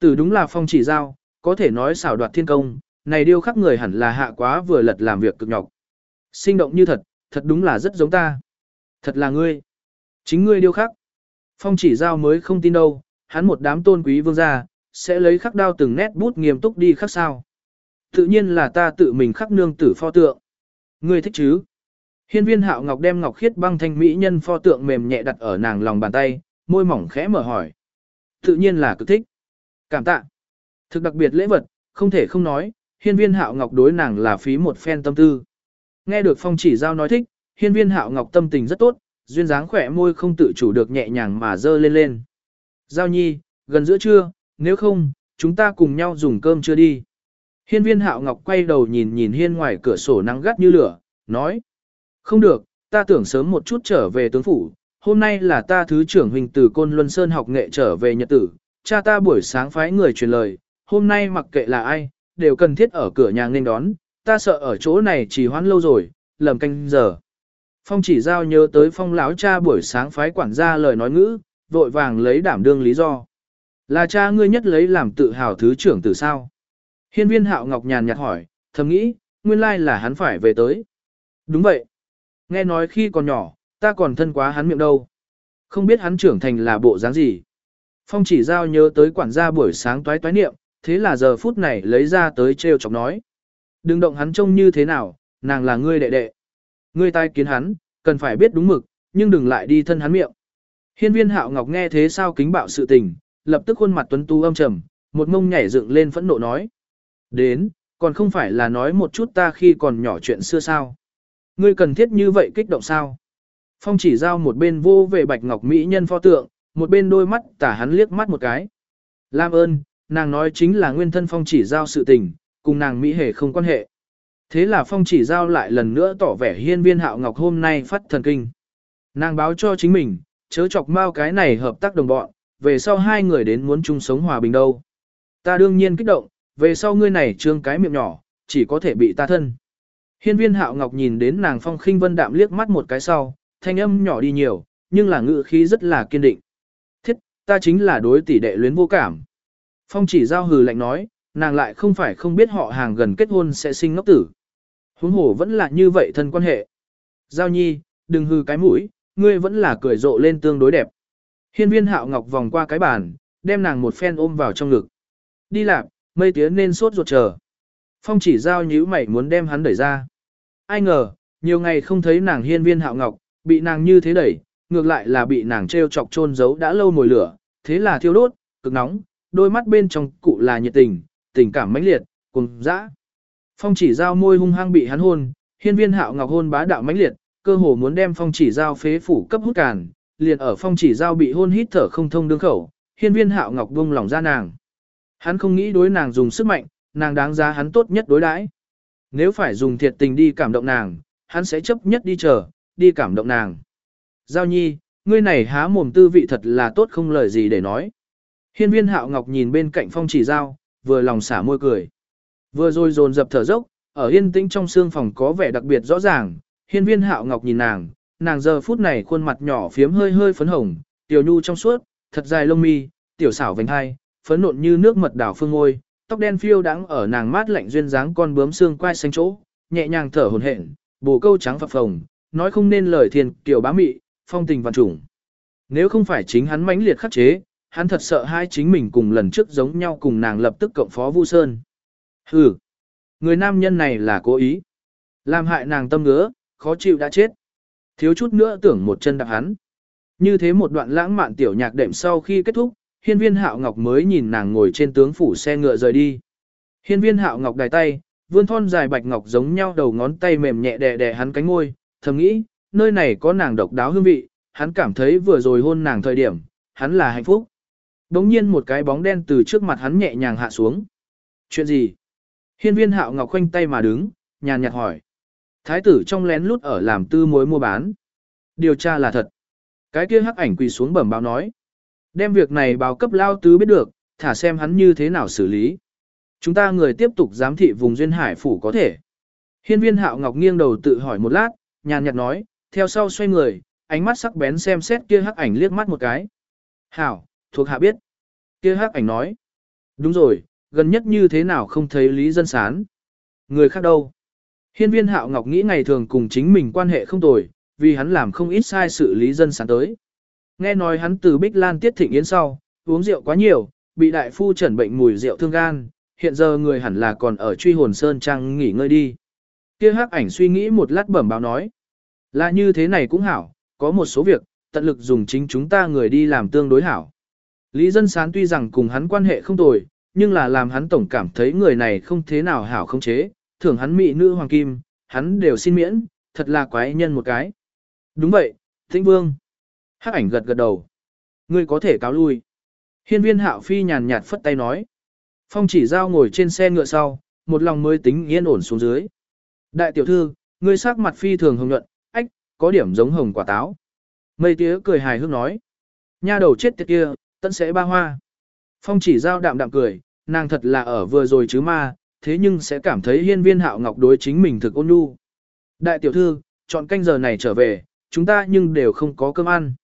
Từ đúng là phong chỉ giao, có thể nói xảo đoạt thiên công, này điêu khắc người hẳn là hạ quá vừa lật làm việc cực nhọc. Sinh động như thật, thật đúng là rất giống ta. Thật là ngươi. Chính ngươi điêu khắc. Phong chỉ giao mới không tin đâu, hắn một đám tôn quý vương gia, sẽ lấy khắc đao từng nét bút nghiêm túc đi khắc sao. Tự nhiên là ta tự mình khắc nương tử pho tượng. Ngươi thích chứ? Hiên viên hạo ngọc đem ngọc khiết băng thanh mỹ nhân pho tượng mềm nhẹ đặt ở nàng lòng bàn tay, môi mỏng khẽ mở hỏi. Tự nhiên là cực thích. Cảm tạ. Thực đặc biệt lễ vật, không thể không nói, hiên viên hạo ngọc đối nàng là phí một phen tâm tư. Nghe được phong chỉ giao nói thích, hiên viên hạo ngọc tâm tình rất tốt, duyên dáng khỏe môi không tự chủ được nhẹ nhàng mà dơ lên lên. Giao nhi, gần giữa trưa, nếu không, chúng ta cùng nhau dùng cơm chưa đi. Hiên viên hạo ngọc quay đầu nhìn nhìn hiên ngoài cửa sổ nắng gắt như lửa, nói. Không được, ta tưởng sớm một chút trở về tướng phủ, hôm nay là ta thứ trưởng huynh từ Côn Luân Sơn học nghệ trở về nhật tử, cha ta buổi sáng phái người truyền lời, hôm nay mặc kệ là ai, đều cần thiết ở cửa nhà nên đón, ta sợ ở chỗ này chỉ hoãn lâu rồi, lầm canh giờ. Phong chỉ giao nhớ tới phong lão cha buổi sáng phái quản gia lời nói ngữ, vội vàng lấy đảm đương lý do. Là cha ngươi nhất lấy làm tự hào thứ trưởng từ sao? Hiên viên hạo ngọc nhàn nhạt hỏi, thầm nghĩ, nguyên lai là hắn phải về tới. Đúng vậy. Nghe nói khi còn nhỏ, ta còn thân quá hắn miệng đâu. Không biết hắn trưởng thành là bộ dáng gì. Phong chỉ giao nhớ tới quản gia buổi sáng toái toái niệm, thế là giờ phút này lấy ra tới treo chọc nói. Đừng động hắn trông như thế nào, nàng là ngươi đệ đệ. Ngươi tai kiến hắn, cần phải biết đúng mực, nhưng đừng lại đi thân hắn miệng. Hiên viên hạo ngọc nghe thế sao kính bạo sự tình, lập tức khuôn mặt tuấn tu âm trầm, một mông nhảy dựng lên phẫn nộ nói. Đến, còn không phải là nói một chút ta khi còn nhỏ chuyện xưa sao. Ngươi cần thiết như vậy kích động sao? Phong chỉ giao một bên vô về bạch ngọc mỹ nhân pho tượng, một bên đôi mắt tả hắn liếc mắt một cái. Lam ơn, nàng nói chính là nguyên thân phong chỉ giao sự tình, cùng nàng Mỹ hề không quan hệ. Thế là phong chỉ giao lại lần nữa tỏ vẻ hiên viên hạo ngọc hôm nay phát thần kinh. Nàng báo cho chính mình, chớ chọc mau cái này hợp tác đồng bọn, về sau hai người đến muốn chung sống hòa bình đâu. Ta đương nhiên kích động, về sau ngươi này trương cái miệng nhỏ, chỉ có thể bị ta thân. Hiên viên hạo ngọc nhìn đến nàng phong khinh vân đạm liếc mắt một cái sau, thanh âm nhỏ đi nhiều, nhưng là ngữ khí rất là kiên định. Ta chính là đối tỷ đệ luyến vô cảm. Phong chỉ giao hừ lạnh nói, nàng lại không phải không biết họ hàng gần kết hôn sẽ sinh ngốc tử. Huống hồ vẫn là như vậy thân quan hệ. Giao nhi, đừng hư cái mũi, ngươi vẫn là cười rộ lên tương đối đẹp. Hiên viên hạo ngọc vòng qua cái bàn, đem nàng một phen ôm vào trong ngực. Đi lạc, mây tía nên sốt ruột chờ. Phong chỉ giao nhíu mày muốn đem hắn đẩy ra. Ai ngờ, nhiều ngày không thấy nàng hiên viên hạo ngọc, bị nàng như thế đẩy, ngược lại là bị nàng treo chọc trôn giấu đã lâu mồi lửa, thế là thiêu đốt, cực nóng, đôi mắt bên trong cụ là nhiệt tình, tình cảm mãnh liệt, cùng dã. Phong chỉ giao môi hung hăng bị hắn hôn, hiên viên hạo ngọc hôn bá đạo mãnh liệt, cơ hồ muốn đem phong chỉ giao phế phủ cấp hút càn, liền ở phong chỉ giao bị hôn hít thở không thông đương khẩu, hiên viên hạo ngọc buông lòng ra nàng. Hắn không nghĩ đối nàng dùng sức mạnh, nàng đáng giá hắn tốt nhất đối đãi. Nếu phải dùng thiệt tình đi cảm động nàng, hắn sẽ chấp nhất đi chờ, đi cảm động nàng. Giao nhi, ngươi này há mồm tư vị thật là tốt không lời gì để nói. Hiên viên hạo ngọc nhìn bên cạnh phong chỉ giao, vừa lòng xả môi cười. Vừa rồi dồn dập thở dốc, ở yên tĩnh trong xương phòng có vẻ đặc biệt rõ ràng, hiên viên hạo ngọc nhìn nàng, nàng giờ phút này khuôn mặt nhỏ phiếm hơi hơi phấn hồng, tiểu nhu trong suốt, thật dài lông mi, tiểu xảo vành hai, phấn nộn như nước mật đảo phương ngôi, tóc đen phiêu đắng ở nàng mát lạnh duyên dáng con bướm xương quai xanh chỗ, nhẹ nhàng thở hồn hển, bồ câu trắng phập phồng, nói không nên lời thiền kiểu bá mị, phong tình văn trùng. Nếu không phải chính hắn mãnh liệt khắc chế, hắn thật sợ hai chính mình cùng lần trước giống nhau cùng nàng lập tức cộng phó Vu Sơn. Hừ, người nam nhân này là cố ý. Làm hại nàng tâm ngứa, khó chịu đã chết. Thiếu chút nữa tưởng một chân đạp hắn. Như thế một đoạn lãng mạn tiểu nhạc đệm sau khi kết thúc, hiên viên hạo ngọc mới nhìn nàng ngồi trên tướng phủ xe ngựa rời đi. Hiên viên hạo ngọc đài tay, vươn thon dài bạch ngọc giống nhau đầu ngón tay mềm nhẹ đè đè hắn cánh ngôi, thầm nghĩ, nơi này có nàng độc đáo hương vị, hắn cảm thấy vừa rồi hôn nàng thời điểm, hắn là hạnh phúc. Đống nhiên một cái bóng đen từ trước mặt hắn nhẹ nhàng hạ xuống. Chuyện gì? Hiên viên hạo ngọc khoanh tay mà đứng, nhàn nhạt hỏi. Thái tử trong lén lút ở làm tư mối mua bán. Điều tra là thật. Cái kia hắc ảnh quỳ xuống bẩm báo nói. Đem việc này báo cấp lao tứ biết được, thả xem hắn như thế nào xử lý. Chúng ta người tiếp tục giám thị vùng duyên hải phủ có thể. Hiên viên hạo ngọc nghiêng đầu tự hỏi một lát, nhàn nhạt nói, theo sau xoay người, ánh mắt sắc bén xem xét kia hắc ảnh liếc mắt một cái. Hảo, thuộc hạ biết. Kia hắc ảnh nói. Đúng rồi, gần nhất như thế nào không thấy Lý Dân Sán. Người khác đâu? Hiên viên Hạo Ngọc nghĩ ngày thường cùng chính mình quan hệ không tồi, vì hắn làm không ít sai sự Lý Dân Sán tới. Nghe nói hắn từ Bích Lan tiết thịnh yến sau, uống rượu quá nhiều, bị đại phu chẩn bệnh mùi rượu thương gan, hiện giờ người hẳn là còn ở truy hồn sơn trang nghỉ ngơi đi. Kia hắc ảnh suy nghĩ một lát bẩm báo nói. Là như thế này cũng hảo, có một số việc, tận lực dùng chính chúng ta người đi làm tương đối hảo. Lý Dân Sán tuy rằng cùng hắn quan hệ không tồi, nhưng là làm hắn tổng cảm thấy người này không thế nào hảo không chế, thường hắn mị nữ hoàng kim, hắn đều xin miễn, thật là quái nhân một cái. Đúng vậy, Thịnh Vương. Hắc ảnh gật gật đầu. Ngươi có thể cáo lui. Hiên viên hạo phi nhàn nhạt phất tay nói. Phong chỉ giao ngồi trên xe ngựa sau, một lòng mới tính yên ổn xuống dưới. Đại tiểu thư, ngươi sắc mặt phi thường hồng nhuận, có điểm giống hồng quả táo. Mây tía cười hài hước nói. Nha đầu chết tiệt kia, tận sẽ ba hoa. Phong chỉ giao đạm đạm cười, nàng thật là ở vừa rồi chứ ma, thế nhưng sẽ cảm thấy hiên viên hạo ngọc đối chính mình thực ôn nhu. Đại tiểu thư, chọn canh giờ này trở về, chúng ta nhưng đều không có cơm ăn.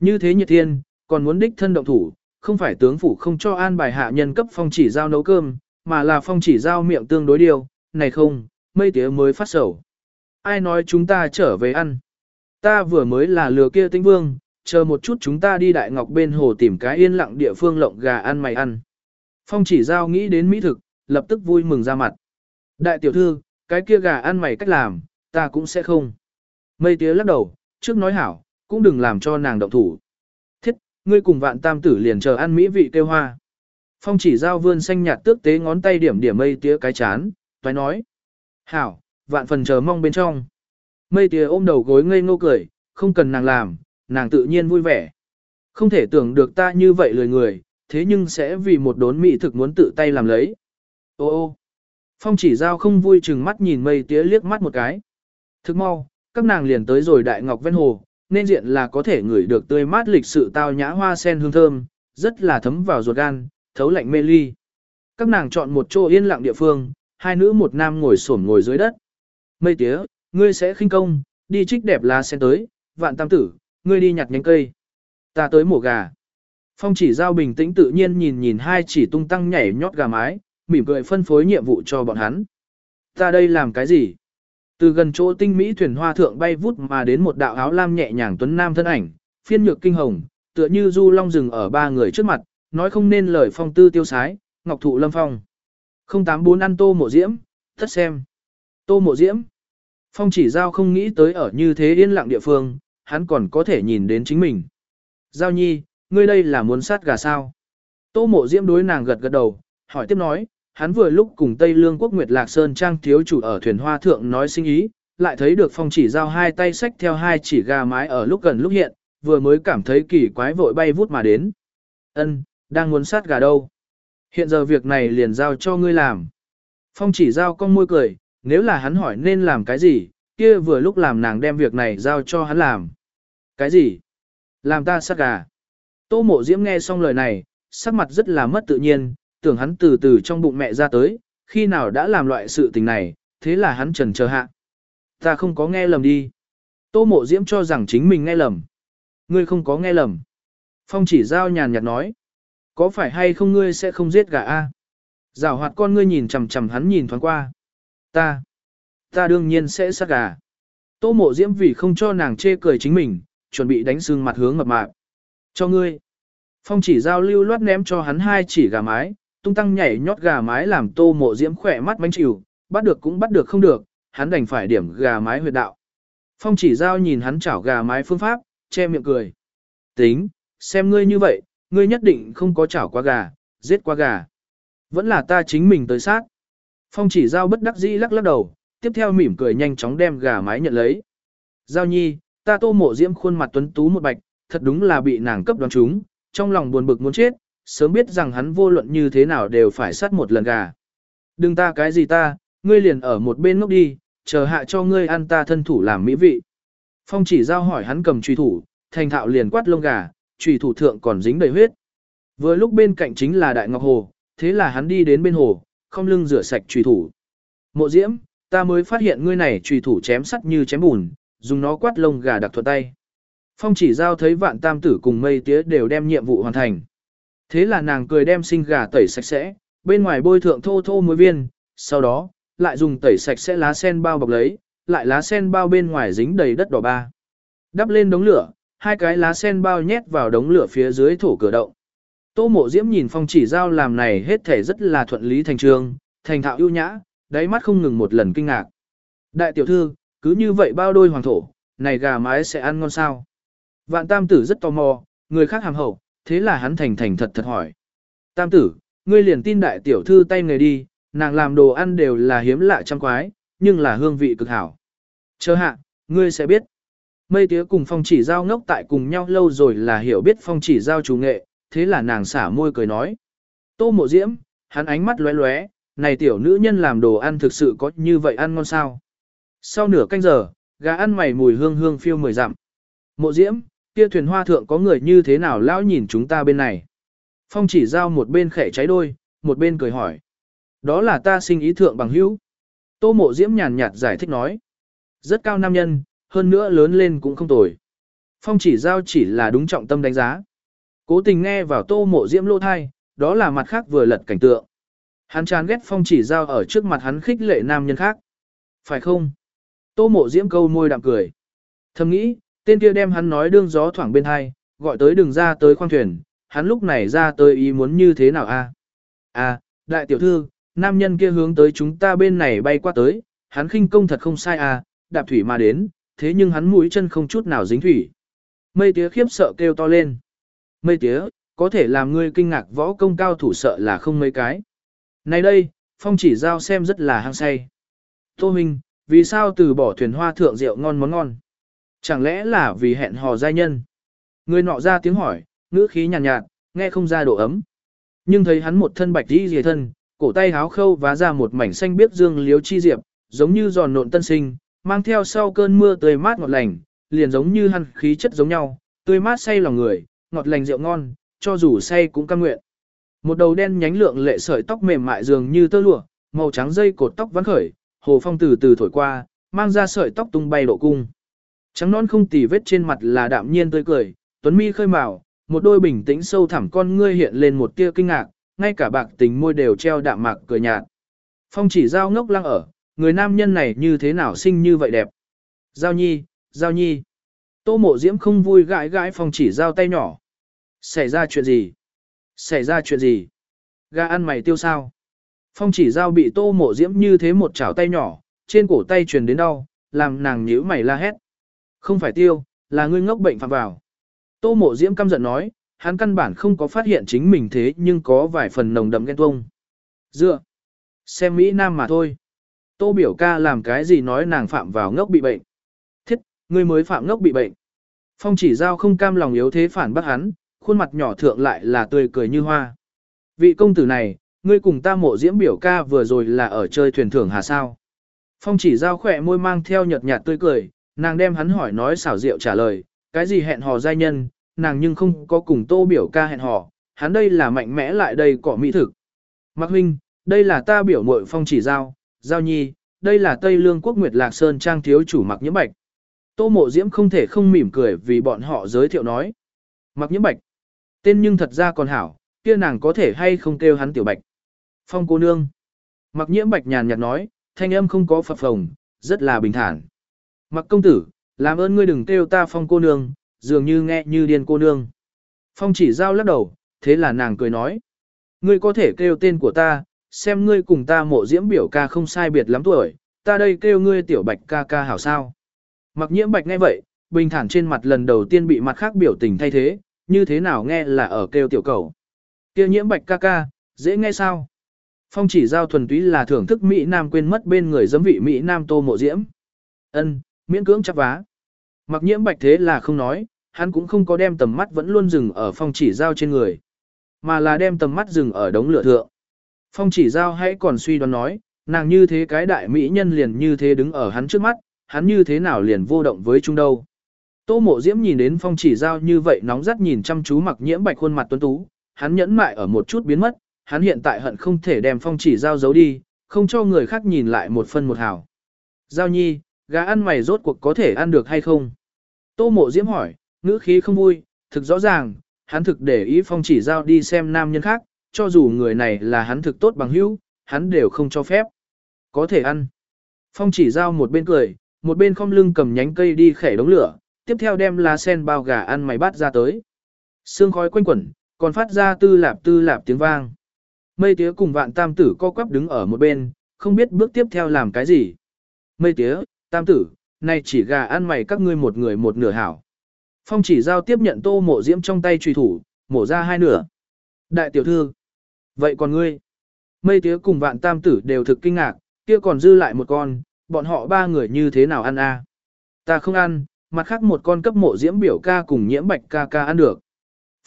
Như thế nhiệt thiên, còn muốn đích thân động thủ, không phải tướng phủ không cho an bài hạ nhân cấp phong chỉ giao nấu cơm, mà là phong chỉ giao miệng tương đối điều, này không, mây tía mới phát sầu. Ai nói chúng ta trở về ăn? Ta vừa mới là lừa kia tĩnh vương, chờ một chút chúng ta đi đại ngọc bên hồ tìm cái yên lặng địa phương lộng gà ăn mày ăn. Phong chỉ giao nghĩ đến mỹ thực, lập tức vui mừng ra mặt. Đại tiểu thư, cái kia gà ăn mày cách làm, ta cũng sẽ không. Mây tía lắc đầu, trước nói hảo, cũng đừng làm cho nàng động thủ. Thiết, ngươi cùng vạn tam tử liền chờ ăn mỹ vị kêu hoa. Phong chỉ giao vươn xanh nhạt tước tế ngón tay điểm điểm mây tía cái chán, toái nói. Hảo, vạn phần chờ mong bên trong. Mây tía ôm đầu gối ngây ngô cười, không cần nàng làm, nàng tự nhiên vui vẻ. Không thể tưởng được ta như vậy lười người, thế nhưng sẽ vì một đốn mỹ thực muốn tự tay làm lấy. Ô ô, phong chỉ giao không vui chừng mắt nhìn mây tía liếc mắt một cái. Thức mau, các nàng liền tới rồi đại ngọc ven hồ, nên diện là có thể ngửi được tươi mát lịch sự tao nhã hoa sen hương thơm, rất là thấm vào ruột gan, thấu lạnh mê ly. Các nàng chọn một chỗ yên lặng địa phương, hai nữ một nam ngồi xổm ngồi dưới đất. Mây tía, ngươi sẽ khinh công, đi trích đẹp lá sen tới, vạn tam tử, ngươi đi nhặt nhánh cây. Ta tới mổ gà. Phong chỉ giao bình tĩnh tự nhiên nhìn nhìn hai chỉ tung tăng nhảy nhót gà mái, mỉm cười phân phối nhiệm vụ cho bọn hắn. Ta đây làm cái gì? Từ gần chỗ tinh mỹ thuyền hoa thượng bay vút mà đến một đạo áo lam nhẹ nhàng tuấn nam thân ảnh, phiên nhược kinh hồng, tựa như du long rừng ở ba người trước mặt, nói không nên lời phong tư tiêu sái, ngọc thụ lâm phong. 084 ăn tô mộ diễm, thất xem. Tô mộ diễm. Phong chỉ giao không nghĩ tới ở như thế yên lặng địa phương, hắn còn có thể nhìn đến chính mình. Giao nhi, ngươi đây là muốn sát gà sao? Tô mộ diễm đối nàng gật gật đầu, hỏi tiếp nói, hắn vừa lúc cùng Tây Lương quốc Nguyệt Lạc Sơn Trang thiếu chủ ở thuyền hoa thượng nói sinh ý, lại thấy được phong chỉ giao hai tay sách theo hai chỉ gà mái ở lúc gần lúc hiện, vừa mới cảm thấy kỳ quái vội bay vút mà đến. Ân, đang muốn sát gà đâu? Hiện giờ việc này liền giao cho ngươi làm. Phong chỉ giao con môi cười, nếu là hắn hỏi nên làm cái gì, kia vừa lúc làm nàng đem việc này giao cho hắn làm. Cái gì? Làm ta sát gà. Tô mộ diễm nghe xong lời này, sắc mặt rất là mất tự nhiên, tưởng hắn từ từ trong bụng mẹ ra tới, khi nào đã làm loại sự tình này, thế là hắn trần chờ hạ. Ta không có nghe lầm đi. Tô mộ diễm cho rằng chính mình nghe lầm. Ngươi không có nghe lầm. Phong chỉ giao nhàn nhạt nói. Có phải hay không ngươi sẽ không giết gà a? Giảo hoạt con ngươi nhìn chằm chằm hắn nhìn thoáng qua. Ta. Ta đương nhiên sẽ sát gà. Tô mộ diễm vì không cho nàng chê cười chính mình, chuẩn bị đánh sưng mặt hướng mập mạp. Cho ngươi. Phong chỉ giao lưu loát ném cho hắn hai chỉ gà mái, tung tăng nhảy nhót gà mái làm tô mộ diễm khỏe mắt bánh chịu, bắt được cũng bắt được không được, hắn đành phải điểm gà mái huyệt đạo. Phong chỉ giao nhìn hắn chảo gà mái phương pháp, che miệng cười. Tính, xem ngươi như vậy, ngươi nhất định không có chảo qua gà, giết qua gà. Vẫn là ta chính mình tới sát. Phong chỉ giao bất đắc dĩ lắc lắc đầu, tiếp theo mỉm cười nhanh chóng đem gà mái nhận lấy. Giao nhi, ta tô mộ diễm khuôn mặt tuấn tú một bạch, thật đúng là bị nàng cấp đoán chúng, trong lòng buồn bực muốn chết, sớm biết rằng hắn vô luận như thế nào đều phải sát một lần gà. Đừng ta cái gì ta, ngươi liền ở một bên ngốc đi, chờ hạ cho ngươi ăn ta thân thủ làm mỹ vị. Phong chỉ giao hỏi hắn cầm truy thủ, thành thạo liền quát lông gà, truy thủ thượng còn dính đầy huyết. Vừa lúc bên cạnh chính là đại ngọc hồ, thế là hắn đi đến bên hồ, không lưng rửa sạch truy thủ. Mộ diễm, ta mới phát hiện ngươi này truy thủ chém sắt như chém bùn, dùng nó quát lông gà đặc thuật tay. Phong chỉ giao thấy vạn tam tử cùng mây tía đều đem nhiệm vụ hoàn thành. Thế là nàng cười đem sinh gà tẩy sạch sẽ, bên ngoài bôi thượng thô thô muối viên, sau đó, lại dùng tẩy sạch sẽ lá sen bao bọc lấy, lại lá sen bao bên ngoài dính đầy đất đỏ ba. Đắp lên đống lửa, hai cái lá sen bao nhét vào đống lửa phía dưới thổ cửa động. Tô mộ diễm nhìn phong chỉ giao làm này hết thể rất là thuận lý thành trường, thành thạo ưu nhã, đáy mắt không ngừng một lần kinh ngạc. Đại tiểu thư, cứ như vậy bao đôi hoàng thổ, này gà mái sẽ ăn ngon sao? Vạn tam tử rất tò mò, người khác hàm hậu, thế là hắn thành thành thật thật hỏi. Tam tử, ngươi liền tin đại tiểu thư tay nghề đi, nàng làm đồ ăn đều là hiếm lạ trăm quái, nhưng là hương vị cực hảo. Chờ hạ, ngươi sẽ biết. Mây tía cùng phong chỉ giao ngốc tại cùng nhau lâu rồi là hiểu biết phong chỉ giao chủ nghệ, thế là nàng xả môi cười nói. Tô mộ diễm, hắn ánh mắt lóe lóe, này tiểu nữ nhân làm đồ ăn thực sự có như vậy ăn ngon sao. Sau nửa canh giờ, gà ăn mày mùi hương hương phiêu mười dặm. Mộ diễm, kia thuyền hoa thượng có người như thế nào lão nhìn chúng ta bên này. Phong chỉ giao một bên khẽ cháy đôi, một bên cười hỏi. Đó là ta sinh ý thượng bằng hữu. Tô mộ diễm nhàn nhạt giải thích nói. Rất cao nam nhân, hơn nữa lớn lên cũng không tồi. Phong chỉ giao chỉ là đúng trọng tâm đánh giá. Cố tình nghe vào tô mộ diễm lô thai, đó là mặt khác vừa lật cảnh tượng. Hắn chán ghét phong chỉ giao ở trước mặt hắn khích lệ nam nhân khác. Phải không? Tô mộ diễm câu môi đạm cười. Thầm nghĩ, tên kia đem hắn nói đương gió thoảng bên hai, gọi tới đường ra tới khoang thuyền, hắn lúc này ra tới ý muốn như thế nào a? À, đại tiểu thư, nam nhân kia hướng tới chúng ta bên này bay qua tới, hắn khinh công thật không sai à, đạp thủy mà đến, thế nhưng hắn mũi chân không chút nào dính thủy. Mây tía khiếp sợ kêu to lên. Mây tía, có thể làm ngươi kinh ngạc võ công cao thủ sợ là không mấy cái. Này đây, phong chỉ giao xem rất là hăng say. Tô Minh, vì sao từ bỏ thuyền hoa thượng rượu ngon món ngon? Chẳng lẽ là vì hẹn hò giai nhân? Người nọ ra tiếng hỏi, ngữ khí nhàn nhạt, nhạt, nghe không ra độ ấm. Nhưng thấy hắn một thân bạch đi dề thân, cổ tay háo khâu vá ra một mảnh xanh biếc dương liếu chi diệp, giống như giòn nộn tân sinh, mang theo sau cơn mưa tươi mát ngọt lành, liền giống như hắn khí chất giống nhau, tươi mát say lòng người, ngọt lành rượu ngon, cho dù say cũng cam nguyện. Một đầu đen nhánh lượng lệ sợi tóc mềm mại dường như tơ lụa, màu trắng dây cột tóc vắn khởi, hồ phong từ từ thổi qua, mang ra sợi tóc tung bay độ cung. Trắng non không tì vết trên mặt là đạm nhiên tươi cười, tuấn mi khơi màu, một đôi bình tĩnh sâu thẳm con ngươi hiện lên một tia kinh ngạc, ngay cả bạc tình môi đều treo đạm mạc cười nhạt. Phong chỉ giao ngốc lăng ở, người nam nhân này như thế nào xinh như vậy đẹp. Giao nhi, giao nhi. Tô mộ diễm không vui gãi gãi phong chỉ giao tay nhỏ. Xảy ra chuyện gì? Xảy ra chuyện gì? Gà ăn mày tiêu sao? Phong chỉ giao bị tô mộ diễm như thế một chảo tay nhỏ, trên cổ tay truyền đến đau, làm nàng nhíu mày la hét. Không phải tiêu, là ngươi ngốc bệnh phạm vào. Tô mộ diễm căm giận nói, hắn căn bản không có phát hiện chính mình thế nhưng có vài phần nồng đậm ghen tuông. Dựa, xem Mỹ Nam mà thôi. Tô biểu ca làm cái gì nói nàng phạm vào ngốc bị bệnh. Thiết, ngươi mới phạm ngốc bị bệnh. Phong chỉ giao không cam lòng yếu thế phản bác hắn, khuôn mặt nhỏ thượng lại là tươi cười như hoa. Vị công tử này, ngươi cùng ta mộ diễm biểu ca vừa rồi là ở chơi thuyền thưởng hà sao. Phong chỉ giao khỏe môi mang theo nhợt nhạt tươi cười, nàng đem hắn hỏi nói xảo diệu trả lời, cái gì hẹn hò giai nhân, nàng nhưng không có cùng tô biểu ca hẹn hò, hắn đây là mạnh mẽ lại đây cỏ mỹ thực. Mạc huynh, đây là ta biểu muội phong chỉ giao, giao nhi, đây là Tây Lương quốc Nguyệt Lạc Sơn trang thiếu chủ mặc nhiễm bạch. Tô mộ diễm không thể không mỉm cười vì bọn họ giới thiệu nói. Mặc nhiễm bạch, tên nhưng thật ra còn hảo, kia nàng có thể hay không kêu hắn tiểu bạch. Phong cô nương. Mặc nhiễm bạch nhàn nhạt nói, thanh âm không có phập phồng, rất là bình thản. Mặc công tử, làm ơn ngươi đừng kêu ta phong cô nương, dường như nghe như điên cô nương. Phong chỉ giao lắc đầu, thế là nàng cười nói. Ngươi có thể kêu tên của ta, xem ngươi cùng ta mộ diễm biểu ca không sai biệt lắm tuổi, ta đây kêu ngươi tiểu bạch ca ca hảo sao. Mặc nhiễm bạch nghe vậy, bình thản trên mặt lần đầu tiên bị mặt khác biểu tình thay thế, như thế nào nghe là ở kêu tiểu cầu. Kêu nhiễm bạch ca ca, dễ nghe sao? Phong chỉ giao thuần túy là thưởng thức Mỹ Nam quên mất bên người giấm vị Mỹ Nam tô mộ diễm. ân miễn cưỡng chắp vá. Mặc nhiễm bạch thế là không nói, hắn cũng không có đem tầm mắt vẫn luôn dừng ở phong chỉ giao trên người, mà là đem tầm mắt dừng ở đống lửa thượng. Phong chỉ giao hãy còn suy đoán nói, nàng như thế cái đại mỹ nhân liền như thế đứng ở hắn trước mắt, hắn như thế nào liền vô động với chúng đâu. Tô mộ diễm nhìn đến phong chỉ giao như vậy nóng rát nhìn chăm chú mặc nhiễm bạch khuôn mặt tuấn tú, hắn nhẫn mại ở một chút biến mất, hắn hiện tại hận không thể đem phong chỉ giao giấu đi, không cho người khác nhìn lại một phân một hào. Giao nhi, gà ăn mày rốt cuộc có thể ăn được hay không? Tô mộ diễm hỏi, ngữ khí không vui, thực rõ ràng, hắn thực để ý phong chỉ giao đi xem nam nhân khác, cho dù người này là hắn thực tốt bằng hữu, hắn đều không cho phép. Có thể ăn. Phong chỉ giao một bên cười, một bên không lưng cầm nhánh cây đi khẻ đống lửa, tiếp theo đem lá sen bao gà ăn mày bắt ra tới. Sương khói quanh quẩn, còn phát ra tư lạp tư lạp tiếng vang. Mây tía cùng vạn tam tử co quắp đứng ở một bên, không biết bước tiếp theo làm cái gì. Mây tía, tam tử, này chỉ gà ăn mày các ngươi một người một nửa hảo. Phong chỉ giao tiếp nhận tô mộ diễm trong tay trùy thủ, mổ ra hai nửa. Đại tiểu thư, vậy còn ngươi? Mây tía cùng vạn tam tử đều thực kinh ngạc, kia còn dư lại một con, bọn họ ba người như thế nào ăn a? Ta không ăn, mặt khác một con cấp mộ diễm biểu ca cùng nhiễm bạch ca ca ăn được.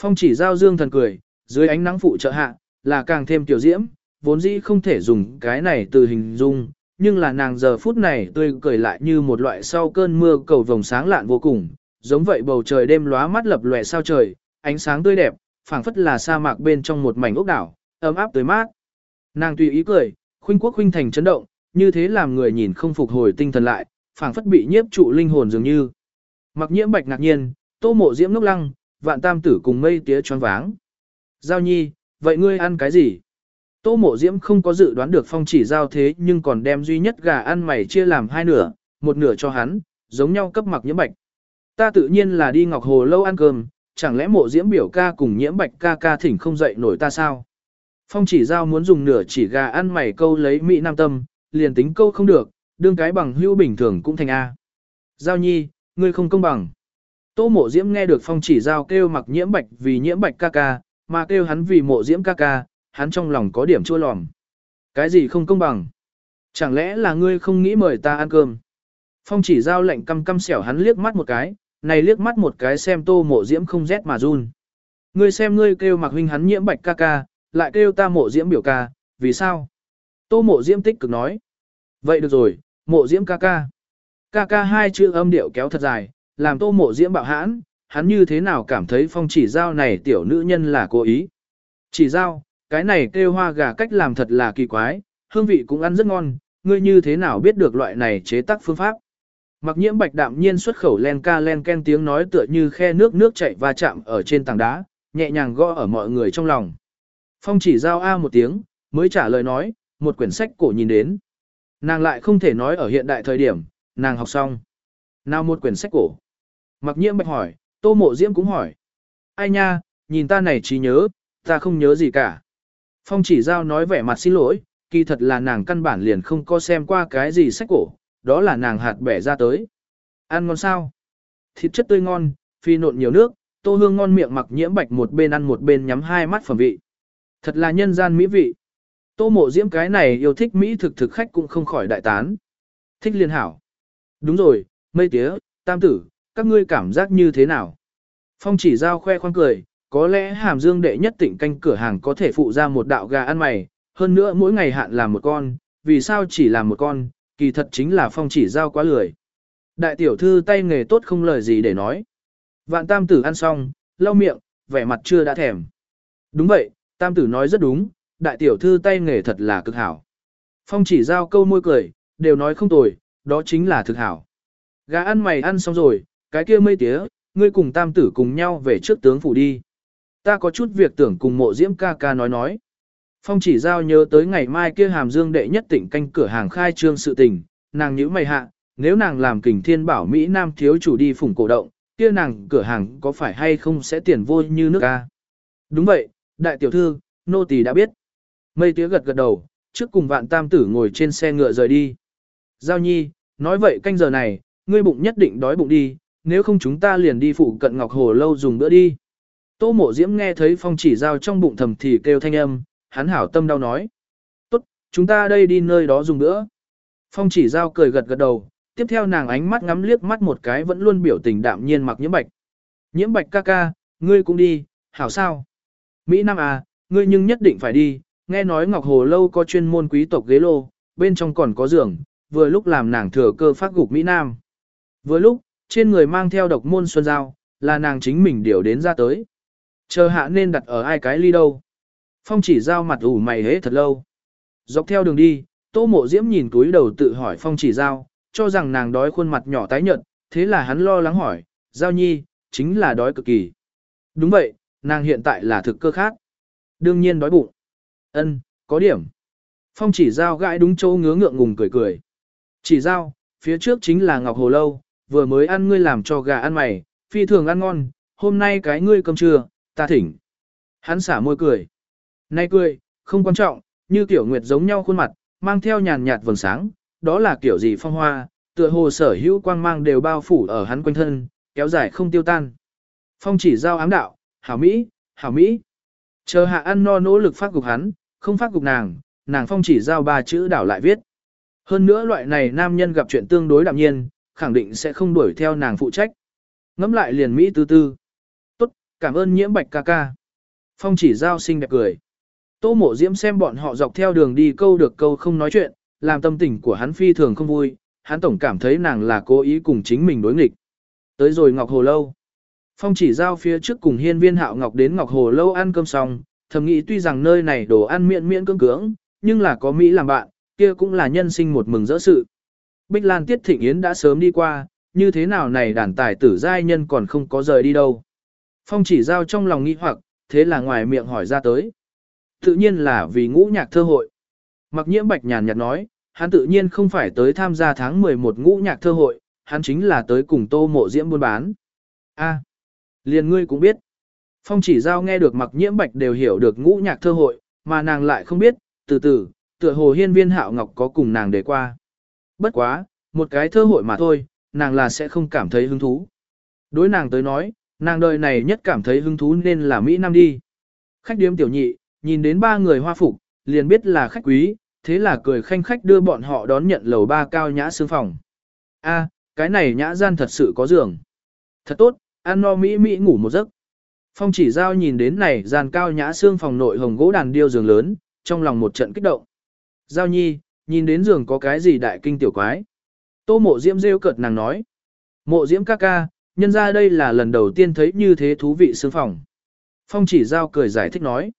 Phong chỉ giao dương thần cười, dưới ánh nắng phụ trợ hạ, là càng thêm tiểu diễm, vốn dĩ không thể dùng cái này từ hình dung, nhưng là nàng giờ phút này tươi cười lại như một loại sau cơn mưa cầu vồng sáng lạn vô cùng, giống vậy bầu trời đêm lóa mắt lập lòe sao trời, ánh sáng tươi đẹp, phảng phất là sa mạc bên trong một mảnh ốc đảo, ấm áp tới mát. Nàng tùy ý cười, khuynh quốc khuynh thành chấn động, như thế làm người nhìn không phục hồi tinh thần lại, phảng phất bị nhiếp trụ linh hồn dường như. Mặc nhiễm bạch ngạc nhiên, tô mộ diễm ngốc lăng, vạn tam tử cùng mây tía choáng váng. Giao nhi, vậy ngươi ăn cái gì? Tô mộ diễm không có dự đoán được phong chỉ giao thế nhưng còn đem duy nhất gà ăn mày chia làm hai nửa, một nửa cho hắn, giống nhau cấp mặc nhiễm bạch. Ta tự nhiên là đi ngọc hồ lâu ăn cơm, chẳng lẽ mộ diễm biểu ca cùng nhiễm bạch ca ca thỉnh không dậy nổi ta sao? Phong chỉ giao muốn dùng nửa chỉ gà ăn mày câu lấy mỹ nam tâm, liền tính câu không được, đương cái bằng hữu bình thường cũng thành A. Giao nhi, ngươi không công bằng. Tô mộ diễm nghe được phong chỉ giao kêu mặc nhiễm bạch vì nhiễm bạch ca ca, mà kêu hắn vì mộ diễm ca ca, hắn trong lòng có điểm chua lòm. Cái gì không công bằng? Chẳng lẽ là ngươi không nghĩ mời ta ăn cơm? Phong chỉ giao lệnh căm căm xẻo hắn liếc mắt một cái, này liếc mắt một cái xem tô mộ diễm không rét mà run. Ngươi xem ngươi kêu mặc huynh hắn nhiễm bạch ca ca, lại kêu ta mộ diễm biểu ca, vì sao? Tô mộ diễm tích cực nói. Vậy được rồi, mộ diễm ca ca. Ca ca hai chữ âm điệu kéo thật dài, làm tô mộ diễm bạo hãn, hắn như thế nào cảm thấy phong chỉ giao này tiểu nữ nhân là cố ý. Chỉ giao, cái này kêu hoa gà cách làm thật là kỳ quái, hương vị cũng ăn rất ngon, ngươi như thế nào biết được loại này chế tác phương pháp. Mặc nhiễm bạch đạm nhiên xuất khẩu len ca len ken tiếng nói tựa như khe nước nước chảy va chạm ở trên tảng đá, nhẹ nhàng gõ ở mọi người trong lòng. Phong chỉ giao A một tiếng, mới trả lời nói, một quyển sách cổ nhìn đến. Nàng lại không thể nói ở hiện đại thời điểm, nàng học xong. Nào một quyển sách cổ. Mặc nhiễm bạch hỏi, tô mộ diễm cũng hỏi. Ai nha, nhìn ta này trí nhớ, ta không nhớ gì cả. Phong chỉ giao nói vẻ mặt xin lỗi, kỳ thật là nàng căn bản liền không có xem qua cái gì sách cổ, đó là nàng hạt bẻ ra tới. Ăn ngon sao? Thịt chất tươi ngon, phi nộn nhiều nước, tô hương ngon miệng mặc nhiễm bạch một bên ăn một bên nhắm hai mắt phẩm vị. Thật là nhân gian mỹ vị. Tô mộ diễm cái này yêu thích mỹ thực thực khách cũng không khỏi đại tán. Thích liên hảo. Đúng rồi, mây tía, tam tử, các ngươi cảm giác như thế nào? Phong chỉ giao khoe khoang cười, có lẽ hàm dương đệ nhất tỉnh canh cửa hàng có thể phụ ra một đạo gà ăn mày, hơn nữa mỗi ngày hạn làm một con, vì sao chỉ làm một con, kỳ thật chính là phong chỉ giao quá lười. Đại tiểu thư tay nghề tốt không lời gì để nói. Vạn tam tử ăn xong, lau miệng, vẻ mặt chưa đã thèm. Đúng vậy, tam tử nói rất đúng, đại tiểu thư tay nghề thật là cực hảo. Phong chỉ giao câu môi cười, đều nói không tồi, đó chính là thực hảo. Gà ăn mày ăn xong rồi, cái kia mây tía, ngươi cùng tam tử cùng nhau về trước tướng phủ đi. Ta có chút việc tưởng cùng mộ diễm ca ca nói nói. Phong chỉ giao nhớ tới ngày mai kia hàm dương đệ nhất tỉnh canh cửa hàng khai trương sự tình, nàng nhữ mày hạ, nếu nàng làm kình thiên bảo Mỹ Nam thiếu chủ đi phủng cổ động, kia nàng cửa hàng có phải hay không sẽ tiền vô như nước ca. Đúng vậy, đại tiểu thư, nô tỳ đã biết. Mây tía gật gật đầu, trước cùng vạn tam tử ngồi trên xe ngựa rời đi. Giao nhi, nói vậy canh giờ này, ngươi bụng nhất định đói bụng đi, nếu không chúng ta liền đi phụ cận ngọc hồ lâu dùng bữa đi. Tô mộ diễm nghe thấy phong chỉ giao trong bụng thầm thì kêu thanh âm, hắn hảo tâm đau nói. Tốt, chúng ta đây đi nơi đó dùng bữa. Phong chỉ giao cười gật gật đầu, tiếp theo nàng ánh mắt ngắm liếc mắt một cái vẫn luôn biểu tình đạm nhiên mặc nhiễm bạch. Nhiễm bạch ca ca, ngươi cũng đi, hảo sao? Mỹ Nam à, ngươi nhưng nhất định phải đi, nghe nói Ngọc Hồ Lâu có chuyên môn quý tộc ghế lô, bên trong còn có giường, vừa lúc làm nàng thừa cơ phát gục Mỹ Nam. Vừa lúc, trên người mang theo độc môn xuân giao, là nàng chính mình điều đến ra tới. Chờ hạ nên đặt ở ai cái ly đâu. Phong chỉ giao mặt ủ mày hế thật lâu. Dọc theo đường đi, tô mộ diễm nhìn túi đầu tự hỏi phong chỉ giao, cho rằng nàng đói khuôn mặt nhỏ tái nhợt, thế là hắn lo lắng hỏi, giao nhi, chính là đói cực kỳ. Đúng vậy, nàng hiện tại là thực cơ khác. Đương nhiên đói bụng. Ân, có điểm. Phong chỉ giao gãi đúng chỗ ngứa ngượng ngùng cười cười. Chỉ giao, phía trước chính là Ngọc Hồ Lâu, vừa mới ăn ngươi làm cho gà ăn mày, phi thường ăn ngon, hôm nay cái ngươi cơm trưa, ta thỉnh. Hắn xả môi cười. Nay cười, không quan trọng, như kiểu nguyệt giống nhau khuôn mặt, mang theo nhàn nhạt vầng sáng, đó là kiểu gì phong hoa, tựa hồ sở hữu quang mang đều bao phủ ở hắn quanh thân, kéo dài không tiêu tan. Phong chỉ giao ám đạo, hảo Mỹ, hảo Mỹ. Chờ hạ ăn no nỗ lực phát gục hắn, không phát gục nàng, nàng phong chỉ giao ba chữ đảo lại viết. Hơn nữa loại này nam nhân gặp chuyện tương đối đạm nhiên, khẳng định sẽ không đuổi theo nàng phụ trách. Ngắm lại liền Mỹ tư tư. Tốt, cảm ơn nhiễm bạch ca ca. Phong chỉ giao xinh đẹp cười. Tô mộ diễm xem bọn họ dọc theo đường đi câu được câu không nói chuyện, làm tâm tình của hắn phi thường không vui, hắn tổng cảm thấy nàng là cố ý cùng chính mình đối nghịch. Tới rồi Ngọc Hồ Lâu. Phong chỉ giao phía trước cùng hiên viên hạo Ngọc đến Ngọc Hồ Lâu ăn cơm xong, thầm nghĩ tuy rằng nơi này đồ ăn miễn miễn cưỡng cưỡng, nhưng là có Mỹ làm bạn, kia cũng là nhân sinh một mừng rỡ sự. Bích Lan Tiết Thịnh Yến đã sớm đi qua, như thế nào này đàn tài tử giai nhân còn không có rời đi đâu. Phong chỉ giao trong lòng nghi hoặc, thế là ngoài miệng hỏi ra tới. Tự nhiên là vì ngũ nhạc thơ hội. Mặc nhiễm bạch nhàn nhạt nói, hắn tự nhiên không phải tới tham gia tháng 11 ngũ nhạc thơ hội, hắn chính là tới cùng tô mộ diễm buôn bán. A, liền ngươi cũng biết. Phong chỉ giao nghe được mặc nhiễm bạch đều hiểu được ngũ nhạc thơ hội, mà nàng lại không biết, từ từ, tựa hồ hiên viên hạo ngọc có cùng nàng để qua. Bất quá, một cái thơ hội mà thôi, nàng là sẽ không cảm thấy hứng thú. Đối nàng tới nói, nàng đời này nhất cảm thấy hứng thú nên là Mỹ Nam đi. Khách điếm tiểu nhị, nhìn đến ba người hoa phục, liền biết là khách quý, thế là cười khanh khách đưa bọn họ đón nhận lầu ba cao nhã xương phòng. A, cái này nhã gian thật sự có giường. Thật tốt, ăn no Mỹ Mỹ ngủ một giấc. Phong chỉ giao nhìn đến này gian cao nhã xương phòng nội hồng gỗ đàn điêu giường lớn, trong lòng một trận kích động. Giao nhi, nhìn đến giường có cái gì đại kinh tiểu quái. Tô mộ diễm rêu cợt nàng nói. Mộ diễm ca ca, nhân ra đây là lần đầu tiên thấy như thế thú vị xương phòng. Phong chỉ giao cười giải thích nói.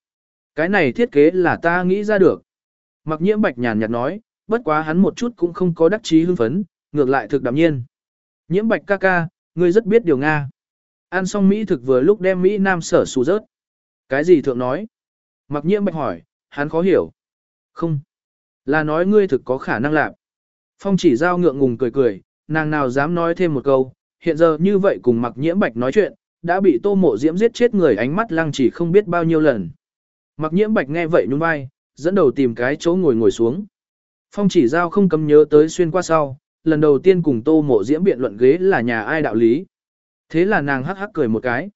Cái này thiết kế là ta nghĩ ra được. Mặc nhiễm bạch nhàn nhạt nói, bất quá hắn một chút cũng không có đắc chí hưng phấn, ngược lại thực đạm nhiên. Nhiễm bạch ca ca, ngươi rất biết điều Nga. Ăn xong Mỹ thực vừa lúc đem Mỹ Nam sở xù rớt. Cái gì thượng nói? Mặc nhiễm bạch hỏi, hắn khó hiểu. Không. Là nói ngươi thực có khả năng làm. Phong chỉ giao ngượng ngùng cười cười, nàng nào dám nói thêm một câu, hiện giờ như vậy cùng mặc nhiễm bạch nói chuyện, đã bị tô mộ diễm giết chết người ánh mắt lăng chỉ không biết bao nhiêu lần. Mặc nhiễm bạch nghe vậy nhún vai, dẫn đầu tìm cái chỗ ngồi ngồi xuống. Phong chỉ giao không cấm nhớ tới xuyên qua sau, lần đầu tiên cùng tô mộ diễm biện luận ghế là nhà ai đạo lý. Thế là nàng hắc hắc cười một cái.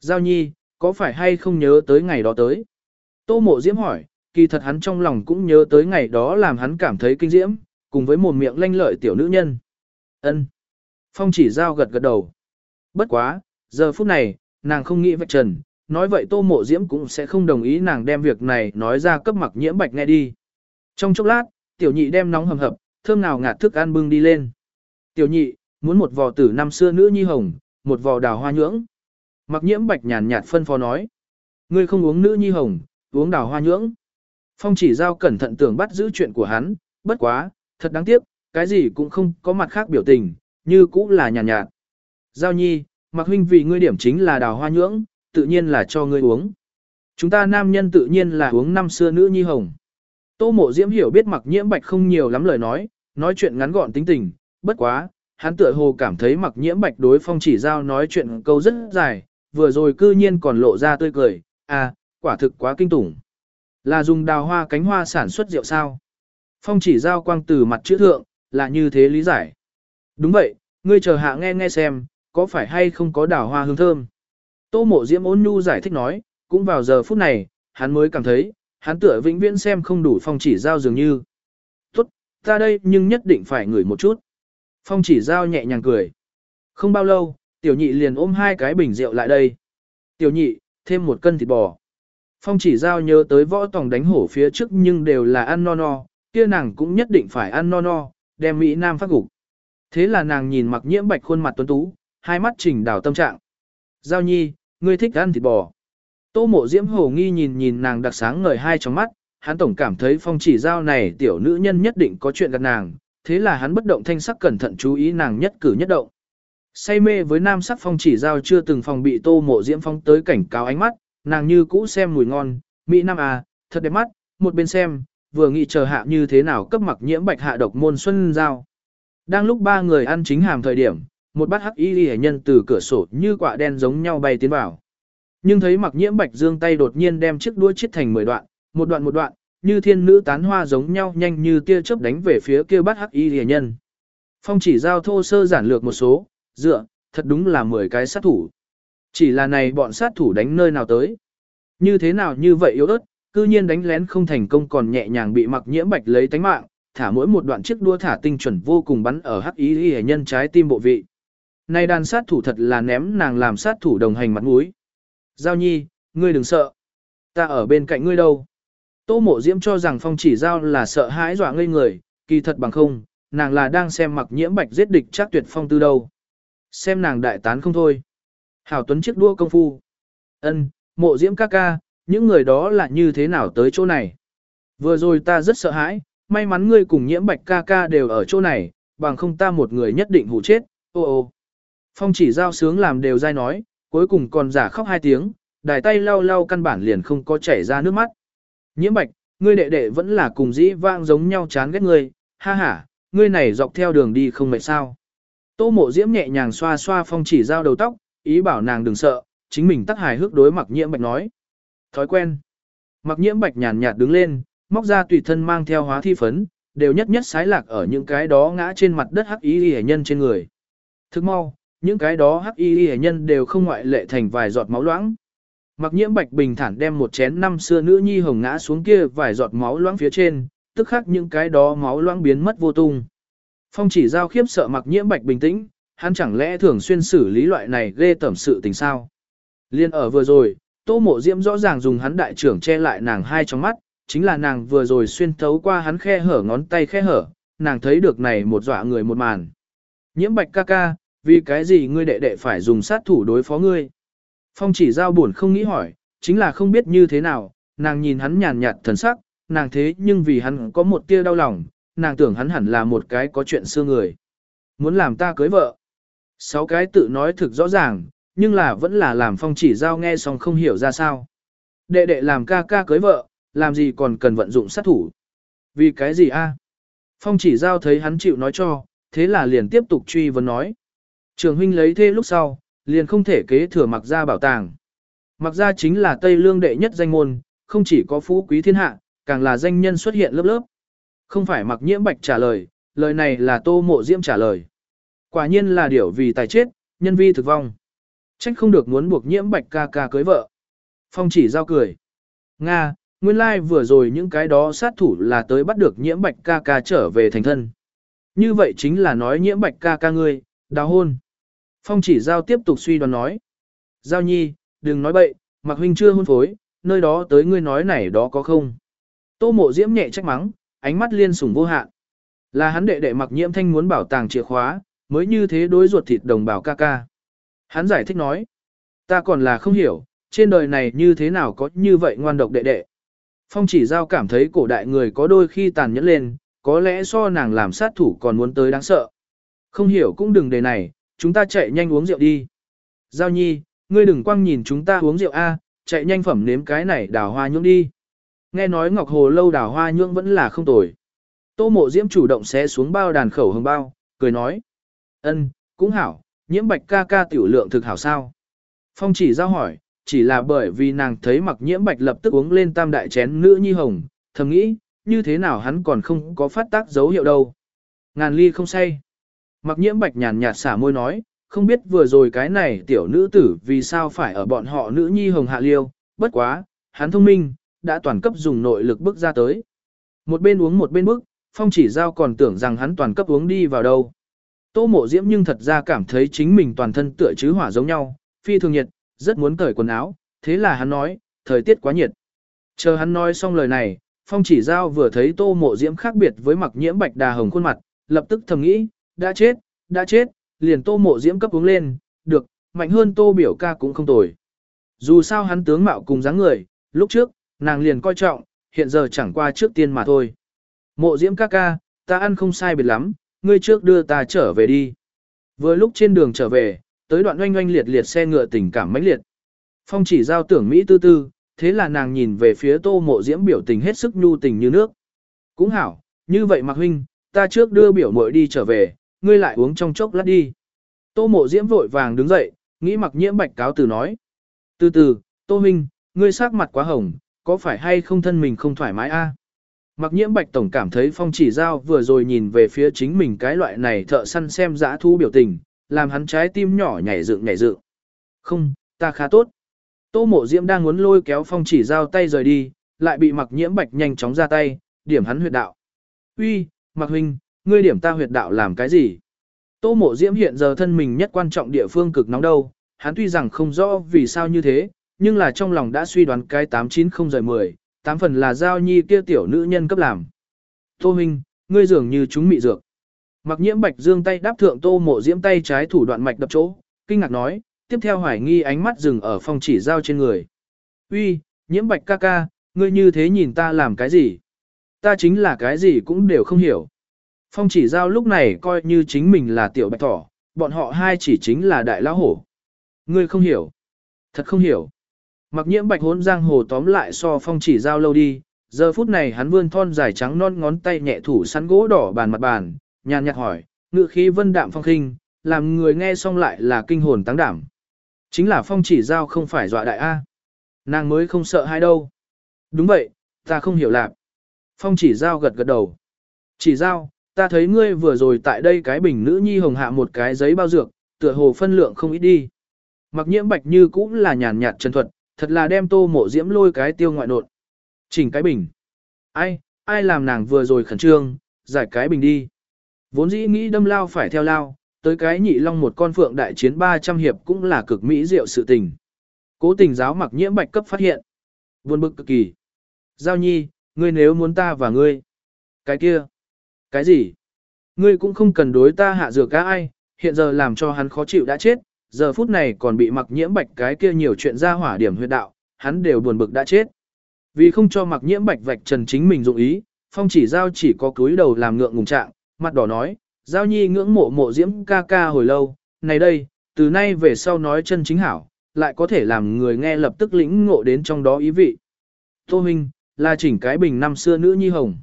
Giao nhi, có phải hay không nhớ tới ngày đó tới? Tô mộ diễm hỏi, kỳ thật hắn trong lòng cũng nhớ tới ngày đó làm hắn cảm thấy kinh diễm, cùng với một miệng lanh lợi tiểu nữ nhân. Ân. Phong chỉ giao gật gật đầu. Bất quá, giờ phút này, nàng không nghĩ vạch trần, nói vậy tô mộ diễm cũng sẽ không đồng ý nàng đem việc này nói ra cấp mặc nhiễm bạch nghe đi. Trong chốc lát, tiểu nhị đem nóng hầm hập, thơm nào ngạt thức ăn bưng đi lên. Tiểu nhị, muốn một vò tử năm xưa nữ nhi hồng, một vò đào hoa nhưỡng. Mặc nhiễm bạch nhàn nhạt phân phó nói. Ngươi không uống nữ nhi hồng, uống đào hoa nhưỡng. Phong chỉ giao cẩn thận tưởng bắt giữ chuyện của hắn, bất quá, thật đáng tiếc, cái gì cũng không có mặt khác biểu tình, như cũng là nhàn nhạt, nhạt. Giao nhi, mặc huynh vì ngươi điểm chính là đào hoa nhưỡng, tự nhiên là cho ngươi uống. Chúng ta nam nhân tự nhiên là uống năm xưa nữ nhi hồng. Tô mộ diễm hiểu biết mặc nhiễm bạch không nhiều lắm lời nói, nói chuyện ngắn gọn tính tình, bất quá, hắn tựa hồ cảm thấy mặc nhiễm bạch đối phong chỉ giao nói chuyện câu rất dài, vừa rồi cư nhiên còn lộ ra tươi cười, à, quả thực quá kinh tủng. Là dùng đào hoa cánh hoa sản xuất rượu sao? Phong chỉ giao quang từ mặt chữ thượng, là như thế lý giải. Đúng vậy, ngươi chờ hạ nghe nghe xem, có phải hay không có đào hoa hương thơm. Tô mộ diễm ôn nhu giải thích nói, cũng vào giờ phút này, hắn mới cảm thấy, hắn tựa vĩnh viễn xem không đủ phong chỉ giao dường như. Tốt, ta đây nhưng nhất định phải ngửi một chút. Phong chỉ giao nhẹ nhàng cười. Không bao lâu, tiểu nhị liền ôm hai cái bình rượu lại đây. Tiểu nhị, thêm một cân thịt bò. Phong chỉ giao nhớ tới võ tòng đánh hổ phía trước nhưng đều là ăn no no, kia nàng cũng nhất định phải ăn no no, đem Mỹ Nam phát gục. Thế là nàng nhìn mặc nhiễm bạch khuôn mặt tuấn tú, hai mắt chỉnh đảo tâm trạng. Giao nhi, ngươi thích ăn thịt bò. Tô mộ diễm hồ nghi nhìn nhìn nàng đặc sáng ngời hai trong mắt, hắn tổng cảm thấy phong chỉ giao này tiểu nữ nhân nhất định có chuyện gặp nàng, thế là hắn bất động thanh sắc cẩn thận chú ý nàng nhất cử nhất động. Say mê với nam sắc phong chỉ giao chưa từng phòng bị tô mộ diễm phong tới cảnh cáo ánh mắt, nàng như cũ xem mùi ngon, mỹ nam à, thật đẹp mắt, một bên xem, vừa nghĩ chờ hạ như thế nào cấp mặc nhiễm bạch hạ độc môn xuân giao. Đang lúc ba người ăn chính hàm thời điểm, một bát hắc y hệ nhân từ cửa sổ như quả đen giống nhau bay tiến vào. Nhưng thấy mặc nhiễm bạch dương tay đột nhiên đem chiếc đuôi chiết thành 10 đoạn, một đoạn một đoạn, như thiên nữ tán hoa giống nhau nhanh như tia chớp đánh về phía kia bát hắc y hệ nhân. Phong chỉ giao thô sơ giản lược một số, dựa, thật đúng là 10 cái sát thủ. Chỉ là này bọn sát thủ đánh nơi nào tới. Như thế nào như vậy yếu ớt, cư nhiên đánh lén không thành công còn nhẹ nhàng bị mặc nhiễm bạch lấy tánh mạng, thả mỗi một đoạn chiếc đua thả tinh chuẩn vô cùng bắn ở hắc ý hệ nhân trái tim bộ vị. Này đàn sát thủ thật là ném nàng làm sát thủ đồng hành mặt mũi. Giao nhi, ngươi đừng sợ. Ta ở bên cạnh ngươi đâu. Tô mộ diễm cho rằng phong chỉ giao là sợ hãi dọa ngây người, kỳ thật bằng không, nàng là đang xem mặc nhiễm bạch giết địch chắc tuyệt phong tư đâu. Xem nàng đại tán không thôi. Hảo tuấn chiếc đua công phu. ân mộ diễm ca ca, những người đó là như thế nào tới chỗ này. Vừa rồi ta rất sợ hãi, may mắn ngươi cùng nhiễm bạch ca ca đều ở chỗ này, bằng không ta một người nhất định hụ chết, ô ô. Phong chỉ giao sướng làm đều dai nói, cuối cùng còn giả khóc hai tiếng, đài tay lau lau căn bản liền không có chảy ra nước mắt. Nhiễm bạch, ngươi đệ đệ vẫn là cùng dĩ vang giống nhau chán ghét ngươi, ha ha, ngươi này dọc theo đường đi không mệt sao. Tô mộ diễm nhẹ nhàng xoa xoa phong chỉ giao đầu tóc, ý bảo nàng đừng sợ, chính mình tắc hài hước đối mặc nhiễm bạch nói. Thói quen. Mặc nhiễm bạch nhàn nhạt đứng lên, móc ra tùy thân mang theo hóa thi phấn, đều nhất nhất sái lạc ở những cái đó ngã trên mặt đất hắc y hệ nhân trên người. Thức mau, những cái đó hắc y hệ nhân đều không ngoại lệ thành vài giọt máu loãng. Mặc nhiễm bạch bình thản đem một chén năm xưa nữ nhi hồng ngã xuống kia vài giọt máu loãng phía trên, tức khắc những cái đó máu loãng biến mất vô tung. Phong chỉ giao khiếp sợ mặc nhiễm bạch bình tĩnh, hắn chẳng lẽ thường xuyên xử lý loại này ghê tẩm sự tình sao. Liên ở vừa rồi, tô mộ diễm rõ ràng dùng hắn đại trưởng che lại nàng hai trong mắt, chính là nàng vừa rồi xuyên thấu qua hắn khe hở ngón tay khe hở, nàng thấy được này một dọa người một màn. Nhiễm bạch ca ca, vì cái gì ngươi đệ đệ phải dùng sát thủ đối phó ngươi? Phong chỉ giao buồn không nghĩ hỏi, chính là không biết như thế nào, nàng nhìn hắn nhàn nhạt thần sắc, nàng thế nhưng vì hắn có một tia đau lòng, nàng tưởng hắn hẳn là một cái có chuyện xưa người. Muốn làm ta cưới vợ. Sáu cái tự nói thực rõ ràng, nhưng là vẫn là làm phong chỉ giao nghe xong không hiểu ra sao. Đệ đệ làm ca ca cưới vợ, làm gì còn cần vận dụng sát thủ. Vì cái gì a? Phong chỉ giao thấy hắn chịu nói cho, thế là liền tiếp tục truy vấn nói. Trường huynh lấy thế lúc sau, liền không thể kế thừa mặc gia bảo tàng. Mặc gia chính là Tây Lương đệ nhất danh môn, không chỉ có phú quý thiên hạ, càng là danh nhân xuất hiện lớp lớp. Không phải mặc nhiễm bạch trả lời, lời này là tô mộ diễm trả lời. Quả nhiên là điều vì tài chết, nhân vi thực vong. Trách không được muốn buộc nhiễm bạch ca ca cưới vợ. Phong chỉ giao cười. Nga, nguyên lai like vừa rồi những cái đó sát thủ là tới bắt được nhiễm bạch ca ca trở về thành thân. Như vậy chính là nói nhiễm bạch ca ca ngươi, đào hôn. Phong chỉ giao tiếp tục suy đoán nói. Giao nhi, đừng nói bậy, mặc huynh chưa hôn phối, nơi đó tới ngươi nói này đó có không. Tô mộ diễm nhẹ trách mắng, ánh mắt liên sủng vô hạn. Là hắn đệ đệ mặc nhiễm thanh muốn bảo tàng chìa khóa, mới như thế đối ruột thịt đồng bào ca ca. Hắn giải thích nói, ta còn là không hiểu, trên đời này như thế nào có như vậy ngoan độc đệ đệ. Phong chỉ giao cảm thấy cổ đại người có đôi khi tàn nhẫn lên, có lẽ so nàng làm sát thủ còn muốn tới đáng sợ. Không hiểu cũng đừng đề này, chúng ta chạy nhanh uống rượu đi. Giao nhi, ngươi đừng quăng nhìn chúng ta uống rượu A, chạy nhanh phẩm nếm cái này đào hoa nhưỡng đi. Nghe nói Ngọc Hồ lâu đào hoa nhưỡng vẫn là không tồi. Tô mộ diễm chủ động xé xuống bao đàn khẩu hương bao, cười nói ân cũng hảo, nhiễm bạch ca ca tiểu lượng thực hảo sao. Phong chỉ giao hỏi, chỉ là bởi vì nàng thấy mặc nhiễm bạch lập tức uống lên tam đại chén nữ nhi hồng, thầm nghĩ, như thế nào hắn còn không có phát tác dấu hiệu đâu. Ngàn ly không say. Mặc nhiễm bạch nhàn nhạt xả môi nói, không biết vừa rồi cái này tiểu nữ tử vì sao phải ở bọn họ nữ nhi hồng hạ liêu, bất quá, hắn thông minh, đã toàn cấp dùng nội lực bước ra tới. Một bên uống một bên bước, phong chỉ giao còn tưởng rằng hắn toàn cấp uống đi vào đâu. Tô mộ diễm nhưng thật ra cảm thấy chính mình toàn thân tựa chứ hỏa giống nhau, phi thường nhiệt, rất muốn cởi quần áo, thế là hắn nói, thời tiết quá nhiệt. Chờ hắn nói xong lời này, phong chỉ giao vừa thấy tô mộ diễm khác biệt với mặc nhiễm bạch đà hồng khuôn mặt, lập tức thầm nghĩ, đã chết, đã chết, liền tô mộ diễm cấp uống lên, được, mạnh hơn tô biểu ca cũng không tồi. Dù sao hắn tướng mạo cùng dáng người, lúc trước, nàng liền coi trọng, hiện giờ chẳng qua trước tiên mà thôi. Mộ diễm ca ca, ta ăn không sai biệt lắm, ngươi trước đưa ta trở về đi. Vừa lúc trên đường trở về, tới đoạn oanh oanh liệt liệt xe ngựa tình cảm mãnh liệt. Phong chỉ giao tưởng Mỹ tư tư, thế là nàng nhìn về phía tô mộ diễm biểu tình hết sức nhu tình như nước. Cũng hảo, như vậy Mạc Huynh, ta trước đưa biểu muội đi trở về, ngươi lại uống trong chốc lát đi. Tô mộ diễm vội vàng đứng dậy, nghĩ mặc nhiễm bạch cáo từ nói. Từ từ, Tô Huynh, ngươi sắc mặt quá hồng, có phải hay không thân mình không thoải mái a? Mặc nhiễm bạch tổng cảm thấy phong chỉ giao vừa rồi nhìn về phía chính mình cái loại này thợ săn xem dã thu biểu tình, làm hắn trái tim nhỏ nhảy dựng nhảy dựng. Không, ta khá tốt. Tô mộ diễm đang muốn lôi kéo phong chỉ giao tay rời đi, lại bị mặc nhiễm bạch nhanh chóng ra tay, điểm hắn huyệt đạo. Uy, mặc huynh, ngươi điểm ta huyệt đạo làm cái gì? Tô mộ diễm hiện giờ thân mình nhất quan trọng địa phương cực nóng đâu, hắn tuy rằng không rõ vì sao như thế, nhưng là trong lòng đã suy đoán cái 890 rời 10, tám phần là giao nhi kia tiểu nữ nhân cấp làm. Tô huynh, ngươi dường như chúng mị dược. Mặc nhiễm bạch dương tay đáp thượng tô mộ diễm tay trái thủ đoạn mạch đập chỗ, kinh ngạc nói, tiếp theo hoài nghi ánh mắt dừng ở phong chỉ giao trên người. Uy, nhiễm bạch ca ca, ngươi như thế nhìn ta làm cái gì? Ta chính là cái gì cũng đều không hiểu. Phong chỉ giao lúc này coi như chính mình là tiểu bạch thỏ, bọn họ hai chỉ chính là đại lão hổ. Ngươi không hiểu. Thật không hiểu. Mặc nhiễm bạch hốn giang hồ tóm lại so phong chỉ giao lâu đi, giờ phút này hắn vươn thon dài trắng non ngón tay nhẹ thủ sắn gỗ đỏ bàn mặt bàn, nhàn nhạt hỏi, ngự khí vân đạm phong khinh, làm người nghe xong lại là kinh hồn tăng đảm. Chính là phong chỉ giao không phải dọa đại A. Nàng mới không sợ hai đâu. Đúng vậy, ta không hiểu lạc. Phong chỉ giao gật gật đầu. Chỉ giao, ta thấy ngươi vừa rồi tại đây cái bình nữ nhi hồng hạ một cái giấy bao dược, tựa hồ phân lượng không ít đi. Mặc nhiễm bạch như cũng là nhàn nhạt chân thuật, thật là đem tô mộ diễm lôi cái tiêu ngoại nột. Chỉnh cái bình. Ai, ai làm nàng vừa rồi khẩn trương, giải cái bình đi. Vốn dĩ nghĩ đâm lao phải theo lao, tới cái nhị long một con phượng đại chiến 300 hiệp cũng là cực mỹ diệu sự tình. Cố tình giáo mặc nhiễm bạch cấp phát hiện. Buồn bực cực kỳ. Giao nhi, ngươi nếu muốn ta và ngươi. Cái kia. Cái gì? Ngươi cũng không cần đối ta hạ dược cá ai, hiện giờ làm cho hắn khó chịu đã chết, giờ phút này còn bị mặc nhiễm bạch cái kia nhiều chuyện ra hỏa điểm huyệt đạo, hắn đều buồn bực đã chết. Vì không cho mặc nhiễm bạch vạch trần chính mình dụng ý, phong chỉ giao chỉ có cúi đầu làm ngượng ngùng trạng, mặt đỏ nói, giao nhi ngưỡng mộ mộ diễm ca ca hồi lâu, này đây, từ nay về sau nói chân chính hảo, lại có thể làm người nghe lập tức lĩnh ngộ đến trong đó ý vị. Tô Minh, là chỉnh cái bình năm xưa nữ nhi hồng.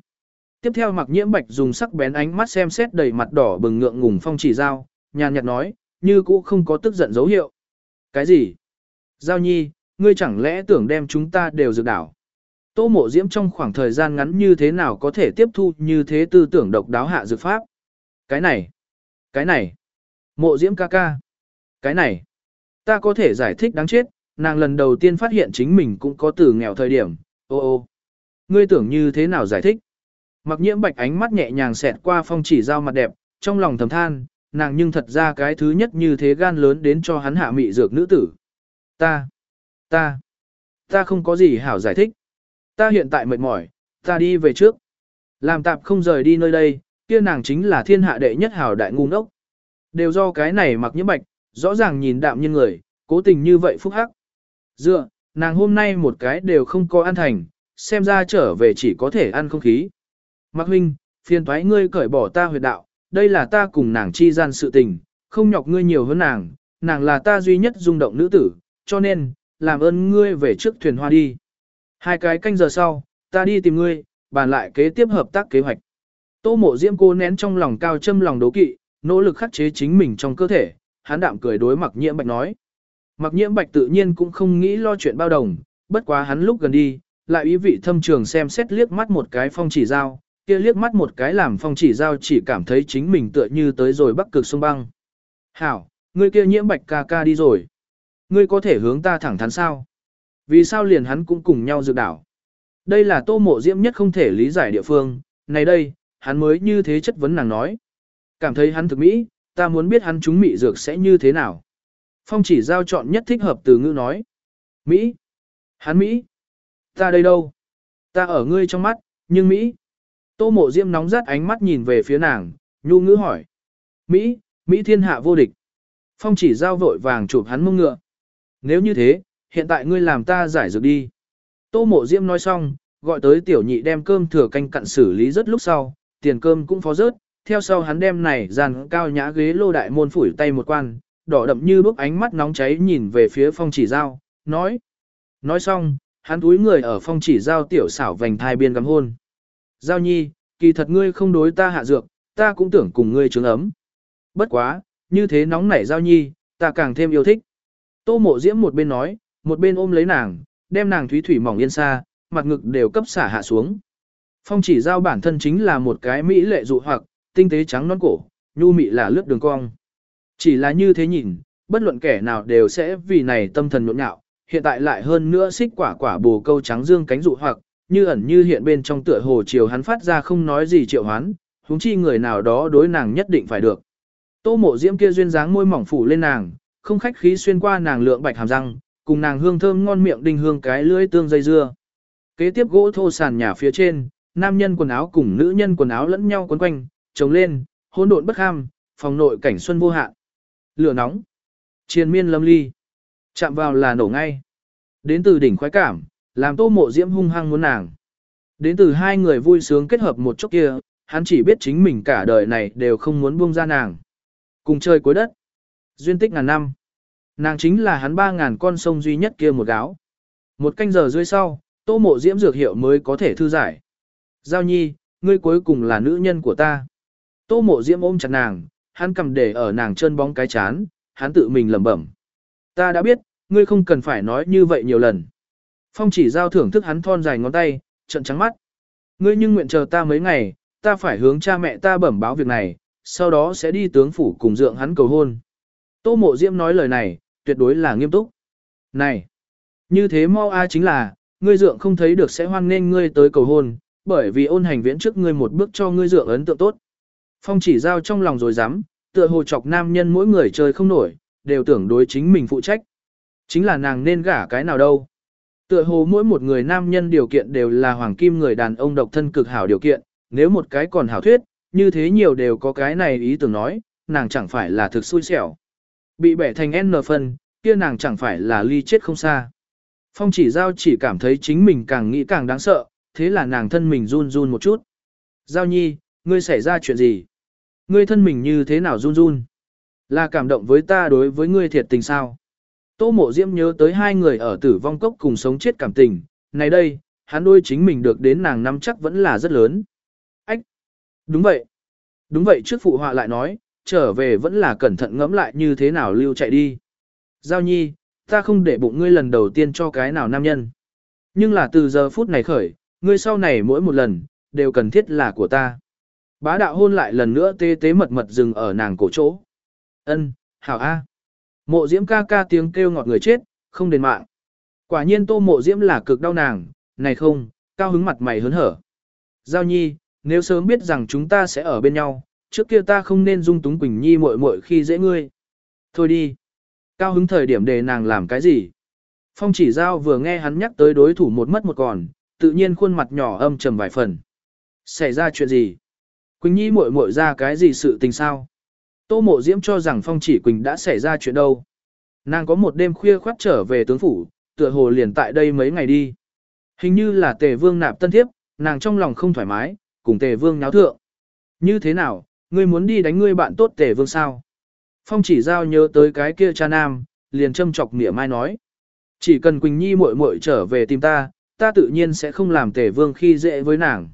Tiếp theo mặc nhiễm bạch dùng sắc bén ánh mắt xem xét đầy mặt đỏ bừng ngượng ngùng phong chỉ giao, nhàn nhạt nói, như cũ không có tức giận dấu hiệu. Cái gì? Giao nhi, ngươi chẳng lẽ tưởng đem chúng ta đều dược đảo? Tô mộ diễm trong khoảng thời gian ngắn như thế nào có thể tiếp thu như thế tư tưởng độc đáo hạ dược pháp? Cái này, cái này, mộ diễm ca ca, cái này, ta có thể giải thích đáng chết, nàng lần đầu tiên phát hiện chính mình cũng có từ nghèo thời điểm, ô ô. Ngươi tưởng như thế nào giải thích? Mặc nhiễm bạch ánh mắt nhẹ nhàng xẹt qua phong chỉ giao mặt đẹp, trong lòng thầm than, nàng nhưng thật ra cái thứ nhất như thế gan lớn đến cho hắn hạ mị dược nữ tử. Ta, ta, ta không có gì hảo giải thích. Ta hiện tại mệt mỏi, ta đi về trước. Làm tạp không rời đi nơi đây, kia nàng chính là thiên hạ đệ nhất hảo đại ngu ngốc. Đều do cái này mặc nhiễm bạch, rõ ràng nhìn đạm như người, cố tình như vậy phúc hắc. Dựa, nàng hôm nay một cái đều không có ăn thành, xem ra trở về chỉ có thể ăn không khí. Mạc huynh, phiền thoái ngươi cởi bỏ ta huyệt đạo, đây là ta cùng nàng chi gian sự tình, không nhọc ngươi nhiều hơn nàng, nàng là ta duy nhất rung động nữ tử, cho nên, làm ơn ngươi về trước thuyền hoa đi. Hai cái canh giờ sau, ta đi tìm ngươi, bàn lại kế tiếp hợp tác kế hoạch. Tô mộ diễm cô nén trong lòng cao châm lòng đố kỵ, nỗ lực khắc chế chính mình trong cơ thể, hán đạm cười đối mặc nhiễm bạch nói. Mặc nhiễm bạch tự nhiên cũng không nghĩ lo chuyện bao đồng, bất quá hắn lúc gần đi, lại ý vị thâm trường xem xét liếc mắt một cái phong chỉ giao, kia liếc mắt một cái làm phong chỉ giao chỉ cảm thấy chính mình tựa như tới rồi bắc cực sông băng. Hảo, ngươi kia nhiễm bạch ca ca đi rồi. Ngươi có thể hướng ta thẳng thắn sao? Vì sao liền hắn cũng cùng nhau dự đảo? Đây là tô mộ diễm nhất không thể lý giải địa phương, này đây, hắn mới như thế chất vấn nàng nói. Cảm thấy hắn thực mỹ, ta muốn biết hắn chúng mỹ dược sẽ như thế nào. Phong chỉ giao chọn nhất thích hợp từ ngữ nói. Mỹ. Hắn Mỹ. Ta đây đâu? Ta ở ngươi trong mắt, nhưng Mỹ. Tô mộ Diêm nóng rát ánh mắt nhìn về phía nàng, nhu ngữ hỏi. Mỹ, Mỹ thiên hạ vô địch. Phong chỉ giao vội vàng chụp hắn mông ngựa. Nếu như thế, hiện tại ngươi làm ta giải dược đi. Tô mộ Diêm nói xong, gọi tới tiểu nhị đem cơm thừa canh cặn xử lý rất lúc sau, tiền cơm cũng phó rớt, theo sau hắn đem này dàn cao nhã ghế lô đại môn phủi tay một quan, đỏ đậm như bức ánh mắt nóng cháy nhìn về phía phong chỉ giao, nói. Nói xong, hắn túi người ở phong chỉ giao tiểu xảo vành thai biên gắm hôn. Giao nhi, kỳ thật ngươi không đối ta hạ dược, ta cũng tưởng cùng ngươi trướng ấm. Bất quá, như thế nóng nảy giao nhi, ta càng thêm yêu thích. Tô mộ diễm một bên nói, một bên ôm lấy nàng, đem nàng thúy thủy mỏng yên xa, mặt ngực đều cấp xả hạ xuống. Phong chỉ giao bản thân chính là một cái mỹ lệ dụ hoặc, tinh tế trắng non cổ, nhu mị là lướt đường cong. Chỉ là như thế nhìn, bất luận kẻ nào đều sẽ vì này tâm thần nhộn nhạo, hiện tại lại hơn nữa xích quả quả bồ câu trắng dương cánh dụ hoặc, như ẩn như hiện bên trong tựa hồ chiều hắn phát ra không nói gì triệu hoán, huống chi người nào đó đối nàng nhất định phải được. Tô mộ diễm kia duyên dáng môi mỏng phủ lên nàng, không khách khí xuyên qua nàng lượng bạch hàm răng, cùng nàng hương thơm ngon miệng đinh hương cái lưỡi tương dây dưa. Kế tiếp gỗ thô sàn nhà phía trên, nam nhân quần áo cùng nữ nhân quần áo lẫn nhau quấn quanh, chồng lên, hỗn độn bất ham, phòng nội cảnh xuân vô hạn. Lửa nóng, triền miên lâm ly, chạm vào là nổ ngay. Đến từ đỉnh khoái cảm, làm tô mộ diễm hung hăng muốn nàng. Đến từ hai người vui sướng kết hợp một chút kia, hắn chỉ biết chính mình cả đời này đều không muốn buông ra nàng. Cùng chơi cuối đất. Duyên tích ngàn năm. Nàng chính là hắn ba ngàn con sông duy nhất kia một gáo. Một canh giờ dưới sau, tô mộ diễm dược hiệu mới có thể thư giải. Giao nhi, ngươi cuối cùng là nữ nhân của ta. Tô mộ diễm ôm chặt nàng, hắn cầm để ở nàng chân bóng cái chán, hắn tự mình lẩm bẩm. Ta đã biết, ngươi không cần phải nói như vậy nhiều lần. Phong chỉ giao thưởng thức hắn thon dài ngón tay, trận trắng mắt. Ngươi nhưng nguyện chờ ta mấy ngày, ta phải hướng cha mẹ ta bẩm báo việc này, sau đó sẽ đi tướng phủ cùng dượng hắn cầu hôn. Tô mộ diễm nói lời này, tuyệt đối là nghiêm túc. Này, như thế mau a chính là, ngươi dượng không thấy được sẽ hoan nghênh ngươi tới cầu hôn, bởi vì ôn hành viễn trước ngươi một bước cho ngươi dượng ấn tượng tốt. Phong chỉ giao trong lòng rồi dám, tựa hồ chọc nam nhân mỗi người chơi không nổi, đều tưởng đối chính mình phụ trách. Chính là nàng nên gả cái nào đâu. Tựa hồ mỗi một người nam nhân điều kiện đều là hoàng kim người đàn ông độc thân cực hảo điều kiện, nếu một cái còn hảo thuyết, như thế nhiều đều có cái này ý tưởng nói, nàng chẳng phải là thực xui xẻo. Bị bẻ thành N phân, kia nàng chẳng phải là ly chết không xa. Phong chỉ giao chỉ cảm thấy chính mình càng nghĩ càng đáng sợ, thế là nàng thân mình run run một chút. Giao nhi, ngươi xảy ra chuyện gì? Ngươi thân mình như thế nào run run? Là cảm động với ta đối với ngươi thiệt tình sao? Tô mộ diễm nhớ tới hai người ở tử vong cốc cùng sống chết cảm tình, này đây, hắn đôi chính mình được đến nàng năm chắc vẫn là rất lớn. Ách! Đúng vậy! Đúng vậy trước phụ họa lại nói, trở về vẫn là cẩn thận ngẫm lại như thế nào lưu chạy đi. Giao nhi, ta không để bụng ngươi lần đầu tiên cho cái nào nam nhân. Nhưng là từ giờ phút này khởi, ngươi sau này mỗi một lần, đều cần thiết là của ta. Bá đạo hôn lại lần nữa tê tế mật mật dừng ở nàng cổ chỗ. Ân, hảo A. Mộ diễm ca ca tiếng kêu ngọt người chết, không đền mạng. Quả nhiên tô mộ diễm là cực đau nàng, này không, cao hứng mặt mày hớn hở. Giao nhi, nếu sớm biết rằng chúng ta sẽ ở bên nhau, trước kia ta không nên dung túng Quỳnh Nhi muội muội khi dễ ngươi. Thôi đi. Cao hứng thời điểm để nàng làm cái gì? Phong chỉ giao vừa nghe hắn nhắc tới đối thủ một mất một còn, tự nhiên khuôn mặt nhỏ âm trầm vài phần. Xảy ra chuyện gì? Quỳnh Nhi muội muội ra cái gì sự tình sao? Tô mộ diễm cho rằng Phong chỉ Quỳnh đã xảy ra chuyện đâu. Nàng có một đêm khuya khoát trở về tướng phủ, tựa hồ liền tại đây mấy ngày đi. Hình như là tề vương nạp tân thiếp, nàng trong lòng không thoải mái, cùng tề vương nháo thượng. Như thế nào, ngươi muốn đi đánh ngươi bạn tốt tề vương sao? Phong chỉ giao nhớ tới cái kia cha nam, liền châm chọc mỉa mai nói. Chỉ cần Quỳnh Nhi muội muội trở về tìm ta, ta tự nhiên sẽ không làm tề vương khi dễ với nàng.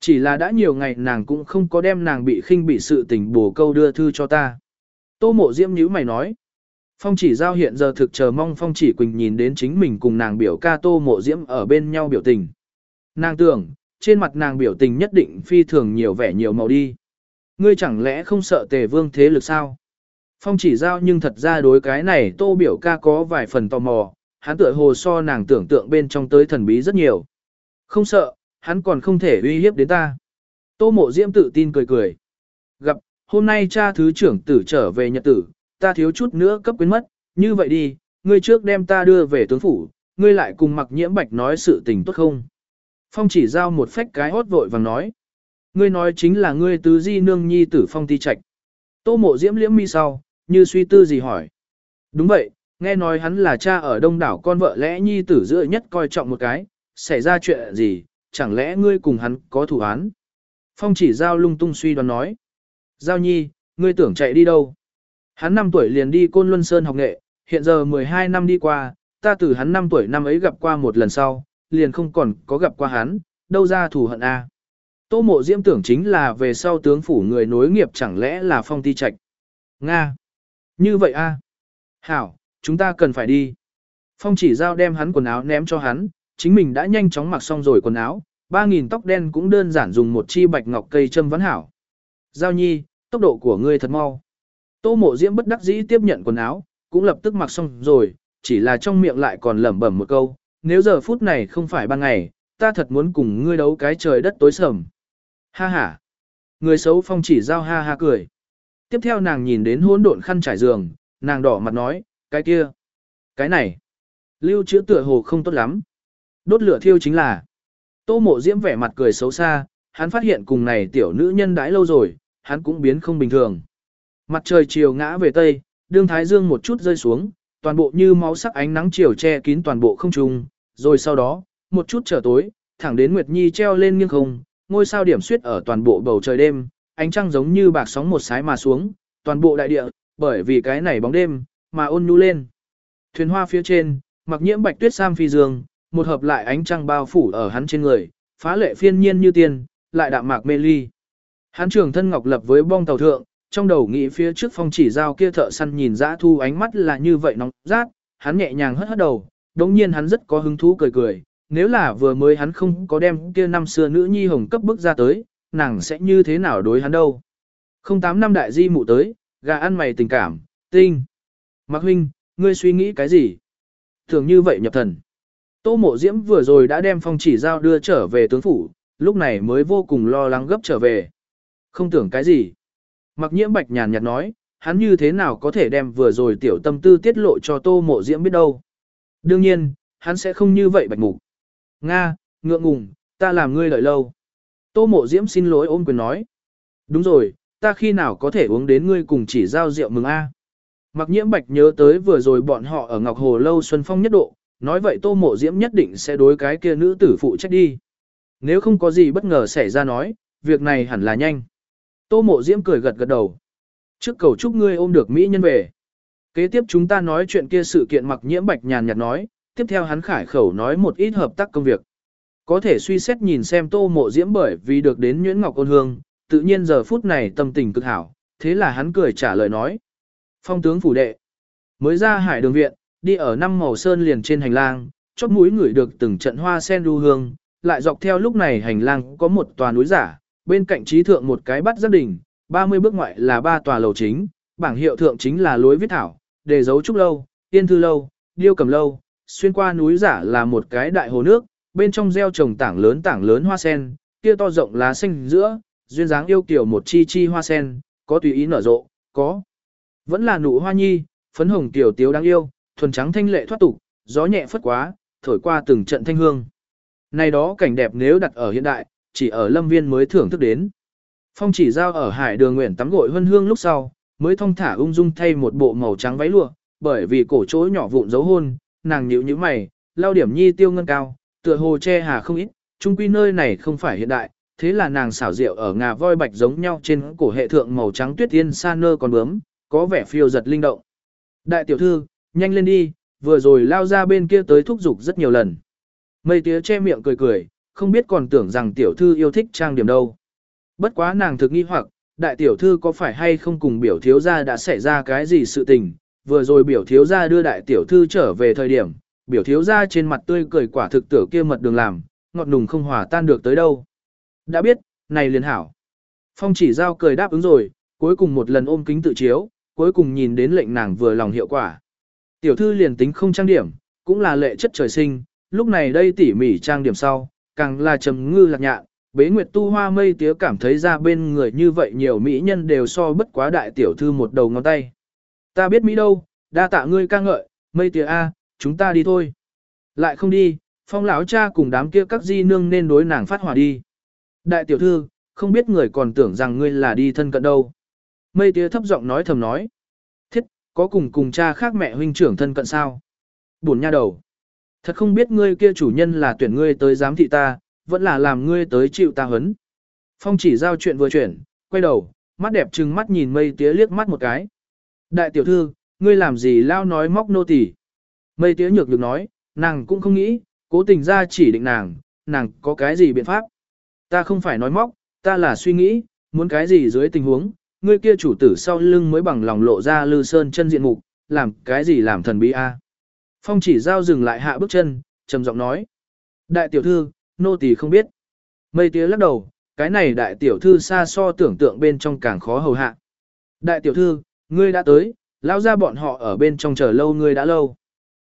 Chỉ là đã nhiều ngày nàng cũng không có đem nàng bị khinh bị sự tình bổ câu đưa thư cho ta. Tô mộ diễm nhữ mày nói. Phong chỉ giao hiện giờ thực chờ mong Phong chỉ Quỳnh nhìn đến chính mình cùng nàng biểu ca tô mộ diễm ở bên nhau biểu tình. Nàng tưởng, trên mặt nàng biểu tình nhất định phi thường nhiều vẻ nhiều màu đi. Ngươi chẳng lẽ không sợ tề vương thế lực sao? Phong chỉ giao nhưng thật ra đối cái này tô biểu ca có vài phần tò mò, hắn tựa hồ so nàng tưởng tượng bên trong tới thần bí rất nhiều. Không sợ, hắn còn không thể uy hiếp đến ta. Tô mộ diễm tự tin cười cười. Gặp, hôm nay cha thứ trưởng tử trở về nhật tử, ta thiếu chút nữa cấp quyến mất, như vậy đi, ngươi trước đem ta đưa về tướng phủ, ngươi lại cùng mặc nhiễm bạch nói sự tình tốt không. Phong chỉ giao một phách cái hốt vội vàng nói. Ngươi nói chính là ngươi tứ di nương nhi tử phong ti trạch. Tô mộ diễm liễm mi sau, như suy tư gì hỏi. Đúng vậy, nghe nói hắn là cha ở đông đảo con vợ lẽ nhi tử giữa nhất coi trọng một cái, xảy ra chuyện gì, chẳng lẽ ngươi cùng hắn có thủ án? Phong chỉ giao lung tung suy đoán nói. Giao nhi, ngươi tưởng chạy đi đâu? Hắn 5 tuổi liền đi Côn Luân Sơn học nghệ, hiện giờ 12 năm đi qua, ta từ hắn 5 tuổi năm ấy gặp qua một lần sau, liền không còn có gặp qua hắn, đâu ra thù hận a. Tô mộ diễm tưởng chính là về sau tướng phủ người nối nghiệp chẳng lẽ là phong ti trạch. Nga. Như vậy a. Hảo, chúng ta cần phải đi. Phong chỉ giao đem hắn quần áo ném cho hắn, chính mình đã nhanh chóng mặc xong rồi quần áo, 3.000 tóc đen cũng đơn giản dùng một chi bạch ngọc cây châm vấn hảo. Giao nhi, tốc độ của ngươi thật mau. Tô mộ diễm bất đắc dĩ tiếp nhận quần áo, cũng lập tức mặc xong rồi, chỉ là trong miệng lại còn lẩm bẩm một câu, nếu giờ phút này không phải ban ngày, ta thật muốn cùng ngươi đấu cái trời đất tối sầm. Ha ha. Người xấu phong chỉ giao ha ha cười. Tiếp theo nàng nhìn đến hỗn độn khăn trải giường, nàng đỏ mặt nói, cái kia, cái này, lưu trữ tựa hồ không tốt lắm. Đốt lửa thiêu chính là, tô mộ diễm vẻ mặt cười xấu xa, hắn phát hiện cùng này tiểu nữ nhân đãi lâu rồi, hắn cũng biến không bình thường. Mặt trời chiều ngã về tây, đương thái dương một chút rơi xuống, toàn bộ như máu sắc ánh nắng chiều che kín toàn bộ không trung, rồi sau đó, một chút trở tối, thẳng đến Nguyệt Nhi treo lên nghiêng không, ngôi sao điểm suyết ở toàn bộ bầu trời đêm, ánh trăng giống như bạc sóng một sái mà xuống, toàn bộ đại địa, bởi vì cái này bóng đêm, mà ôn nhu lên. Thuyền hoa phía trên, mặc nhiễm bạch tuyết sam phi dương, một hợp lại ánh trăng bao phủ ở hắn trên người, phá lệ phiên nhiên như tiên, lại đạm mạc mê ly. Hắn trường thân ngọc lập với bong tàu thượng, trong đầu nghĩ phía trước phong chỉ giao kia thợ săn nhìn dã thu ánh mắt là như vậy nóng rát, hắn nhẹ nhàng hất hất đầu, đống nhiên hắn rất có hứng thú cười cười, nếu là vừa mới hắn không có đem kia năm xưa nữ nhi hồng cấp bước ra tới, nàng sẽ như thế nào đối hắn đâu. Không tám năm đại di mụ tới, gà ăn mày tình cảm, tinh. Mạc huynh, ngươi suy nghĩ cái gì? Thường như vậy nhập thần. Tô mộ diễm vừa rồi đã đem phong chỉ giao đưa trở về tướng phủ, lúc này mới vô cùng lo lắng gấp trở về. Không tưởng cái gì. Mặc nhiễm bạch nhàn nhạt nói, hắn như thế nào có thể đem vừa rồi tiểu tâm tư tiết lộ cho tô mộ diễm biết đâu. Đương nhiên, hắn sẽ không như vậy bạch mục. Nga, ngượng ngùng, ta làm ngươi đợi lâu. Tô mộ diễm xin lỗi ôm quyền nói. Đúng rồi, ta khi nào có thể uống đến ngươi cùng chỉ giao rượu mừng a? Mặc nhiễm bạch nhớ tới vừa rồi bọn họ ở Ngọc Hồ Lâu Xuân Phong nhất độ, nói vậy tô mộ diễm nhất định sẽ đối cái kia nữ tử phụ trách đi. Nếu không có gì bất ngờ xảy ra nói, việc này hẳn là nhanh. Tô mộ diễm cười gật gật đầu. Trước cầu chúc ngươi ôm được Mỹ nhân về. Kế tiếp chúng ta nói chuyện kia sự kiện mặc nhiễm bạch nhàn nhạt nói, tiếp theo hắn khải khẩu nói một ít hợp tác công việc. Có thể suy xét nhìn xem tô mộ diễm bởi vì được đến nhuyễn ngọc ôn hương, tự nhiên giờ phút này tâm tình cực hảo, thế là hắn cười trả lời nói. Phong tướng phủ đệ, mới ra hải đường viện, đi ở năm màu sơn liền trên hành lang, chóp mũi ngửi được từng trận hoa sen đu hương, lại dọc theo lúc này hành lang có một tòa núi giả, bên cạnh trí thượng một cái bắt gia đỉnh, 30 bước ngoại là ba tòa lầu chính, bảng hiệu thượng chính là lối viết thảo, đề dấu trúc lâu, tiên thư lâu, điêu cầm lâu, xuyên qua núi giả là một cái đại hồ nước, bên trong gieo trồng tảng lớn tảng lớn hoa sen, kia to rộng lá xanh giữa, duyên dáng yêu kiểu một chi chi hoa sen, có tùy ý nở rộ, có. Vẫn là nụ hoa nhi, phấn hồng tiểu tiếu đáng yêu, thuần trắng thanh lệ thoát tục, gió nhẹ phất quá, thổi qua từng trận thanh hương. Này đó cảnh đẹp nếu đặt ở hiện đại, chỉ ở lâm viên mới thưởng thức đến. Phong chỉ giao ở hải đường nguyện tắm gội hân hương lúc sau, mới thong thả ung dung thay một bộ màu trắng váy lụa, bởi vì cổ chỗ nhỏ vụn dấu hôn, nàng nhíu nhíu mày, lao điểm nhi tiêu ngân cao, tựa hồ che hà không ít, chung quy nơi này không phải hiện đại, thế là nàng xảo diệu ở ngà voi bạch giống nhau trên cổ hệ thượng màu trắng tuyết tiên sa nơ còn bướm, có vẻ phiêu giật linh động. Đại tiểu thư, nhanh lên đi, vừa rồi lao ra bên kia tới thúc giục rất nhiều lần. Mây tía che miệng cười cười, không biết còn tưởng rằng tiểu thư yêu thích trang điểm đâu. Bất quá nàng thực nghi hoặc, đại tiểu thư có phải hay không cùng biểu thiếu gia đã xảy ra cái gì sự tình, vừa rồi biểu thiếu gia đưa đại tiểu thư trở về thời điểm, biểu thiếu gia trên mặt tươi cười quả thực tử kia mật đường làm, ngọt nùng không hòa tan được tới đâu. Đã biết, này liền hảo. Phong chỉ giao cười đáp ứng rồi, cuối cùng một lần ôm kính tự chiếu, cuối cùng nhìn đến lệnh nàng vừa lòng hiệu quả. Tiểu thư liền tính không trang điểm, cũng là lệ chất trời sinh, lúc này đây tỉ mỉ trang điểm sau, càng là trầm ngư lạc nhạn, bế nguyệt tu hoa mây tía cảm thấy ra bên người như vậy nhiều mỹ nhân đều so bất quá đại tiểu thư một đầu ngón tay. Ta biết Mỹ đâu, đa tạ ngươi ca ngợi, mây tía A, chúng ta đi thôi. Lại không đi, phong lão cha cùng đám kia các di nương nên đối nàng phát hỏa đi. Đại tiểu thư, không biết người còn tưởng rằng ngươi là đi thân cận đâu. Mây tía thấp giọng nói thầm nói. Có cùng cùng cha khác mẹ huynh trưởng thân cận sao? Buồn nha đầu. Thật không biết ngươi kia chủ nhân là tuyển ngươi tới giám thị ta, vẫn là làm ngươi tới chịu ta hấn. Phong chỉ giao chuyện vừa chuyển, quay đầu, mắt đẹp trừng mắt nhìn mây tía liếc mắt một cái. Đại tiểu thư, ngươi làm gì lao nói móc nô tỳ? Mây tía nhược được nói, nàng cũng không nghĩ, cố tình ra chỉ định nàng, nàng có cái gì biện pháp? Ta không phải nói móc, ta là suy nghĩ, muốn cái gì dưới tình huống, ngươi kia chủ tử sau lưng mới bằng lòng lộ ra lư sơn chân diện mục, làm cái gì làm thần bí a? Phong chỉ giao dừng lại hạ bước chân, trầm giọng nói. Đại tiểu thư, nô tỳ không biết. Mây tía lắc đầu, cái này đại tiểu thư xa so tưởng tượng bên trong càng khó hầu hạ. Đại tiểu thư, ngươi đã tới, lão ra bọn họ ở bên trong chờ lâu ngươi đã lâu.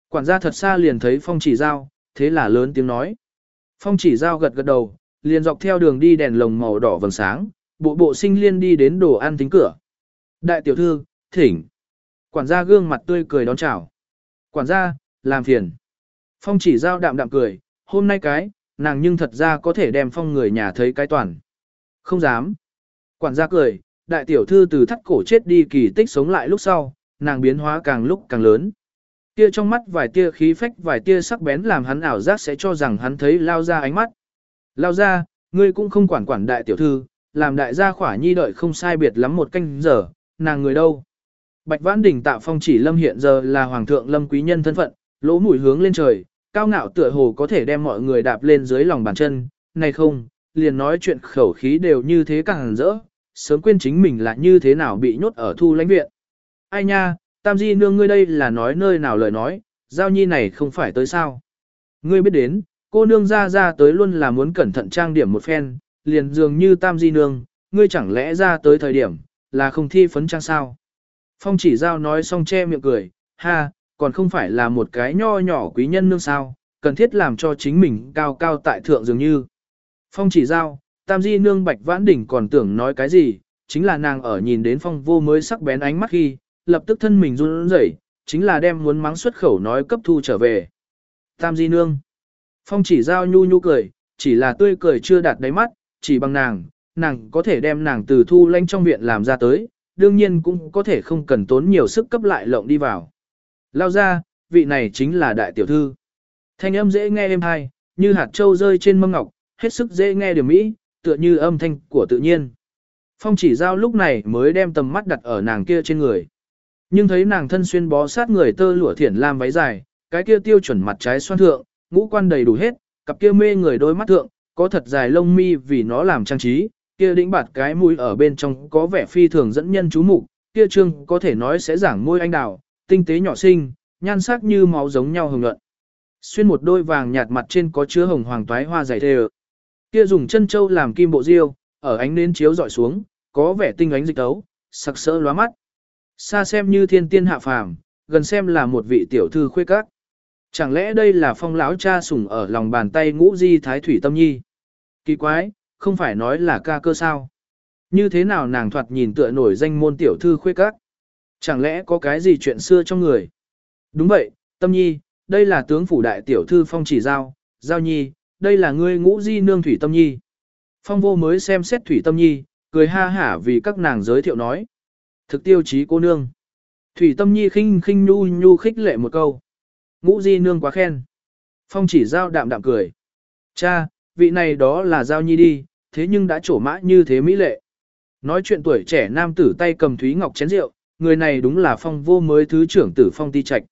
Quản gia thật xa liền thấy phong chỉ giao, thế là lớn tiếng nói. Phong chỉ giao gật gật đầu, liền dọc theo đường đi đèn lồng màu đỏ vầng sáng, bộ bộ sinh liên đi đến đồ ăn tính cửa. Đại tiểu thư, thỉnh. Quản gia gương mặt tươi cười đón chào. Quản gia, làm phiền. Phong chỉ giao đạm đạm cười, hôm nay cái, nàng nhưng thật ra có thể đem phong người nhà thấy cái toàn. Không dám. Quản gia cười, đại tiểu thư từ thắt cổ chết đi kỳ tích sống lại lúc sau, nàng biến hóa càng lúc càng lớn. Tia trong mắt vài tia khí phách vài tia sắc bén làm hắn ảo giác sẽ cho rằng hắn thấy lao ra ánh mắt. Lao ra, ngươi cũng không quản quản đại tiểu thư, làm đại gia khỏa nhi đợi không sai biệt lắm một canh giờ, nàng người đâu. Bạch Vãn Đình tạo phong chỉ lâm hiện giờ là hoàng thượng lâm quý nhân thân phận, lỗ mũi hướng lên trời, cao ngạo tựa hồ có thể đem mọi người đạp lên dưới lòng bàn chân, này không, liền nói chuyện khẩu khí đều như thế càng rỡ, sớm quên chính mình là như thế nào bị nhốt ở thu lãnh viện. Ai nha, tam di nương ngươi đây là nói nơi nào lời nói, giao nhi này không phải tới sao. Ngươi biết đến, cô nương ra ra tới luôn là muốn cẩn thận trang điểm một phen, liền dường như tam di nương, ngươi chẳng lẽ ra tới thời điểm, là không thi phấn trang sao. Phong chỉ giao nói xong che miệng cười, ha, còn không phải là một cái nho nhỏ quý nhân nương sao, cần thiết làm cho chính mình cao cao tại thượng dường như. Phong chỉ giao, tam di nương bạch vãn đỉnh còn tưởng nói cái gì, chính là nàng ở nhìn đến phong vô mới sắc bén ánh mắt khi, lập tức thân mình run rẩy, chính là đem muốn mắng xuất khẩu nói cấp thu trở về. Tam di nương. Phong chỉ giao nhu nhu cười, chỉ là tươi cười chưa đạt đáy mắt, chỉ bằng nàng, nàng có thể đem nàng từ thu lanh trong viện làm ra tới, đương nhiên cũng có thể không cần tốn nhiều sức cấp lại lộng đi vào. Lao ra, vị này chính là đại tiểu thư. Thanh âm dễ nghe êm hay, như hạt trâu rơi trên mâm ngọc, hết sức dễ nghe điểm mỹ, tựa như âm thanh của tự nhiên. Phong chỉ giao lúc này mới đem tầm mắt đặt ở nàng kia trên người. Nhưng thấy nàng thân xuyên bó sát người tơ lụa thiển lam váy dài, cái kia tiêu chuẩn mặt trái xoan thượng, ngũ quan đầy đủ hết, cặp kia mê người đôi mắt thượng, có thật dài lông mi vì nó làm trang trí, kia đĩnh bạt cái mũi ở bên trong có vẻ phi thường dẫn nhân chú mục, kia trương có thể nói sẽ giảng môi anh đào, tinh tế nhỏ xinh, nhan sắc như máu giống nhau hồng nhuận. Xuyên một đôi vàng nhạt mặt trên có chứa hồng hoàng toái hoa dày thề. Kia dùng chân châu làm kim bộ diêu, ở ánh nến chiếu dọi xuống, có vẻ tinh ánh dịch tấu, sặc sỡ lóa mắt. Xa xem như thiên tiên hạ phàm, gần xem là một vị tiểu thư khuê các. Chẳng lẽ đây là phong lão cha sủng ở lòng bàn tay ngũ di thái thủy tâm nhi? Kỳ quái, không phải nói là ca cơ sao? Như thế nào nàng thoạt nhìn tựa nổi danh môn tiểu thư khuê các? Chẳng lẽ có cái gì chuyện xưa trong người? Đúng vậy, tâm nhi, đây là tướng phủ đại tiểu thư phong chỉ giao, giao nhi, đây là ngươi ngũ di nương thủy tâm nhi. Phong vô mới xem xét thủy tâm nhi, cười ha hả vì các nàng giới thiệu nói. Thực tiêu chí cô nương. Thủy tâm nhi khinh khinh nhu nhu khích lệ một câu. Ngũ di nương quá khen. Phong chỉ giao đạm đạm cười. Cha, vị này đó là giao nhi đi, thế nhưng đã trổ mã như thế mỹ lệ. Nói chuyện tuổi trẻ nam tử tay cầm thúy ngọc chén rượu, người này đúng là phong vô mới thứ trưởng tử phong ti trạch.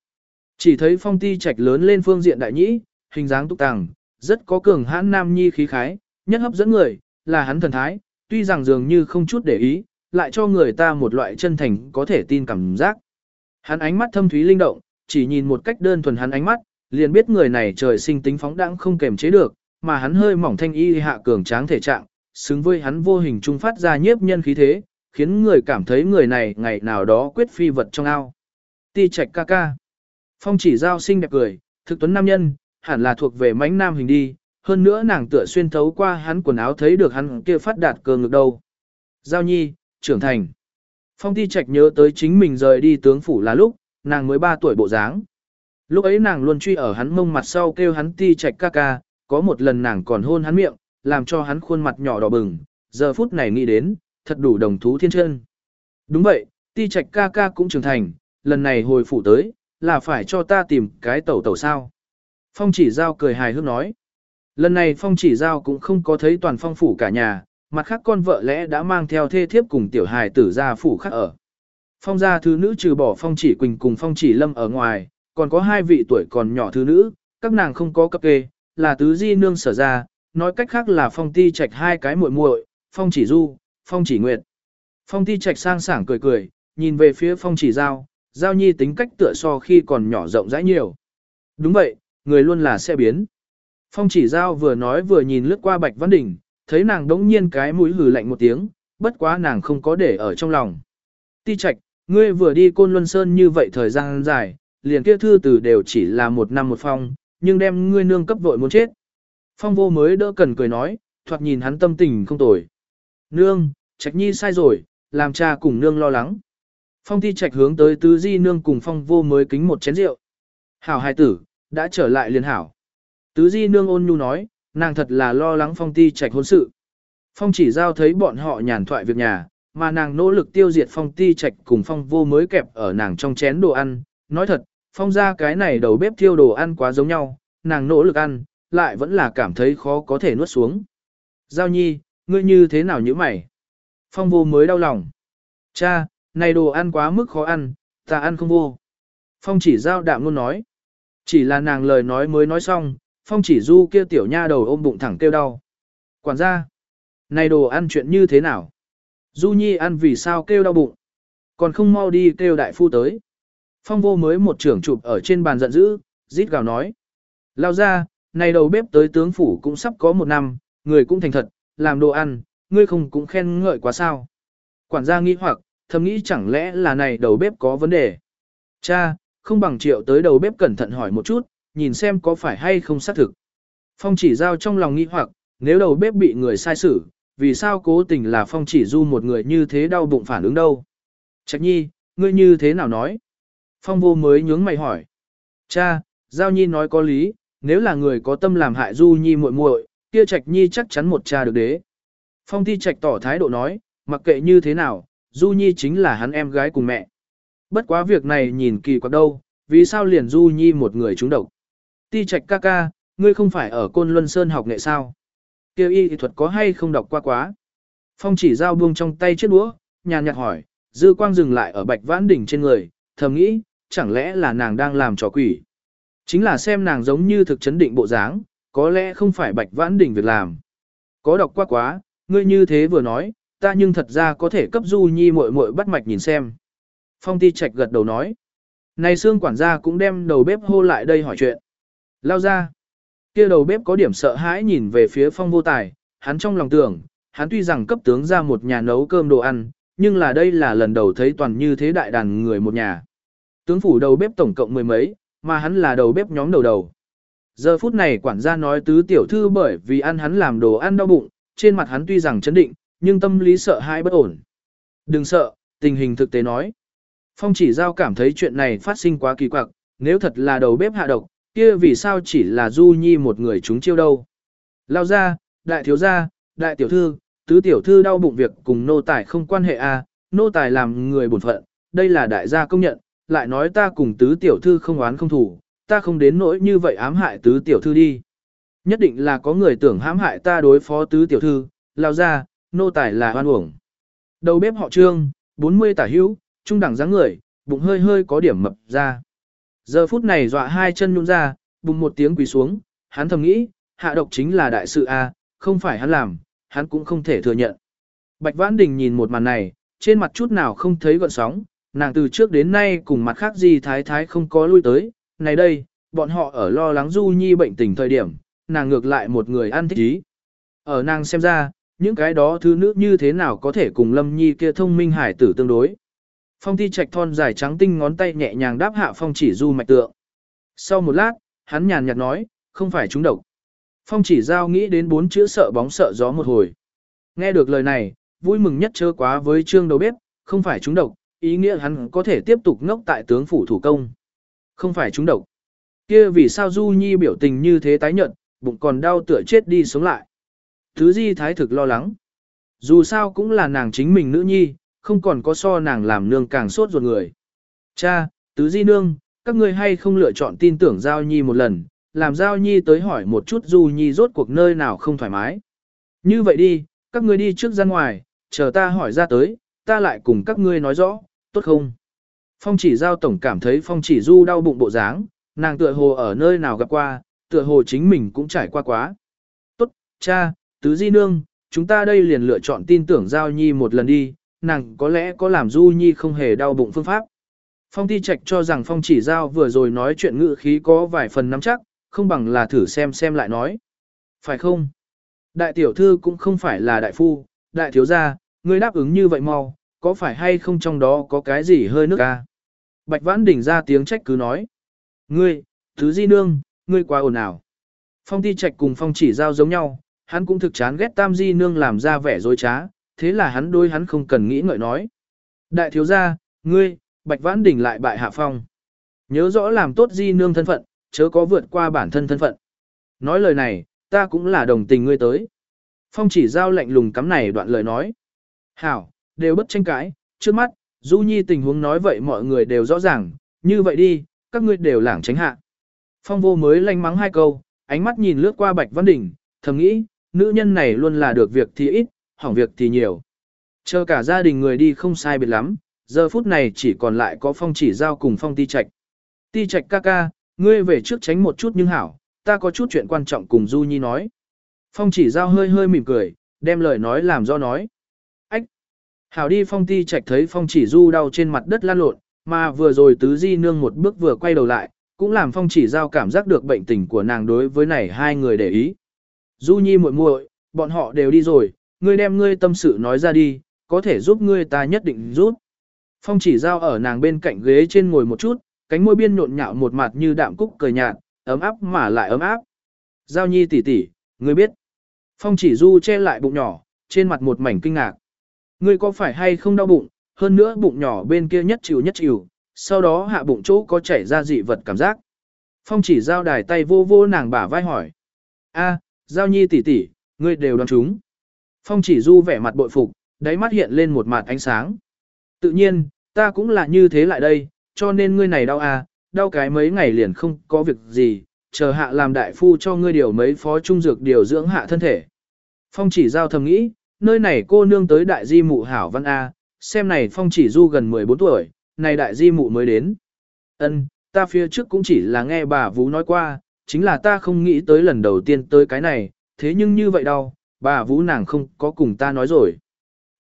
Chỉ thấy phong ti trạch lớn lên phương diện đại nhĩ, hình dáng túc tàng, rất có cường hãn nam nhi khí khái, nhất hấp dẫn người, là hắn thần thái, tuy rằng dường như không chút để ý, lại cho người ta một loại chân thành có thể tin cảm giác. Hắn ánh mắt thâm thúy linh động, chỉ nhìn một cách đơn thuần hắn ánh mắt, liền biết người này trời sinh tính phóng đãng không kềm chế được, mà hắn hơi mỏng thanh y hạ cường tráng thể trạng, xứng với hắn vô hình trung phát ra nhiếp nhân khí thế, khiến người cảm thấy người này ngày nào đó quyết phi vật trong ao. Ti trạch ca ca. Phong chỉ giao xinh đẹp cười, thực tuấn nam nhân, hẳn là thuộc về mánh nam hình đi, hơn nữa nàng tựa xuyên thấu qua hắn quần áo thấy được hắn kia phát đạt cơ ngực đâu. Giao nhi, trưởng thành. Phong ti trạch nhớ tới chính mình rời đi tướng phủ là lúc, nàng mới 3 tuổi bộ dáng. Lúc ấy nàng luôn truy ở hắn mông mặt sau kêu hắn ti chạch ca ca, có một lần nàng còn hôn hắn miệng, làm cho hắn khuôn mặt nhỏ đỏ bừng, giờ phút này nghĩ đến, thật đủ đồng thú thiên chân. Đúng vậy, ti trạch ca ca cũng trưởng thành, lần này hồi phủ tới, là phải cho ta tìm cái tẩu tẩu sao. Phong chỉ giao cười hài hước nói. Lần này phong chỉ giao cũng không có thấy toàn phong phủ cả nhà, mặt khác con vợ lẽ đã mang theo thê thiếp cùng tiểu hài tử ra phủ khác ở. Phong gia thứ nữ trừ bỏ phong chỉ quỳnh cùng phong chỉ lâm ở ngoài, còn có hai vị tuổi còn nhỏ thứ nữ, các nàng không có cấp kê, là tứ di nương sở ra, nói cách khác là phong ti trạch hai cái muội muội, phong chỉ du, phong chỉ nguyệt. Phong ti trạch sang sảng cười cười, nhìn về phía phong chỉ giao, giao nhi tính cách tựa so khi còn nhỏ rộng rãi nhiều. Đúng vậy, người luôn là sẽ biến. Phong chỉ giao vừa nói vừa nhìn lướt qua bạch văn đỉnh, thấy nàng đống nhiên cái mũi hừ lạnh một tiếng, bất quá nàng không có để ở trong lòng. Ti trạch, ngươi vừa đi côn luân sơn như vậy thời gian dài, liền kia thư từ đều chỉ là một năm một phong, nhưng đem ngươi nương cấp vội muốn chết. Phong vô mới đỡ cần cười nói, thoạt nhìn hắn tâm tình không tồi. Nương, trạch nhi sai rồi, làm cha cùng nương lo lắng. Phong thi trạch hướng tới tứ di nương cùng phong vô mới kính một chén rượu. Hảo hài tử, đã trở lại liền hảo. Tứ di nương ôn nhu nói, nàng thật là lo lắng phong ti trạch hôn sự. Phong chỉ giao thấy bọn họ nhàn thoại việc nhà, mà nàng nỗ lực tiêu diệt phong ti trạch cùng phong vô mới kẹp ở nàng trong chén đồ ăn. Nói thật, phong ra cái này đầu bếp thiêu đồ ăn quá giống nhau, nàng nỗ lực ăn, lại vẫn là cảm thấy khó có thể nuốt xuống. Giao nhi, ngươi như thế nào như mày? Phong vô mới đau lòng. Cha, này đồ ăn quá mức khó ăn, ta ăn không vô. Phong chỉ giao đạm luôn nói. Chỉ là nàng lời nói mới nói xong, phong chỉ du kia tiểu nha đầu ôm bụng thẳng kêu đau. Quản gia, này đồ ăn chuyện như thế nào? Du nhi ăn vì sao kêu đau bụng? Còn không mau đi kêu đại phu tới. Phong vô mới một trưởng chụp ở trên bàn giận dữ, rít gào nói. Lao ra, này đầu bếp tới tướng phủ cũng sắp có một năm, người cũng thành thật, làm đồ ăn, ngươi không cũng khen ngợi quá sao. Quản gia nghĩ hoặc, thầm nghĩ chẳng lẽ là này đầu bếp có vấn đề. Cha, không bằng triệu tới đầu bếp cẩn thận hỏi một chút, nhìn xem có phải hay không xác thực. Phong chỉ giao trong lòng nghĩ hoặc, nếu đầu bếp bị người sai xử, vì sao cố tình là phong chỉ du một người như thế đau bụng phản ứng đâu. Trạch nhi, ngươi như thế nào nói? Phong vô mới nhướng mày hỏi. Cha, giao nhi nói có lý, nếu là người có tâm làm hại du nhi muội muội, kia trạch nhi chắc chắn một cha được đế. Phong thi trạch tỏ thái độ nói, mặc kệ như thế nào, du nhi chính là hắn em gái cùng mẹ. Bất quá việc này nhìn kỳ quặc đâu, vì sao liền du nhi một người trúng độc. Ti trạch ca ca, ngươi không phải ở Côn Luân Sơn học nghệ sao? Kêu y thuật có hay không đọc qua quá? Phong chỉ giao buông trong tay chiếc đũa, nhàn nhạt hỏi, dư quang dừng lại ở bạch vãn đỉnh trên người, thầm nghĩ, chẳng lẽ là nàng đang làm trò quỷ? Chính là xem nàng giống như thực chấn định bộ dáng, có lẽ không phải bạch vãn đỉnh việc làm. Có đọc qua quá, ngươi như thế vừa nói, ta nhưng thật ra có thể cấp du nhi muội muội bắt mạch nhìn xem. Phong ti trạch gật đầu nói. Này xương quản gia cũng đem đầu bếp hô lại đây hỏi chuyện. Lao ra kia đầu bếp có điểm sợ hãi nhìn về phía phong vô tài, hắn trong lòng tưởng, hắn tuy rằng cấp tướng ra một nhà nấu cơm đồ ăn, nhưng là đây là lần đầu thấy toàn như thế đại đàn người một nhà. Tướng phủ đầu bếp tổng cộng mười mấy, mà hắn là đầu bếp nhóm đầu đầu. Giờ phút này quản gia nói tứ tiểu thư bởi vì ăn hắn làm đồ ăn đau bụng, trên mặt hắn tuy rằng chấn định, nhưng tâm lý sợ hãi bất ổn. Đừng sợ, tình hình thực tế nói. Phong chỉ giao cảm thấy chuyện này phát sinh quá kỳ quặc, nếu thật là đầu bếp hạ độc, kia vì sao chỉ là Du Nhi một người chúng chiêu đâu. Lao ra, đại thiếu gia, đại tiểu thư, tứ tiểu thư đau bụng việc cùng nô tài không quan hệ à, nô tài làm người bổn phận, đây là đại gia công nhận, lại nói ta cùng tứ tiểu thư không oán không thủ, ta không đến nỗi như vậy ám hại tứ tiểu thư đi. Nhất định là có người tưởng hãm hại ta đối phó tứ tiểu thư, lao ra, nô tài là hoan uổng. Đầu bếp họ trương, 40 tả hữu, trung đẳng dáng người, bụng hơi hơi có điểm mập ra. Giờ phút này dọa hai chân nhún ra, bùng một tiếng quỳ xuống, hắn thầm nghĩ, hạ độc chính là đại sự A, không phải hắn làm, hắn cũng không thể thừa nhận. Bạch Vãn Đình nhìn một màn này, trên mặt chút nào không thấy gợn sóng, nàng từ trước đến nay cùng mặt khác gì thái thái không có lui tới, này đây, bọn họ ở lo lắng Du Nhi bệnh tình thời điểm, nàng ngược lại một người ăn thích ý. Ở nàng xem ra, những cái đó thứ nữ như thế nào có thể cùng Lâm Nhi kia thông minh hải tử tương đối. Phong Thi trạch thon dài trắng tinh ngón tay nhẹ nhàng đáp hạ phong chỉ du mạch tượng. Sau một lát, hắn nhàn nhạt nói, không phải chúng độc. Phong chỉ giao nghĩ đến bốn chữ sợ bóng sợ gió một hồi. Nghe được lời này, vui mừng nhất chớ quá với trương đầu bếp, không phải chúng độc, ý nghĩa hắn có thể tiếp tục ngốc tại tướng phủ thủ công. Không phải chúng độc. Kia vì sao Du Nhi biểu tình như thế tái nhợt, bụng còn đau tựa chết đi sống lại. Thứ Di thái thực lo lắng. Dù sao cũng là nàng chính mình nữ nhi, không còn có so nàng làm nương càng sốt ruột người. Cha, tứ di nương, các ngươi hay không lựa chọn tin tưởng Giao Nhi một lần, làm Giao Nhi tới hỏi một chút Du Nhi rốt cuộc nơi nào không thoải mái. Như vậy đi, các ngươi đi trước ra ngoài, chờ ta hỏi ra tới, ta lại cùng các ngươi nói rõ, tốt không? Phong chỉ giao tổng cảm thấy phong chỉ du đau bụng bộ dáng, nàng tựa hồ ở nơi nào gặp qua, tựa hồ chính mình cũng trải qua quá. Tốt, cha, tứ di nương, chúng ta đây liền lựa chọn tin tưởng giao nhi một lần đi, nàng có lẽ có làm du nhi không hề đau bụng phương pháp. Phong ti trạch cho rằng phong chỉ giao vừa rồi nói chuyện ngữ khí có vài phần nắm chắc, không bằng là thử xem xem lại nói. Phải không? Đại tiểu thư cũng không phải là đại phu, đại thiếu gia, ngươi đáp ứng như vậy mau, có phải hay không trong đó có cái gì hơi nước ca? Bạch Vãn đỉnh ra tiếng trách cứ nói. Ngươi, thứ di nương, ngươi quá ồn ào. Phong ti trạch cùng phong chỉ giao giống nhau, hắn cũng thực chán ghét tam di nương làm ra vẻ dối trá, thế là hắn đôi hắn không cần nghĩ ngợi nói. Đại thiếu gia, ngươi, Bạch Vãn Đình lại bại hạ phong. Nhớ rõ làm tốt di nương thân phận, chớ có vượt qua bản thân thân phận. Nói lời này, ta cũng là đồng tình ngươi tới. Phong chỉ giao lạnh lùng cắm này đoạn lời nói. Hảo, đều bất tranh cãi, trước mắt, Du Nhi tình huống nói vậy mọi người đều rõ ràng, như vậy đi, các ngươi đều lảng tránh hạ. Phong vô mới lanh mắng hai câu, ánh mắt nhìn lướt qua Bạch Văn Đình, thầm nghĩ, nữ nhân này luôn là được việc thì ít, hỏng việc thì nhiều. Chờ cả gia đình người đi không sai biệt lắm, giờ phút này chỉ còn lại có phong chỉ giao cùng phong ti trạch. Ti trạch ca ca, ngươi về trước tránh một chút nhưng hảo, ta có chút chuyện quan trọng cùng Du Nhi nói. Phong chỉ giao hơi hơi mỉm cười, đem lời nói làm do nói. Ách! Hảo đi phong ti trạch thấy phong chỉ du đau trên mặt đất lan lộn, mà vừa rồi tứ di nương một bước vừa quay đầu lại, cũng làm phong chỉ giao cảm giác được bệnh tình của nàng đối với này hai người để ý. Du Nhi muội muội, bọn họ đều đi rồi, ngươi đem ngươi tâm sự nói ra đi, có thể giúp ngươi ta nhất định giúp. Phong chỉ giao ở nàng bên cạnh ghế trên ngồi một chút, cánh môi biên nhộn nhạo một mặt như đạm cúc cười nhạt, ấm áp mà lại ấm áp. Giao nhi tỷ tỷ, ngươi biết. Phong chỉ du che lại bụng nhỏ, trên mặt một mảnh kinh ngạc. Ngươi có phải hay không đau bụng, hơn nữa bụng nhỏ bên kia nhất chịu nhất chịu, sau đó hạ bụng chỗ có chảy ra dị vật cảm giác. Phong chỉ giao đài tay vô vô nàng bả vai hỏi. a giao nhi tỷ tỷ, ngươi đều đoán chúng. Phong chỉ du vẻ mặt bội phục, đáy mắt hiện lên một mặt ánh sáng. Tự nhiên, ta cũng là như thế lại đây, cho nên ngươi này đau à, đau cái mấy ngày liền không có việc gì, chờ hạ làm đại phu cho ngươi điều mấy phó trung dược điều dưỡng hạ thân thể. Phong chỉ giao thầm nghĩ, nơi này cô nương tới đại di mụ hảo văn A, xem này phong chỉ du gần 14 tuổi, này đại di mụ mới đến. Ân, ta phía trước cũng chỉ là nghe bà Vũ nói qua, chính là ta không nghĩ tới lần đầu tiên tới cái này, thế nhưng như vậy đâu, bà Vũ nàng không có cùng ta nói rồi.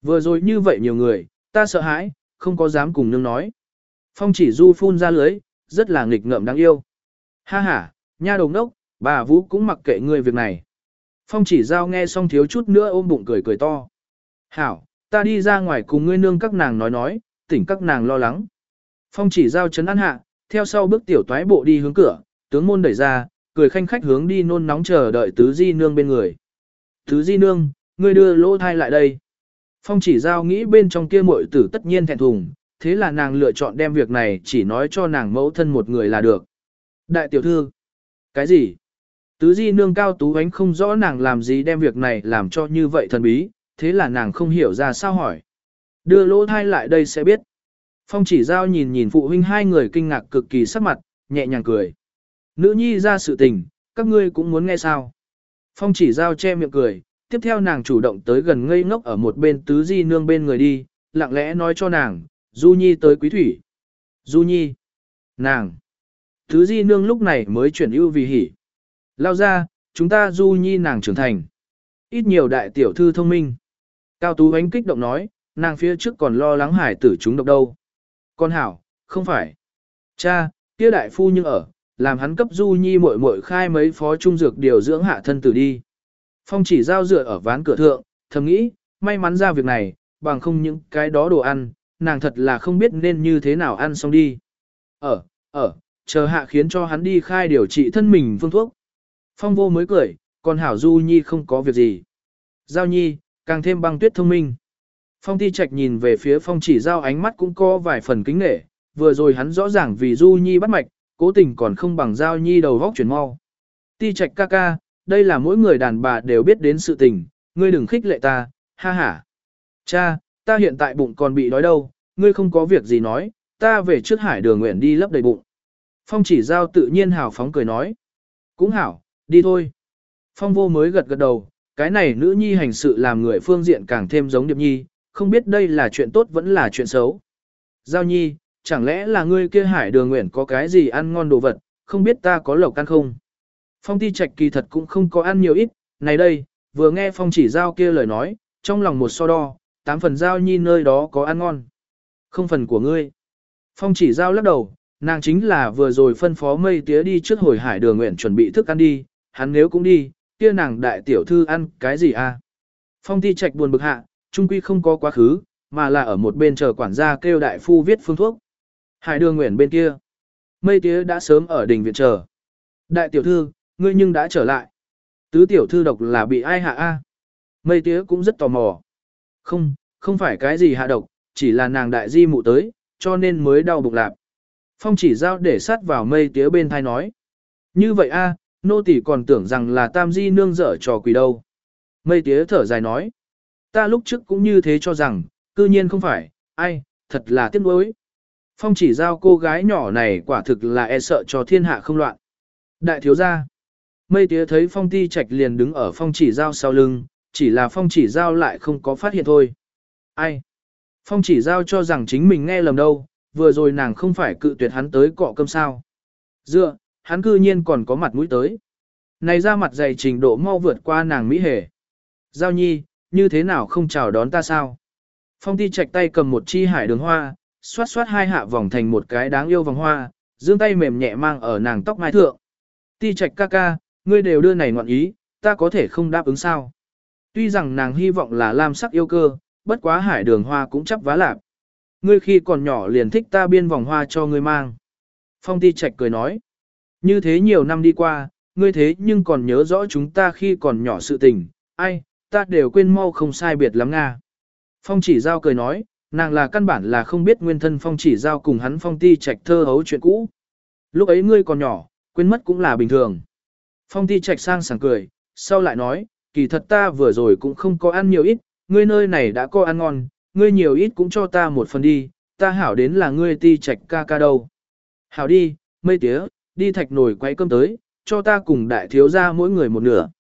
Vừa rồi như vậy nhiều người, ta sợ hãi, không có dám cùng nương nói. Phong chỉ du phun ra lưới, rất là nghịch ngợm đáng yêu. Ha ha, nha đồng đốc, bà Vũ cũng mặc kệ ngươi việc này. Phong chỉ giao nghe xong thiếu chút nữa ôm bụng cười cười to. Hảo, ta đi ra ngoài cùng ngươi nương các nàng nói nói, tỉnh các nàng lo lắng. Phong chỉ giao chấn an hạ, theo sau bước tiểu toái bộ đi hướng cửa, tướng môn đẩy ra, cười khanh khách hướng đi nôn nóng chờ đợi tứ di nương bên người. Tứ di nương, ngươi đưa lỗ thai lại đây. Phong chỉ giao nghĩ bên trong kia muội tử tất nhiên thẹn thùng, thế là nàng lựa chọn đem việc này chỉ nói cho nàng mẫu thân một người là được. Đại tiểu thư, cái gì? Tứ di nương cao tú ánh không rõ nàng làm gì đem việc này làm cho như vậy thần bí, thế là nàng không hiểu ra sao hỏi. Đưa lỗ thai lại đây sẽ biết. Phong chỉ giao nhìn nhìn phụ huynh hai người kinh ngạc cực kỳ sắc mặt, nhẹ nhàng cười. Nữ nhi ra sự tình, các ngươi cũng muốn nghe sao. Phong chỉ giao che miệng cười, tiếp theo nàng chủ động tới gần ngây ngốc ở một bên tứ di nương bên người đi, lặng lẽ nói cho nàng, Du Nhi tới quý thủy. Du Nhi. Nàng. Tứ di nương lúc này mới chuyển ưu vì hỉ. Lao ra, chúng ta Du Nhi nàng trưởng thành. Ít nhiều đại tiểu thư thông minh. Cao Tú ánh kích động nói, nàng phía trước còn lo lắng hải tử chúng độc đâu. Con hảo, không phải. Cha, kia đại phu nhưng ở, làm hắn cấp Du Nhi muội muội khai mấy phó trung dược điều dưỡng hạ thân tử đi. Phong chỉ giao dựa ở ván cửa thượng, thầm nghĩ, may mắn ra việc này, bằng không những cái đó đồ ăn, nàng thật là không biết nên như thế nào ăn xong đi. Ở, ở, chờ hạ khiến cho hắn đi khai điều trị thân mình phương thuốc. Phong vô mới cười, còn Hảo Du Nhi không có việc gì. Giao Nhi, càng thêm băng tuyết thông minh. Phong ti trạch nhìn về phía phong chỉ giao ánh mắt cũng có vài phần kính nghệ, vừa rồi hắn rõ ràng vì Du Nhi bắt mạch, cố tình còn không bằng Giao Nhi đầu vóc chuyển mau. Ti trạch ca ca, đây là mỗi người đàn bà đều biết đến sự tình, ngươi đừng khích lệ ta, ha ha. Cha, ta hiện tại bụng còn bị đói đâu, ngươi không có việc gì nói, ta về trước hải đường nguyện đi lấp đầy bụng. Phong chỉ giao tự nhiên hào phóng cười nói. Cũng hảo, đi thôi. Phong vô mới gật gật đầu, Cái này nữ nhi hành sự làm người phương diện càng thêm giống điệp nhi, không biết đây là chuyện tốt vẫn là chuyện xấu. Giao nhi, chẳng lẽ là ngươi kia hải đường nguyện có cái gì ăn ngon đồ vật, không biết ta có lộc ăn không? Phong ti trạch kỳ thật cũng không có ăn nhiều ít, này đây, vừa nghe phong chỉ giao kia lời nói, trong lòng một so đo, tám phần giao nhi nơi đó có ăn ngon. Không phần của ngươi. Phong chỉ giao lắc đầu, nàng chính là vừa rồi phân phó mây tía đi trước hồi hải đường nguyện chuẩn bị thức ăn đi, hắn nếu cũng đi, kia nàng đại tiểu thư ăn cái gì à? Phong ti trạch buồn bực hạ, trung quy không có quá khứ, mà là ở một bên chờ quản gia kêu đại phu viết phương thuốc. Hải đường nguyện bên kia. Mây tía đã sớm ở đình viện chờ. Đại tiểu thư, ngươi nhưng đã trở lại. Tứ tiểu thư độc là bị ai hạ a? Mây tía cũng rất tò mò. Không, không phải cái gì hạ độc, chỉ là nàng đại di mụ tới, cho nên mới đau bụng lạp. Phong chỉ giao để sát vào mây tía bên thai nói. Như vậy a, nô tỷ còn tưởng rằng là tam di nương dở trò quỷ đâu. Mây tía thở dài nói. Ta lúc trước cũng như thế cho rằng, cư nhiên không phải, ai, thật là tiếc nuối. Phong chỉ giao cô gái nhỏ này quả thực là e sợ cho thiên hạ không loạn. Đại thiếu gia. Mây tía thấy phong ti trạch liền đứng ở phong chỉ giao sau lưng, chỉ là phong chỉ giao lại không có phát hiện thôi. Ai? Phong chỉ giao cho rằng chính mình nghe lầm đâu, vừa rồi nàng không phải cự tuyệt hắn tới cọ cơm sao. Dựa, hắn cư nhiên còn có mặt mũi tới. Này ra mặt dày trình độ mau vượt qua nàng Mỹ hề. Giao nhi, như thế nào không chào đón ta sao? Phong ti chạch tay cầm một chi hải đường hoa, xoát xoát hai hạ vòng thành một cái đáng yêu vòng hoa, dương tay mềm nhẹ mang ở nàng tóc mai thượng. Ti trạch ca ca, ngươi đều đưa này ngoạn ý, ta có thể không đáp ứng sao. Tuy rằng nàng hy vọng là lam sắc yêu cơ, bất quá hải đường hoa cũng chấp vá lạp. Ngươi khi còn nhỏ liền thích ta biên vòng hoa cho ngươi mang. Phong ti trạch cười nói. Như thế nhiều năm đi qua, ngươi thế nhưng còn nhớ rõ chúng ta khi còn nhỏ sự tình, ai, ta đều quên mau không sai biệt lắm nga. Phong chỉ giao cười nói, nàng là căn bản là không biết nguyên thân phong chỉ giao cùng hắn phong ti trạch thơ hấu chuyện cũ. Lúc ấy ngươi còn nhỏ, quên mất cũng là bình thường. Phong ti trạch sang sảng cười, sau lại nói, kỳ thật ta vừa rồi cũng không có ăn nhiều ít, ngươi nơi này đã có ăn ngon, ngươi nhiều ít cũng cho ta một phần đi, ta hảo đến là ngươi ti trạch ca ca đâu. Hảo đi, mây tía, đi thạch nồi quay cơm tới, cho ta cùng đại thiếu ra mỗi người một nửa.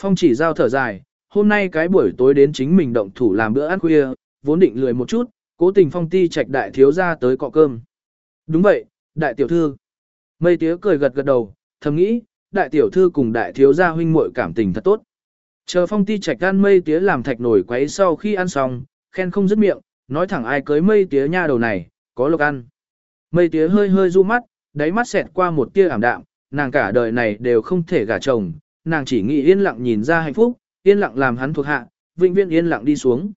Phong chỉ giao thở dài, hôm nay cái buổi tối đến chính mình động thủ làm bữa ăn khuya, vốn định lười một chút, cố tình phong ti trạch đại thiếu ra tới cọ cơm. Đúng vậy, đại tiểu thư. Mây tía cười gật gật đầu, thầm nghĩ, đại tiểu thư cùng đại thiếu gia huynh muội cảm tình thật tốt. Chờ phong ti trạch ăn mây tía làm thạch nổi quấy sau khi ăn xong, khen không dứt miệng, nói thẳng ai cưới mây tía nha đầu này, có lộc ăn. Mây tía hơi hơi du mắt, đáy mắt xẹt qua một tia ảm đạm, nàng cả đời này đều không thể gả chồng, nàng chỉ nghĩ yên lặng nhìn ra hạnh phúc, yên lặng làm hắn thuộc hạ, vĩnh viễn yên lặng đi xuống.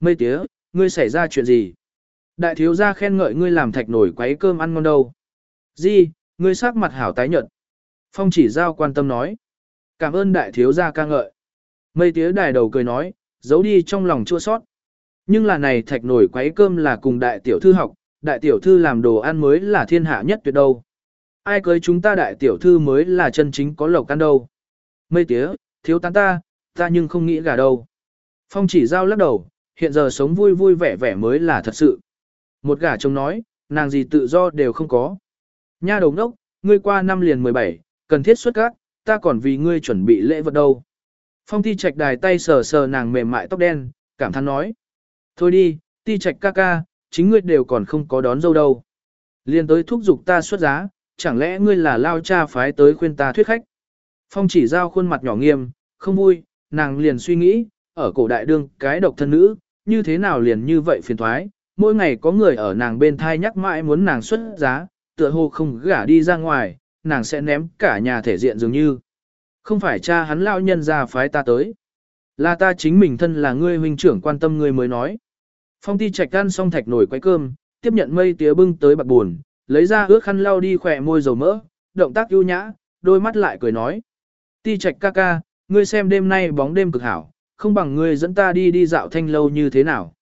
Mây tía, ngươi xảy ra chuyện gì? Đại thiếu gia khen ngợi ngươi làm thạch nổi quấy cơm ăn ngon đâu. Di, ngươi sắc mặt hảo tái nhợt. Phong chỉ giao quan tâm nói. Cảm ơn đại thiếu gia ca ngợi. Mây tía đài đầu cười nói, giấu đi trong lòng chua sót. Nhưng là này thạch nổi quấy cơm là cùng đại tiểu thư học, đại tiểu thư làm đồ ăn mới là thiên hạ nhất tuyệt đâu. Ai cưới chúng ta đại tiểu thư mới là chân chính có lộc ăn đâu. Mây tía, thiếu tán ta, ta nhưng không nghĩ gà đâu. Phong chỉ giao lắc đầu, hiện giờ sống vui vui vẻ vẻ mới là thật sự. Một gã chồng nói, nàng gì tự do đều không có. Nha đầu ngốc, ngươi qua năm liền 17, cần thiết xuất các, ta còn vì ngươi chuẩn bị lễ vật đâu. Phong ti trạch đài tay sờ sờ nàng mềm mại tóc đen, cảm thán nói. Thôi đi, ti trạch ca ca, chính ngươi đều còn không có đón dâu đâu. Liên tới thúc giục ta xuất giá, chẳng lẽ ngươi là lao cha phái tới khuyên ta thuyết khách. Phong chỉ giao khuôn mặt nhỏ nghiêm, không vui, nàng liền suy nghĩ, ở cổ đại đương cái độc thân nữ, như thế nào liền như vậy phiền thoái, mỗi ngày có người ở nàng bên thai nhắc mãi muốn nàng xuất giá, tựa hồ không gả đi ra ngoài, nàng sẽ ném cả nhà thể diện dường như. Không phải cha hắn lão nhân ra phái ta tới. Là ta chính mình thân là ngươi huynh trưởng quan tâm ngươi mới nói. Phong ti trạch ăn xong thạch nổi quay cơm, tiếp nhận mây tía bưng tới bạc buồn, lấy ra ước khăn lau đi khỏe môi dầu mỡ, động tác ưu nhã, đôi mắt lại cười nói. Ti trạch ca ca, ngươi xem đêm nay bóng đêm cực hảo, không bằng ngươi dẫn ta đi đi dạo thanh lâu như thế nào.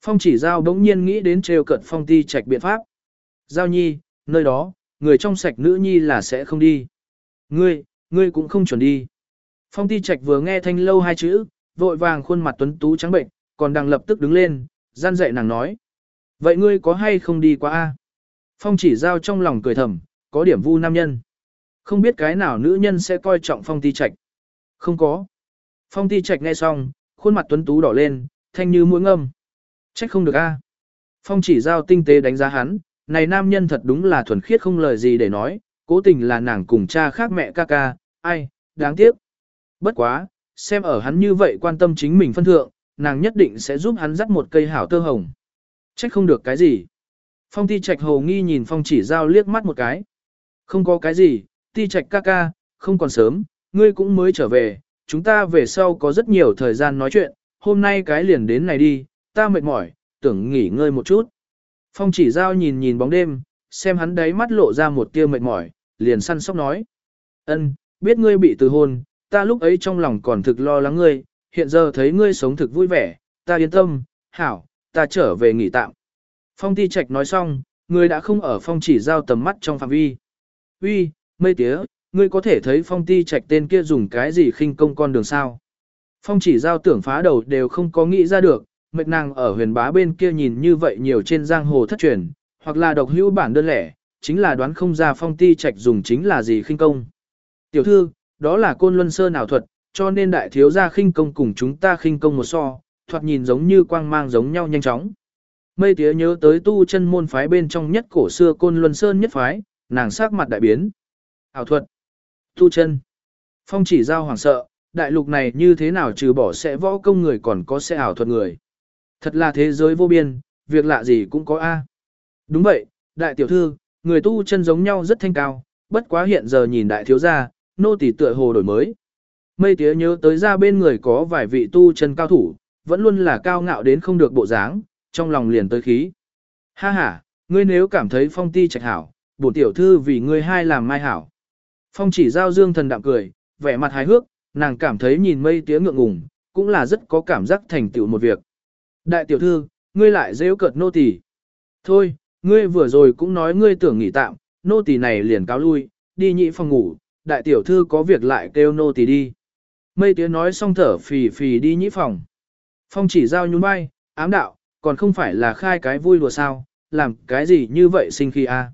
Phong chỉ giao đống nhiên nghĩ đến trêu cận phong ti trạch biện pháp. Giao nhi, nơi đó, người trong sạch nữ nhi là sẽ không đi. Ngươi, ngươi cũng không chuẩn đi. Phong ti trạch vừa nghe thanh lâu hai chữ, vội vàng khuôn mặt tuấn tú trắng bệnh, còn đang lập tức đứng lên, gian dạy nàng nói. Vậy ngươi có hay không đi qua a? Phong chỉ giao trong lòng cười thầm, có điểm vu nam nhân. Không biết cái nào nữ nhân sẽ coi trọng phong ti trạch. Không có. Phong ti trạch nghe xong, khuôn mặt tuấn tú đỏ lên, thanh như mũi ngâm. Trách không được a. Phong chỉ giao tinh tế đánh giá hắn, này nam nhân thật đúng là thuần khiết không lời gì để nói, cố tình là nàng cùng cha khác mẹ ca ca, ai, đáng tiếc. Bất quá, xem ở hắn như vậy quan tâm chính mình phân thượng, nàng nhất định sẽ giúp hắn dắt một cây hảo tơ hồng. Trách không được cái gì. Phong ti trạch hồ nghi nhìn phong chỉ giao liếc mắt một cái. Không có cái gì, ti trạch ca ca, không còn sớm, ngươi cũng mới trở về, chúng ta về sau có rất nhiều thời gian nói chuyện, hôm nay cái liền đến này đi, ta mệt mỏi, tưởng nghỉ ngơi một chút. Phong chỉ giao nhìn nhìn bóng đêm, xem hắn đấy mắt lộ ra một tia mệt mỏi, liền săn sóc nói. ân, biết ngươi bị từ hôn, ta lúc ấy trong lòng còn thực lo lắng ngươi, hiện giờ thấy ngươi sống thực vui vẻ, ta yên tâm, hảo, ta trở về nghỉ tạm. Phong ti trạch nói xong, ngươi đã không ở phong chỉ giao tầm mắt trong phạm vi. Uy, mây tía, ngươi có thể thấy phong ti trạch tên kia dùng cái gì khinh công con đường sao. Phong chỉ giao tưởng phá đầu đều không có nghĩ ra được, mệt nàng ở huyền bá bên kia nhìn như vậy nhiều trên giang hồ thất truyền, hoặc là độc hữu bản đơn lẻ, chính là đoán không ra phong ti trạch dùng chính là gì khinh công. Tiểu thư, đó là côn luân sơn ảo thuật, cho nên đại thiếu gia khinh công cùng chúng ta khinh công một so, thoạt nhìn giống như quang mang giống nhau nhanh chóng. Mây tía nhớ tới tu chân môn phái bên trong nhất cổ xưa côn luân sơn nhất phái, nàng sắc mặt đại biến. Ảo thuật, tu chân, phong chỉ giao hoàng sợ, đại lục này như thế nào trừ bỏ sẽ võ công người còn có sẽ ảo thuật người. Thật là thế giới vô biên, việc lạ gì cũng có A. À. Đúng vậy, đại tiểu thư, người tu chân giống nhau rất thanh cao, bất quá hiện giờ nhìn đại thiếu gia, nô tỳ tựa hồ đổi mới. Mây tía nhớ tới ra bên người có vài vị tu chân cao thủ, vẫn luôn là cao ngạo đến không được bộ dáng, trong lòng liền tới khí. Ha ha, ngươi nếu cảm thấy phong ti trạch hảo, bổn tiểu thư vì ngươi hai làm mai hảo. Phong chỉ giao dương thần đạm cười, vẻ mặt hài hước, nàng cảm thấy nhìn mây tía ngượng ngùng, cũng là rất có cảm giác thành tựu một việc. Đại tiểu thư, ngươi lại rêu cợt nô tỳ. Thôi, ngươi vừa rồi cũng nói ngươi tưởng nghỉ tạm, nô tỳ này liền cáo lui, đi nhị phòng ngủ, đại tiểu thư có việc lại kêu nô tỳ đi. Mây tía nói xong thở phì phì đi nhị phòng. Phong chỉ giao nhún vai, ám đạo, còn không phải là khai cái vui đùa sao, làm cái gì như vậy sinh khi a?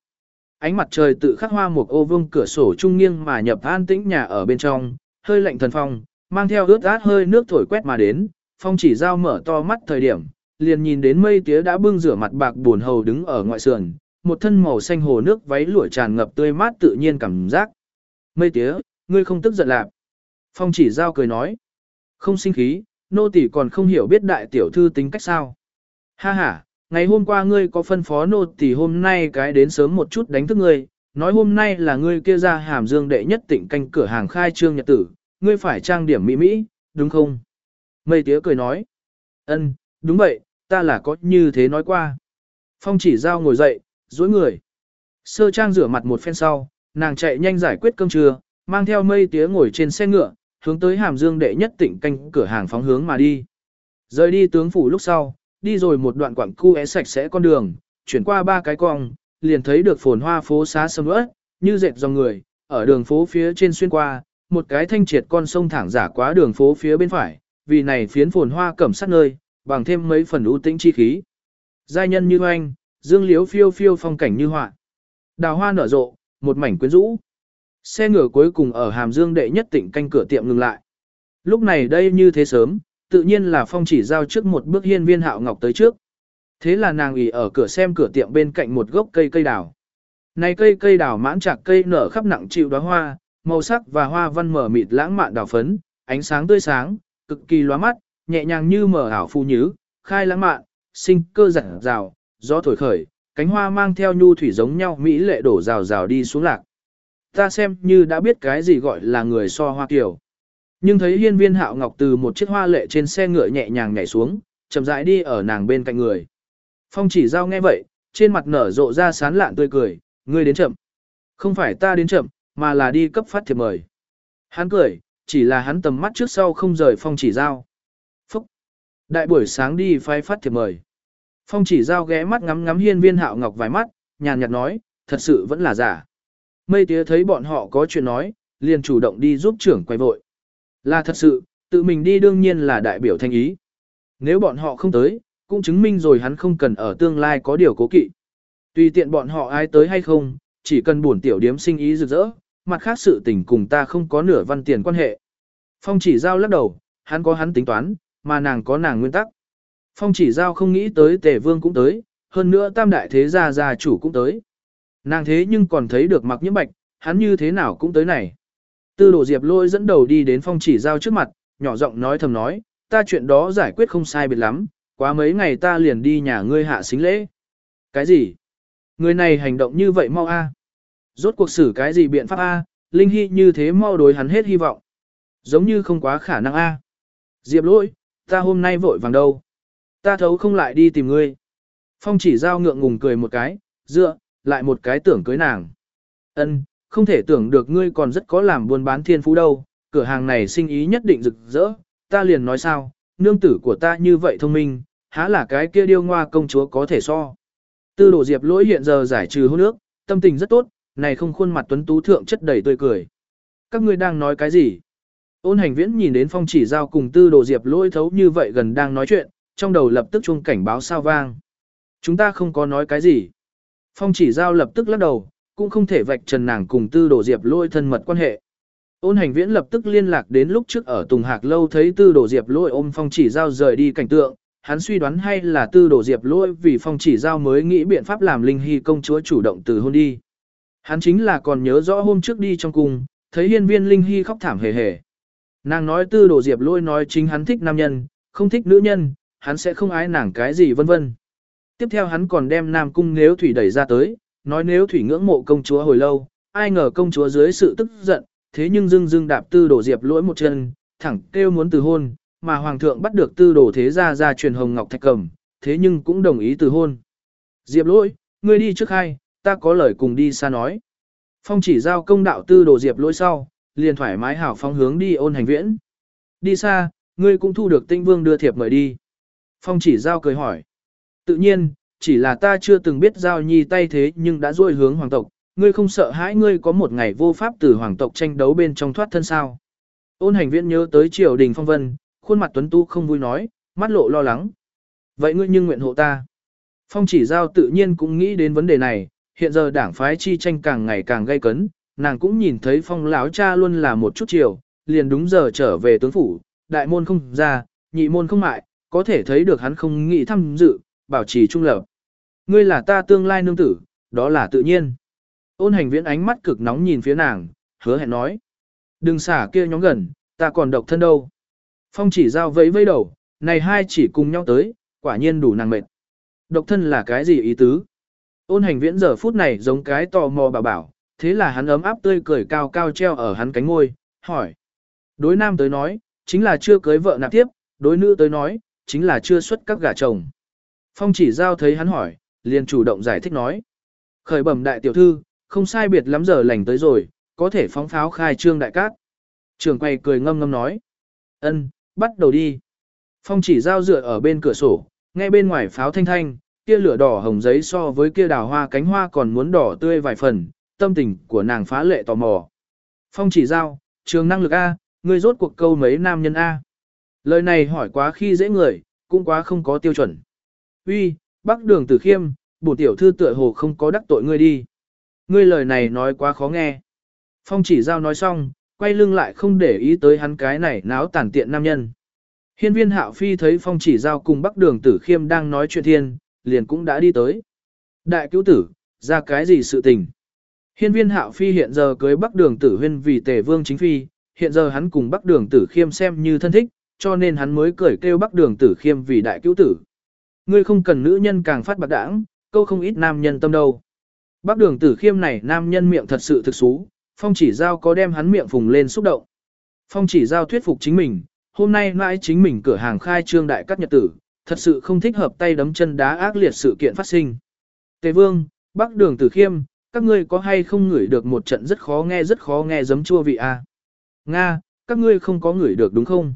Ánh mặt trời tự khắc hoa một ô vương cửa sổ trung nghiêng mà nhập an tĩnh nhà ở bên trong, hơi lạnh thần phong, mang theo ướt át hơi nước thổi quét mà đến, phong chỉ giao mở to mắt thời điểm, liền nhìn đến mây tía đã bưng rửa mặt bạc buồn hầu đứng ở ngoại sườn, một thân màu xanh hồ nước váy lụa tràn ngập tươi mát tự nhiên cảm giác. Mây tía, ngươi không tức giận lạc. Phong chỉ giao cười nói. Không sinh khí, nô tỳ còn không hiểu biết đại tiểu thư tính cách sao. Ha ha, ngày hôm qua ngươi có phân phó nô thì hôm nay cái đến sớm một chút đánh thức ngươi, nói hôm nay là ngươi kia ra hàm dương đệ nhất tỉnh canh cửa hàng khai trương nhật tử, ngươi phải trang điểm mỹ mỹ, đúng không? Mây tía cười nói. Ân, đúng vậy, ta là có như thế nói qua. Phong chỉ giao ngồi dậy, dối người. Sơ trang rửa mặt một phen sau, nàng chạy nhanh giải quyết cơm trưa, mang theo mây tía ngồi trên xe ngựa, hướng tới hàm dương đệ nhất tỉnh canh cửa hàng phóng hướng mà đi. Rời đi tướng phủ lúc sau, đi rồi một đoạn quảng cu é sạch sẽ con đường, chuyển qua ba cái cong, liền thấy được phồn hoa phố xá sầm ớt, như dệt dòng người, ở đường phố phía trên xuyên qua, một cái thanh triệt con sông thẳng giả quá đường phố phía bên phải, vì này phiến phồn hoa cẩm sát nơi, bằng thêm mấy phần ưu tĩnh chi khí. Giai nhân như hoanh, dương liếu phiêu phiêu phong cảnh như họa. Đào hoa nở rộ, một mảnh quyến rũ. Xe ngựa cuối cùng ở Hàm Dương đệ nhất tỉnh canh cửa tiệm ngừng lại. Lúc này đây như thế sớm, tự nhiên là phong chỉ giao trước một bước hiên viên hạo ngọc tới trước. Thế là nàng ủy ở cửa xem cửa tiệm bên cạnh một gốc cây cây đào. Này cây cây đào mãn chạc cây nở khắp nặng chịu đóa hoa, màu sắc và hoa văn mở mịt lãng mạn đào phấn, ánh sáng tươi sáng, cực kỳ lóa mắt, nhẹ nhàng như mở ảo phu nhứ, khai lãng mạn, sinh cơ giản rào, gió thổi khởi, cánh hoa mang theo nhu thủy giống nhau mỹ lệ đổ rào rào đi xuống lạc. Ta xem như đã biết cái gì gọi là người so hoa kiểu. Nhưng thấy hiên viên hạo ngọc từ một chiếc hoa lệ trên xe ngựa nhẹ nhàng nhảy xuống, chậm rãi đi ở nàng bên cạnh người. Phong chỉ giao nghe vậy, trên mặt nở rộ ra sán lạn tươi cười, ngươi đến chậm. Không phải ta đến chậm, mà là đi cấp phát thiệp mời. Hắn cười, chỉ là hắn tầm mắt trước sau không rời phong chỉ giao. Phúc! Đại buổi sáng đi phái phát thiệp mời. Phong chỉ giao ghé mắt ngắm ngắm hiên viên hạo ngọc vài mắt, nhàn nhạt nói, thật sự vẫn là giả. Mây tía thấy bọn họ có chuyện nói, liền chủ động đi giúp trưởng quay vội. Là thật sự, tự mình đi đương nhiên là đại biểu thanh ý. Nếu bọn họ không tới, cũng chứng minh rồi hắn không cần ở tương lai có điều cố kỵ. Tùy tiện bọn họ ai tới hay không, chỉ cần buồn tiểu điếm sinh ý rực rỡ, mặt khác sự tình cùng ta không có nửa văn tiền quan hệ. Phong chỉ giao lắc đầu, hắn có hắn tính toán, mà nàng có nàng nguyên tắc. Phong chỉ giao không nghĩ tới tề vương cũng tới, hơn nữa tam đại thế gia gia chủ cũng tới. Nàng thế nhưng còn thấy được mặc nhiễm bạch, hắn như thế nào cũng tới này. Tư đồ diệp lôi dẫn đầu đi đến phong chỉ giao trước mặt, nhỏ giọng nói thầm nói, ta chuyện đó giải quyết không sai biệt lắm, quá mấy ngày ta liền đi nhà ngươi hạ xính lễ. Cái gì? Người này hành động như vậy mau a? Rốt cuộc xử cái gì biện pháp a? Linh Hy như thế mau đối hắn hết hy vọng. Giống như không quá khả năng a. Diệp lỗi, ta hôm nay vội vàng đâu. Ta thấu không lại đi tìm ngươi. Phong chỉ giao ngượng ngùng cười một cái, dựa, lại một cái tưởng cưới nàng. Ân, không thể tưởng được ngươi còn rất có làm buôn bán thiên phú đâu, cửa hàng này sinh ý nhất định rực rỡ, ta liền nói sao, nương tử của ta như vậy thông minh, há là cái kia điêu ngoa công chúa có thể so. Tư đồ diệp lỗi hiện giờ giải trừ hôn nước, tâm tình rất tốt, này không khuôn mặt tuấn tú thượng chất đầy tươi cười. Các ngươi đang nói cái gì? Ôn hành viễn nhìn đến phong chỉ giao cùng tư đồ diệp lỗi thấu như vậy gần đang nói chuyện, trong đầu lập tức chuông cảnh báo sao vang. Chúng ta không có nói cái gì. Phong chỉ giao lập tức lắc đầu, cũng không thể vạch trần nàng cùng tư đồ diệp lôi thân mật quan hệ. Ôn hành viễn lập tức liên lạc đến lúc trước ở Tùng Hạc lâu thấy tư đồ diệp lôi ôm phong chỉ giao rời đi cảnh tượng, hắn suy đoán hay là tư đồ diệp lôi vì phong chỉ giao mới nghĩ biện pháp làm linh hy công chúa chủ động từ hôn đi. Hắn chính là còn nhớ rõ hôm trước đi trong cung, thấy hiên viên linh hy khóc thảm hề hề. Nàng nói tư đồ diệp lôi nói chính hắn thích nam nhân, không thích nữ nhân, hắn sẽ không ái nàng cái gì vân vân. Tiếp theo hắn còn đem Nam Cung nếu thủy đẩy ra tới, nói nếu thủy ngưỡng mộ công chúa hồi lâu, ai ngờ công chúa dưới sự tức giận, thế nhưng dưng dưng đạp tư đổ diệp lỗi một chân, thẳng kêu muốn từ hôn, mà hoàng thượng bắt được tư đổ thế gia ra truyền hồng ngọc thạch cầm, thế nhưng cũng đồng ý từ hôn. Diệp lỗi, ngươi đi trước hai, ta có lời cùng đi xa nói. Phong chỉ giao công đạo tư đổ diệp lỗi sau, liền thoải mái hảo phong hướng đi ôn hành viễn. Đi xa, ngươi cũng thu được tinh vương đưa thiệp mời đi. Phong chỉ giao cười hỏi. Tự nhiên, chỉ là ta chưa từng biết giao nhi tay thế nhưng đã duỗi hướng hoàng tộc, ngươi không sợ hãi ngươi có một ngày vô pháp từ hoàng tộc tranh đấu bên trong thoát thân sao. Ôn hành viễn nhớ tới triều đình phong vân, khuôn mặt tuấn tu không vui nói, mắt lộ lo lắng. Vậy ngươi nhưng nguyện hộ ta. Phong chỉ giao tự nhiên cũng nghĩ đến vấn đề này, hiện giờ đảng phái chi tranh càng ngày càng gay cấn, nàng cũng nhìn thấy phong lão cha luôn là một chút chiều, liền đúng giờ trở về tướng phủ, đại môn không ra, nhị môn không mại, có thể thấy được hắn không nghĩ tham dự, bảo trì trung lập. Ngươi là ta tương lai nương tử, đó là tự nhiên. Ôn hành viễn ánh mắt cực nóng nhìn phía nàng, hứa hẹn nói. Đừng xả kia nhóm gần, ta còn độc thân đâu. Phong chỉ giao vẫy vẫy đầu, này hai chỉ cùng nhau tới, quả nhiên đủ nàng mệt. Độc thân là cái gì ý tứ? Ôn hành viễn giờ phút này giống cái tò mò bảo bảo, thế là hắn ấm áp tươi cười cao cao treo ở hắn cánh ngôi, hỏi. Đối nam tới nói, chính là chưa cưới vợ nạp tiếp, đối nữ tới nói, chính là chưa xuất các gả chồng. Phong chỉ giao thấy hắn hỏi, liền chủ động giải thích nói. Khởi bẩm đại tiểu thư, không sai biệt lắm giờ lành tới rồi, có thể phóng pháo khai trương đại cát. Trường quay cười ngâm ngâm nói. ân, bắt đầu đi. Phong chỉ giao dựa ở bên cửa sổ, nghe bên ngoài pháo thanh thanh, kia lửa đỏ hồng giấy so với kia đào hoa cánh hoa còn muốn đỏ tươi vài phần, tâm tình của nàng phá lệ tò mò. Phong chỉ giao, trường năng lực A, ngươi rốt cuộc câu mấy nam nhân A. Lời này hỏi quá khi dễ người, cũng quá không có tiêu chuẩn. Uy, Bắc Đường Tử Khiêm, bổ tiểu thư tựa hồ không có đắc tội ngươi đi. Ngươi lời này nói quá khó nghe. Phong chỉ giao nói xong, quay lưng lại không để ý tới hắn cái này náo tàn tiện nam nhân. Hiên viên hạo phi thấy phong chỉ giao cùng Bắc Đường Tử Khiêm đang nói chuyện thiên, liền cũng đã đi tới. Đại cứu tử, ra cái gì sự tình? Hiên viên hạo phi hiện giờ cưới Bắc Đường Tử Huyên vì tề vương chính phi, hiện giờ hắn cùng Bắc Đường Tử Khiêm xem như thân thích, cho nên hắn mới cởi kêu Bắc Đường Tử Khiêm vì đại cứu tử. Ngươi không cần nữ nhân càng phát bạc đãng, câu không ít nam nhân tâm đâu. Bác đường tử khiêm này nam nhân miệng thật sự thực xú, phong chỉ giao có đem hắn miệng phùng lên xúc động. Phong chỉ giao thuyết phục chính mình, hôm nay mãi chính mình cửa hàng khai trương đại cắt nhật tử, thật sự không thích hợp tay đấm chân đá ác liệt sự kiện phát sinh. Tề vương, bác đường tử khiêm, các ngươi có hay không ngửi được một trận rất khó nghe rất khó nghe giấm chua vị a? À? Nga, các ngươi không có ngửi được đúng không?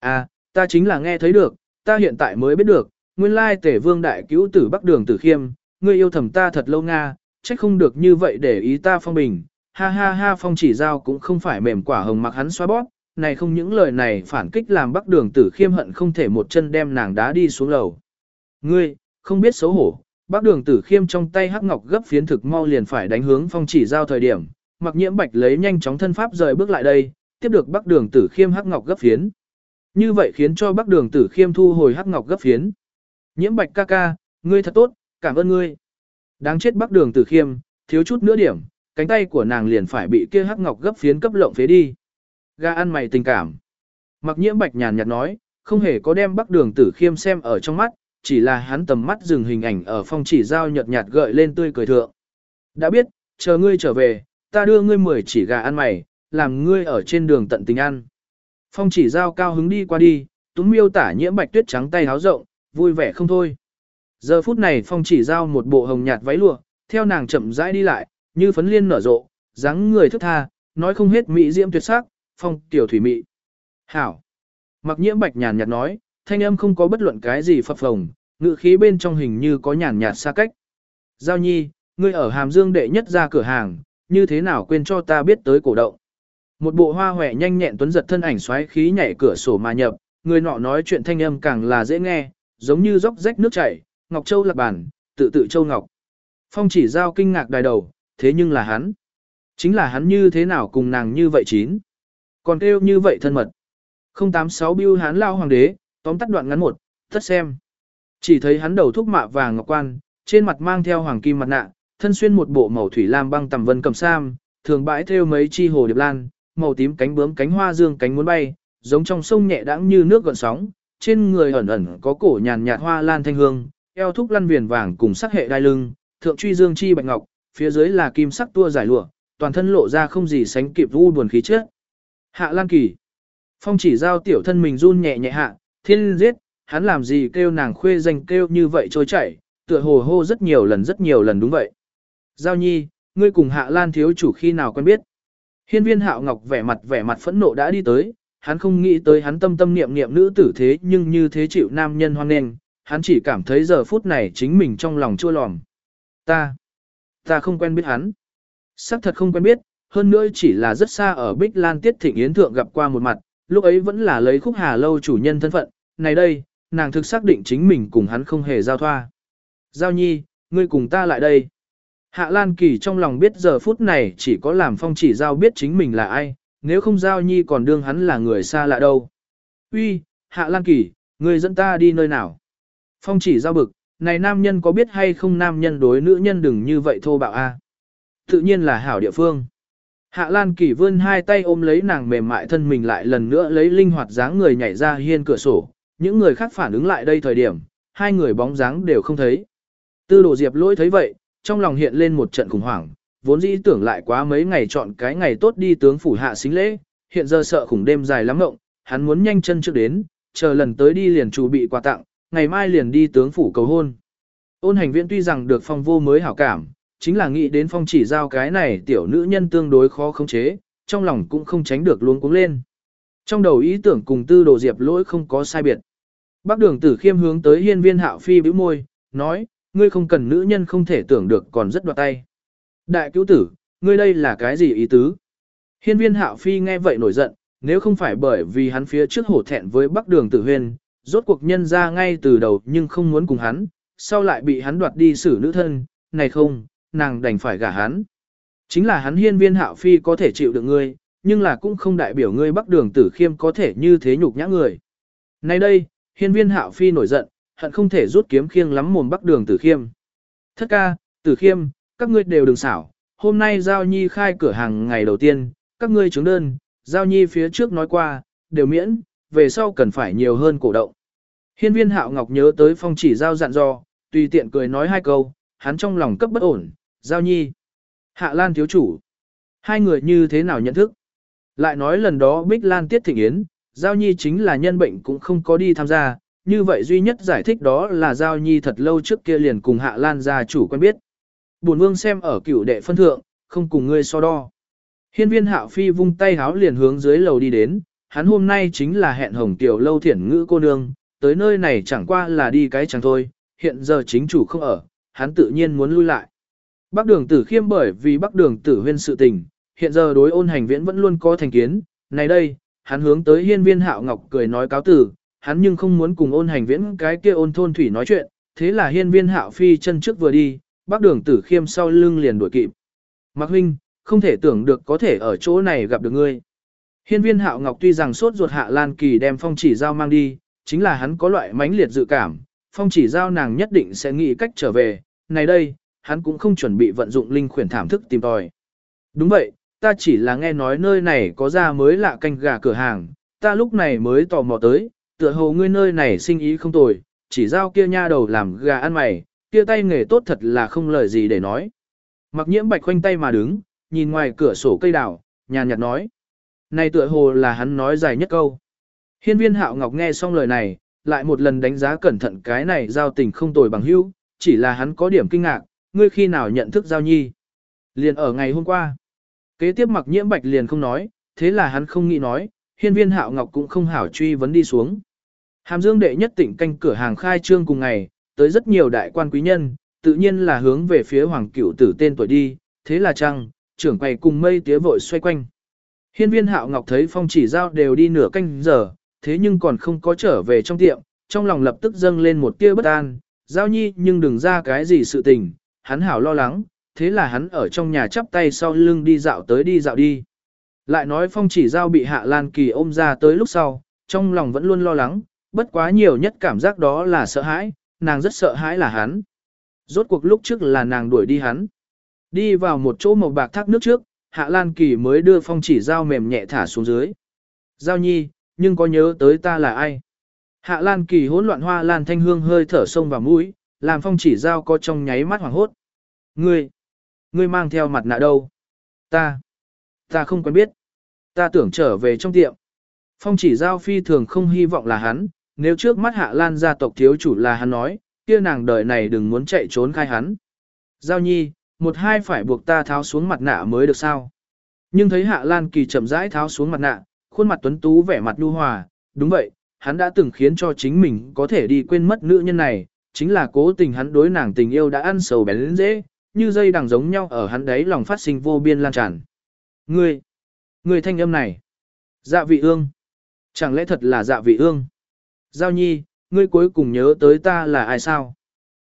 À, ta chính là nghe thấy được, ta hiện tại mới biết được, nguyên lai tể vương đại cứu tử bắc đường tử khiêm, ngươi yêu thầm ta thật lâu nga, trách không được như vậy để ý ta phong bình, ha ha ha phong chỉ giao cũng không phải mềm quả hồng mặc hắn xoa bóp, này không những lời này phản kích làm bắc đường tử khiêm hận không thể một chân đem nàng đá đi xuống lầu. Ngươi, không biết xấu hổ, bắc đường tử khiêm trong tay hắc ngọc gấp phiến thực mau liền phải đánh hướng phong chỉ giao thời điểm, mặc nhiễm bạch lấy nhanh chóng thân pháp rời bước lại đây, tiếp được bắc đường tử khiêm hắc ngọc gấp phiến. Như vậy khiến cho Bắc Đường Tử Khiêm thu hồi hắc ngọc gấp phiến. Nhiễm Bạch ca ca, ngươi thật tốt, cảm ơn ngươi. Đáng chết Bắc Đường Tử Khiêm, thiếu chút nữa điểm, cánh tay của nàng liền phải bị kia hắc ngọc gấp phiến cấp lộng phế đi. Ga ăn mày tình cảm. Mặc Nhiễm Bạch nhàn nhạt nói, không hề có đem Bắc Đường Tử Khiêm xem ở trong mắt, chỉ là hắn tầm mắt dừng hình ảnh ở phong chỉ giao nhợt nhạt gợi lên tươi cười thượng. Đã biết, chờ ngươi trở về, ta đưa ngươi mười chỉ gà ăn mày, làm ngươi ở trên đường tận tình ăn. Phong chỉ giao cao hứng đi qua đi, túm miêu tả nhiễm bạch tuyết trắng tay háo rộng, vui vẻ không thôi. Giờ phút này phong chỉ giao một bộ hồng nhạt váy lụa, theo nàng chậm rãi đi lại, như phấn liên nở rộ, dáng người thức tha, nói không hết mỹ diễm tuyệt sắc, phong tiểu thủy mỹ Hảo. Mặc nhiễm bạch nhàn nhạt nói, thanh âm không có bất luận cái gì phập phồng, ngự khí bên trong hình như có nhàn nhạt xa cách. Giao nhi, ngươi ở Hàm Dương đệ nhất ra cửa hàng, như thế nào quên cho ta biết tới cổ động. Một bộ hoa hòe nhanh nhẹn tuấn giật thân ảnh xoáy khí nhảy cửa sổ mà nhập, người nọ nói chuyện thanh âm càng là dễ nghe, giống như róc rách nước chảy, Ngọc Châu lạc bản, tự tự Châu Ngọc. Phong chỉ giao kinh ngạc đài đầu, thế nhưng là hắn. Chính là hắn như thế nào cùng nàng như vậy chín. Còn kêu như vậy thân mật. 086 biêu hắn lao hoàng đế, tóm tắt đoạn ngắn một, tất xem. Chỉ thấy hắn đầu thúc mạ vàng ngọc quan, trên mặt mang theo hoàng kim mặt nạ, thân xuyên một bộ màu thủy lam băng tầm vân cầm sam, thường bãi theo mấy chi hồ điệp lan, màu tím cánh bướm cánh hoa dương cánh muốn bay, giống trong sông nhẹ đãng như nước gợn sóng, trên người ẩn ẩn có cổ nhàn nhạt hoa lan thanh hương, eo thúc lăn viền vàng cùng sắc hệ đai lưng, thượng truy dương chi bạch ngọc, phía dưới là kim sắc tua giải lụa, toàn thân lộ ra không gì sánh kịp u buồn khí chất. Hạ Lan Kỳ. Phong chỉ giao tiểu thân mình run nhẹ nhẹ hạ, thiên giết, hắn làm gì kêu nàng khuê danh kêu như vậy trôi chảy, tựa hồ hô rất nhiều lần rất nhiều lần đúng vậy. Giao nhi, ngươi cùng Hạ Lan thiếu chủ khi nào quen biết. Hiên viên hạo ngọc vẻ mặt vẻ mặt phẫn nộ đã đi tới, hắn không nghĩ tới hắn tâm tâm niệm niệm nữ tử thế nhưng như thế chịu nam nhân hoan nghênh, hắn chỉ cảm thấy giờ phút này chính mình trong lòng chua lòm. Ta, ta không quen biết hắn. Sắc thật không quen biết, hơn nữa chỉ là rất xa ở Bích Lan Tiết Thịnh Yến Thượng gặp qua một mặt, lúc ấy vẫn là lấy khúc hà lâu chủ nhân thân phận, này đây, nàng thực xác định chính mình cùng hắn không hề giao thoa. Giao nhi, ngươi cùng ta lại đây. Hạ Lan Kỳ trong lòng biết giờ phút này chỉ có làm phong chỉ giao biết chính mình là ai, nếu không giao nhi còn đương hắn là người xa lạ đâu. Uy, Hạ Lan Kỳ, ngươi dẫn ta đi nơi nào? Phong chỉ giao bực, này nam nhân có biết hay không nam nhân đối nữ nhân đừng như vậy thô bạo a. Tự nhiên là hảo địa phương. Hạ Lan Kỳ vươn hai tay ôm lấy nàng mềm mại thân mình lại lần nữa lấy linh hoạt dáng người nhảy ra hiên cửa sổ, những người khác phản ứng lại đây thời điểm, hai người bóng dáng đều không thấy. Tư đồ diệp lỗi thấy vậy, trong lòng hiện lên một trận khủng hoảng, vốn dĩ tưởng lại quá mấy ngày chọn cái ngày tốt đi tướng phủ hạ xính lễ, hiện giờ sợ khủng đêm dài lắm ngộng, hắn muốn nhanh chân trước đến, chờ lần tới đi liền chuẩn bị quà tặng, ngày mai liền đi tướng phủ cầu hôn. Ôn hành viện tuy rằng được phong vô mới hảo cảm, chính là nghĩ đến phong chỉ giao cái này tiểu nữ nhân tương đối khó khống chế, trong lòng cũng không tránh được luống cuống lên. Trong đầu ý tưởng cùng tư đồ diệp lỗi không có sai biệt. Bác đường tử khiêm hướng tới hiên viên hạo phi bĩu môi, nói, ngươi không cần nữ nhân không thể tưởng được còn rất đoạt tay. Đại cứu tử, ngươi đây là cái gì ý tứ? Hiên viên hạo phi nghe vậy nổi giận, nếu không phải bởi vì hắn phía trước hổ thẹn với bắc đường tử huyên, rốt cuộc nhân ra ngay từ đầu nhưng không muốn cùng hắn, sau lại bị hắn đoạt đi xử nữ thân, này không, nàng đành phải gả hắn. Chính là hắn hiên viên hạo phi có thể chịu được ngươi, nhưng là cũng không đại biểu ngươi bắc đường tử khiêm có thể như thế nhục nhã người. Nay đây, hiên viên hạo phi nổi giận, hận không thể rút kiếm khiêng lắm mồm bắc đường tử khiêm. Thất ca, tử khiêm, các ngươi đều đừng xảo, hôm nay Giao Nhi khai cửa hàng ngày đầu tiên, các ngươi chứng đơn, Giao Nhi phía trước nói qua, đều miễn, về sau cần phải nhiều hơn cổ động. Hiên viên hạo ngọc nhớ tới phong chỉ Giao dặn dò, tùy tiện cười nói hai câu, hắn trong lòng cấp bất ổn, Giao Nhi. Hạ Lan thiếu chủ. Hai người như thế nào nhận thức? Lại nói lần đó Bích Lan tiết thịnh yến, Giao Nhi chính là nhân bệnh cũng không có đi tham gia, như vậy duy nhất giải thích đó là Giao Nhi thật lâu trước kia liền cùng Hạ Lan gia chủ quen biết. Bổn vương xem ở cửu đệ phân thượng, không cùng ngươi so đo. Hiên viên hạo phi vung tay háo liền hướng dưới lầu đi đến, hắn hôm nay chính là hẹn hồng tiểu lâu thiển ngữ cô nương, tới nơi này chẳng qua là đi cái chẳng thôi, hiện giờ chính chủ không ở, hắn tự nhiên muốn lui lại. Bắc đường tử khiêm bởi vì bắc đường tử huyên sự tình, hiện giờ đối ôn hành viễn vẫn luôn có thành kiến, này đây, hắn hướng tới hiên viên hạo ngọc cười nói cáo tử, hắn nhưng không muốn cùng ôn hành viễn cái kia ôn thôn thủy nói chuyện, thế là hiên viên hạo phi chân trước vừa đi, bác đường tử khiêm sau lưng liền đuổi kịp. Mạc huynh, không thể tưởng được có thể ở chỗ này gặp được ngươi. Hiên viên hạo ngọc tuy rằng sốt ruột hạ Lan Kỳ đem phong chỉ giao mang đi, chính là hắn có loại mãnh liệt dự cảm, phong chỉ giao nàng nhất định sẽ nghĩ cách trở về, này đây, hắn cũng không chuẩn bị vận dụng linh khuyển thảm thức tìm tòi. Đúng vậy, ta chỉ là nghe nói nơi này có ra mới lạ canh gà cửa hàng, ta lúc này mới tò mò tới, tựa hồ ngươi nơi này sinh ý không tồi, chỉ giao kia nha đầu làm gà ăn mày, kia tay nghề tốt thật là không lời gì để nói. Mặc nhiễm bạch khoanh tay mà đứng, nhìn ngoài cửa sổ cây đào, nhàn nhạt nói. Này tựa hồ là hắn nói dài nhất câu. Hiên viên hạo ngọc nghe xong lời này, lại một lần đánh giá cẩn thận cái này giao tình không tồi bằng hữu, chỉ là hắn có điểm kinh ngạc, ngươi khi nào nhận thức giao nhi. Liền ở ngày hôm qua. Kế tiếp mặc nhiễm bạch liền không nói, thế là hắn không nghĩ nói, hiên viên hạo ngọc cũng không hảo truy vấn đi xuống. Hàm dương đệ nhất tỉnh canh cửa hàng khai trương cùng ngày, tới rất nhiều đại quan quý nhân, tự nhiên là hướng về phía hoàng cửu tử tên tuổi đi, thế là chăng, trưởng quầy cùng mây tía vội xoay quanh. Hiên viên hạo ngọc thấy phong chỉ giao đều đi nửa canh giờ, thế nhưng còn không có trở về trong tiệm, trong lòng lập tức dâng lên một tia bất an, giao nhi nhưng đừng ra cái gì sự tình, hắn hảo lo lắng, thế là hắn ở trong nhà chắp tay sau lưng đi dạo tới đi dạo đi. Lại nói phong chỉ giao bị hạ lan kỳ ôm ra tới lúc sau, trong lòng vẫn luôn lo lắng, bất quá nhiều nhất cảm giác đó là sợ hãi, nàng rất sợ hãi là hắn. Rốt cuộc lúc trước là nàng đuổi đi hắn. Đi vào một chỗ màu bạc thác nước trước, hạ lan kỳ mới đưa phong chỉ giao mềm nhẹ thả xuống dưới. Giao nhi, nhưng có nhớ tới ta là ai? Hạ lan kỳ hỗn loạn hoa lan thanh hương hơi thở sông vào mũi, làm phong chỉ giao có trong nháy mắt hoảng hốt. Ngươi, ngươi mang theo mặt nạ đâu? Ta, ta không quen biết. Ta tưởng trở về trong tiệm. Phong chỉ giao phi thường không hy vọng là hắn, nếu trước mắt hạ lan gia tộc thiếu chủ là hắn nói, kia nàng đời này đừng muốn chạy trốn khai hắn. Giao nhi, một hai phải buộc ta tháo xuống mặt nạ mới được sao. Nhưng thấy hạ lan kỳ chậm rãi tháo xuống mặt nạ, khuôn mặt tuấn tú vẻ mặt nhu hòa, đúng vậy, hắn đã từng khiến cho chính mình có thể đi quên mất nữ nhân này, chính là cố tình hắn đối nàng tình yêu đã ăn sầu bén dễ, như dây đằng giống nhau ở hắn đấy lòng phát sinh vô biên lan tràn. Ngươi, ngươi thanh âm này, dạ vị ương, chẳng lẽ thật là dạ vị ương? Giao nhi, ngươi cuối cùng nhớ tới ta là ai sao?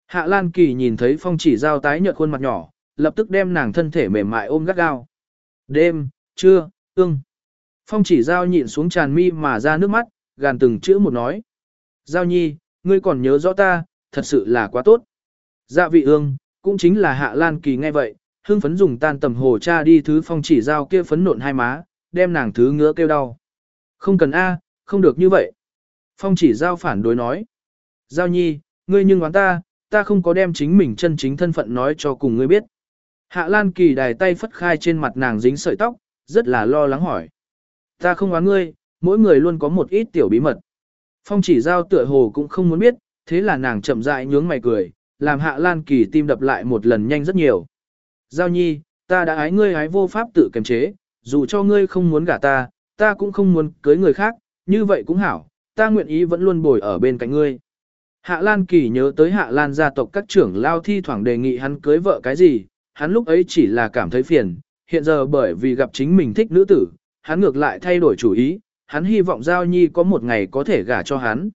Hạ Lan Kỳ nhìn thấy phong chỉ giao tái nhợt khuôn mặt nhỏ, lập tức đem nàng thân thể mềm mại ôm gắt gao. Đêm, trưa, ương. Phong chỉ giao nhịn xuống tràn mi mà ra nước mắt, gàn từng chữ một nói. Giao nhi, ngươi còn nhớ rõ ta, thật sự là quá tốt. Dạ vị ương, cũng chính là hạ lan kỳ nghe vậy, hương phấn dùng tan tầm hồ cha đi thứ phong chỉ giao kia phấn nộn hai má, đem nàng thứ ngứa kêu đau. Không cần A, không được như vậy. Phong chỉ giao phản đối nói. Giao nhi, ngươi nhưng oán ta, ta không có đem chính mình chân chính thân phận nói cho cùng ngươi biết. Hạ Lan Kỳ đài tay phất khai trên mặt nàng dính sợi tóc, rất là lo lắng hỏi. Ta không oán ngươi, mỗi người luôn có một ít tiểu bí mật. Phong chỉ giao tựa hồ cũng không muốn biết, thế là nàng chậm rãi nhướng mày cười, làm Hạ Lan Kỳ tim đập lại một lần nhanh rất nhiều. Giao nhi, ta đã ái ngươi ái vô pháp tự kiềm chế, dù cho ngươi không muốn gả ta, ta cũng không muốn cưới người khác, như vậy cũng hảo, ta nguyện ý vẫn luôn bồi ở bên cạnh ngươi. Hạ Lan Kỳ nhớ tới Hạ Lan gia tộc các trưởng lao thi thoảng đề nghị hắn cưới vợ cái gì, hắn lúc ấy chỉ là cảm thấy phiền, hiện giờ bởi vì gặp chính mình thích nữ tử, hắn ngược lại thay đổi chủ ý, hắn hy vọng Giao Nhi có một ngày có thể gả cho hắn.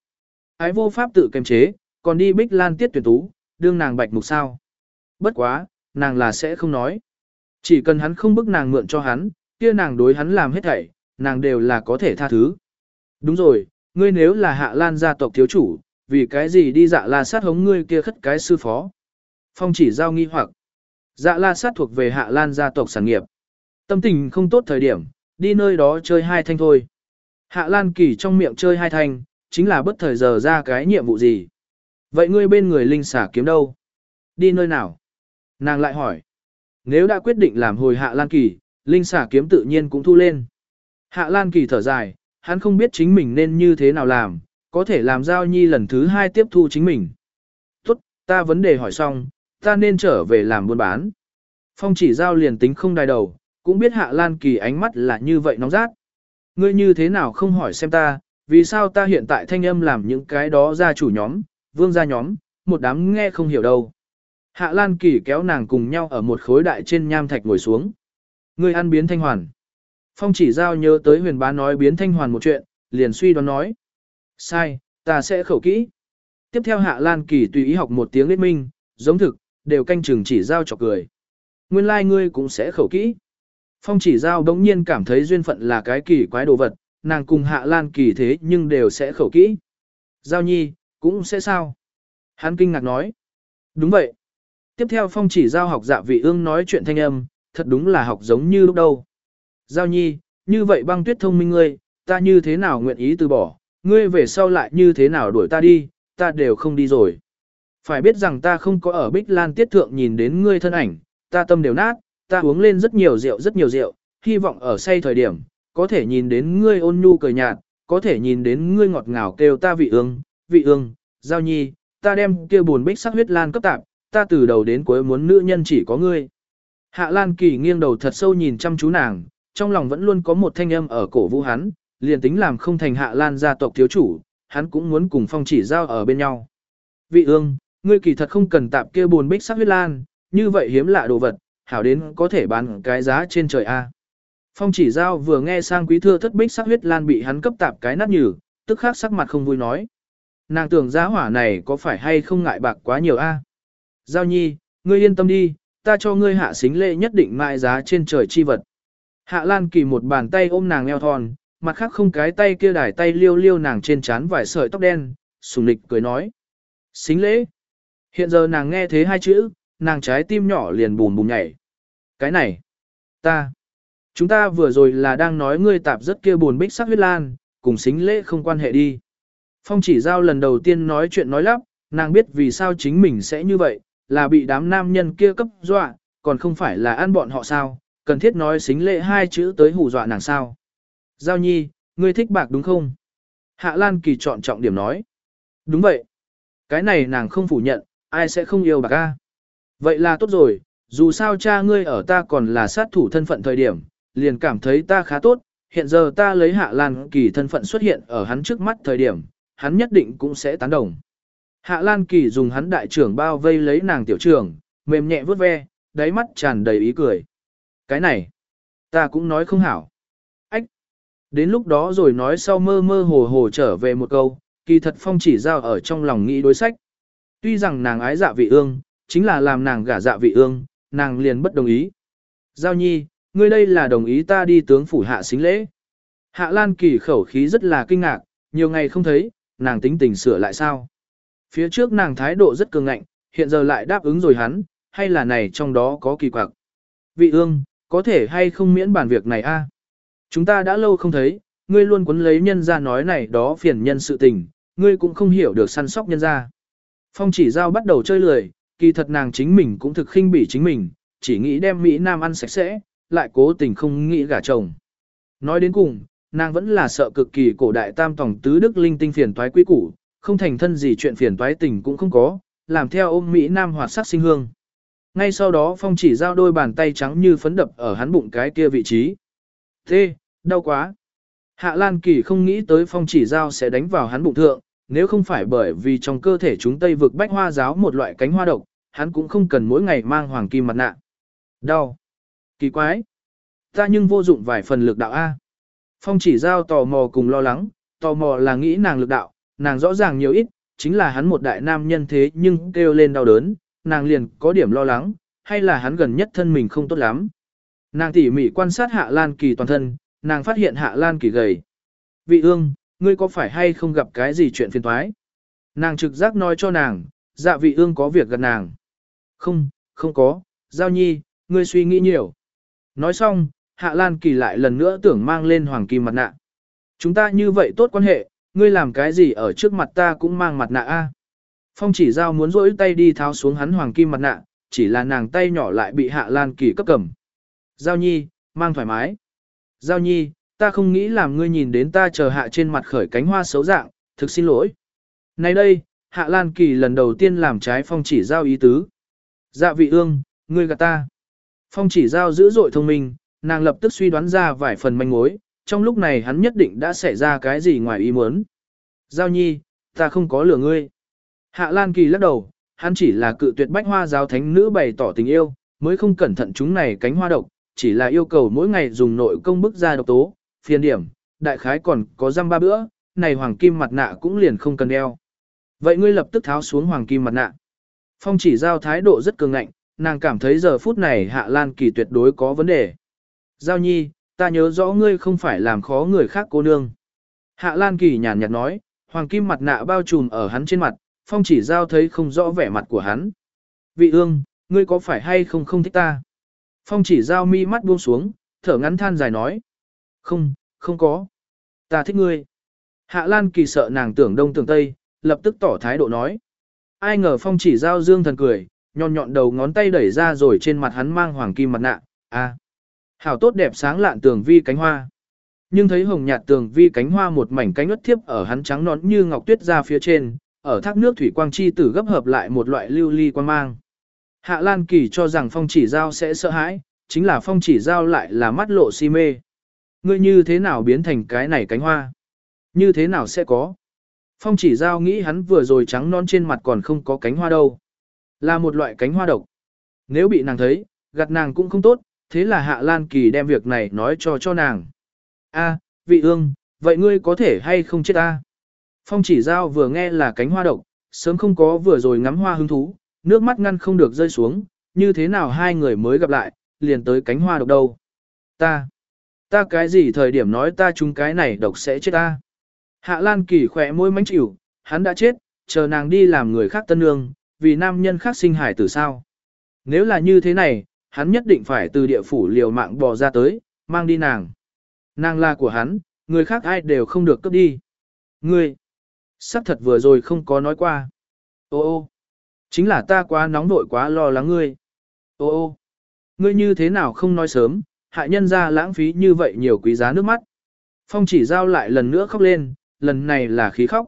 Ái vô pháp tự kiềm chế, còn đi bích lan tiết tuyển tú, đương nàng bạch mục sao. Bất quá, nàng là sẽ không nói. Chỉ cần hắn không bức nàng mượn cho hắn, kia nàng đối hắn làm hết thảy, nàng đều là có thể tha thứ. Đúng rồi, ngươi nếu là hạ lan gia tộc thiếu chủ, vì cái gì đi dạ la sát hống ngươi kia khất cái sư phó. Phong chỉ giao nghi hoặc. Dạ la sát thuộc về hạ lan gia tộc sản nghiệp. Tâm tình không tốt thời điểm, đi nơi đó chơi hai thanh thôi. Hạ lan kỳ trong miệng chơi hai thanh, chính là bất thời giờ ra cái nhiệm vụ gì. Vậy ngươi bên người linh xả kiếm đâu? Đi nơi nào? Nàng lại hỏi. Nếu đã quyết định làm hồi hạ lan kỳ, linh xả kiếm tự nhiên cũng thu lên. Hạ lan kỳ thở dài, hắn không biết chính mình nên như thế nào làm, có thể làm giao nhi lần thứ hai tiếp thu chính mình. Tốt, ta vấn đề hỏi xong, ta nên trở về làm buôn bán. Phong chỉ giao liền tính không đài đầu, cũng biết hạ lan kỳ ánh mắt là như vậy nóng rát. Ngươi như thế nào không hỏi xem ta, vì sao ta hiện tại thanh âm làm những cái đó ra chủ nhóm, vương gia nhóm, một đám nghe không hiểu đâu. Hạ Lan Kỳ kéo nàng cùng nhau ở một khối đại trên nham thạch ngồi xuống. Ngươi ăn biến thanh hoàn. Phong chỉ giao nhớ tới huyền bá nói biến thanh hoàn một chuyện, liền suy đoán nói. Sai, ta sẽ khẩu kỹ. Tiếp theo Hạ Lan Kỳ tùy ý học một tiếng lết minh, giống thực, đều canh chừng chỉ giao chọc cười. Nguyên lai like ngươi cũng sẽ khẩu kỹ. Phong chỉ giao đống nhiên cảm thấy duyên phận là cái kỳ quái đồ vật, nàng cùng hạ lan kỳ thế nhưng đều sẽ khẩu kỹ. Giao nhi, cũng sẽ sao? Hắn kinh ngạc nói. Đúng vậy. Tiếp theo phong chỉ giao học dạ vị ương nói chuyện thanh âm, thật đúng là học giống như lúc đầu. Giao nhi, như vậy băng tuyết thông minh ngươi, ta như thế nào nguyện ý từ bỏ, ngươi về sau lại như thế nào đuổi ta đi, ta đều không đi rồi. Phải biết rằng ta không có ở Bích Lan Tiết Thượng nhìn đến ngươi thân ảnh, ta tâm đều nát, ta uống lên rất nhiều rượu rất nhiều rượu, hy vọng ở say thời điểm, có thể nhìn đến ngươi ôn nhu cười nhạt, có thể nhìn đến ngươi ngọt ngào kêu ta vị ương, vị ương, giao nhi, ta đem kia buồn bích sắc huyết lan cấp tạp, ta từ đầu đến cuối muốn nữ nhân chỉ có ngươi. Hạ Lan Kỳ nghiêng đầu thật sâu nhìn chăm chú nàng, trong lòng vẫn luôn có một thanh âm ở cổ vũ hắn, liền tính làm không thành Hạ Lan gia tộc thiếu chủ, hắn cũng muốn cùng phong chỉ giao ở bên nhau. Vị ương, ngươi kỳ thật không cần tạp kia buồn bích sắc huyết lan, như vậy hiếm lạ đồ vật, hảo đến có thể bán cái giá trên trời A. Phong chỉ giao vừa nghe sang quý thưa thất bích sắc huyết lan bị hắn cấp tạp cái nát nhừ, tức khắc sắc mặt không vui nói. Nàng tưởng giá hỏa này có phải hay không ngại bạc quá nhiều a? Giao nhi, ngươi yên tâm đi, ta cho ngươi hạ xính lệ nhất định mại giá trên trời chi vật. Hạ Lan Kỳ một bàn tay ôm nàng eo thon, mặt khác không cái tay kia đài tay liêu liêu nàng trên trán vài sợi tóc đen, sùng lịch cười nói. Xính lễ. Hiện giờ nàng nghe thế hai chữ, nàng trái tim nhỏ liền bùm bùm nhảy. Cái này, ta, chúng ta vừa rồi là đang nói ngươi tạp rất kia buồn bích sắc huyết lan, cùng xính lễ không quan hệ đi. Phong chỉ giao lần đầu tiên nói chuyện nói lắp, nàng biết vì sao chính mình sẽ như vậy, là bị đám nam nhân kia cấp dọa, còn không phải là ăn bọn họ sao, cần thiết nói xính lệ hai chữ tới hù dọa nàng sao. Giao nhi, ngươi thích bạc đúng không? Hạ Lan Kỳ chọn trọng điểm nói. Đúng vậy. Cái này nàng không phủ nhận, ai sẽ không yêu bạc ca. Vậy là tốt rồi, dù sao cha ngươi ở ta còn là sát thủ thân phận thời điểm, liền cảm thấy ta khá tốt, hiện giờ ta lấy Hạ Lan Kỳ thân phận xuất hiện ở hắn trước mắt thời điểm, hắn nhất định cũng sẽ tán đồng. Hạ Lan Kỳ dùng hắn đại trưởng bao vây lấy nàng tiểu trưởng, mềm nhẹ vuốt ve, đáy mắt tràn đầy ý cười. Cái này, ta cũng nói không hảo. Ách! Đến lúc đó rồi nói sau mơ mơ hồ hồ trở về một câu, kỳ thật phong chỉ giao ở trong lòng nghĩ đối sách. Tuy rằng nàng ái dạ vị ương, chính là làm nàng gả dạ vị ương, nàng liền bất đồng ý. Giao nhi, ngươi đây là đồng ý ta đi tướng phủ hạ xính lễ. Hạ Lan Kỳ khẩu khí rất là kinh ngạc, nhiều ngày không thấy, nàng tính tình sửa lại sao. Phía trước nàng thái độ rất cường ngạnh, hiện giờ lại đáp ứng rồi hắn, hay là này trong đó có kỳ quặc. Vị ương, có thể hay không miễn bản việc này a? Chúng ta đã lâu không thấy, ngươi luôn quấn lấy nhân ra nói này đó phiền nhân sự tình, ngươi cũng không hiểu được săn sóc nhân ra. Phong chỉ giao bắt đầu chơi lười, kỳ thật nàng chính mình cũng thực khinh bỉ chính mình, chỉ nghĩ đem Mỹ Nam ăn sạch sẽ, lại cố tình không nghĩ gả chồng. Nói đến cùng, nàng vẫn là sợ cực kỳ cổ đại tam tổng tứ đức linh tinh phiền toái quý củ, không thành thân gì chuyện phiền toái tình cũng không có, làm theo ôm Mỹ Nam hoạt sắc sinh hương. Ngay sau đó phong chỉ giao đôi bàn tay trắng như phấn đập ở hắn bụng cái kia vị trí. Thế, đau quá. Hạ Lan Kỳ không nghĩ tới phong chỉ giao sẽ đánh vào hắn bụng thượng, nếu không phải bởi vì trong cơ thể chúng Tây vực bách hoa giáo một loại cánh hoa độc, hắn cũng không cần mỗi ngày mang hoàng kim mặt nạ. Đau. Kỳ quái. Ta nhưng vô dụng vài phần lực đạo A. Phong chỉ giao tò mò cùng lo lắng, tò mò là nghĩ nàng lực đạo, nàng rõ ràng nhiều ít, chính là hắn một đại nam nhân thế nhưng kêu lên đau đớn, nàng liền có điểm lo lắng, hay là hắn gần nhất thân mình không tốt lắm. Nàng tỉ mỉ quan sát Hạ Lan Kỳ toàn thân, nàng phát hiện Hạ Lan Kỳ gầy. Vị ương, ngươi có phải hay không gặp cái gì chuyện phiền toái? Nàng trực giác nói cho nàng, dạ vị ương có việc gần nàng. Không, không có, giao nhi, ngươi suy nghĩ nhiều. Nói xong, Hạ Lan Kỳ lại lần nữa tưởng mang lên hoàng kim mặt nạ. Chúng ta như vậy tốt quan hệ, ngươi làm cái gì ở trước mặt ta cũng mang mặt nạ a. Phong chỉ giao muốn rỗi tay đi tháo xuống hắn hoàng kim mặt nạ, chỉ là nàng tay nhỏ lại bị Hạ Lan Kỳ cấp cầm. Giao nhi, mang thoải mái. Giao nhi, ta không nghĩ làm ngươi nhìn đến ta chờ hạ trên mặt khởi cánh hoa xấu dạng, thực xin lỗi. Nay đây, Hạ Lan Kỳ lần đầu tiên làm trái phong chỉ giao ý tứ. Dạ vị ương, ngươi gạt ta. Phong chỉ giao dữ dội thông minh, nàng lập tức suy đoán ra vài phần manh mối, trong lúc này hắn nhất định đã xảy ra cái gì ngoài ý muốn. Giao nhi, ta không có lừa ngươi. Hạ Lan Kỳ lắc đầu, hắn chỉ là cự tuyệt bách hoa giáo thánh nữ bày tỏ tình yêu, mới không cẩn thận chúng này cánh hoa độc, chỉ là yêu cầu mỗi ngày dùng nội công bức ra độc tố, phiền điểm, đại khái còn có răm ba bữa, này hoàng kim mặt nạ cũng liền không cần đeo. Vậy ngươi lập tức tháo xuống hoàng kim mặt nạ. Phong chỉ giao thái độ rất cường ngạnh, nàng cảm thấy giờ phút này Hạ Lan Kỳ tuyệt đối có vấn đề. Giao nhi, ta nhớ rõ ngươi không phải làm khó người khác cô nương. Hạ Lan Kỳ nhàn nhạt nói, hoàng kim mặt nạ bao trùm ở hắn trên mặt, phong chỉ giao thấy không rõ vẻ mặt của hắn. Vị ương, ngươi có phải hay không không thích ta? Phong chỉ giao mi mắt buông xuống, thở ngắn than dài nói. Không, không có. Ta thích ngươi. Hạ Lan Kỳ sợ nàng tưởng đông tưởng tây, lập tức tỏ thái độ nói. Ai ngờ phong chỉ giao dương thần cười, nhọn nhọn đầu ngón tay đẩy ra rồi trên mặt hắn mang hoàng kim mặt nạ. À, hảo tốt đẹp sáng lạn tường vi cánh hoa. Nhưng thấy hồng nhạt tường vi cánh hoa một mảnh cánh ướt thiếp ở hắn trắng nón như ngọc tuyết ra phía trên, ở thác nước thủy quang chi tử gấp hợp lại một loại lưu ly quang mang. Hạ Lan Kỳ cho rằng phong chỉ giao sẽ sợ hãi, chính là phong chỉ giao lại là mắt lộ si mê. Ngươi như thế nào biến thành cái này cánh hoa? Như thế nào sẽ có? Phong chỉ giao nghĩ hắn vừa rồi trắng non trên mặt còn không có cánh hoa đâu. Là một loại cánh hoa độc. Nếu bị nàng thấy, gặt nàng cũng không tốt, thế là Hạ Lan Kỳ đem việc này nói cho cho nàng. A, vị ương, vậy ngươi có thể hay không chết ta? Phong chỉ giao vừa nghe là cánh hoa độc, sớm không có vừa rồi ngắm hoa hứng thú, nước mắt ngăn không được rơi xuống, như thế nào hai người mới gặp lại, liền tới cánh hoa độc đâu. Ta, ta cái gì thời điểm nói ta chúng cái này độc sẽ chết ta. Hạ Lan Kỳ khỏe môi mánh chịu, hắn đã chết, chờ nàng đi làm người khác tân nương, vì nam nhân khác sinh hải tử sao. Nếu là như thế này, hắn nhất định phải từ địa phủ liều mạng bò ra tới, mang đi nàng. Nàng là của hắn, người khác ai đều không được cướp đi. Ngươi, sắc thật vừa rồi không có nói qua. Ô ô, chính là ta quá nóng nội quá lo lắng ngươi. Ô ô, ngươi như thế nào không nói sớm, hại nhân ra lãng phí như vậy nhiều quý giá nước mắt. Phong chỉ giao lại lần nữa khóc lên, lần này là khí khóc.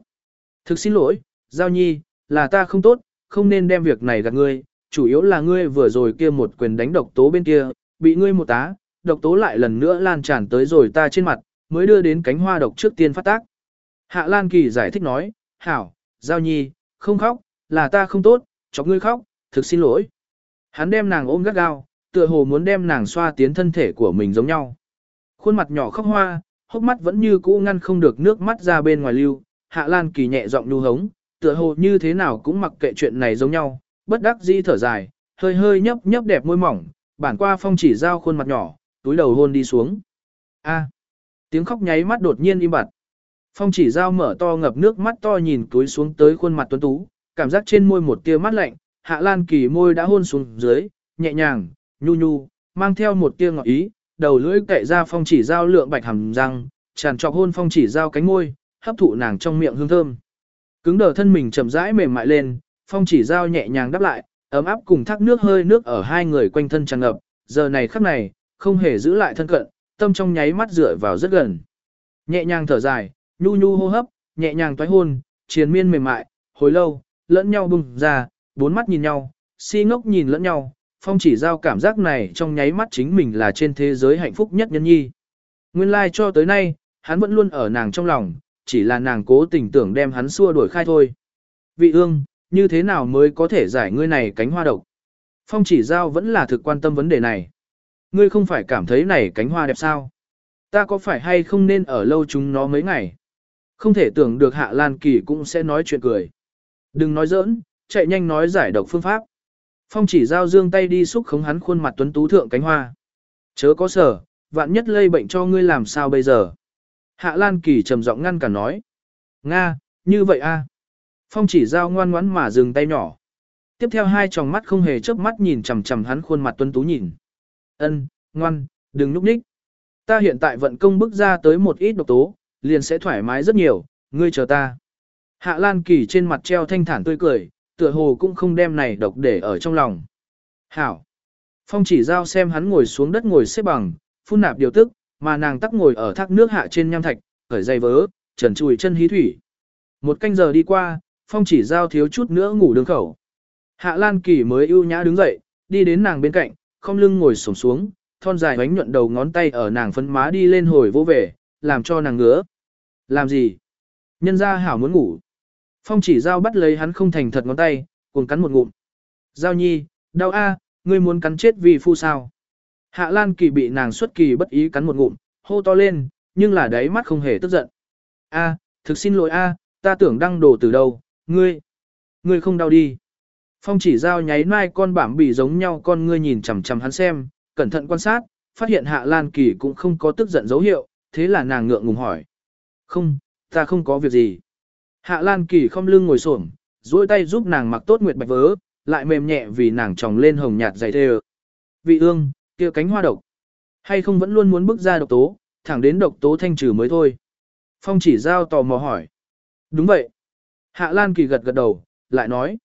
Thực xin lỗi, giao nhi, là ta không tốt, không nên đem việc này gạt ngươi, chủ yếu là ngươi vừa rồi kia một quyền đánh độc tố bên kia, bị ngươi một tá, độc tố lại lần nữa lan tràn tới rồi ta trên mặt, mới đưa đến cánh hoa độc trước tiên phát tác. Hạ Lan Kỳ giải thích nói, hảo, giao nhi, không khóc, là ta không tốt, cho ngươi khóc, thực xin lỗi. Hắn đem nàng ôm gắt gao, tựa hồ muốn đem nàng xoa tiến thân thể của mình giống nhau. Khuôn mặt nhỏ khóc hoa, hốc mắt vẫn như cũ ngăn không được nước mắt ra bên ngoài lưu, Hạ Lan Kỳ nhẹ giọng nu hống, tựa hồ như thế nào cũng mặc kệ chuyện này giống nhau, bất đắc dĩ thở dài, hơi hơi nhấp nhấp đẹp môi mỏng, bản qua phong chỉ giao khuôn mặt nhỏ, túi đầu hôn đi xuống. A. tiếng khóc nháy mắt đột nhiên im bặt. Phong chỉ giao mở to ngập nước mắt to nhìn túi xuống tới khuôn mặt tuấn tú, cảm giác trên môi một tia mắt lạnh, Hạ Lan Kỳ môi đã hôn xuống dưới, nhẹ nhàng, nhu nhu, mang theo một tia ngọt ý, đầu lưỡi kệ ra phong chỉ giao lượng bạch hàm răng, tràn trọc hôn phong chỉ giao cánh môi, hấp thụ nàng trong miệng hương thơm. Cứng đờ thân mình chậm rãi mềm mại lên, phong chỉ giao nhẹ nhàng đáp lại, ấm áp cùng thác nước hơi nước ở hai người quanh thân tràn ngập, giờ này khắc này, không hề giữ lại thân cận, tâm trong nháy mắt dựa vào rất gần. Nhẹ nhàng thở dài, nhu nhu hô hấp, nhẹ nhàng toái hôn, triền miên mềm mại, hồi lâu, lẫn nhau bùng ra, bốn mắt nhìn nhau, si ngốc nhìn lẫn nhau, phong chỉ giao cảm giác này trong nháy mắt chính mình là trên thế giới hạnh phúc nhất nhân nhi. Nguyên lai like cho tới nay, hắn vẫn luôn ở nàng trong lòng, chỉ là nàng cố tình tưởng đem hắn xua đuổi khai thôi. Vị ương, như thế nào mới có thể giải ngươi này cánh hoa độc? Phong chỉ giao vẫn là thực quan tâm vấn đề này. Ngươi không phải cảm thấy này cánh hoa đẹp sao? Ta có phải hay không nên ở lâu chúng nó mấy ngày? Không thể tưởng được Hạ Lan Kỳ cũng sẽ nói chuyện cười. Đừng nói giỡn, chạy nhanh nói giải độc phương pháp. Phong chỉ giao dương tay đi xúc khống hắn khuôn mặt tuấn tú thượng cánh hoa. Chớ có sở, vạn nhất lây bệnh cho ngươi làm sao bây giờ? Hạ Lan Kỳ trầm giọng ngăn cả nói. Nga, như vậy a. Phong chỉ giao ngoan ngoãn mà dừng tay nhỏ. Tiếp theo hai tròng mắt không hề chớp mắt nhìn chằm chằm hắn khuôn mặt tuấn tú nhìn. Ân, ngoan, đừng núp ních. Ta hiện tại vận công bức ra tới một ít độc tố, liền sẽ thoải mái rất nhiều, ngươi chờ ta. Hạ Lan Kỳ trên mặt treo thanh thản tươi cười, tựa hồ cũng không đem này độc để ở trong lòng. Hảo. Phong chỉ giao xem hắn ngồi xuống đất ngồi xếp bằng, phun nạp điều tức, mà nàng tắc ngồi ở thác nước hạ trên nham thạch, khởi dây vớ, trần chùi chân hí thủy. Một canh giờ đi qua, phong chỉ giao thiếu chút nữa ngủ đường khẩu. Hạ Lan Kỳ mới ưu nhã đứng dậy, đi đến nàng bên cạnh, không lưng ngồi sổng xuống, thon dài bánh nhuận đầu ngón tay ở nàng phấn má đi lên hồi vô về, làm cho nàng ngứa. Làm gì? Nhân ra hảo muốn ngủ. Phong chỉ giao bắt lấy hắn không thành thật ngón tay, cuồng cắn một ngụm. Giao nhi, đau a, ngươi muốn cắn chết vì phu sao? Hạ Lan Kỳ bị nàng xuất kỳ bất ý cắn một ngụm, hô to lên, nhưng là đáy mắt không hề tức giận. A, thực xin lỗi a, ta tưởng đăng đồ từ đâu, ngươi, ngươi không đau đi. Phong chỉ giao nháy mai con bảm bỉ giống nhau con ngươi nhìn chằm chằm hắn xem, cẩn thận quan sát, phát hiện Hạ Lan Kỳ cũng không có tức giận dấu hiệu, thế là nàng ngượng ngùng hỏi. Không, ta không có việc gì. Hạ Lan Kỳ không lưng ngồi xổm, duỗi tay giúp nàng mặc tốt nguyệt bạch vớ, lại mềm nhẹ vì nàng tròng lên hồng nhạt dày thề. Vị ương, kia cánh hoa độc. Hay không vẫn luôn muốn bước ra độc tố, thẳng đến độc tố thanh trừ mới thôi. Phong chỉ giao tò mò hỏi. Đúng vậy. Hạ Lan Kỳ gật gật đầu, lại nói.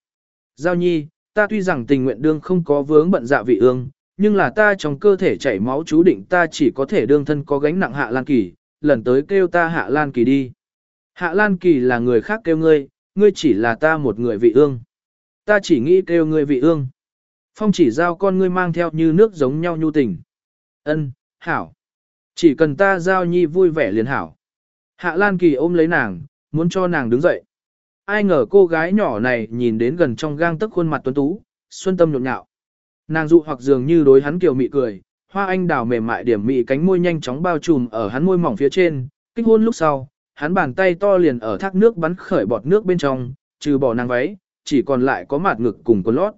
Giao nhi, ta tuy rằng tình nguyện đương không có vướng bận dạ vị ương, nhưng là ta trong cơ thể chảy máu chú định ta chỉ có thể đương thân có gánh nặng Hạ Lan Kỳ, lần tới kêu ta Hạ Lan Kỳ đi. Hạ Lan Kỳ là người khác kêu ngươi, ngươi chỉ là ta một người vị ương. Ta chỉ nghĩ kêu ngươi vị ương. Phong chỉ giao con ngươi mang theo như nước giống nhau nhu tình. Ân, hảo. Chỉ cần ta giao nhi vui vẻ liền hảo. Hạ Lan Kỳ ôm lấy nàng, muốn cho nàng đứng dậy. Ai ngờ cô gái nhỏ này nhìn đến gần trong gang tức khuôn mặt tuấn tú, xuân tâm nhộn nhạo. Nàng dụ hoặc dường như đối hắn kiều mị cười, hoa anh đào mềm mại điểm mị cánh môi nhanh chóng bao trùm ở hắn môi mỏng phía trên, kích hôn lúc sau, hắn bàn tay to liền ở thác nước bắn khởi bọt nước bên trong, trừ bỏ nàng váy, chỉ còn lại có mạt ngực cùng quần lót.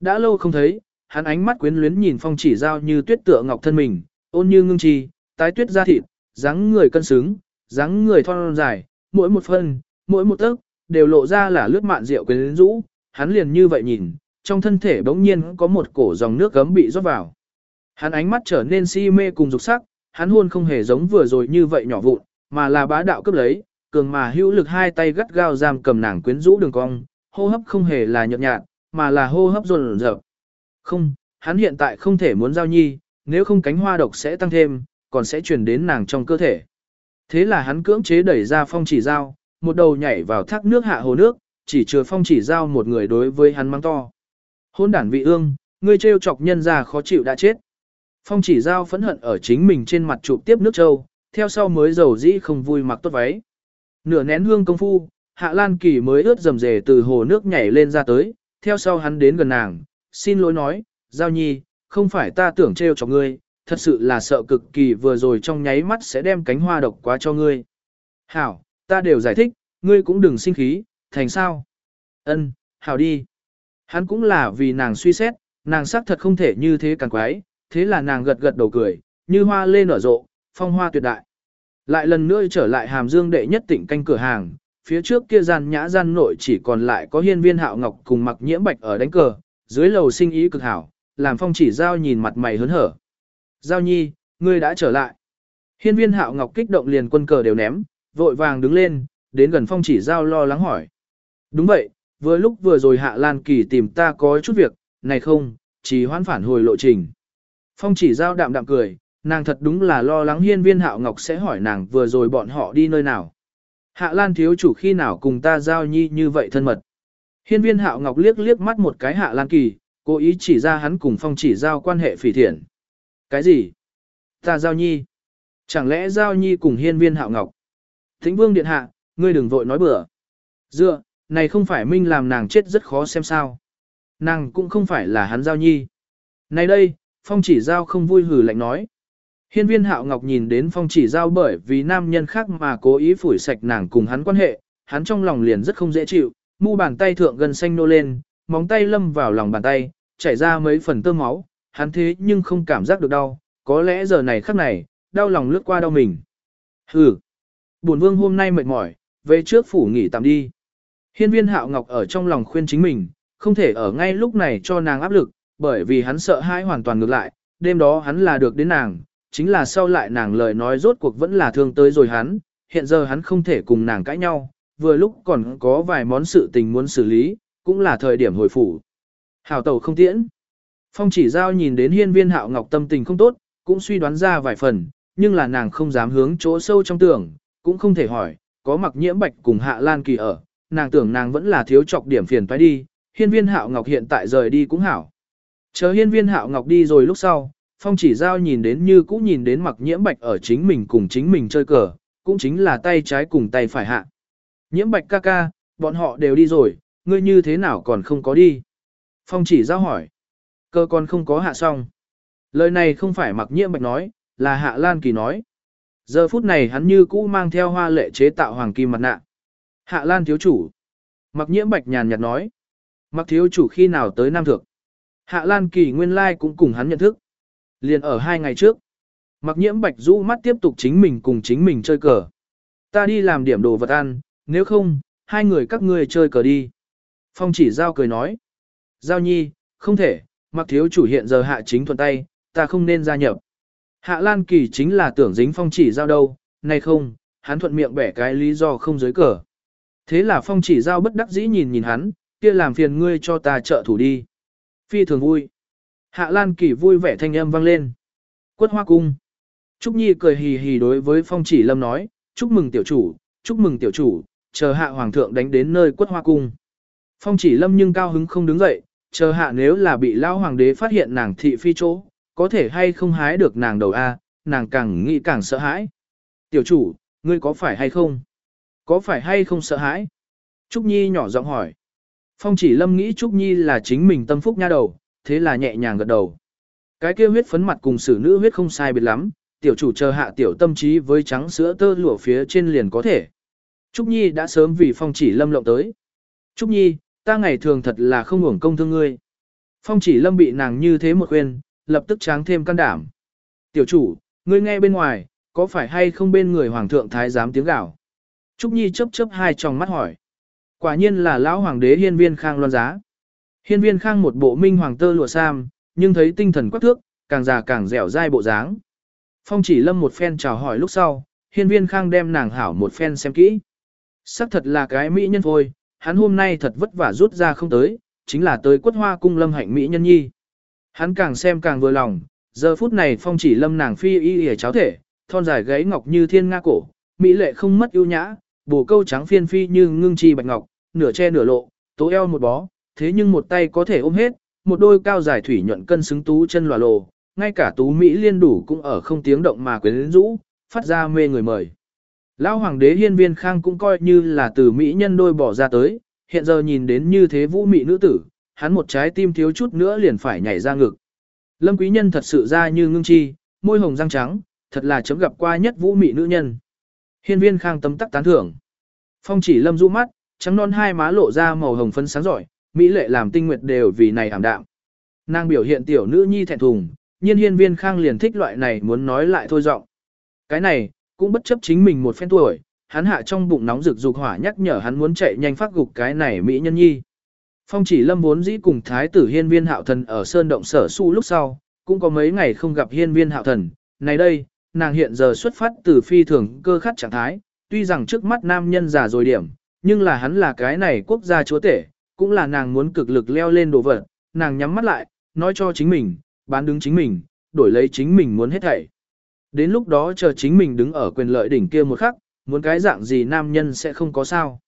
Đã lâu không thấy, hắn ánh mắt quyến luyến nhìn phong chỉ giao như tuyết tựa ngọc thân mình, ôn như ngưng chi, tái tuyết da thịt, dáng người cân xứng, dáng người thon dài, mỗi một phân, mỗi một tấc, đều lộ ra là lướt mạn rượu quyến rũ, hắn liền như vậy nhìn, trong thân thể bỗng nhiên có một cổ dòng nước gấm bị rót vào. Hắn ánh mắt trở nên si mê cùng dục sắc, hắn hôn không hề giống vừa rồi như vậy nhỏ vụn, mà là bá đạo cướp lấy, cường mà hữu lực hai tay gắt gao giam cầm nàng quyến rũ đường cong, hô hấp không hề là nhợt nhạt, mà là hô hấp rồn rợp. Không, hắn hiện tại không thể muốn giao nhi, nếu không cánh hoa độc sẽ tăng thêm, còn sẽ truyền đến nàng trong cơ thể. Thế là hắn cưỡng chế đẩy ra phong chỉ giao một đầu nhảy vào thác nước hạ hồ nước, chỉ chừa phong chỉ giao một người đối với hắn mang to. Hôn đản vị ương, ngươi trêu chọc nhân ra khó chịu đã chết. Phong chỉ giao phẫn hận ở chính mình trên mặt chụp tiếp nước châu, theo sau mới dầu dĩ không vui mặc tốt váy. Nửa nén hương công phu, Hạ Lan Kỳ mới ướt dầm dề từ hồ nước nhảy lên ra tới, theo sau hắn đến gần nàng, xin lỗi nói, Giao Nhi, không phải ta tưởng trêu cho ngươi, thật sự là sợ cực kỳ vừa rồi trong nháy mắt sẽ đem cánh hoa độc quá cho ngươi. Hảo, ta đều giải thích, ngươi cũng đừng sinh khí, thành sao? Ân, hảo đi. Hắn cũng là vì nàng suy xét, nàng xác thật không thể như thế càng quái, thế là nàng gật gật đầu cười, như hoa lên nở rộ, phong hoa tuyệt đại. Lại lần nữa trở lại hàm dương đệ nhất tỉnh canh cửa hàng, phía trước kia gian nhã gian nội chỉ còn lại có hiên viên hạo ngọc cùng mặc nhiễm bạch ở đánh cờ, dưới lầu sinh ý cực hảo, làm phong chỉ giao nhìn mặt mày hớn hở. Giao nhi, ngươi đã trở lại. Hiên viên hạo ngọc kích động liền quân cờ đều ném, vội vàng đứng lên, đến gần phong chỉ giao lo lắng hỏi. Đúng vậy, vừa lúc vừa rồi hạ lan kỳ tìm ta có chút việc, này không, chỉ hoãn phản hồi lộ trình. Phong chỉ giao đạm đạm cười, nàng thật đúng là lo lắng hiên viên hạo ngọc sẽ hỏi nàng vừa rồi bọn họ đi nơi nào. Hạ lan thiếu chủ khi nào cùng ta giao nhi như vậy thân mật. Hiên viên hạo ngọc liếc liếc mắt một cái hạ lan kỳ, cố ý chỉ ra hắn cùng phong chỉ giao quan hệ phỉ thiện. Cái gì? Ta giao nhi. Chẳng lẽ giao nhi cùng hiên viên hạo ngọc? Thính vương điện hạ, ngươi đừng vội nói bừa. Dựa, này không phải minh làm nàng chết rất khó xem sao. Nàng cũng không phải là hắn giao nhi. Này đây, phong chỉ giao không vui hử lạnh nói. Hiên viên hạo ngọc nhìn đến phong chỉ giao bởi vì nam nhân khác mà cố ý phủi sạch nàng cùng hắn quan hệ, hắn trong lòng liền rất không dễ chịu, mu bàn tay thượng gần xanh nô lên, móng tay lâm vào lòng bàn tay, chảy ra mấy phần tơ máu, hắn thế nhưng không cảm giác được đau, có lẽ giờ này khắc này, đau lòng lướt qua đau mình. Hừ, buồn vương hôm nay mệt mỏi, về trước phủ nghỉ tạm đi. Hiên viên hạo ngọc ở trong lòng khuyên chính mình, không thể ở ngay lúc này cho nàng áp lực, bởi vì hắn sợ hãi hoàn toàn ngược lại, đêm đó hắn là được đến nàng, chính là sau lại nàng lời nói rốt cuộc vẫn là thương tới rồi hắn, hiện giờ hắn không thể cùng nàng cãi nhau, vừa lúc còn có vài món sự tình muốn xử lý, cũng là thời điểm hồi phủ. Hảo tẩu không tiễn. Phong chỉ giao nhìn đến hiên viên hạo ngọc tâm tình không tốt, cũng suy đoán ra vài phần, nhưng là nàng không dám hướng chỗ sâu trong tưởng, cũng không thể hỏi, có mặc nhiễm bạch cùng hạ lan kỳ ở, nàng tưởng nàng vẫn là thiếu chọc điểm phiền phải đi, hiên viên hạo ngọc hiện tại rời đi cũng hảo. Chờ hiên viên hạo ngọc đi rồi lúc sau, phong chỉ giao nhìn đến như cũ nhìn đến mặc nhiễm bạch ở chính mình cùng chính mình chơi cờ, cũng chính là tay trái cùng tay phải hạ. Nhiễm bạch ca ca, bọn họ đều đi rồi, ngươi như thế nào còn không có đi? Phong chỉ giao hỏi. Cơ còn không có hạ xong. Lời này không phải mặc nhiễm bạch nói, là hạ lan kỳ nói. Giờ phút này hắn như cũ mang theo hoa lệ chế tạo hoàng kim mặt nạ. Hạ lan thiếu chủ. Mặc nhiễm bạch nhàn nhạt nói. Mặc thiếu chủ khi nào tới Nam Thượng. Hạ lan kỳ nguyên lai cũng cùng hắn nhận thức. Liền ở hai ngày trước. Mặc nhiễm bạch rũ mắt tiếp tục chính mình cùng chính mình chơi cờ. Ta đi làm điểm đồ vật ăn, nếu không, hai người các ngươi chơi cờ đi. Phong chỉ giao cười nói. Giao nhi, không thể, mặc thiếu chủ hiện giờ hạ chính thuận tay, ta không nên gia nhập. Hạ Lan Kỳ chính là tưởng dính phong chỉ giao đâu, nay không, hắn thuận miệng bẻ cái lý do không giới cờ. Thế là phong chỉ giao bất đắc dĩ nhìn nhìn hắn, kia làm phiền ngươi cho ta trợ thủ đi. Phi thường vui. Hạ Lan Kỳ vui vẻ thanh âm vang lên. Quất hoa cung. Trúc Nhi cười hì hì đối với phong chỉ lâm nói, chúc mừng tiểu chủ, chúc mừng tiểu chủ, chờ hạ hoàng thượng đánh đến nơi quất hoa cung. Phong chỉ lâm nhưng cao hứng không đứng dậy, chờ hạ nếu là bị lao hoàng đế phát hiện nàng thị phi chỗ, có thể hay không hái được nàng đầu A, nàng càng nghĩ càng sợ hãi. Tiểu chủ, ngươi có phải hay không? Có phải hay không sợ hãi? Trúc Nhi nhỏ giọng hỏi. Phong chỉ lâm nghĩ Trúc Nhi là chính mình tâm phúc nha đầu, thế là nhẹ nhàng gật đầu. Cái kia huyết phấn mặt cùng sử nữ huyết không sai biệt lắm, tiểu chủ chờ hạ tiểu tâm trí với trắng sữa tơ lụa phía trên liền có thể. Trúc Nhi đã sớm vì phong chỉ lâm lộng tới. Trúc Nhi, ta ngày thường thật là không hưởng công thương ngươi. Phong chỉ lâm bị nàng như thế một khuyên, lập tức tráng thêm can đảm. Tiểu chủ, ngươi nghe bên ngoài, có phải hay không bên người hoàng thượng thái giám tiếng gạo? Trúc Nhi chớp chớp hai tròng mắt hỏi. Quả nhiên là lão hoàng đế hiên viên khang loan giá. Hiên viên khang một bộ minh hoàng tơ lụa sam, nhưng thấy tinh thần quắc thước, càng già càng dẻo dai bộ dáng. Phong chỉ lâm một phen chào hỏi lúc sau, hiên viên khang đem nàng hảo một phen xem kỹ. Sắc thật là cái mỹ nhân thôi, hắn hôm nay thật vất vả rút ra không tới, chính là tới quất hoa cung lâm hạnh mỹ nhân nhi. Hắn càng xem càng vừa lòng, giờ phút này phong chỉ lâm nàng phi y hề cháo thể, thon dài gáy ngọc như thiên nga cổ, mỹ lệ không mất ưu nhã, bổ câu trắng phiên phi như ngưng chi bạch ngọc, nửa che nửa lộ, tố eo một bó, thế nhưng một tay có thể ôm hết, một đôi cao dài thủy nhuận cân xứng tú chân lòa lồ, ngay cả tú Mỹ liên đủ cũng ở không tiếng động mà quyến rũ, phát ra mê người mời. Lão hoàng đế hiên viên khang cũng coi như là từ Mỹ nhân đôi bỏ ra tới, hiện giờ nhìn đến như thế vũ Mỹ nữ tử, hắn một trái tim thiếu chút nữa liền phải nhảy ra ngực. Lâm quý nhân thật sự ra như ngưng chi, môi hồng răng trắng, thật là chấm gặp qua nhất vũ Mỹ nữ nhân. Hiên viên khang tấm tắc tán thưởng. Phong chỉ lâm du mắt, trắng non hai má lộ ra màu hồng phấn sáng giỏi, Mỹ lệ làm tinh nguyệt đều vì này ảm đạm. Nàng biểu hiện tiểu nữ nhi thẹn thùng, nhiên hiên viên khang liền thích loại này muốn nói lại thôi giọng. Cái này, cũng bất chấp chính mình một phen tuổi, hắn hạ trong bụng nóng rực dục hỏa nhắc nhở hắn muốn chạy nhanh phát gục cái này mỹ nhân nhi. Phong chỉ lâm vốn dĩ cùng thái tử hiên viên hạo thần ở sơn động sở su lúc sau, cũng có mấy ngày không gặp hiên viên hạo thần. Này đây, nàng hiện giờ xuất phát từ phi thường cơ khát trạng thái, tuy rằng trước mắt nam nhân già rồi điểm, nhưng là hắn là cái này quốc gia chúa tể, cũng là nàng muốn cực lực leo lên đồ vật, nàng nhắm mắt lại, nói cho chính mình, bán đứng chính mình, đổi lấy chính mình muốn hết thảy. Đến lúc đó chờ chính mình đứng ở quyền lợi đỉnh kia một khắc, muốn cái dạng gì nam nhân sẽ không có sao.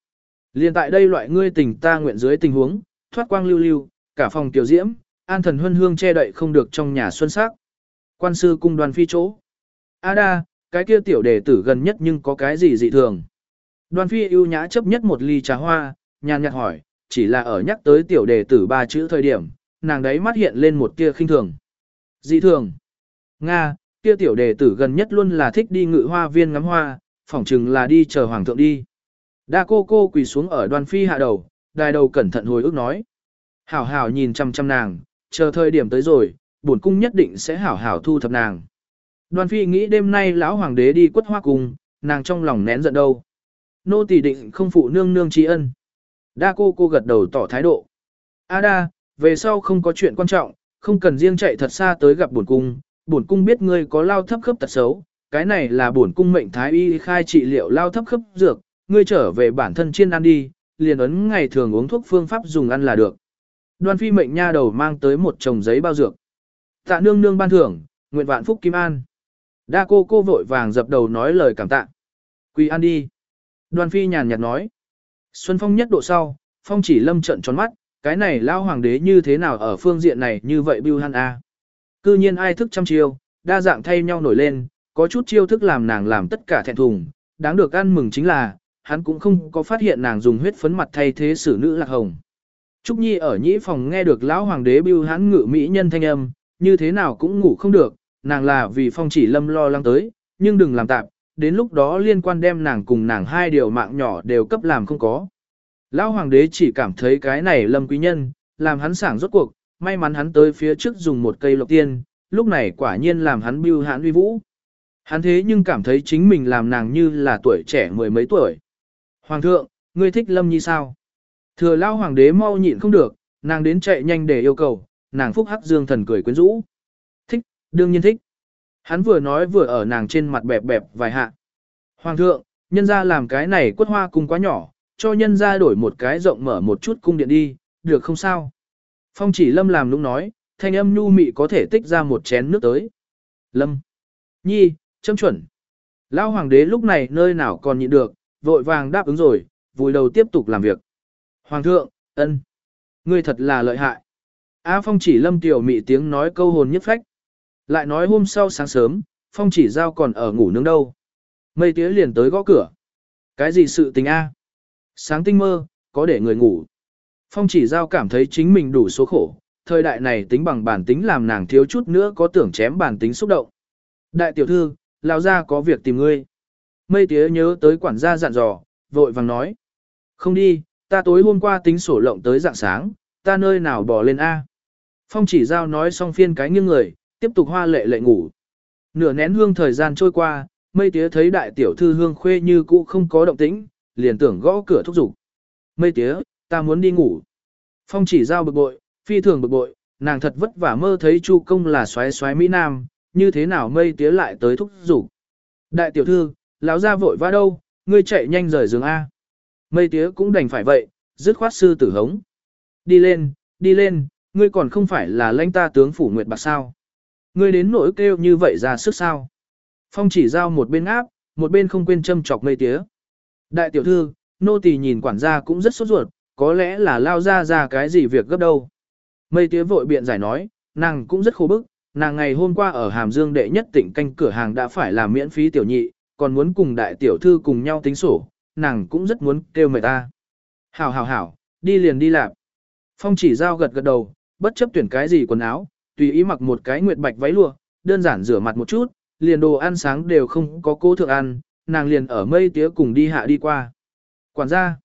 Liên tại đây loại ngươi tình ta nguyện dưới tình huống, thoát quang lưu lưu, cả phòng tiểu diễm, an thần huân hương che đậy không được trong nhà xuân sắc. Quan sư cung đoàn phi chỗ. A đa, cái kia tiểu đệ tử gần nhất nhưng có cái gì dị thường. Đoàn phi ưu nhã chấp nhất một ly trà hoa, nhàn nhạt hỏi, chỉ là ở nhắc tới tiểu đệ tử ba chữ thời điểm, nàng đấy mắt hiện lên một tia khinh thường. Dị thường. Nga, kia tiểu đệ tử gần nhất luôn là thích đi ngự hoa viên ngắm hoa, phỏng chừng là đi chờ hoàng thượng đi. Đa cô cô quỳ xuống ở đoàn phi hạ đầu, đài đầu cẩn thận hồi ức nói. Hảo hảo nhìn chăm chăm nàng, chờ thời điểm tới rồi, bổn cung nhất định sẽ hảo hảo thu thập nàng. Đoàn phi nghĩ đêm nay lão hoàng đế đi quất hoa cùng, nàng trong lòng nén giận đâu. Nô tỳ định không phụ nương nương trí ân. Đa cô cô gật đầu tỏ thái độ. A đa, về sau không có chuyện quan trọng, không cần riêng chạy thật xa tới gặp bổn cung, bổn cung biết ngươi có lao thấp khớp tật xấu, cái này là bổn cung mệnh thái y khai trị liệu lao thấp khớp dược, ngươi trở về bản thân chiên ăn đi, liền ấn ngày thường uống thuốc phương pháp dùng ăn là được. Đoan phi mệnh nha đầu mang tới một chồng giấy bao dược. Tạ nương nương ban thưởng, nguyện vạn phúc kim an. Đa cô cô vội vàng dập đầu nói lời cảm tạ. Quỳ ăn đi. Đoan phi nhàn nhạt nói. Xuân phong nhất độ sau, phong chỉ lâm trận tròn mắt, cái này lao hoàng đế như thế nào ở phương diện này như vậy bưu hắn a. Cư nhiên ai thức trăm chiêu, đa dạng thay nhau nổi lên, có chút chiêu thức làm nàng làm tất cả thẹn thùng, đáng được ăn mừng chính là, hắn cũng không có phát hiện nàng dùng huyết phấn mặt thay thế xử nữ lạc hồng. Trúc Nhi ở nhĩ phòng nghe được lão hoàng đế bưu hắn ngự mỹ nhân thanh âm, như thế nào cũng ngủ không được, nàng là vì phong chỉ lâm lo lắng tới, nhưng đừng làm tạm, đến lúc đó liên quan đem nàng cùng nàng hai điều mạng nhỏ đều cấp làm không có. Lão hoàng đế chỉ cảm thấy cái này lâm quý nhân, làm hắn sảng rốt cuộc, may mắn hắn tới phía trước dùng một cây lộc tiên, lúc này quả nhiên làm hắn bưu hãn uy vũ. Hắn thế nhưng cảm thấy chính mình làm nàng như là tuổi trẻ mười mấy tuổi. Hoàng thượng, ngươi thích Lâm Nhi sao? Thừa lao hoàng đế mau nhịn không được, nàng đến chạy nhanh để yêu cầu, nàng phúc hắc dương thần cười quyến rũ. Đương nhiên thích. Hắn vừa nói vừa ở nàng trên mặt bẹp bẹp vài hạ. Hoàng thượng, nhân ra làm cái này quất hoa cung quá nhỏ, cho nhân ra đổi một cái rộng mở một chút cung điện đi, được không sao? Phong chỉ lâm làm lúc nói, thanh âm nhu mị có thể tích ra một chén nước tới. Lâm. Nhi, châm chuẩn. Lão hoàng đế lúc này nơi nào còn nhịn được, vội vàng đáp ứng rồi, vùi đầu tiếp tục làm việc. Hoàng thượng, ân, ngươi thật là lợi hại. A Phong chỉ lâm tiểu mị tiếng nói câu hồn nhất phách. Lại nói hôm sau sáng sớm, Phong chỉ giao còn ở ngủ nướng đâu. Mây tía liền tới gõ cửa. Cái gì sự tình A? Sáng tinh mơ, có để người ngủ. Phong chỉ giao cảm thấy chính mình đủ số khổ, thời đại này tính bằng bản tính làm nàng thiếu chút nữa có tưởng chém bản tính xúc động. Đại tiểu thư, lão gia có việc tìm ngươi. Mây tía nhớ tới quản gia dặn dò, vội vàng nói. Không đi, ta tối hôm qua tính sổ lộng tới dạng sáng, ta nơi nào bỏ lên A. Phong chỉ giao nói xong phiên cái nghiêng người, tiếp tục hoa lệ lệ ngủ. Nửa nén hương thời gian trôi qua, mây tía thấy đại tiểu thư hương khuê như cũ không có động tĩnh, liền tưởng gõ cửa thúc giục. Mây tía, ta muốn đi ngủ. Phong chỉ giao bực bội, phi thường bực bội, nàng thật vất vả mơ thấy chu công là xoáy xoáy Mỹ Nam, như thế nào mây tía lại tới thúc giục. Đại tiểu thư, lão ra vội vã đâu, ngươi chạy nhanh rời giường A. Mây tía cũng đành phải vậy, dứt khoát sư tử hống. Đi lên, đi lên, ngươi còn không phải là lãnh ta tướng phủ nguyệt bạc sao. Ngươi đến nỗi kêu như vậy ra sức sao. Phong chỉ giao một bên áp, một bên không quên châm chọc mây tía. Đại tiểu thư, nô tỳ nhìn quản gia cũng rất sốt ruột, có lẽ là lao ra ra cái gì việc gấp đâu. Mây tía vội biện giải nói, nàng cũng rất khô bức, nàng ngày hôm qua ở Hàm Dương đệ nhất tỉnh canh cửa hàng đã phải làm miễn phí tiểu nhị, còn muốn cùng đại tiểu thư cùng nhau tính sổ, nàng cũng rất muốn kêu mời ta. Hảo hảo hảo, đi liền đi làm. Phong chỉ giao gật gật đầu, bất chấp tuyển cái gì quần áo, tùy ý mặc một cái nguyệt bạch váy lụa, đơn giản rửa mặt một chút, liền đồ ăn sáng đều không có cố thượng ăn, nàng liền ở mây tía cùng đi hạ đi qua. Quản gia,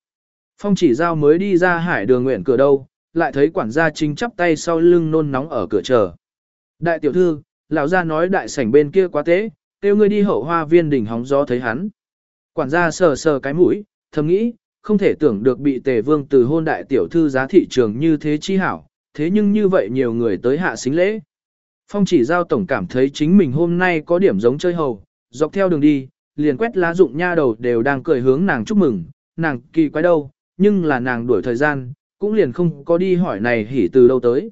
phong chỉ giao mới đi ra hải đường nguyện cửa đâu, lại thấy quản gia chính chắp tay sau lưng nôn nóng ở cửa chờ. Đại tiểu thư, lão gia nói đại sảnh bên kia quá tế, kêu ngươi đi hậu hoa viên đỉnh hóng gió thấy hắn. Quản gia sờ sờ cái mũi, thầm nghĩ, không thể tưởng được bị tề vương từ hôn đại tiểu thư giá thị trường như thế chi hảo, thế nhưng như vậy nhiều người tới hạ xính lễ. Phong chỉ giao tổng cảm thấy chính mình hôm nay có điểm giống chơi hầu, dọc theo đường đi, liền quét lá dụng nha đầu đều đang cười hướng nàng chúc mừng, nàng kỳ quái đâu, nhưng là nàng đuổi thời gian, cũng liền không có đi hỏi này hỉ từ đâu tới.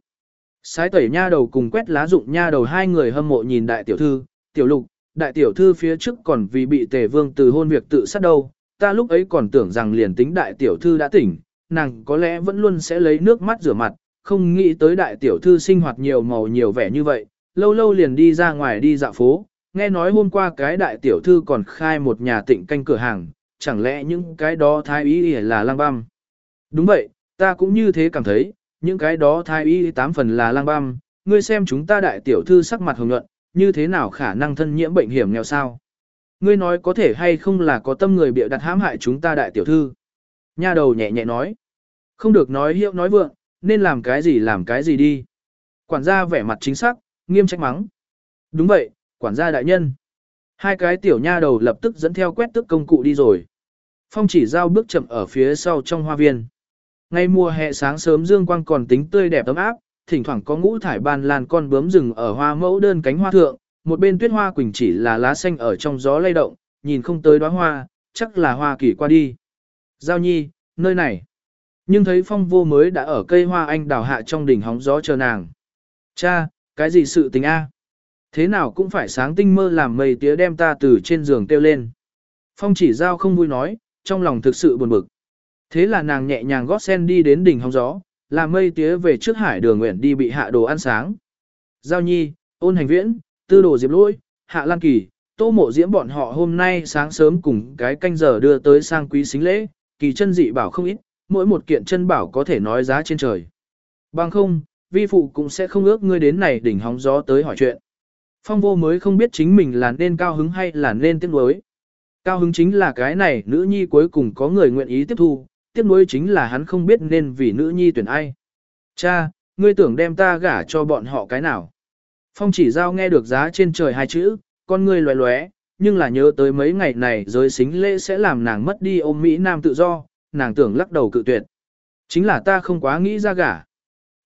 Sái tẩy nha đầu cùng quét lá dụng nha đầu hai người hâm mộ nhìn đại tiểu thư, tiểu lục, đại tiểu thư phía trước còn vì bị tề vương từ hôn việc tự sát đâu, ta lúc ấy còn tưởng rằng liền tính đại tiểu thư đã tỉnh, nàng có lẽ vẫn luôn sẽ lấy nước mắt rửa mặt, không nghĩ tới đại tiểu thư sinh hoạt nhiều màu nhiều vẻ như vậy, lâu lâu liền đi ra ngoài đi dạo phố, nghe nói hôm qua cái đại tiểu thư còn khai một nhà tịnh canh cửa hàng, chẳng lẽ những cái đó thái ý là lang băm. Đúng vậy, ta cũng như thế cảm thấy, những cái đó thái y tám phần là lang băm, ngươi xem chúng ta đại tiểu thư sắc mặt hồng nhuận, như thế nào khả năng thân nhiễm bệnh hiểm nghèo sao? Ngươi nói có thể hay không là có tâm người bịa đặt hãm hại chúng ta đại tiểu thư? Nha đầu nhẹ nhẹ nói. Không được nói hiệu nói vượng, nên làm cái gì làm cái gì đi. Quản gia vẻ mặt chính xác, nghiêm trách mắng. Đúng vậy, quản gia đại nhân. Hai cái tiểu nha đầu lập tức dẫn theo quét tức công cụ đi rồi. Phong chỉ giao bước chậm ở phía sau trong hoa viên. Ngay mùa hè sáng sớm dương quang còn tính tươi đẹp ấm áp, thỉnh thoảng có ngũ thải ban lan con bướm rừng ở hoa mẫu đơn cánh hoa thượng, một bên tuyết hoa quỳnh chỉ là lá xanh ở trong gió lay động, nhìn không tới đóa hoa, chắc là hoa kỳ qua đi. Giao nhi, nơi này. Nhưng thấy phong vô mới đã ở cây hoa anh đào hạ trong đỉnh hóng gió chờ nàng. Cha, cái gì sự tình a? Thế nào cũng phải sáng tinh mơ làm mây tía đem ta từ trên giường kêu lên. Phong chỉ giao không vui nói, trong lòng thực sự buồn bực. Thế là nàng nhẹ nhàng gót sen đi đến đỉnh hóng gió, làm mây tía về trước hải đường nguyện đi bị hạ đồ ăn sáng. Giao nhi, ôn hành viễn, tư đồ diệp lôi, hạ lan kỳ, tô mộ diễm bọn họ hôm nay sáng sớm cùng cái canh giờ đưa tới sang quý xính lễ, kỳ chân dị bảo không ít, mỗi một kiện chân bảo có thể nói giá trên trời. Bằng không, vi phụ cũng sẽ không ước ngươi đến này đỉnh hóng gió tới hỏi chuyện. Phong vô mới không biết chính mình là nên cao hứng hay là nên tiếc nuối. Cao hứng chính là cái này nữ nhi cuối cùng có người nguyện ý tiếp thu, tiếc nuối chính là hắn không biết nên vì nữ nhi tuyển ai. Cha, ngươi tưởng đem ta gả cho bọn họ cái nào? Phong chỉ giao nghe được giá trên trời hai chữ, con ngươi loé loé, nhưng là nhớ tới mấy ngày này giới xính lễ sẽ làm nàng mất đi ôm Mỹ Nam tự do, nàng tưởng lắc đầu cự tuyệt. Chính là ta không quá nghĩ ra gả.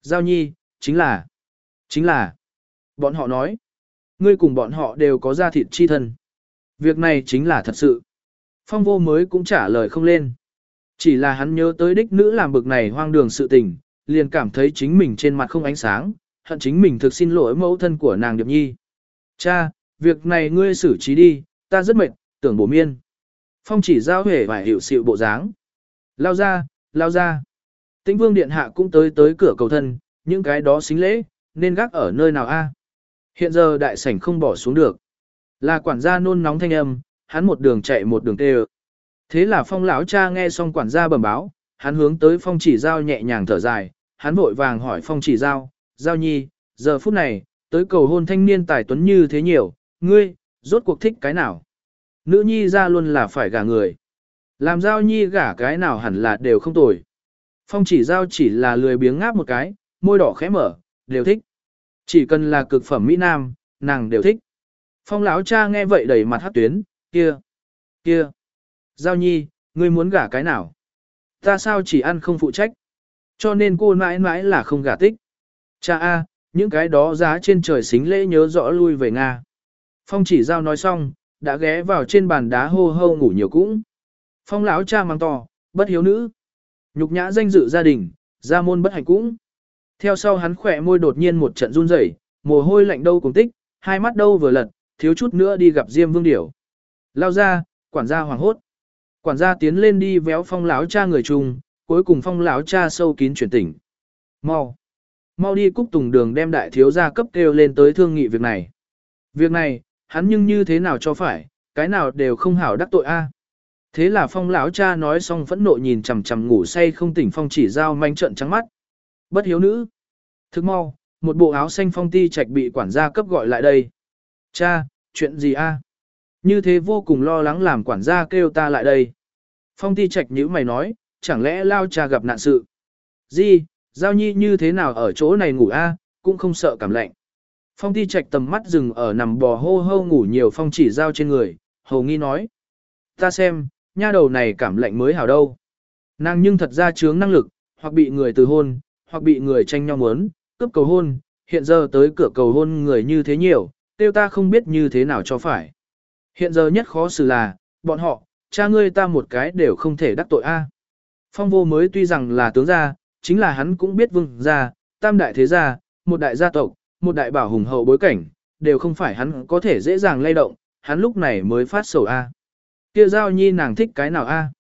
Giao nhi, chính là, chính là, bọn họ nói, ngươi cùng bọn họ đều có gia thịt chi thân. Việc này chính là thật sự. Phong vô mới cũng trả lời không lên. Chỉ là hắn nhớ tới đích nữ làm bực này hoang đường sự tình, liền cảm thấy chính mình trên mặt không ánh sáng, hận chính mình thực xin lỗi mẫu thân của nàng Điệp Nhi. Cha, việc này ngươi xử trí đi, ta rất mệt, tưởng bổ miên. Phong chỉ giao hề và hiệu sự bộ dáng. Lao ra, lao ra. Tĩnh vương điện hạ cũng tới tới cửa cầu thân, những cái đó xính lễ, nên gác ở nơi nào a? Hiện giờ đại sảnh không bỏ xuống được. Là quản gia nôn nóng thanh âm, hắn một đường chạy một đường tê Thế là phong lão cha nghe xong quản gia bẩm báo, hắn hướng tới phong chỉ giao nhẹ nhàng thở dài, hắn vội vàng hỏi phong chỉ giao, giao nhi, giờ phút này, tới cầu hôn thanh niên tài tuấn như thế nhiều, ngươi, rốt cuộc thích cái nào? Nữ nhi ra luôn là phải gả người. Làm giao nhi gả cái nào hẳn là đều không tồi. Phong chỉ giao chỉ là lười biếng ngáp một cái, môi đỏ khẽ mở, đều thích. Chỉ cần là cực phẩm Mỹ Nam, nàng đều thích. Phong lão cha nghe vậy đầy mặt hát tuyến, kia, kia. Giao nhi, ngươi muốn gả cái nào? Ta sao chỉ ăn không phụ trách? Cho nên cô mãi mãi là không gả tích. Cha A, những cái đó giá trên trời xính lễ nhớ rõ lui về Nga. Phong chỉ giao nói xong, đã ghé vào trên bàn đá hô hô ngủ nhiều cũng. Phong lão cha mang to, bất hiếu nữ. Nhục nhã danh dự gia đình, gia môn bất hạnh cũng. Theo sau hắn khỏe môi đột nhiên một trận run rẩy, mồ hôi lạnh đâu cùng tích, hai mắt đâu vừa lật, thiếu chút nữa đi gặp Diêm Vương Điểu. Lao ra, quản gia hoàng hốt. Quản gia tiến lên đi véo phong lão cha người trùng, cuối cùng phong lão cha sâu kín chuyển tỉnh. Mau, mau đi cúc tùng đường đem đại thiếu gia cấp kêu lên tới thương nghị việc này. Việc này, hắn nhưng như thế nào cho phải, cái nào đều không hảo đắc tội a. Thế là phong lão cha nói xong phẫn nộ nhìn chằm chằm ngủ say không tỉnh phong chỉ giao manh trận trắng mắt. Bất hiếu nữ. Thức mau, một bộ áo xanh phong ti trạch bị quản gia cấp gọi lại đây. Cha, chuyện gì a? Như thế vô cùng lo lắng làm quản gia kêu ta lại đây. Phong ti trạch nhữ mày nói, chẳng lẽ lao cha gặp nạn sự. Di, giao nhi như thế nào ở chỗ này ngủ a, cũng không sợ cảm lạnh. Phong ti trạch tầm mắt dừng ở nằm bò hô hô ngủ nhiều phong chỉ giao trên người, hầu nghi nói. Ta xem, nha đầu này cảm lạnh mới hảo đâu. Nàng nhưng thật ra chướng năng lực, hoặc bị người từ hôn, hoặc bị người tranh nhau muốn, cướp cầu hôn, hiện giờ tới cửa cầu hôn người như thế nhiều, tiêu ta không biết như thế nào cho phải. Hiện giờ nhất khó xử là, bọn họ, cha ngươi ta một cái đều không thể đắc tội a. Phong vô mới tuy rằng là tướng gia, chính là hắn cũng biết vương gia, tam đại thế gia, một đại gia tộc, một đại bảo hùng hậu bối cảnh, đều không phải hắn có thể dễ dàng lay động, hắn lúc này mới phát sầu a. Kia giao nhi nàng thích cái nào a?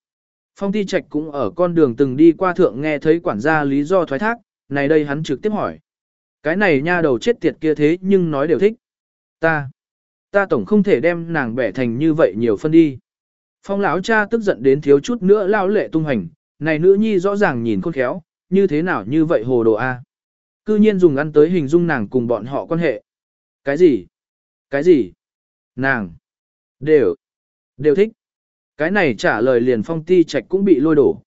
Phong ti trạch cũng ở con đường từng đi qua thượng nghe thấy quản gia lý do thoái thác, này đây hắn trực tiếp hỏi. Cái này nha đầu chết tiệt kia thế nhưng nói đều thích. Ta, ta tổng không thể đem nàng bẻ thành như vậy nhiều phân đi. Phong lão cha tức giận đến thiếu chút nữa lao lệ tung hành, này nữ nhi rõ ràng nhìn khôn khéo, như thế nào như vậy hồ đồ a? Cư nhiên dùng ăn tới hình dung nàng cùng bọn họ quan hệ. Cái gì? Cái gì? Nàng. Đều. Đều thích. Cái này trả lời liền phong ti trạch cũng bị lôi đổ.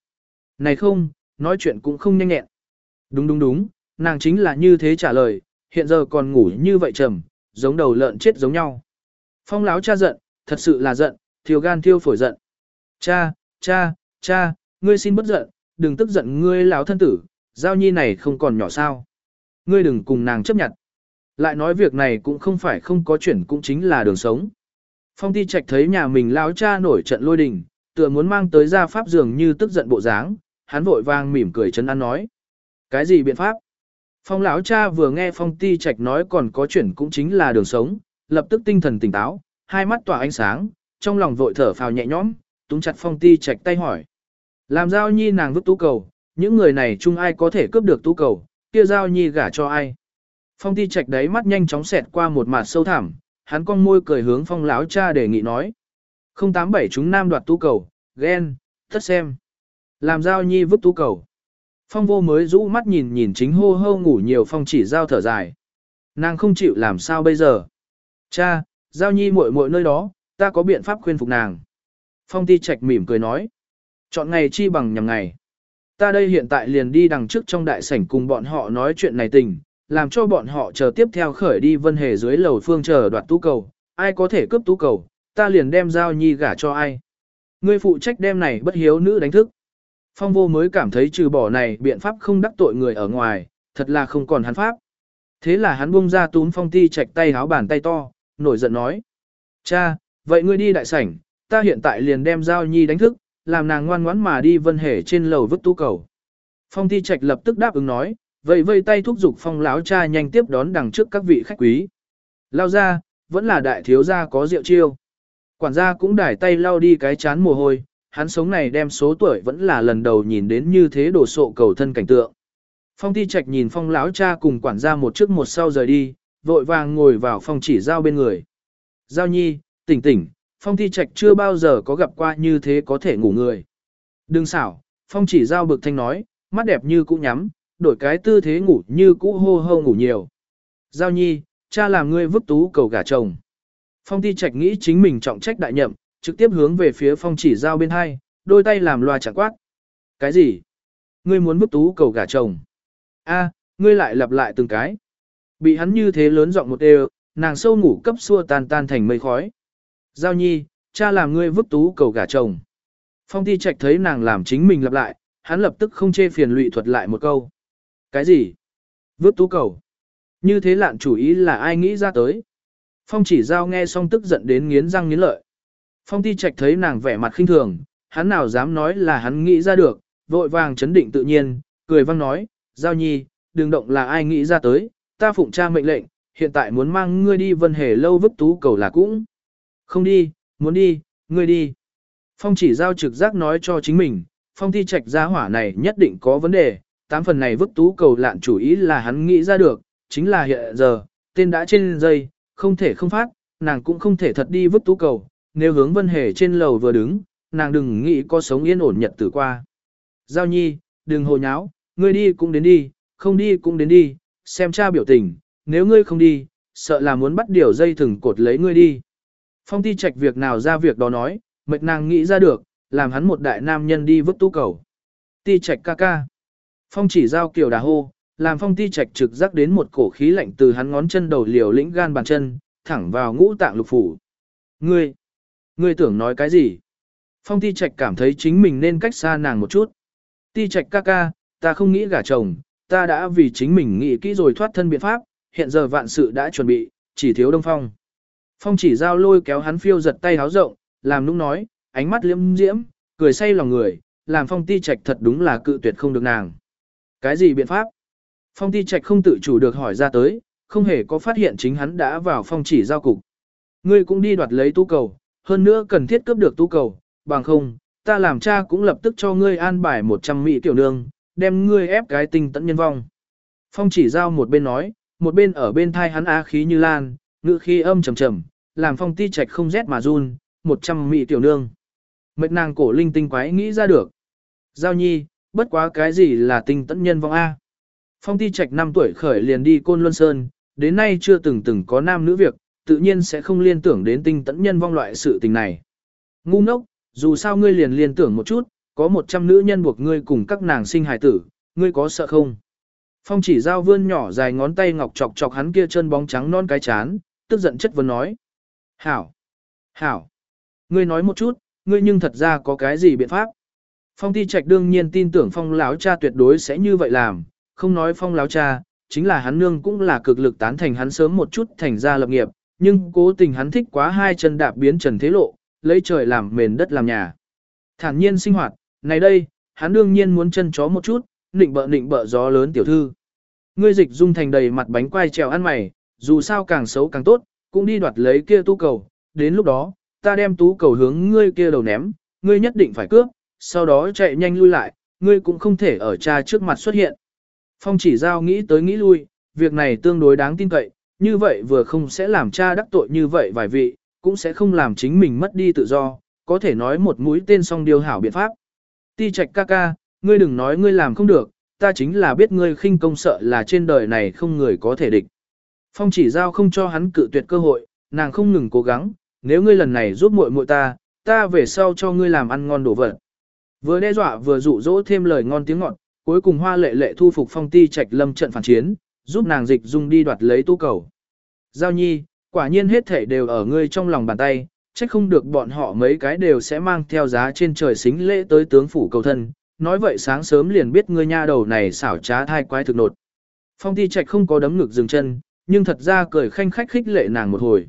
Này không, nói chuyện cũng không nhanh nhẹn. Đúng đúng đúng, nàng chính là như thế trả lời, hiện giờ còn ngủ như vậy trầm, giống đầu lợn chết giống nhau. Phong láo cha giận, thật sự là giận, thiêu gan thiêu phổi giận. Cha, cha, cha, ngươi xin bất giận, đừng tức giận ngươi láo thân tử, giao nhi này không còn nhỏ sao. Ngươi đừng cùng nàng chấp nhận. Lại nói việc này cũng không phải không có chuyển cũng chính là đường sống. Phong ti trạch thấy nhà mình lão cha nổi trận lôi đình, tựa muốn mang tới ra pháp dường như tức giận bộ dáng, hắn vội vang mỉm cười chấn an nói. Cái gì biện pháp? Phong lão cha vừa nghe phong ti trạch nói còn có chuyện cũng chính là đường sống, lập tức tinh thần tỉnh táo, hai mắt tỏa ánh sáng, trong lòng vội thở phào nhẹ nhõm, túm chặt phong ti trạch tay hỏi. Làm giao nhi nàng vứt tú cầu, những người này chung ai có thể cướp được tú cầu, kia giao nhi gả cho ai. Phong ti trạch đấy mắt nhanh chóng xẹt qua một mặt sâu thẳm, hắn cong môi cười hướng phong lão cha đề nghị nói. 087 chúng nam đoạt tú cầu, ghen, thất xem. Làm giao nhi vứt tú cầu. Phong vô mới rũ mắt nhìn nhìn chính hô hô ngủ nhiều phong chỉ giao thở dài. Nàng không chịu làm sao bây giờ. Cha, giao nhi muội muội nơi đó, ta có biện pháp khuyên phục nàng. Phong ti trạch mỉm cười nói. Chọn ngày chi bằng nhằm ngày. Ta đây hiện tại liền đi đằng trước trong đại sảnh cùng bọn họ nói chuyện này tình, làm cho bọn họ chờ tiếp theo khởi đi vân hề dưới lầu phương chờ đoạt tú cầu, ai có thể cướp tú cầu, ta liền đem giao nhi gả cho ai. Ngươi phụ trách đem này bất hiếu nữ đánh thức. Phong vô mới cảm thấy trừ bỏ này biện pháp không đắc tội người ở ngoài, thật là không còn hắn pháp. Thế là hắn buông ra túm phong ti chạch tay háo bàn tay to, nổi giận nói. Cha, vậy ngươi đi đại sảnh, ta hiện tại liền đem giao nhi đánh thức, làm nàng ngoan ngoãn mà đi vân hề trên lầu vứt tú cầu. Phong ti trạch lập tức đáp ứng nói, vậy vây tay thúc giục phong lão cha nhanh tiếp đón đằng trước các vị khách quý. Lao ra, vẫn là đại thiếu gia có rượu chiêu. Quản gia cũng đải tay lao đi cái chán mồ hôi, hắn sống này đem số tuổi vẫn là lần đầu nhìn đến như thế đổ sộ cầu thân cảnh tượng. Phong ti trạch nhìn phong lão cha cùng quản gia một trước một sau rời đi, vội vàng ngồi vào phòng chỉ giao bên người. Giao nhi, tỉnh tỉnh, phong ti trạch chưa bao giờ có gặp qua như thế có thể ngủ người. Đừng xảo, phong chỉ giao bực thanh nói, mắt đẹp như cũ nhắm, đổi cái tư thế ngủ như cũ hô hô ngủ nhiều. Giao nhi, cha làm ngươi vứt tú cầu gả chồng. Phong ti trạch nghĩ chính mình trọng trách đại nhậm, trực tiếp hướng về phía phong chỉ giao bên hai, đôi tay làm loa chẳng quát. Cái gì? Ngươi muốn vứt tú cầu gả chồng? A, ngươi lại lặp lại từng cái. Bị hắn như thế lớn giọng một đều, nàng sâu ngủ cấp xua tan tan thành mây khói. Giao nhi, cha làm ngươi vứt tú cầu gả chồng. Phong ti trạch thấy nàng làm chính mình lặp lại, hắn lập tức không chê phiền lụy thuật lại một câu. Cái gì? Vứt tú cầu. Như thế lạn chủ ý là ai nghĩ ra tới. Phong chỉ giao nghe xong tức giận đến nghiến răng nghiến lợi. Phong ti trạch thấy nàng vẻ mặt khinh thường, hắn nào dám nói là hắn nghĩ ra được, vội vàng chấn định tự nhiên, cười văng nói, giao nhi, đừng động là ai nghĩ ra tới, ta phụng cha mệnh lệnh, hiện tại muốn mang ngươi đi vân hề lâu vứt tú cầu là cũng. Không đi, muốn đi, ngươi đi. Phong chỉ giao trực giác nói cho chính mình, phong thi trạch gia hỏa này nhất định có vấn đề, tám phần này vứt tú cầu lạn chủ ý là hắn nghĩ ra được, chính là hiện giờ, tên đã trên dây, không thể không phát, nàng cũng không thể thật đi vứt tú cầu, nếu hướng vân hề trên lầu vừa đứng, nàng đừng nghĩ có sống yên ổn nhật tử qua. Giao nhi, đừng hồ nháo, ngươi đi cũng đến đi, không đi cũng đến đi, xem cha biểu tình, nếu ngươi không đi, sợ là muốn bắt điều dây thừng cột lấy ngươi đi. Phong ti trạch việc nào ra việc đó nói, mệt nàng nghĩ ra được, làm hắn một đại nam nhân đi vứt tú cầu. Ti trạch ca ca. Phong chỉ giao kiểu đà hô, làm phong ti trạch trực giác đến một cổ khí lạnh từ hắn ngón chân đầu liều lĩnh gan bàn chân, thẳng vào ngũ tạng lục phủ. Ngươi, ngươi tưởng nói cái gì? Phong ti trạch cảm thấy chính mình nên cách xa nàng một chút. Ti trạch ca ca, ta không nghĩ gả chồng, ta đã vì chính mình nghĩ kỹ rồi thoát thân biện pháp, hiện giờ vạn sự đã chuẩn bị, chỉ thiếu đông phong. Phong chỉ giao lôi kéo hắn phiêu giật tay háo rộng, làm nũng nói, ánh mắt liễm diễm, cười say lòng người, làm phong ti trạch thật đúng là cự tuyệt không được nàng. Cái gì biện pháp? Phong ti trạch không tự chủ được hỏi ra tới, không hề có phát hiện chính hắn đã vào phong chỉ giao cục. Ngươi cũng đi đoạt lấy tu cầu, hơn nữa cần thiết cướp được tu cầu, bằng không, ta làm cha cũng lập tức cho ngươi an bài 100 mỹ tiểu nương, đem ngươi ép cái tinh tận nhân vong. Phong chỉ giao một bên nói, một bên ở bên thai hắn á khí như lan, ngữ khí âm trầm trầm, làm phong ti trạch không rét mà run, 100 mỹ tiểu nương. Mệt nàng cổ linh tinh quái nghĩ ra được. Giao nhi, bất quá cái gì là tinh tận nhân vong A. Phong ti trạch 5 tuổi khởi liền đi Côn Luân Sơn, đến nay chưa từng từng có nam nữ việc, tự nhiên sẽ không liên tưởng đến tinh tận nhân vong loại sự tình này. Ngu ngốc, dù sao ngươi liền liên tưởng một chút, có 100 nữ nhân buộc ngươi cùng các nàng sinh hài tử, ngươi có sợ không? Phong chỉ giao vươn nhỏ dài ngón tay ngọc chọc chọc hắn kia chân bóng trắng non cái chán, tức giận chất vấn nói. Hảo! Hảo! Ngươi nói một chút, ngươi nhưng thật ra có cái gì biện pháp? Phong ti trạch đương nhiên tin tưởng phong Lão cha tuyệt đối sẽ như vậy làm, không nói phong Lão cha, chính là hắn nương cũng là cực lực tán thành hắn sớm một chút thành ra lập nghiệp, nhưng cố tình hắn thích quá hai chân đạp biến trần thế lộ, lấy trời làm mền đất làm nhà. Thản nhiên sinh hoạt, này đây, hắn đương nhiên muốn chân chó một chút, nịnh bợ nịnh bợ gió lớn tiểu thư. Ngươi dịch dung thành đầy mặt bánh quai trèo ăn mày, dù sao càng xấu càng tốt, cũng đi đoạt lấy kia tu cầu, đến lúc đó, ta đem tú cầu hướng ngươi kia đầu ném, ngươi nhất định phải cướp, sau đó chạy nhanh lui lại, ngươi cũng không thể ở cha trước mặt xuất hiện. Phong chỉ giao nghĩ tới nghĩ lui, việc này tương đối đáng tin cậy, như vậy vừa không sẽ làm cha đắc tội như vậy vài vị, cũng sẽ không làm chính mình mất đi tự do, có thể nói một mũi tên song điều hảo biện pháp. Ti trạch ca ca, ngươi đừng nói ngươi làm không được, ta chính là biết ngươi khinh công sợ là trên đời này không người có thể địch. Phong chỉ giao không cho hắn cự tuyệt cơ hội, nàng không ngừng cố gắng, nếu ngươi lần này giúp muội muội ta, ta về sau cho ngươi làm ăn ngon đồ vật. Vừa đe dọa vừa dụ dỗ thêm lời ngon tiếng ngọt, cuối cùng hoa lệ lệ thu phục phong ti trạch lâm trận phản chiến, giúp nàng dịch dung đi đoạt lấy tu cầu. Giao nhi, quả nhiên hết thể đều ở ngươi trong lòng bàn tay, trách không được bọn họ mấy cái đều sẽ mang theo giá trên trời xính lễ tới tướng phủ cầu thân, nói vậy sáng sớm liền biết ngươi nha đầu này xảo trá thai quái thực nột. Phong ti trạch không có đấm ngực dừng chân, nhưng thật ra cười khanh khách khích lệ nàng một hồi.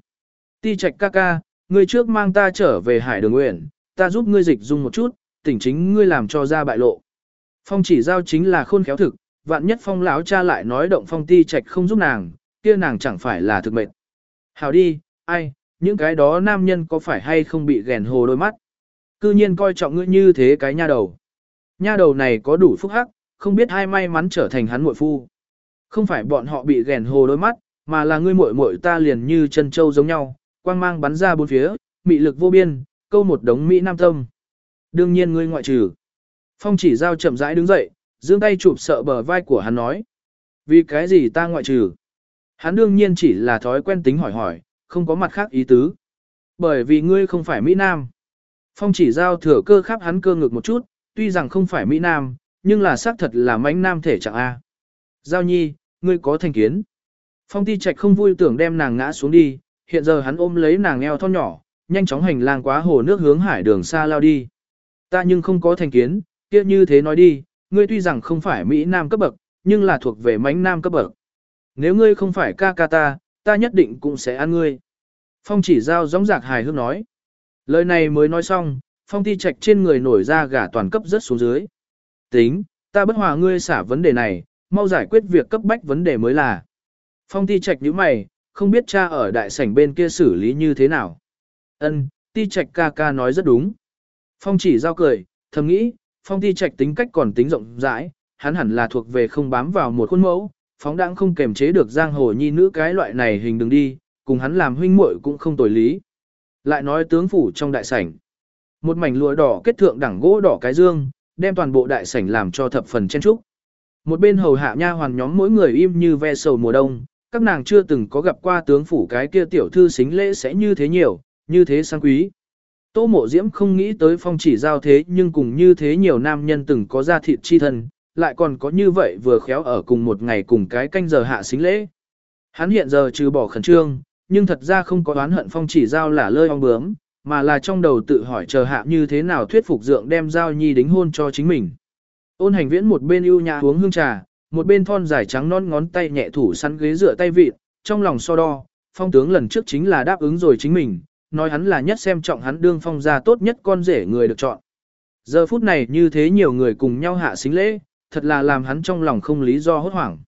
Ti trạch ca ca, ngươi trước mang ta trở về hải đường nguyện, ta giúp ngươi dịch dung một chút, tỉnh chính ngươi làm cho ra bại lộ. Phong chỉ giao chính là khôn khéo thực, vạn nhất phong lão cha lại nói động phong ti trạch không giúp nàng, kia nàng chẳng phải là thực mệnh. Hảo đi, ai, những cái đó nam nhân có phải hay không bị ghèn hồ đôi mắt. Cư nhiên coi trọng ngươi như thế cái nha đầu. Nha đầu này có đủ phúc hắc, không biết ai may mắn trở thành hắn muội phu. Không phải bọn họ bị ghèn hồ đôi mắt, mà là ngươi muội muội ta liền như chân châu giống nhau, quang mang bắn ra bốn phía, mị lực vô biên, câu một đống mỹ nam tâm. Đương nhiên ngươi ngoại trừ. Phong chỉ giao chậm rãi đứng dậy, giương tay chụp sợ bờ vai của hắn nói. Vì cái gì ta ngoại trừ? Hắn đương nhiên chỉ là thói quen tính hỏi hỏi, không có mặt khác ý tứ. Bởi vì ngươi không phải Mỹ Nam. Phong chỉ giao thừa cơ khắp hắn cơ ngực một chút, tuy rằng không phải Mỹ Nam, nhưng là xác thật là mánh nam thể chẳng A. Giao nhi, ngươi có thành kiến. Phong ti trạch không vui tưởng đem nàng ngã xuống đi, hiện giờ hắn ôm lấy nàng eo thon nhỏ, nhanh chóng hành lang quá hồ nước hướng hải đường xa lao đi. Ta nhưng không có thành kiến, kia như thế nói đi, ngươi tuy rằng không phải Mỹ Nam cấp bậc, nhưng là thuộc về mánh Nam cấp bậc. Nếu ngươi không phải ca ca ta, ta nhất định cũng sẽ ăn ngươi. Phong chỉ giao gióng giạc hài hước nói. Lời này mới nói xong, phong ti trạch trên người nổi ra gà toàn cấp rất xuống dưới. Tính, ta bất hòa ngươi xả vấn đề này, mau giải quyết việc cấp bách vấn đề mới là. Phong ti trạch như mày, không biết cha ở đại sảnh bên kia xử lý như thế nào. Ân, ti trạch ca ca nói rất đúng. Phong chỉ giao cười, thầm nghĩ, phong ti trạch tính cách còn tính rộng rãi, hắn hẳn là thuộc về không bám vào một khuôn mẫu, phóng đãng không kềm chế được giang hồ nhi nữ cái loại này hình đường đi, cùng hắn làm huynh muội cũng không tồi lý. Lại nói tướng phủ trong đại sảnh. Một mảnh lụa đỏ kết thượng đẳng gỗ đỏ cái dương, đem toàn bộ đại sảnh làm cho thập phần chen trúc. Một bên hầu hạ nha hoàn nhóm mỗi người im như ve sầu mùa đông, các nàng chưa từng có gặp qua tướng phủ cái kia tiểu thư xính lễ sẽ như thế nhiều, như thế sang quý. Tô mộ diễm không nghĩ tới phong chỉ giao thế nhưng cùng như thế nhiều nam nhân từng có ra thịt chi thân, lại còn có như vậy vừa khéo ở cùng một ngày cùng cái canh giờ hạ xính lễ. Hắn hiện giờ trừ bỏ khẩn trương, nhưng thật ra không có đoán hận phong chỉ giao là lơi ong bướm, mà là trong đầu tự hỏi chờ hạ như thế nào thuyết phục dượng đem giao nhi đính hôn cho chính mình. Ôn hành viễn một bên ưu nhã uống hương trà, một bên thon dài trắng non ngón tay nhẹ thủ săn ghế dựa tay vịt, trong lòng so đo, phong tướng lần trước chính là đáp ứng rồi chính mình, nói hắn là nhất xem trọng hắn đương phong gia tốt nhất con rể người được chọn. Giờ phút này như thế nhiều người cùng nhau hạ xính lễ, thật là làm hắn trong lòng không lý do hốt hoảng.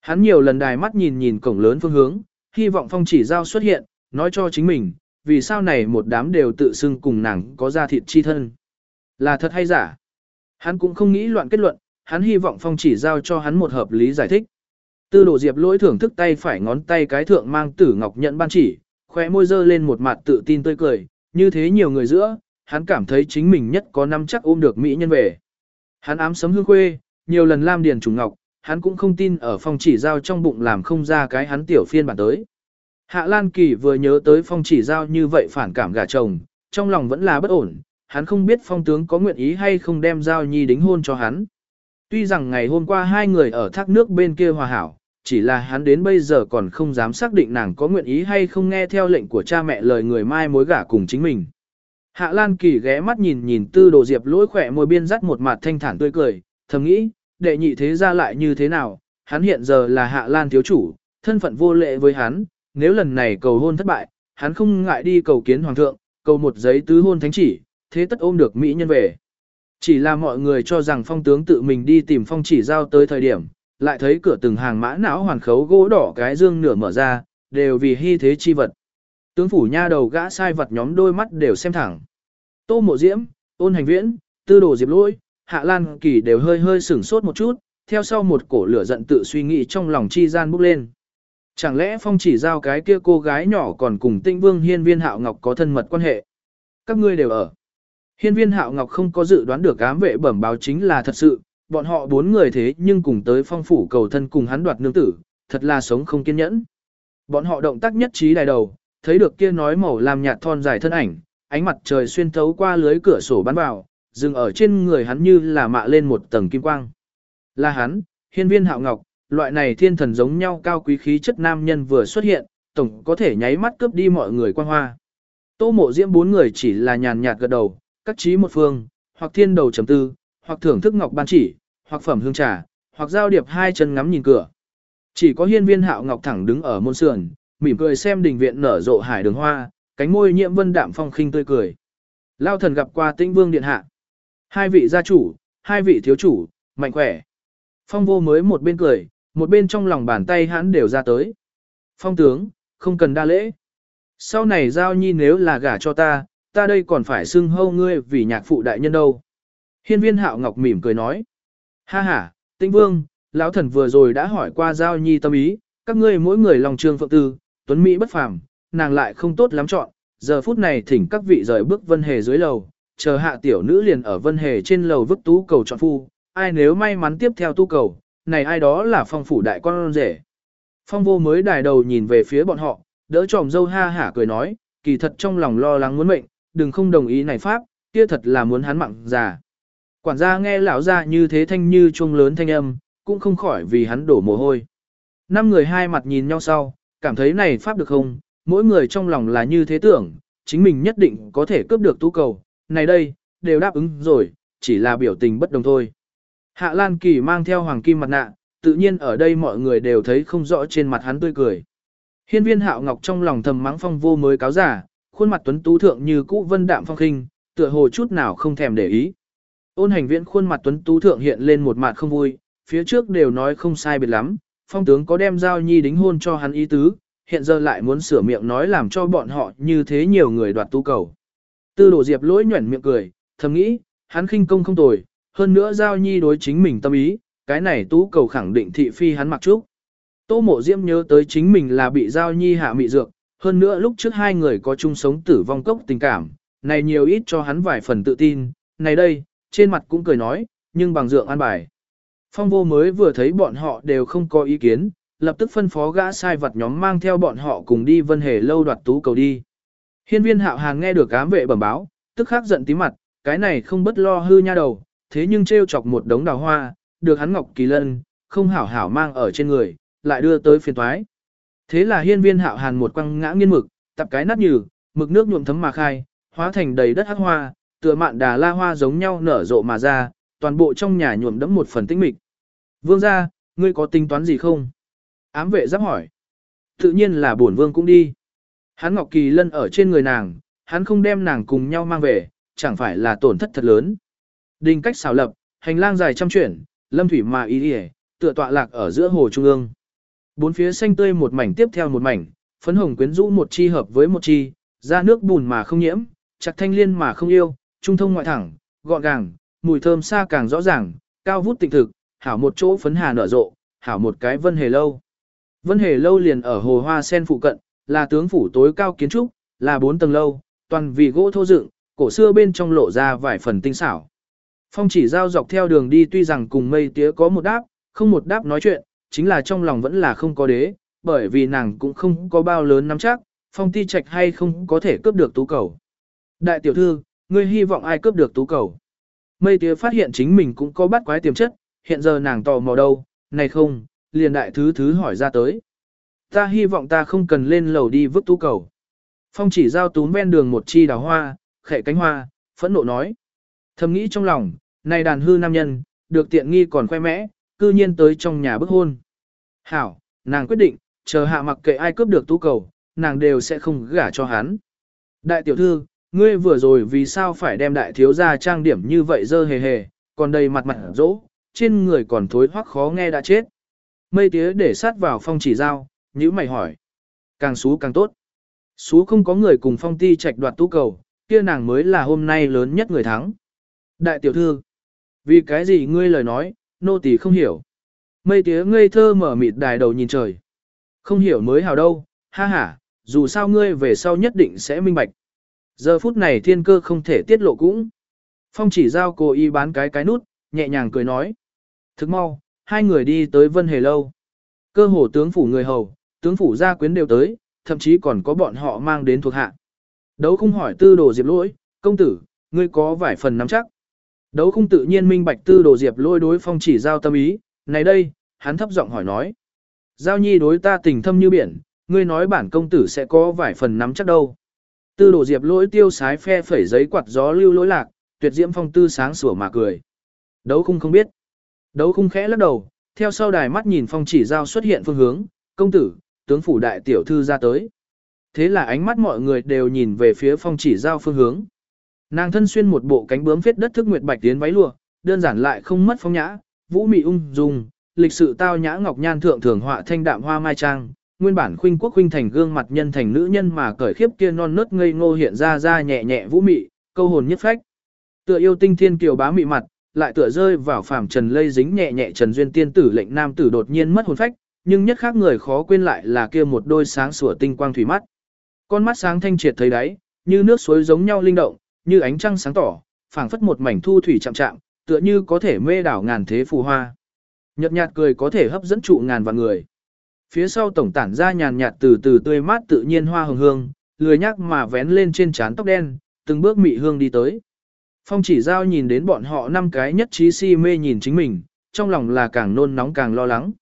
Hắn nhiều lần đài mắt nhìn nhìn cổng lớn phương hướng, hy vọng phong chỉ giao xuất hiện, nói cho chính mình, vì sao này một đám đều tự xưng cùng nàng có ra thịt chi thân. Là thật hay giả? Hắn cũng không nghĩ loạn kết luận, hắn hy vọng phong chỉ giao cho hắn một hợp lý giải thích. Tư đồ diệp lỗi thưởng thức tay phải ngón tay cái thượng mang tử ngọc nhận ban chỉ, khóe môi dơ lên một mặt tự tin tươi cười, như thế nhiều người giữa, hắn cảm thấy chính mình nhất có năm chắc ôm được mỹ nhân về. Hắn ám sấm hương khuê, nhiều lần lam điền trùng ngọc, hắn cũng không tin ở phong chỉ giao trong bụng làm không ra cái hắn tiểu phiên bản tới. Hạ Lan Kỳ vừa nhớ tới phong chỉ giao như vậy phản cảm gả chồng, trong lòng vẫn là bất ổn, hắn không biết phong tướng có nguyện ý hay không đem giao nhi đính hôn cho hắn. Tuy rằng ngày hôm qua hai người ở thác nước bên kia hòa hảo, chỉ là hắn đến bây giờ còn không dám xác định nàng có nguyện ý hay không nghe theo lệnh của cha mẹ lời người mai mối gả cùng chính mình. Hạ Lan Kỳ ghé mắt nhìn nhìn tư đồ diệp lỗi khỏe môi biên dắt một mặt thanh thản tươi cười, thầm nghĩ, đệ nhị thế ra lại như thế nào, hắn hiện giờ là Hạ Lan thiếu chủ, thân phận vô lệ với hắn, nếu lần này cầu hôn thất bại, hắn không ngại đi cầu kiến hoàng thượng, cầu một giấy tứ hôn thánh chỉ, thế tất ôm được mỹ nhân về. Chỉ là mọi người cho rằng phong tướng tự mình đi tìm phong chỉ giao tới thời điểm, lại thấy cửa từng hàng mã não hoàn khấu gỗ đỏ cái dương nửa mở ra, đều vì hy thế chi vật. Tướng phủ nha đầu gã sai vật nhóm đôi mắt đều xem thẳng. Tô mộ diễm, ôn hành viễn, tư đồ diệp lỗi, hạ lan kỳ đều hơi hơi sửng sốt một chút, theo sau một cổ lửa giận tự suy nghĩ trong lòng chi gian bốc lên. Chẳng lẽ phong chỉ giao cái kia cô gái nhỏ còn cùng tinh vương hiên viên hạo ngọc có thân mật quan hệ? Các ngươi đều ở. Hiên viên hạo ngọc không có dự đoán được ám vệ bẩm báo chính là thật sự, bọn họ bốn người thế nhưng cùng tới phong phủ cầu thân cùng hắn đoạt nương tử, thật là sống không kiên nhẫn. Bọn họ động tác nhất trí đài đầu, thấy được kia nói màu làm nhạt thon dài thân ảnh, ánh mặt trời xuyên thấu qua lưới cửa sổ bắn vào, dừng ở trên người hắn như là mạ lên một tầng kim quang. Là hắn, hiên viên hạo ngọc, loại này thiên thần giống nhau cao quý khí chất nam nhân vừa xuất hiện, tổng có thể nháy mắt cướp đi mọi người quan hoa. Tô mộ diễm bốn người chỉ là nhàn nhạt gật đầu, các trí một phương, hoặc thiên đầu chấm tư, hoặc thưởng thức ngọc ban chỉ, hoặc phẩm hương trà, hoặc giao điệp hai chân ngắm nhìn cửa. Chỉ có hiên viên hạo ngọc thẳng đứng ở môn sườn, mỉm cười xem đình viện nở rộ hải đường hoa, cánh môi nhiễm vân đạm phong khinh tươi cười. Lao thần gặp qua tĩnh vương điện hạ. Hai vị gia chủ, hai vị thiếu chủ, mạnh khỏe. Phong vô mới một bên cười, một bên trong lòng bàn tay hắn đều ra tới. Phong tướng, không cần đa lễ. Sau này giao nhi nếu là gả cho ta, ta đây còn phải xưng hâu ngươi vì nhạc phụ đại nhân đâu. Hiên viên hạo ngọc mỉm cười nói. Ha ha, tĩnh vương, lão thần vừa rồi đã hỏi qua giao nhi tâm ý, các ngươi mỗi người lòng trương phượng tư, tuấn Mỹ bất phàm, nàng lại không tốt lắm chọn, giờ phút này thỉnh các vị rời bước vân hề dưới lầu, chờ hạ tiểu nữ liền ở vân hề trên lầu vứt tú cầu chọn phu, ai nếu may mắn tiếp theo tu cầu, này ai đó là phong phủ đại con rể. Phong vô mới đài đầu nhìn về phía bọn họ, đỡ tròm dâu ha hả cười nói, kỳ thật trong lòng lo lắng muốn mệnh, đừng không đồng ý này pháp, kia thật là muốn hắn mặn già. Quản gia nghe lão ra như thế thanh như chuông lớn thanh âm, cũng không khỏi vì hắn đổ mồ hôi. Năm người hai mặt nhìn nhau sau, cảm thấy này pháp được không, mỗi người trong lòng là như thế tưởng, chính mình nhất định có thể cướp được tú cầu, này đây, đều đáp ứng rồi, chỉ là biểu tình bất đồng thôi. Hạ Lan Kỳ mang theo hoàng kim mặt nạ, tự nhiên ở đây mọi người đều thấy không rõ trên mặt hắn tươi cười. Hiên viên hạo ngọc trong lòng thầm mắng phong vô mới cáo giả, khuôn mặt tuấn tú thượng như cũ vân đạm phong khinh, tựa hồ chút nào không thèm để ý. Ôn hành viễn khuôn mặt tuấn tú thượng hiện lên một mặt không vui, phía trước đều nói không sai biệt lắm, phong tướng có đem giao nhi đính hôn cho hắn ý tứ, hiện giờ lại muốn sửa miệng nói làm cho bọn họ như thế nhiều người đoạt tu cầu. Tư đồ diệp lỗi nhuẩn miệng cười, thầm nghĩ, hắn khinh công không tồi, hơn nữa giao nhi đối chính mình tâm ý, cái này tú cầu khẳng định thị phi hắn mặc trúc. Tô mộ diễm nhớ tới chính mình là bị giao nhi hạ mị dược, hơn nữa lúc trước hai người có chung sống tử vong cốc tình cảm, này nhiều ít cho hắn vài phần tự tin, này đây, trên mặt cũng cười nói, nhưng bằng dượng an bài. Phong vô mới vừa thấy bọn họ đều không có ý kiến, lập tức phân phó gã sai vật nhóm mang theo bọn họ cùng đi vân hề lâu đoạt tú cầu đi. Hiên viên hạo hàng nghe được ám vệ bẩm báo, tức khắc giận tí mặt, cái này không bất lo hư nha đầu, thế nhưng trêu chọc một đống đào hoa, được hắn ngọc kỳ lân, không hảo hảo mang ở trên người, lại đưa tới phiền toái. Thế là hiên viên hạo hàn một quăng ngã nghiên mực, tập cái nát nhừ, mực nước nhuộm thấm mà khai, hóa thành đầy đất hắc hoa, tựa mạn đà la hoa giống nhau nở rộ mà ra, toàn bộ trong nhà nhuộm đẫm một phần tinh mịch. Vương gia, ngươi có tính toán gì không? Ám vệ giáp hỏi. Tự nhiên là bổn vương cũng đi. Hắn Ngọc Kỳ Lân ở trên người nàng, hắn không đem nàng cùng nhau mang về, chẳng phải là tổn thất thật lớn. Đình cách xảo lập, hành lang dài trăm chuyển, lâm thủy mà ý ý, tựa tọa lạc ở giữa hồ trung ương. Bốn phía xanh tươi một mảnh tiếp theo một mảnh, phấn hồng quyến rũ một chi hợp với một chi, ra nước bùn mà không nhiễm, chặt thanh liên mà không yêu, trung thông ngoại thẳng, gọn gàng, mùi thơm xa càng rõ ràng, cao vút tịnh thực, hảo một chỗ phấn hà nở rộ, hảo một cái vân hề lâu. Vân hề lâu liền ở hồ hoa sen phụ cận, là tướng phủ tối cao kiến trúc, là bốn tầng lâu, toàn vì gỗ thô dựng, cổ xưa bên trong lộ ra vài phần tinh xảo. Phong chỉ giao dọc theo đường đi tuy rằng cùng mây tía có một đáp, không một đáp nói chuyện, chính là trong lòng vẫn là không có đế, bởi vì nàng cũng không có bao lớn nắm chắc, phong ti trạch hay không có thể cướp được tú cầu. Đại tiểu thư, ngươi hy vọng ai cướp được tú cầu. Mây tía phát hiện chính mình cũng có bắt quái tiềm chất, hiện giờ nàng tò mò đâu, này không, liền đại thứ thứ hỏi ra tới. Ta hy vọng ta không cần lên lầu đi vứt tú cầu. Phong chỉ giao túm ven đường một chi đào hoa, khệ cánh hoa, phẫn nộ nói. Thầm nghĩ trong lòng, này đàn hư nam nhân, được tiện nghi còn khoe mẽ, cư nhiên tới trong nhà bức hôn. Hảo, nàng quyết định, chờ hạ mặc kệ ai cướp được tú cầu, nàng đều sẽ không gả cho hắn. Đại tiểu thư, ngươi vừa rồi vì sao phải đem đại thiếu gia trang điểm như vậy dơ hề hề, còn đầy mặt mặt dỗ, trên người còn thối hoắc khó nghe đã chết. Mây tía để sát vào phong chỉ giao, nhữ mày hỏi. Càng xú càng tốt. Xú không có người cùng phong ti trạch đoạt tú cầu, kia nàng mới là hôm nay lớn nhất người thắng. Đại tiểu thư, vì cái gì ngươi lời nói, nô tỳ không hiểu. Mây tía ngây thơ mở mịt đài đầu nhìn trời. Không hiểu mới hào đâu, ha ha, dù sao ngươi về sau nhất định sẽ minh bạch. Giờ phút này thiên cơ không thể tiết lộ cũng. Phong chỉ giao cô y bán cái cái nút, nhẹ nhàng cười nói. Thức mau, hai người đi tới Vân Hề Lâu. Cơ hồ tướng phủ người hầu, tướng phủ gia quyến đều tới, thậm chí còn có bọn họ mang đến thuộc hạ. Đấu không hỏi tư đồ diệp lỗi, công tử, ngươi có vài phần nắm chắc. Đấu không tự nhiên minh bạch tư đồ diệp lỗi đối phong chỉ giao tâm ý, này đây, hắn thấp giọng hỏi nói. Giao nhi đối ta tình thâm như biển, ngươi nói bản công tử sẽ có vài phần nắm chắc đâu. Tư đồ diệp lỗi tiêu sái phe phẩy giấy quạt gió lưu lỗi lạc, tuyệt diễm phong tư sáng sủa mà cười. Đấu khung không biết. Đấu khung khẽ lắc đầu, theo sau đài mắt nhìn phong chỉ giao xuất hiện phương hướng, công tử, tướng phủ đại tiểu thư ra tới. Thế là ánh mắt mọi người đều nhìn về phía phong chỉ giao phương hướng. Nàng thân xuyên một bộ cánh bướm phết đất thức nguyệt bạch tiến váy lụa, đơn giản lại không mất phong nhã, vũ mị ung dung, lịch sự tao nhã ngọc nhan thượng thường họa thanh đạm hoa mai trang, nguyên bản khuynh quốc khuynh thành gương mặt nhân thành nữ nhân mà cởi khiếp kia non nớt ngây ngô hiện ra ra nhẹ nhẹ vũ mị, câu hồn nhất phách. Tựa yêu tinh thiên kiều bá mị mặt, lại tựa rơi vào phàm trần lây dính nhẹ nhẹ trần duyên tiên tử lệnh nam tử đột nhiên mất hồn phách, nhưng nhất khác người khó quên lại là kia một đôi sáng sủa tinh quang thủy mắt. Con mắt sáng thanh triệt thấy đáy, như nước suối giống nhau linh động, như ánh trăng sáng tỏ, phảng phất một mảnh thu thủy chạm chạm, tựa như có thể mê đảo ngàn thế phù hoa. Nhợt nhạt cười có thể hấp dẫn trụ ngàn vạn người. Phía sau tổng tản ra nhàn nhạt từ từ tươi mát tự nhiên hoa hồng hương, lười nhắc mà vén lên trên trán tóc đen, từng bước mị hương đi tới. Phong chỉ giao nhìn đến bọn họ năm cái nhất trí si mê nhìn chính mình, trong lòng là càng nôn nóng càng lo lắng.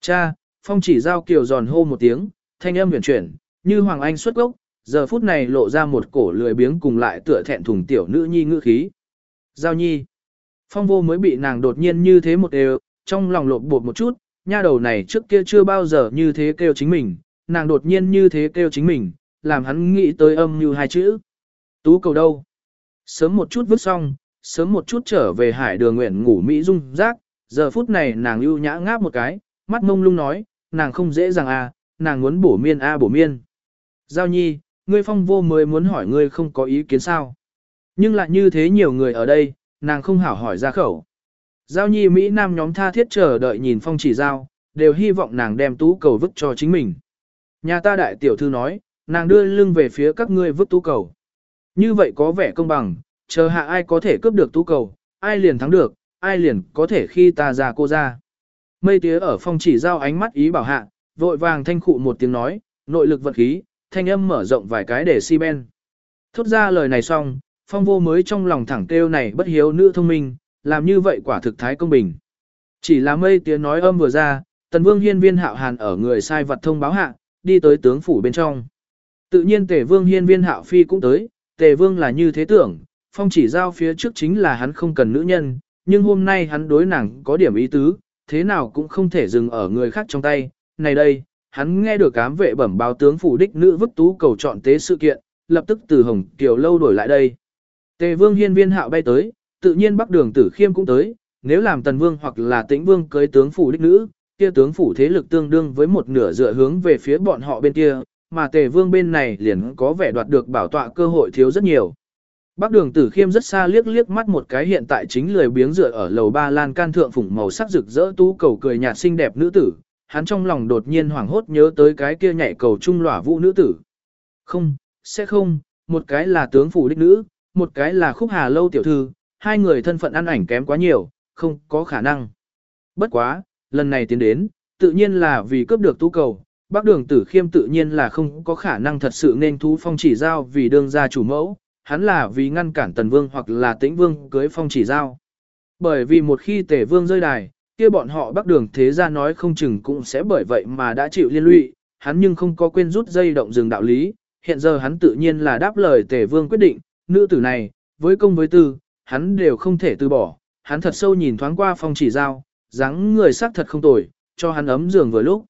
Cha, phong chỉ giao kiều giòn hô một tiếng, thanh âm huyền chuyển, như Hoàng Anh xuất gốc, giờ phút này lộ ra một cổ lười biếng cùng lại tựa thẹn thùng tiểu nữ nhi ngữ khí. Giao nhi. Phong vô mới bị nàng đột nhiên như thế một đều, trong lòng lột bột một chút, nha đầu này trước kia chưa bao giờ như thế kêu chính mình, nàng đột nhiên như thế kêu chính mình, làm hắn nghĩ tới âm như hai chữ. Tú cầu đâu? Sớm một chút vứt xong, sớm một chút trở về hải đường nguyện ngủ Mỹ dung rác, giờ phút này nàng ưu nhã ngáp một cái, mắt mông lung nói, nàng không dễ dàng à, nàng muốn bổ miên a bổ miên. Giao nhi, ngươi phong vô mới muốn hỏi ngươi không có ý kiến sao. Nhưng lại như thế nhiều người ở đây, nàng không hảo hỏi ra khẩu. Giao nhi Mỹ Nam nhóm tha thiết chờ đợi nhìn phong chỉ giao, đều hy vọng nàng đem tú cầu vứt cho chính mình. Nhà ta đại tiểu thư nói, nàng đưa lưng về phía các ngươi vứt tú cầu. Như vậy có vẻ công bằng, chờ hạ ai có thể cướp được tú cầu, ai liền thắng được, ai liền có thể khi ta ra cô ra. Mây tía ở phong chỉ giao ánh mắt ý bảo hạ, vội vàng thanh khụ một tiếng nói, nội lực vật khí, thanh âm mở rộng vài cái để si ben. Thốt ra lời này xong, phong vô mới trong lòng thẳng kêu này bất hiếu nữ thông minh, làm như vậy quả thực thái công bình. Chỉ là mây tiếng nói âm vừa ra, tần vương hiên viên hạo hàn ở người sai vật thông báo hạ, đi tới tướng phủ bên trong. Tự nhiên tề vương hiên viên hạo phi cũng tới, tề vương là như thế tưởng, phong chỉ giao phía trước chính là hắn không cần nữ nhân, nhưng hôm nay hắn đối nàng có điểm ý tứ, thế nào cũng không thể dừng ở người khác trong tay. Này đây, hắn nghe được cám vệ bẩm báo tướng phủ đích nữ vức tú cầu chọn tế sự kiện, lập tức từ Hồng Kiều lâu đổi lại đây. Tề vương hiên viên hạo bay tới, tự nhiên bắc đường tử khiêm cũng tới, nếu làm tần vương hoặc là tĩnh vương cưới tướng phủ đích nữ, kia tướng phủ thế lực tương đương với một nửa dựa hướng về phía bọn họ bên kia, mà tề vương bên này liền có vẻ đoạt được bảo tọa cơ hội thiếu rất nhiều. Bắc đường tử khiêm rất xa liếc liếc mắt một cái hiện tại chính lười biếng dựa ở lầu ba lan can thượng phủng màu sắc rực rỡ tú cầu cười nhạt xinh đẹp nữ tử, hắn trong lòng đột nhiên hoảng hốt nhớ tới cái kia nhảy cầu trung lỏa vũ nữ tử. Không, sẽ không, một cái là tướng phủ đích nữ, một cái là khúc hà lâu tiểu thư, hai người thân phận ăn ảnh kém quá nhiều, không có khả năng. Bất quá, lần này tiến đến, tự nhiên là vì cướp được tú cầu, bác đường tử khiêm tự nhiên là không có khả năng thật sự nên thú phong chỉ giao vì đương gia chủ mẫu, hắn là vì ngăn cản tần vương hoặc là tĩnh vương cưới phong chỉ giao. Bởi vì một khi tể vương rơi đài, kia bọn họ bác đường thế gia nói không chừng cũng sẽ bởi vậy mà đã chịu liên lụy, hắn nhưng không có quên rút dây động dừng đạo lý, hiện giờ hắn tự nhiên là đáp lời tể vương quyết định, nữ tử này, với công với tư, hắn đều không thể từ bỏ, hắn thật sâu nhìn thoáng qua phong chỉ giao, dáng người sắc thật không tồi, cho hắn ấm giường vừa lúc.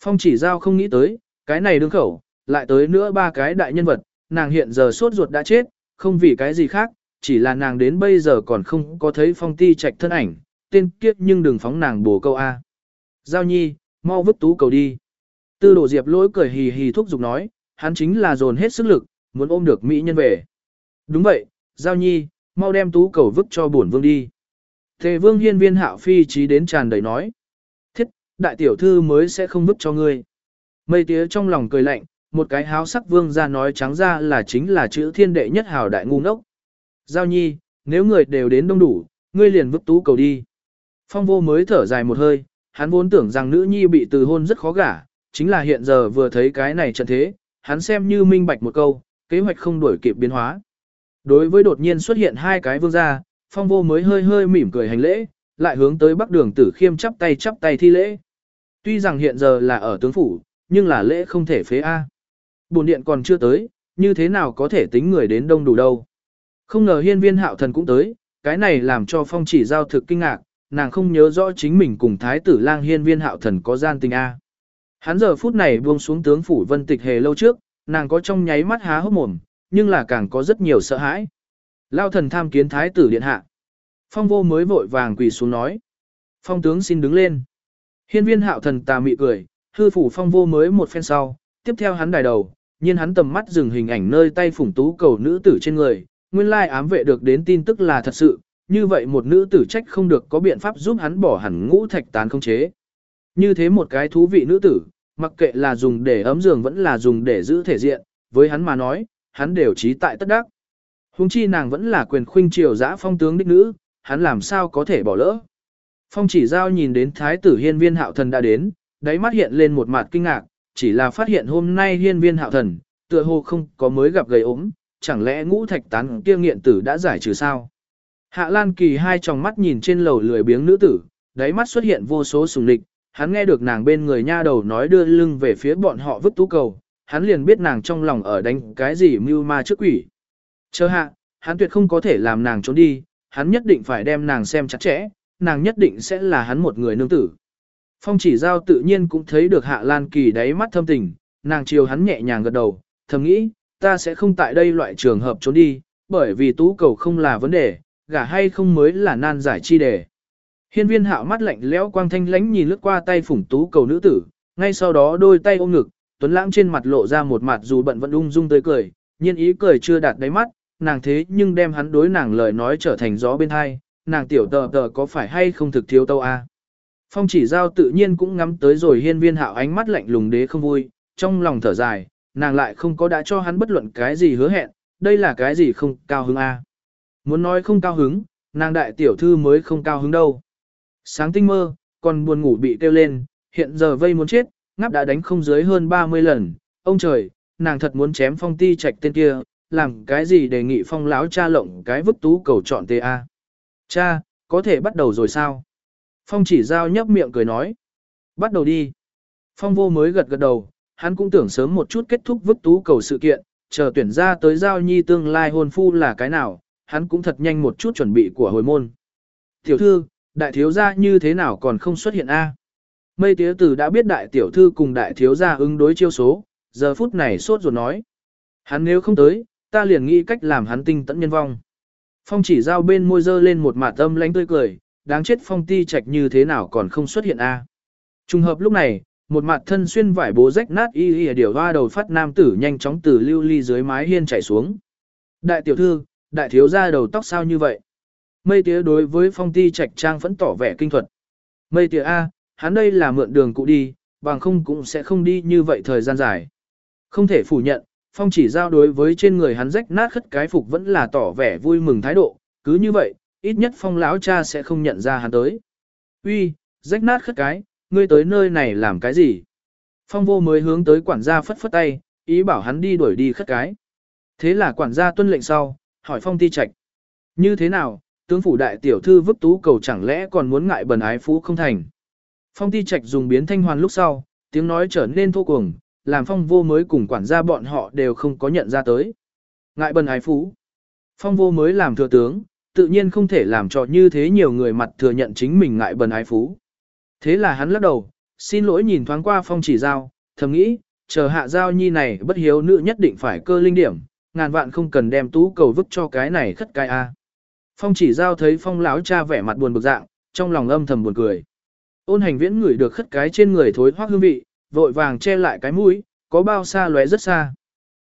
Phong chỉ giao không nghĩ tới, cái này đương khẩu, lại tới nữa ba cái đại nhân vật, nàng hiện giờ sốt ruột đã chết, không vì cái gì khác, chỉ là nàng đến bây giờ còn không có thấy phong ti trạch thân ảnh, tên kiếp nhưng đừng phóng nàng bổ câu A. Giao nhi, mau vứt tú cầu đi. Tư đồ diệp lỗi cười hì hì thúc giục nói, hắn chính là dồn hết sức lực, muốn ôm được mỹ nhân về. Đúng vậy, Giao nhi, mau đem tú cầu vứt cho bổn vương đi. Thề vương hiên viên hạo phi trí đến tràn đầy nói. Thiết, đại tiểu thư mới sẽ không vứt cho ngươi. Mây tía trong lòng cười lạnh, một cái háo sắc vương ra nói trắng ra là chính là chữ thiên đệ nhất hào đại ngu ngốc. Giao nhi, nếu người đều đến đông đủ, ngươi liền vứt tú cầu đi. Phong vô mới thở dài một hơi, hắn vốn tưởng rằng nữ nhi bị từ hôn rất khó gả, chính là hiện giờ vừa thấy cái này trận thế, hắn xem như minh bạch một câu, kế hoạch không đổi kịp biến hóa. Đối với đột nhiên xuất hiện hai cái vương gia, phong vô mới hơi hơi mỉm cười hành lễ, lại hướng tới bắc đường tử khiêm chắp tay chắp tay thi lễ. Tuy rằng hiện giờ là ở tướng phủ, nhưng là lễ không thể phế A. Bồn điện còn chưa tới, như thế nào có thể tính người đến đông đủ đâu. Không ngờ hiên viên hạo thần cũng tới, cái này làm cho phong chỉ giao thực kinh ngạc, nàng không nhớ rõ chính mình cùng thái tử lang hiên viên hạo thần có gian tình A. Hắn giờ phút này buông xuống tướng phủ vân tịch hề lâu trước, nàng có trong nháy mắt há hốc mồm, nhưng là càng có rất nhiều sợ hãi. Lao thần tham kiến thái tử điện hạ. Phong vô mới vội vàng quỳ xuống nói. Phong tướng xin đứng lên. Hiên viên hạo thần tà mị cười, hư phủ phong vô mới một phen sau, tiếp theo hắn đài đầu, nhiên hắn tầm mắt dừng hình ảnh nơi tay phủng tú cầu nữ tử trên người, nguyên lai ám vệ được đến tin tức là thật sự, như vậy một nữ tử trách không được có biện pháp giúp hắn bỏ hẳn ngũ thạch tán không chế. Như thế một cái thú vị nữ tử, mặc kệ là dùng để ấm giường vẫn là dùng để giữ thể diện, với hắn mà nói, hắn đều trí tại tất đắc. Hùng chi nàng vẫn là quyền khuynh triều giã phong tướng đích nữ, hắn làm sao có thể bỏ lỡ. Phong chỉ giao nhìn đến thái tử hiên viên hạo thần đã đến, đáy mắt hiện lên một mặt kinh ngạc, chỉ là phát hiện hôm nay hiên viên hạo thần, tựa hồ không có mới gặp gầy ốm, chẳng lẽ ngũ thạch tán kia nghiện tử đã giải trừ sao? Hạ Lan Kỳ hai tròng mắt nhìn trên lầu lười biếng nữ tử, đáy mắt xuất hiện vô số sùng lịch, hắn nghe được nàng bên người nha đầu nói đưa lưng về phía bọn họ vứt tú cầu, hắn liền biết nàng trong lòng ở đánh cái gì mưu ma trước quỷ. Chờ hạ, hắn tuyệt không có thể làm nàng trốn đi, hắn nhất định phải đem nàng xem chặt chẽ, nàng nhất định sẽ là hắn một người nương tử. Phong chỉ giao tự nhiên cũng thấy được Hạ Lan Kỳ đáy mắt thâm tình, nàng chiều hắn nhẹ nhàng gật đầu, thầm nghĩ, ta sẽ không tại đây loại trường hợp trốn đi, bởi vì tú cầu không là vấn đề, gả hay không mới là nan giải chi đề. Hiên viên hạo mắt lạnh lẽo quang thanh lánh nhìn lướt qua tay phủng tú cầu nữ tử, ngay sau đó đôi tay ôm ngực, tuấn lãng trên mặt lộ ra một mặt dù bận vẫn ung dung tươi cười, nhiên ý cười chưa đạt đáy mắt, nàng thế nhưng đem hắn đối nàng lời nói trở thành gió bên hai, nàng tiểu tờ tờ có phải hay không thực thiếu tâu a? Phong chỉ giao tự nhiên cũng ngắm tới rồi hiên viên hạo ánh mắt lạnh lùng đế không vui, trong lòng thở dài, nàng lại không có đã cho hắn bất luận cái gì hứa hẹn, đây là cái gì không cao hứng a? Muốn nói không cao hứng, nàng đại tiểu thư mới không cao hứng đâu. Sáng tinh mơ, còn buồn ngủ bị kêu lên, hiện giờ vây muốn chết, ngáp đã đánh không dưới hơn 30 lần, ông trời, nàng thật muốn chém phong ti trạch tên kia, làm cái gì đề nghị phong láo cha lộng cái vứt tú cầu chọn TA. Cha, có thể bắt đầu rồi sao? Phong chỉ giao nhấp miệng cười nói. Bắt đầu đi. Phong vô mới gật gật đầu, hắn cũng tưởng sớm một chút kết thúc vứt tú cầu sự kiện, chờ tuyển ra tới giao nhi tương lai hôn phu là cái nào, hắn cũng thật nhanh một chút chuẩn bị của hồi môn. Tiểu thư, đại thiếu gia như thế nào còn không xuất hiện a? Mây tía tử đã biết đại tiểu thư cùng đại thiếu gia ứng đối chiêu số, giờ phút này sốt ruột nói. Hắn nếu không tới, ta liền nghĩ cách làm hắn tinh tẫn nhân vong. Phong chỉ giao bên môi dơ lên một mạt âm lánh tươi cười, đáng chết phong ti trạch như thế nào còn không xuất hiện a? Trùng hợp lúc này, một mặt thân xuyên vải bố rách nát y y điều hoa đầu phát nam tử nhanh chóng từ lưu ly dưới mái hiên chạy xuống. Đại tiểu thư, đại thiếu gia đầu tóc sao như vậy? Mây tía đối với phong ti trạch trang vẫn tỏ vẻ kinh thuật. Mây tía A, hắn đây là mượn đường cụ đi, bằng không cũng sẽ không đi như vậy thời gian dài. Không thể phủ nhận, phong chỉ giao đối với trên người hắn rách nát khất cái phục vẫn là tỏ vẻ vui mừng thái độ, cứ như vậy, ít nhất phong lão cha sẽ không nhận ra hắn tới. Uy, rách nát khất cái, ngươi tới nơi này làm cái gì? Phong vô mới hướng tới quản gia phất phất tay, ý bảo hắn đi đuổi đi khất cái. Thế là quản gia tuân lệnh sau, hỏi phong ti trạch. Như thế nào, tướng phủ đại tiểu thư vứt tú cầu chẳng lẽ còn muốn ngại bần ái phú không thành. Phong ti trạch dùng biến thanh hoàn lúc sau, tiếng nói trở nên thô cuồng, làm phong vô mới cùng quản gia bọn họ đều không có nhận ra tới. Ngại bần ái phú. Phong vô mới làm thừa tướng, tự nhiên không thể làm cho như thế nhiều người mặt thừa nhận chính mình ngại bần ái phú. Thế là hắn lắc đầu, xin lỗi nhìn thoáng qua phong chỉ giao, thầm nghĩ, chờ hạ giao nhi này bất hiếu nữ nhất định phải cơ linh điểm, ngàn vạn không cần đem tú cầu vứt cho cái này khất cái a. Phong chỉ giao thấy phong lão cha vẻ mặt buồn bực dạng, trong lòng âm thầm buồn cười. Ôn hành viễn ngửi được khất cái trên người thối hoác hương vị, vội vàng che lại cái mũi, có bao xa lóe rất xa.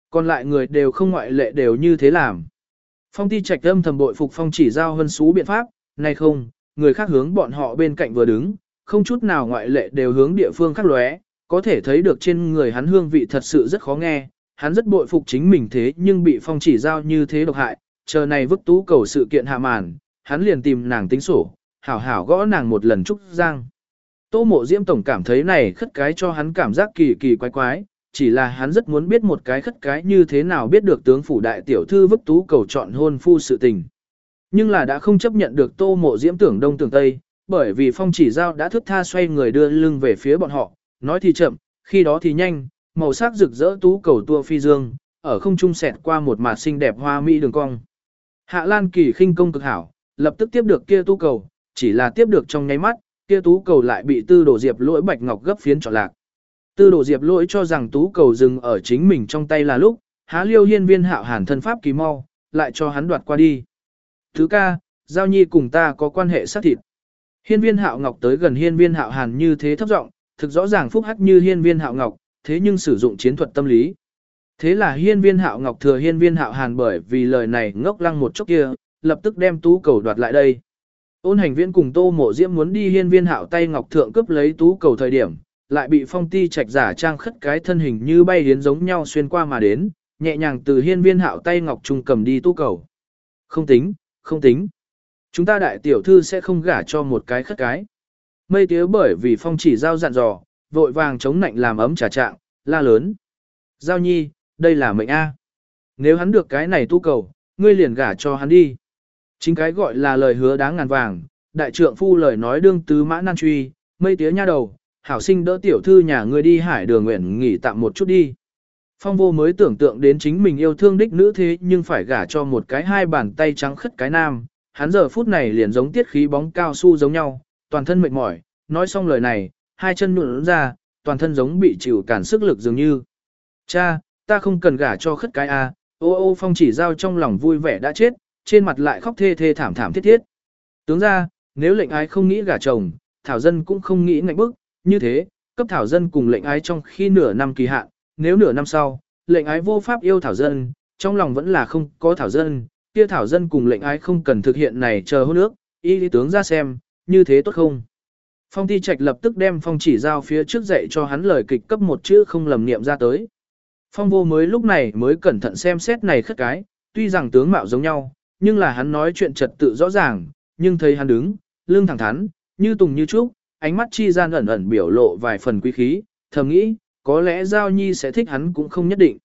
Còn lại người đều không ngoại lệ đều như thế làm. Phong ti trạch âm thầm bội phục phong chỉ giao hân xú biện pháp, này không, người khác hướng bọn họ bên cạnh vừa đứng, không chút nào ngoại lệ đều hướng địa phương khác lóe, có thể thấy được trên người hắn hương vị thật sự rất khó nghe, hắn rất bội phục chính mình thế nhưng bị phong chỉ giao như thế độc hại, chờ này vứt tú cầu sự kiện hạ màn, hắn liền tìm nàng tính sổ, hảo hảo gõ nàng một lần trúc giang. Tô mộ diễm tổng cảm thấy này khất cái cho hắn cảm giác kỳ kỳ quái quái, chỉ là hắn rất muốn biết một cái khất cái như thế nào biết được tướng phủ đại tiểu thư vức tú cầu chọn hôn phu sự tình. Nhưng là đã không chấp nhận được tô mộ diễm tưởng đông tưởng tây, bởi vì phong chỉ giao đã thức tha xoay người đưa lưng về phía bọn họ, nói thì chậm, khi đó thì nhanh, màu sắc rực rỡ tú cầu tua phi dương, ở không trung xẹt qua một mạt xinh đẹp hoa mỹ đường cong. Hạ Lan Kỳ khinh công cực hảo, lập tức tiếp được kia tú cầu, chỉ là tiếp được trong nháy mắt, kia tú cầu lại bị tư đồ diệp lỗi bạch ngọc gấp phiến trọn lạc. Tư đồ diệp lỗi cho rằng tú cầu dừng ở chính mình trong tay là lúc, há liêu hiên viên hạo hàn thân pháp kỳ mau, lại cho hắn đoạt qua đi. Thứ ca, giao nhi cùng ta có quan hệ xác thịt. Hiên viên hạo ngọc tới gần hiên viên hạo hàn như thế thấp giọng, thực rõ ràng phúc hắc như hiên viên hạo ngọc, thế nhưng sử dụng chiến thuật tâm lý. Thế là hiên viên hạo ngọc thừa hiên viên hạo hàn bởi vì lời này ngốc lăng một chốc kia, lập tức đem tú cầu đoạt lại đây. Ôn hành viên cùng tô mộ diễm muốn đi hiên viên hạo tay ngọc thượng cướp lấy tú cầu thời điểm, lại bị phong ti trạch giả trang khất cái thân hình như bay đến giống nhau xuyên qua mà đến, nhẹ nhàng từ hiên viên hạo tay ngọc trung cầm đi tú cầu. Không tính, không tính. Chúng ta đại tiểu thư sẽ không gả cho một cái khất cái. Mây tía bởi vì phong chỉ giao dặn dò, vội vàng chống nạnh làm ấm trà trạng, la lớn. Giao nhi, đây là mệnh A. Nếu hắn được cái này tu cầu, ngươi liền gả cho hắn đi. Chính cái gọi là lời hứa đáng ngàn vàng, đại trượng phu lời nói đương tứ mã nan truy, mây tía nha đầu, hảo sinh đỡ tiểu thư nhà ngươi đi hải đường nguyện nghỉ tạm một chút đi. Phong vô mới tưởng tượng đến chính mình yêu thương đích nữ thế nhưng phải gả cho một cái hai bàn tay trắng khất cái nam, hắn giờ phút này liền giống tiết khí bóng cao su giống nhau, toàn thân mệt mỏi, nói xong lời này, hai chân nụn ra, toàn thân giống bị chịu cản sức lực dường như. Cha, ta không cần gả cho khất cái a. ô ô phong chỉ giao trong lòng vui vẻ đã chết, trên mặt lại khóc thê thê thảm thảm thiết thiết. Tướng ra, nếu lệnh ái không nghĩ gả chồng, thảo dân cũng không nghĩ ngạnh bức, như thế, cấp thảo dân cùng lệnh ái trong khi nửa năm kỳ hạn, nếu nửa năm sau, lệnh ái vô pháp yêu thảo dân, trong lòng vẫn là không có thảo dân, kia thảo dân cùng lệnh ái không cần thực hiện này chờ hôn nước, y lý tướng ra xem, như thế tốt không? Phong Ti Trạch lập tức đem phong chỉ giao phía trước dạy cho hắn lời kịch cấp một chữ không lầm niệm ra tới. Phong vô mới lúc này mới cẩn thận xem xét này khất cái, tuy rằng tướng mạo giống nhau, nhưng là hắn nói chuyện trật tự rõ ràng, nhưng thấy hắn đứng, lưng thẳng thắn, như tùng như trúc, ánh mắt chi gian ẩn ẩn biểu lộ vài phần quý khí, thầm nghĩ, có lẽ Giao Nhi sẽ thích hắn cũng không nhất định.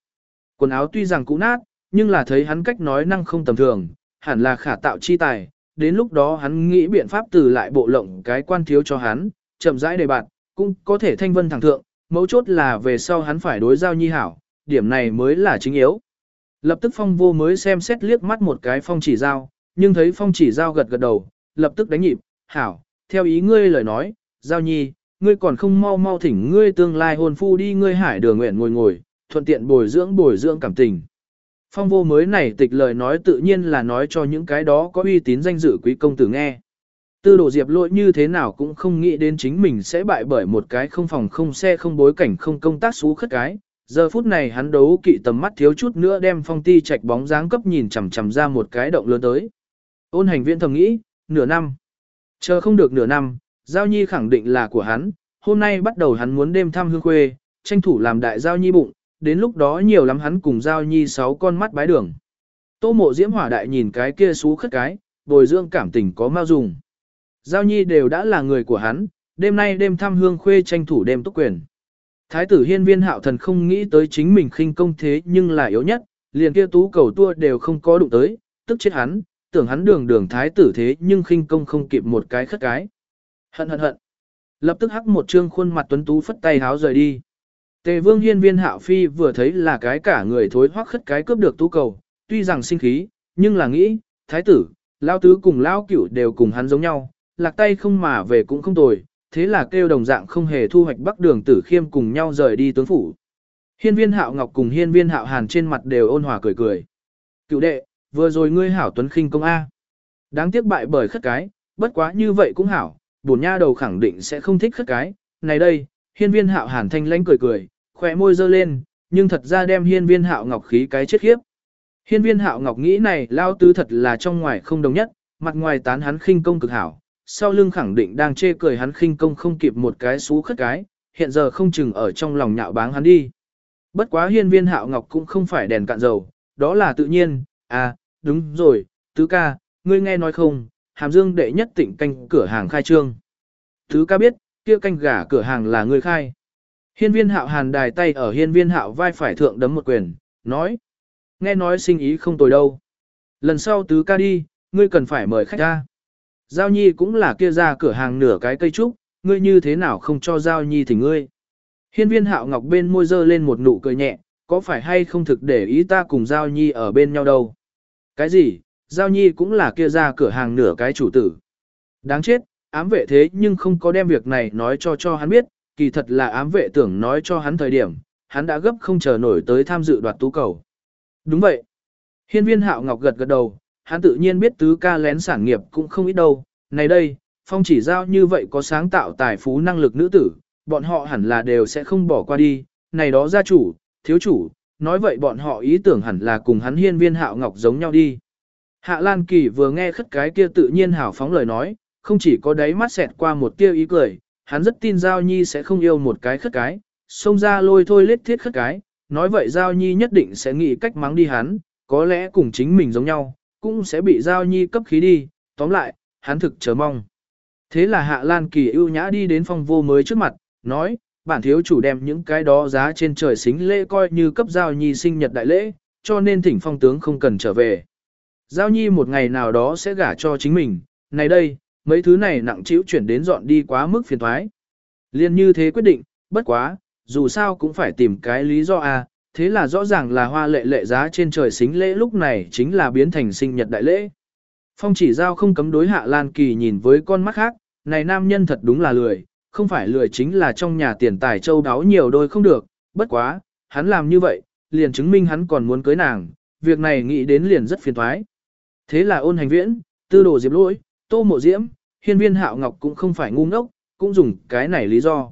Quần áo tuy rằng cũ nát, nhưng là thấy hắn cách nói năng không tầm thường, hẳn là khả tạo chi tài, đến lúc đó hắn nghĩ biện pháp từ lại bộ lộng cái quan thiếu cho hắn, chậm rãi đề bạn, cũng có thể thanh vân thẳng thượng, mấu chốt là về sau hắn phải đối giao nhi hảo, điểm này mới là chính yếu. Lập tức phong vô mới xem xét liếc mắt một cái phong chỉ giao, nhưng thấy phong chỉ giao gật gật đầu, lập tức đánh nhịp, hảo, theo ý ngươi lời nói, giao nhi, ngươi còn không mau mau thỉnh ngươi tương lai hôn phu đi ngươi hải đường nguyện ngồi ngồi, thuận tiện bồi dưỡng bồi dưỡng cảm tình. Phong vô mới này tịch lời nói tự nhiên là nói cho những cái đó có uy tín danh dự quý công tử nghe. Tư đồ diệp lỗi như thế nào cũng không nghĩ đến chính mình sẽ bại bởi một cái không phòng không xe không bối cảnh không công tác xú khất cái. Giờ phút này hắn đấu kỵ tầm mắt thiếu chút nữa đem phong ti chạch bóng dáng cấp nhìn chằm chằm ra một cái động lớn tới. Ôn hành viên thầm nghĩ, nửa năm. Chờ không được nửa năm, giao nhi khẳng định là của hắn, hôm nay bắt đầu hắn muốn đêm thăm hương khuê, tranh thủ làm đại giao nhi bụng, đến lúc đó nhiều lắm hắn cùng giao nhi sáu con mắt bái đường. Tô mộ diễm hỏa đại nhìn cái kia xú khất cái, bồi dưỡng cảm tình có mau dùng. Giao nhi đều đã là người của hắn, đêm nay đêm thăm hương khuê tranh thủ đêm túc quyền. Thái tử hiên viên hạo thần không nghĩ tới chính mình khinh công thế nhưng là yếu nhất, liền kia tú cầu tua đều không có đụng tới, tức chết hắn, tưởng hắn đường đường thái tử thế nhưng khinh công không kịp một cái khất cái. Hận hận hận. Lập tức hắc một trương khuôn mặt tuấn tú phất tay háo rời đi. Tề vương hiên viên hạo phi vừa thấy là cái cả người thối hoắc khất cái cướp được tú cầu, tuy rằng sinh khí, nhưng là nghĩ, thái tử, lao tứ cùng lao cửu đều cùng hắn giống nhau, lạc tay không mà về cũng không tồi, thế là kêu đồng dạng không hề thu hoạch bắc đường tử khiêm cùng nhau rời đi tướng phủ. Hiên viên hạo ngọc cùng hiên viên hạo hàn trên mặt đều ôn hòa cười cười. Cựu đệ, vừa rồi ngươi hảo tuấn khinh công A. Đáng tiếc bại bởi khất cái, bất quá như vậy cũng hảo, bổn nha đầu khẳng định sẽ không thích khất cái. Này đây, hiên viên hạo hàn thanh lãnh cười cười, khỏe môi dơ lên, nhưng thật ra đem hiên viên hạo ngọc khí cái chết khiếp. Hiên viên hạo ngọc nghĩ này lao tứ thật là trong ngoài không đồng nhất, mặt ngoài tán hắn khinh công cực hảo, sau lưng khẳng định đang chê cười hắn khinh công không kịp một cái xú khất cái, hiện giờ không chừng ở trong lòng nhạo báng hắn đi. Bất quá hiên viên hạo ngọc cũng không phải đèn cạn dầu, đó là tự nhiên, à, đúng rồi, tứ ca, ngươi nghe nói không, hàm dương đệ nhất tỉnh canh cửa hàng khai trương. Tứ ca biết, kia canh gà cửa hàng là ngươi khai. Hiên viên hạo hàn đài tay ở hiên viên hạo vai phải thượng đấm một quyền, nói. Nghe nói sinh ý không tồi đâu. Lần sau tứ ca đi, ngươi cần phải mời khách ra. Giao nhi cũng là kia ra cửa hàng nửa cái cây trúc, ngươi như thế nào không cho Giao nhi thì ngươi. Hiên viên hạo ngọc bên môi dơ lên một nụ cười nhẹ, có phải hay không thực để ý ta cùng Giao Nhi ở bên nhau đâu. Cái gì, Giao Nhi cũng là kia ra cửa hàng nửa cái chủ tử. Đáng chết, ám vệ thế nhưng không có đem việc này nói cho cho hắn biết, kỳ thật là ám vệ tưởng nói cho hắn thời điểm, hắn đã gấp không chờ nổi tới tham dự đoạt tú cầu. Đúng vậy. Hiên viên hạo ngọc gật gật đầu, hắn tự nhiên biết tứ ca lén sản nghiệp cũng không ít đâu. Này đây, phong chỉ giao như vậy có sáng tạo tài phú năng lực nữ tử, bọn họ hẳn là đều sẽ không bỏ qua đi. Này đó gia chủ, thiếu chủ, nói vậy bọn họ ý tưởng hẳn là cùng hắn hiên viên hạo ngọc giống nhau đi. Hạ Lan Kỳ vừa nghe khất cái kia tự nhiên hào phóng lời nói, không chỉ có đáy mắt xẹt qua một tia ý cười, hắn rất tin Giao Nhi sẽ không yêu một cái khất cái, xông ra lôi thôi lết thiết khất cái, nói vậy Giao Nhi nhất định sẽ nghĩ cách mắng đi hắn, có lẽ cùng chính mình giống nhau, cũng sẽ bị Giao Nhi cấp khí đi, tóm lại, hắn thực chờ mong. Thế là Hạ Lan Kỳ ưu nhã đi đến phong vô mới trước mặt, nói, bản thiếu chủ đem những cái đó giá trên trời xính lễ coi như cấp Giao Nhi sinh nhật đại lễ, cho nên thỉnh phong tướng không cần trở về. Giao Nhi một ngày nào đó sẽ gả cho chính mình, này đây, mấy thứ này nặng chịu chuyển đến dọn đi quá mức phiền thoái. Liên như thế quyết định, bất quá, dù sao cũng phải tìm cái lý do a. À, thế là rõ ràng là hoa lệ lệ giá trên trời xính lễ lúc này chính là biến thành sinh nhật đại lễ. Phong chỉ giao không cấm đối hạ Lan Kỳ nhìn với con mắt khác, này nam nhân thật đúng là lười, không phải lười chính là trong nhà tiền tài châu đáo nhiều đôi không được, bất quá, hắn làm như vậy, liền chứng minh hắn còn muốn cưới nàng, việc này nghĩ đến liền rất phiền thoái. Thế là ôn hành viễn, tư đồ diệp lỗi, tô mộ diễm, hiên viên hạo ngọc cũng không phải ngu ngốc, cũng dùng cái này lý do.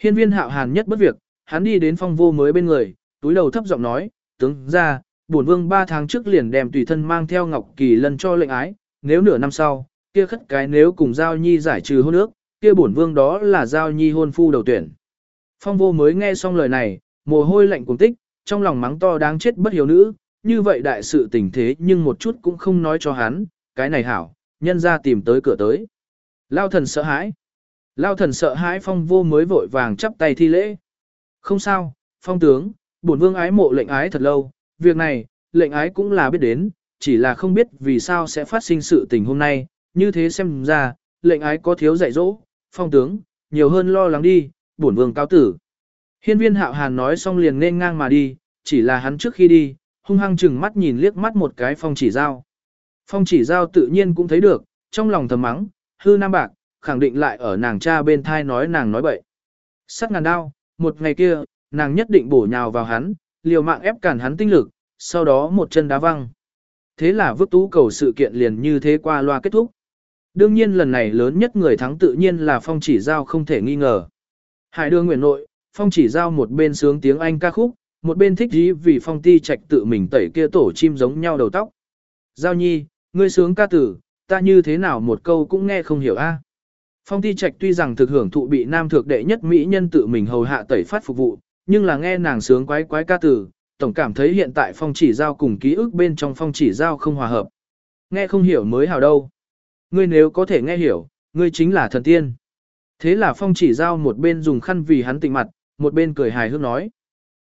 Hiên viên hạo hàn nhất bất việc, hắn đi đến phong vô mới bên người, túi đầu thấp giọng nói, tướng ra, bổn vương ba tháng trước liền đem tùy thân mang theo ngọc kỳ lần cho lệnh ái, nếu nửa năm sau, kia khất cái nếu cùng giao nhi giải trừ hôn ước, kia bổn vương đó là giao nhi hôn phu đầu tuyển. Phong vô mới nghe xong lời này, mồ hôi lạnh cùng tích, trong lòng mắng to đáng chết bất hiếu nữ, như vậy đại sự tình thế nhưng một chút cũng không nói cho hắn, cái này hảo, nhân ra tìm tới cửa tới. Lao thần sợ hãi. Lao thần sợ hãi phong vô mới vội vàng chắp tay thi lễ. Không sao, phong tướng, bổn vương ái mộ lệnh ái thật lâu, việc này, lệnh ái cũng là biết đến, chỉ là không biết vì sao sẽ phát sinh sự tình hôm nay, như thế xem ra, lệnh ái có thiếu dạy dỗ, phong tướng, nhiều hơn lo lắng đi, bổn vương cao tử. Hiên viên hạo hàn nói xong liền nên ngang mà đi, chỉ là hắn trước khi đi, hung hăng chừng mắt nhìn liếc mắt một cái phong chỉ giao. Phong chỉ giao tự nhiên cũng thấy được, trong lòng thầm mắng, hư nam bạc, khẳng định lại ở nàng cha bên thai nói nàng nói bậy. Sắt ngàn đao, một ngày kia, nàng nhất định bổ nhào vào hắn, liều mạng ép cản hắn tinh lực, sau đó một chân đá văng. Thế là vứt tú cầu sự kiện liền như thế qua loa kết thúc. Đương nhiên lần này lớn nhất người thắng tự nhiên là phong chỉ giao không thể nghi ngờ. Hải đưa nguyện nội, phong chỉ giao một bên sướng tiếng Anh ca khúc, một bên thích dí vì phong ti trạch tự mình tẩy kia tổ chim giống nhau đầu tóc. Giao nhi, ngươi sướng ca tử, ta như thế nào một câu cũng nghe không hiểu a. Phong ti trạch tuy rằng thực hưởng thụ bị nam thượng đệ nhất mỹ nhân tự mình hầu hạ tẩy phát phục vụ, nhưng là nghe nàng sướng quái quái ca từ tổng cảm thấy hiện tại phong chỉ giao cùng ký ức bên trong phong chỉ giao không hòa hợp. Nghe không hiểu mới hào đâu. Ngươi nếu có thể nghe hiểu, ngươi chính là thần tiên. Thế là phong chỉ giao một bên dùng khăn vì hắn tịnh mặt, một bên cười hài hước nói.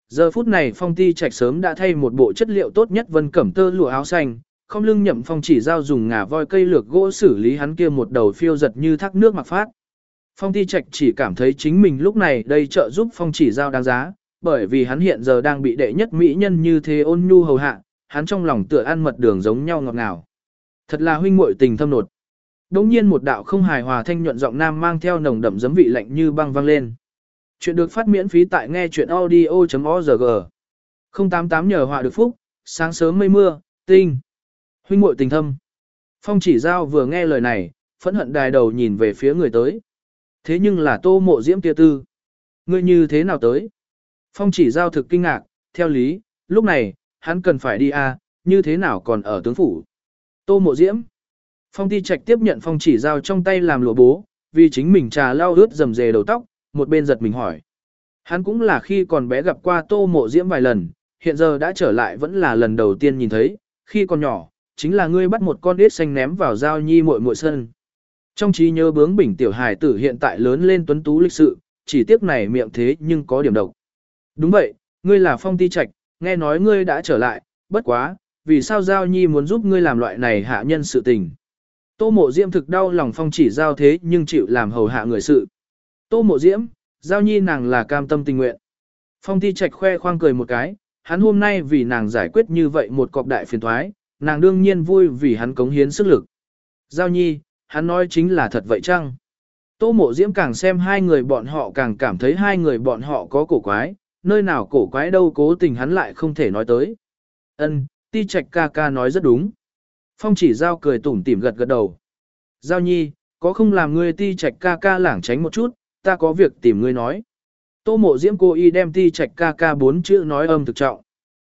Giờ phút này phong ti trạch sớm đã thay một bộ chất liệu tốt nhất vân cẩm tơ lụa áo xanh, không lưng nhậm phong chỉ giao dùng ngà voi cây lược gỗ xử lý hắn kia một đầu phiêu giật như thác nước mặc phát. Phong ti trạch chỉ cảm thấy chính mình lúc này đây trợ giúp phong chỉ giao đáng giá, bởi vì hắn hiện giờ đang bị đệ nhất mỹ nhân như thế ôn nhu hầu hạ, hắn trong lòng tựa ăn mật đường giống nhau ngọt ngào. Thật là huynh muội tình thâm nột. Đống nhiên một đạo không hài hòa thanh nhuận giọng nam mang theo nồng đậm giấm vị lạnh như băng vang lên. Chuyện được phát miễn phí tại nghe chuyện audio.org. 088 nhờ họa được phúc, sáng sớm mây mưa, tinh. Huynh muội tình thâm. Phong chỉ giao vừa nghe lời này, phẫn hận đài đầu nhìn về phía người tới. Thế nhưng là tô mộ diễm kia tư. Ngươi như thế nào tới? Phong chỉ giao thực kinh ngạc, theo lý, lúc này, hắn cần phải đi a, à, như thế nào còn ở tướng phủ. Tô mộ diễm. Phong ti trạch tiếp nhận phong chỉ giao trong tay làm lụa bố, vì chính mình trà lau ướt dầm dề đầu tóc, một bên giật mình hỏi. Hắn cũng là khi còn bé gặp qua tô mộ diễm vài lần, hiện giờ đã trở lại vẫn là lần đầu tiên nhìn thấy, khi còn nhỏ, chính là ngươi bắt một con đít xanh ném vào giao nhi muội muội sân. Trong trí nhớ bướng bỉnh tiểu hài tử hiện tại lớn lên tuấn tú lịch sự, chỉ tiếc này miệng thế nhưng có điểm độc. Đúng vậy, ngươi là phong ti trạch, nghe nói ngươi đã trở lại, bất quá, vì sao giao nhi muốn giúp ngươi làm loại này hạ nhân sự tình. Tô mộ diễm thực đau lòng phong chỉ giao thế nhưng chịu làm hầu hạ người sự. Tô mộ diễm, giao nhi nàng là cam tâm tình nguyện. Phong ti trạch khoe khoang cười một cái, hắn hôm nay vì nàng giải quyết như vậy một cọc đại phiền thoái, nàng đương nhiên vui vì hắn cống hiến sức lực. Giao nhi, hắn nói chính là thật vậy chăng? Tô mộ diễm càng xem hai người bọn họ càng cảm thấy hai người bọn họ có cổ quái, nơi nào cổ quái đâu cố tình hắn lại không thể nói tới. Ân, ti trạch ca ca nói rất đúng. Phong chỉ giao cười tủm tỉm gật gật đầu. Giao nhi, có không làm ngươi ti trạch ca ca lảng tránh một chút, ta có việc tìm ngươi nói. Tô mộ diễm cô y đem ti trạch ca ca bốn chữ nói âm thực trọng.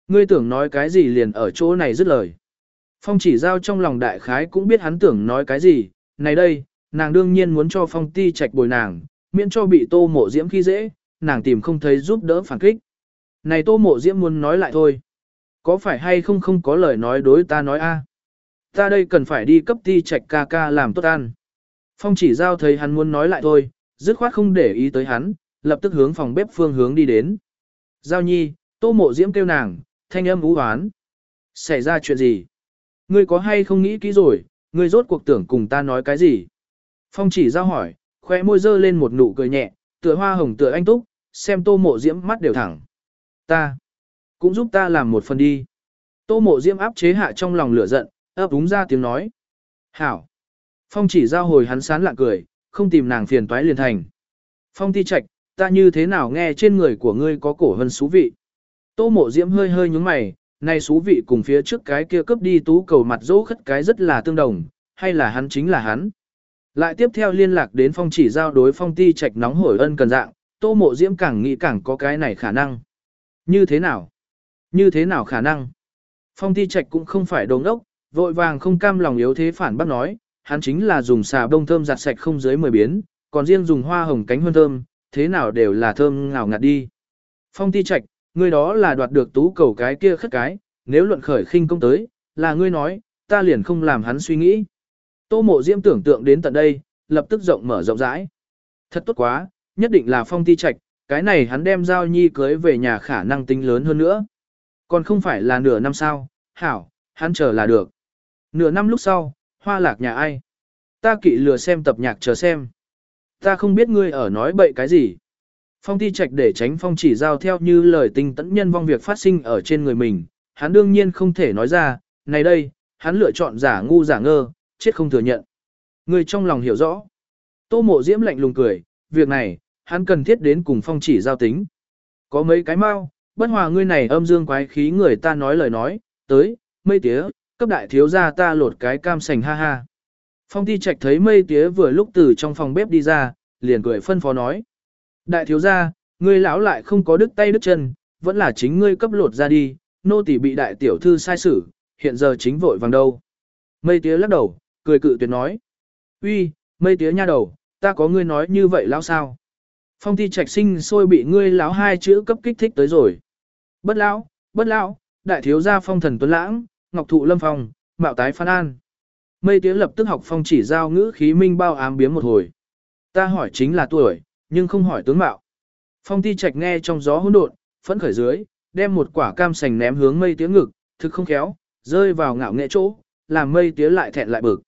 Ngươi tưởng nói cái gì liền ở chỗ này dứt lời. Phong chỉ giao trong lòng đại khái cũng biết hắn tưởng nói cái gì, này đây, nàng đương nhiên muốn cho phong ti trạch bồi nàng, miễn cho bị tô mộ diễm khi dễ, nàng tìm không thấy giúp đỡ phản kích. Này tô mộ diễm muốn nói lại thôi. Có phải hay không không có lời nói đối ta nói a? Ta đây cần phải đi cấp ti trạch ca ca làm tốt ăn. Phong chỉ giao thấy hắn muốn nói lại thôi, dứt khoát không để ý tới hắn, lập tức hướng phòng bếp phương hướng đi đến. Giao nhi, tô mộ diễm kêu nàng, thanh âm ú hoán. Xảy ra chuyện gì? Ngươi có hay không nghĩ kỹ rồi, ngươi rốt cuộc tưởng cùng ta nói cái gì? Phong chỉ giao hỏi, khóe môi dơ lên một nụ cười nhẹ, tựa hoa hồng tựa anh túc, xem tô mộ diễm mắt đều thẳng. Ta, cũng giúp ta làm một phần đi. Tô mộ diễm áp chế hạ trong lòng lửa giận, ấp úng ra tiếng nói. Hảo. Phong chỉ giao hồi hắn sán lạ cười, không tìm nàng phiền toái liền thành. Phong ti trạch, ta như thế nào nghe trên người của ngươi có cổ hơn xú vị. Tô mộ diễm hơi hơi nhúng mày, nay xú vị cùng phía trước cái kia cướp đi tú cầu mặt dỗ khất cái rất là tương đồng, hay là hắn chính là hắn. Lại tiếp theo liên lạc đến phong chỉ giao đối phong ti trạch nóng hổi ân cần dạng, tô mộ diễm càng nghĩ càng có cái này khả năng. Như thế nào? Như thế nào khả năng? Phong ti trạch cũng không phải đồ ngốc, vội vàng không cam lòng yếu thế phản bác nói, hắn chính là dùng xà bông thơm giặt sạch không dưới 10 biến, còn riêng dùng hoa hồng cánh hơn thơm, thế nào đều là thơm ngào ngạt đi. Phong ti trạch, ngươi đó là đoạt được tú cầu cái kia khất cái, nếu luận khởi khinh công tới, là ngươi nói, ta liền không làm hắn suy nghĩ. Tô mộ diễm tưởng tượng đến tận đây, lập tức rộng mở rộng rãi. Thật tốt quá, nhất định là phong ti trạch, cái này hắn đem giao nhi cưới về nhà khả năng tính lớn hơn nữa. Còn không phải là nửa năm sau, hảo, hắn chờ là được. Nửa năm lúc sau, hoa lạc nhà ai? Ta kỵ lừa xem tập nhạc chờ xem. Ta không biết ngươi ở nói bậy cái gì. Phong ti trạch để tránh phong chỉ giao theo như lời tinh tẫn nhân vong việc phát sinh ở trên người mình, hắn đương nhiên không thể nói ra, này đây, hắn lựa chọn giả ngu giả ngơ, chết không thừa nhận. Người trong lòng hiểu rõ. Tô mộ diễm lạnh lùng cười, việc này, hắn cần thiết đến cùng phong chỉ giao tính. Có mấy cái mau, bất hòa ngươi này âm dương quái khí người ta nói lời nói, tới, mây tía, cấp đại thiếu gia ta lột cái cam sành ha ha. Phong ti trạch thấy mây tía vừa lúc từ trong phòng bếp đi ra, liền cười phân phó nói. Đại thiếu gia, ngươi lão lại không có đứt tay đứt chân, vẫn là chính ngươi cấp lột ra đi, nô tỳ bị đại tiểu thư sai xử, hiện giờ chính vội vàng đâu. Mây tía lắc đầu, cười cự tuyệt nói. uy, mây tía nha đầu, ta có ngươi nói như vậy lão sao? Phong thi trạch sinh sôi bị ngươi lão hai chữ cấp kích thích tới rồi. Bất lão, bất lão, đại thiếu gia phong thần tuấn lãng, ngọc thụ lâm phong, mạo tái phan an. Mây tía lập tức học phong chỉ giao ngữ khí minh bao ám biếm một hồi. Ta hỏi chính là tuổi, nhưng không hỏi tướng mạo. Phong ti trạch nghe trong gió hỗn độn, phẫn khởi dưới, đem một quả cam sành ném hướng mây tía ngực, thực không khéo, rơi vào ngạo nghệ chỗ, làm mây tía lại thẹn lại bực.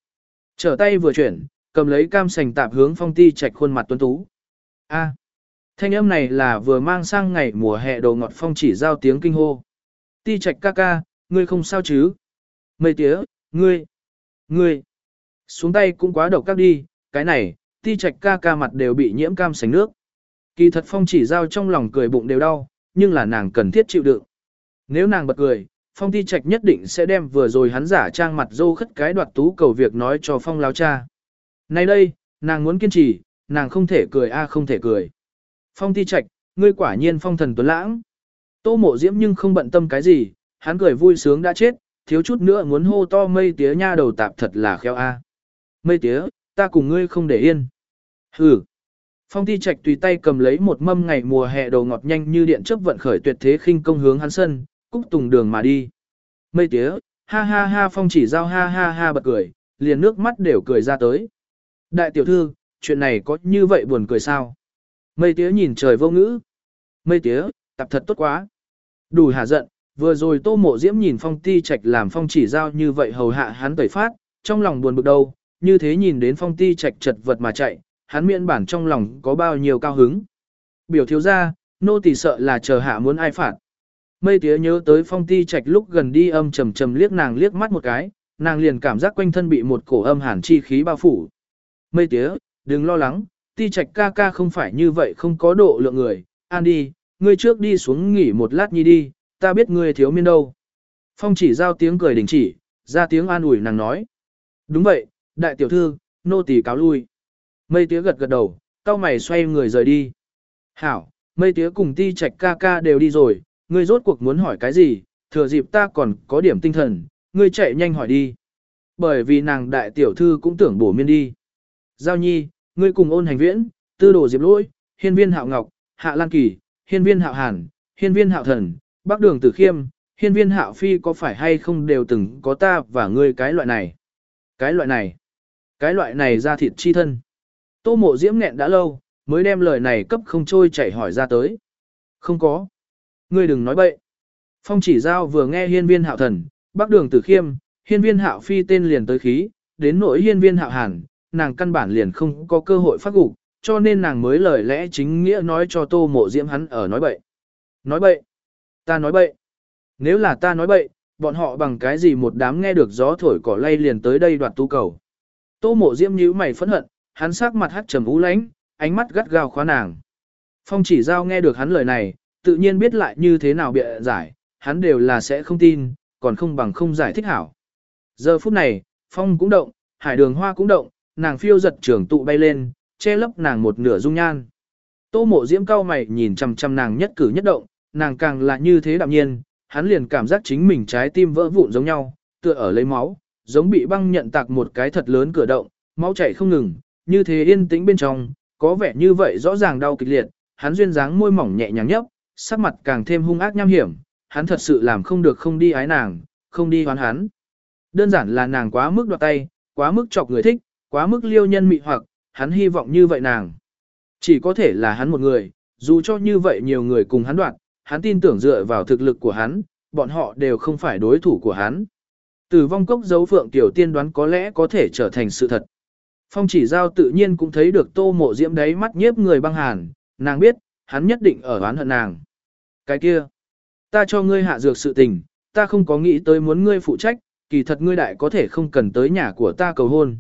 Trở tay vừa chuyển, cầm lấy cam sành tạp hướng phong ti trạch khuôn mặt tuấn tú. A. thanh âm này là vừa mang sang ngày mùa hè đồ ngọt phong chỉ giao tiếng kinh hô. Ti trạch ca ca, ngươi không sao chứ? Mây tía, ngươi, ngươi. Xuống tay cũng quá độc các đi, cái này, ti trạch ca ca mặt đều bị nhiễm cam sánh nước. Kỳ thật phong chỉ giao trong lòng cười bụng đều đau, nhưng là nàng cần thiết chịu đựng. Nếu nàng bật cười, phong ti trạch nhất định sẽ đem vừa rồi hắn giả trang mặt dô khất cái đoạt tú cầu việc nói cho phong láo cha. Nay đây, nàng muốn kiên trì, nàng không thể cười a à không thể cười. Phong ti trạch, ngươi quả nhiên phong thần tuấn lãng. Tô mộ diễm nhưng không bận tâm cái gì, hắn cười vui sướng đã chết, thiếu chút nữa muốn hô to mây tía nha đầu tạp thật là khéo a. Mây tía, ta cùng ngươi không để yên. Hừ. Phong ti trạch tùy tay cầm lấy một mâm ngày mùa hè đầu ngọt nhanh như điện chớp vận khởi tuyệt thế khinh công hướng hắn sân, cúc tùng đường mà đi. Mây tía, ha ha ha phong chỉ giao ha ha ha bật cười, liền nước mắt đều cười ra tới. Đại tiểu thư, chuyện này có như vậy buồn cười sao? Mây tía nhìn trời vô ngữ. Mây tía, tập thật tốt quá. Đủ hả giận, vừa rồi tô mộ diễm nhìn phong ti trạch làm phong chỉ giao như vậy hầu hạ hắn tẩy phát, trong lòng buồn bực đâu, như thế nhìn đến phong ti chạch chật vật mà chạy, hắn miễn bản trong lòng có bao nhiêu cao hứng. Biểu thiếu ra, nô tỳ sợ là chờ hạ muốn ai phạt. mây tía nhớ tới phong ti chạch lúc gần đi âm trầm trầm liếc nàng liếc mắt một cái, nàng liền cảm giác quanh thân bị một cổ âm hàn chi khí bao phủ. Mây tía, đừng lo lắng, ti trạch ca ca không phải như vậy không có độ lượng người, an đi, ngươi trước đi xuống nghỉ một lát nhi đi, ta biết ngươi thiếu miên đâu. Phong chỉ giao tiếng cười đình chỉ, ra tiếng an ủi nàng nói. Đúng vậy, đại tiểu thư, nô tỳ cáo lui. Mây tía gật gật đầu, cao mày xoay người rời đi. Hảo, mây tía cùng ti trạch ca ca đều đi rồi, ngươi rốt cuộc muốn hỏi cái gì, thừa dịp ta còn có điểm tinh thần, ngươi chạy nhanh hỏi đi. Bởi vì nàng đại tiểu thư cũng tưởng bổ miên đi. Giao nhi, ngươi cùng ôn hành viễn, tư đồ diệp lỗi, hiên viên hạo ngọc, hạ lan kỳ, hiên viên hạo hàn, hiên viên hạo thần, bắc đường tử khiêm, hiên viên hạo phi có phải hay không đều từng có ta và ngươi cái loại này. Cái loại này, cái loại này ra thịt chi thân. Tô mộ diễm nghẹn đã lâu, mới đem lời này cấp không trôi chảy hỏi ra tới. Không có. Ngươi đừng nói bậy. Phong chỉ giao vừa nghe hiên viên hạo thần, bắc đường tử khiêm, hiên viên hạo phi tên liền tới khí, đến nỗi hiên viên hạo hàn, nàng căn bản liền không có cơ hội phát gục, cho nên nàng mới lời lẽ chính nghĩa nói cho tô mộ diễm hắn ở nói bậy. Nói bậy. Ta nói bậy. Nếu là ta nói bậy, bọn họ bằng cái gì một đám nghe được gió thổi cỏ lay liền tới đây đoạt tu cầu. Tô mộ diễm nhíu mày phẫn hận, hắn sắc mặt hắt trầm u lãnh, ánh mắt gắt gao khóa nàng. Phong chỉ giao nghe được hắn lời này, tự nhiên biết lại như thế nào bịa giải, hắn đều là sẽ không tin, còn không bằng không giải thích hảo. Giờ phút này, Phong cũng động, hải đường hoa cũng động, nàng phiêu giật trưởng tụ bay lên, che lấp nàng một nửa dung nhan. Tô mộ diễm cao mày nhìn chằm chằm nàng nhất cử nhất động, nàng càng là như thế đạm nhiên, hắn liền cảm giác chính mình trái tim vỡ vụn giống nhau, tựa ở lấy máu, giống bị băng nhận tạc một cái thật lớn cửa động, máu chảy không ngừng, như thế yên tĩnh bên trong, có vẻ như vậy rõ ràng đau kịch liệt, hắn duyên dáng môi mỏng nhẹ nhàng nhấp, sắc mặt càng thêm hung ác nham hiểm, hắn thật sự làm không được không đi ái nàng, không đi hoán hắn. Đơn giản là nàng quá mức đoạt tay, quá mức chọc người thích, quá mức liêu nhân mị hoặc, hắn hy vọng như vậy nàng. Chỉ có thể là hắn một người, dù cho như vậy nhiều người cùng hắn đoạt, hắn tin tưởng dựa vào thực lực của hắn, bọn họ đều không phải đối thủ của hắn. Tử vong cốc dấu phượng tiểu tiên đoán có lẽ có thể trở thành sự thật. Phong chỉ giao tự nhiên cũng thấy được tô mộ diễm đấy mắt nhiếp người băng hàn, nàng biết, hắn nhất định ở oán hận nàng. Cái kia, ta cho ngươi hạ dược sự tình, ta không có nghĩ tới muốn ngươi phụ trách, kỳ thật ngươi đại có thể không cần tới nhà của ta cầu hôn.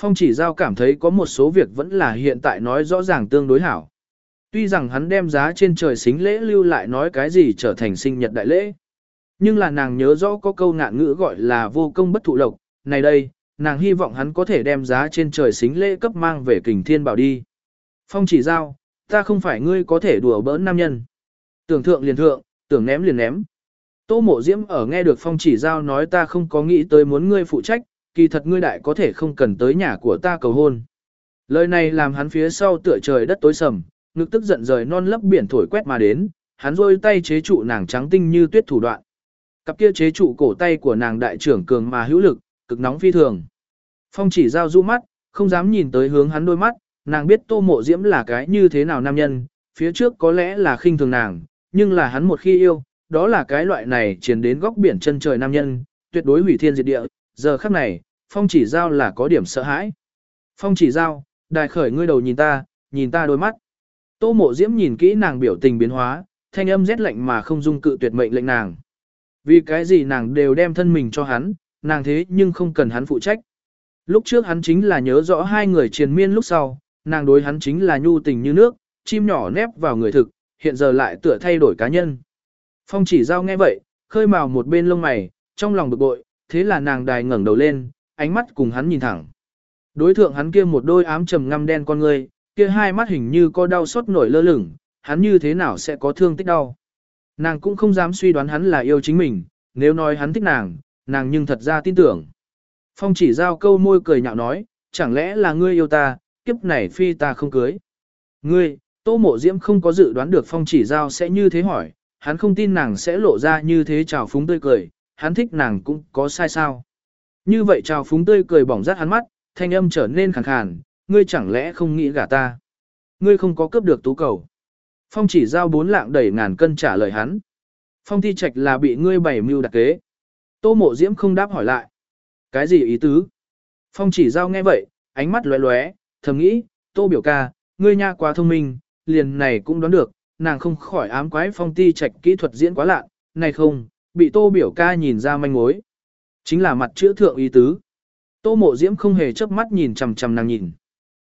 Phong chỉ giao cảm thấy có một số việc vẫn là hiện tại nói rõ ràng tương đối hảo. Tuy rằng hắn đem giá trên trời xính lễ lưu lại nói cái gì trở thành sinh nhật đại lễ. Nhưng là nàng nhớ rõ có câu ngạn ngữ gọi là vô công bất thụ lộc, này đây, nàng hy vọng hắn có thể đem giá trên trời xính lễ cấp mang về kình thiên bảo đi. Phong chỉ giao, ta không phải ngươi có thể đùa bỡn nam nhân. Tưởng thượng liền thượng, tưởng ném liền ném. Tô mộ diễm ở nghe được phong chỉ giao nói ta không có nghĩ tới muốn ngươi phụ trách, kỳ thật ngươi đại có thể không cần tới nhà của ta cầu hôn. Lời này làm hắn phía sau tựa trời đất tối sầm, ngực tức giận rời non lấp biển thổi quét mà đến, hắn rôi tay chế trụ nàng trắng tinh như tuyết thủ đoạn. Cặp kia chế trụ cổ tay của nàng đại trưởng cường mà hữu lực, cực nóng phi thường. Phong chỉ giao du mắt, không dám nhìn tới hướng hắn đôi mắt, nàng biết tô mộ diễm là cái như thế nào nam nhân, phía trước có lẽ là khinh thường nàng, nhưng là hắn một khi yêu, đó là cái loại này chiến đến góc biển chân trời nam nhân, tuyệt đối hủy thiên diệt địa, giờ khắc này, phong chỉ giao là có điểm sợ hãi. Phong chỉ giao, đại khởi ngươi đầu nhìn ta, nhìn ta đôi mắt. Tô mộ diễm nhìn kỹ nàng biểu tình biến hóa, thanh âm rét lạnh mà không dung cự tuyệt mệnh lệnh nàng. Vì cái gì nàng đều đem thân mình cho hắn, nàng thế nhưng không cần hắn phụ trách. Lúc trước hắn chính là nhớ rõ hai người triền miên lúc sau, nàng đối hắn chính là nhu tình như nước, chim nhỏ nép vào người thực, hiện giờ lại tựa thay đổi cá nhân. Phong chỉ giao nghe vậy, khơi màu một bên lông mày, trong lòng bực bội, thế là nàng đài ngẩng đầu lên, ánh mắt cùng hắn nhìn thẳng. Đối thượng hắn kia một đôi ám trầm ngăm đen con người, kia hai mắt hình như có đau xót nổi lơ lửng, hắn như thế nào sẽ có thương tích đau. Nàng cũng không dám suy đoán hắn là yêu chính mình, nếu nói hắn thích nàng, nàng nhưng thật ra tin tưởng. Phong chỉ giao câu môi cười nhạo nói, chẳng lẽ là ngươi yêu ta, kiếp này phi ta không cưới. Ngươi, tô mộ diễm không có dự đoán được phong chỉ giao sẽ như thế hỏi, hắn không tin nàng sẽ lộ ra như thế trào phúng tươi cười, hắn thích nàng cũng có sai sao. Như vậy trào phúng tươi cười bỏng rát hắn mắt, thanh âm trở nên khàn khàn, ngươi chẳng lẽ không nghĩ gả ta. Ngươi không có cướp được tú cầu. Phong chỉ giao bốn lạng đẩy ngàn cân trả lời hắn. Phong thi trạch là bị ngươi bảy mưu đặc kế. Tô mộ diễm không đáp hỏi lại. Cái gì ý tứ? Phong chỉ giao nghe vậy, ánh mắt lóe lóe, thầm nghĩ, tô biểu ca, ngươi nha quá thông minh, liền này cũng đoán được, nàng không khỏi ám quái phong ti trạch kỹ thuật diễn quá lạ, này không, bị tô biểu ca nhìn ra manh mối. Chính là mặt chữ thượng ý tứ. Tô mộ diễm không hề chớp mắt nhìn chằm chằm nàng nhìn.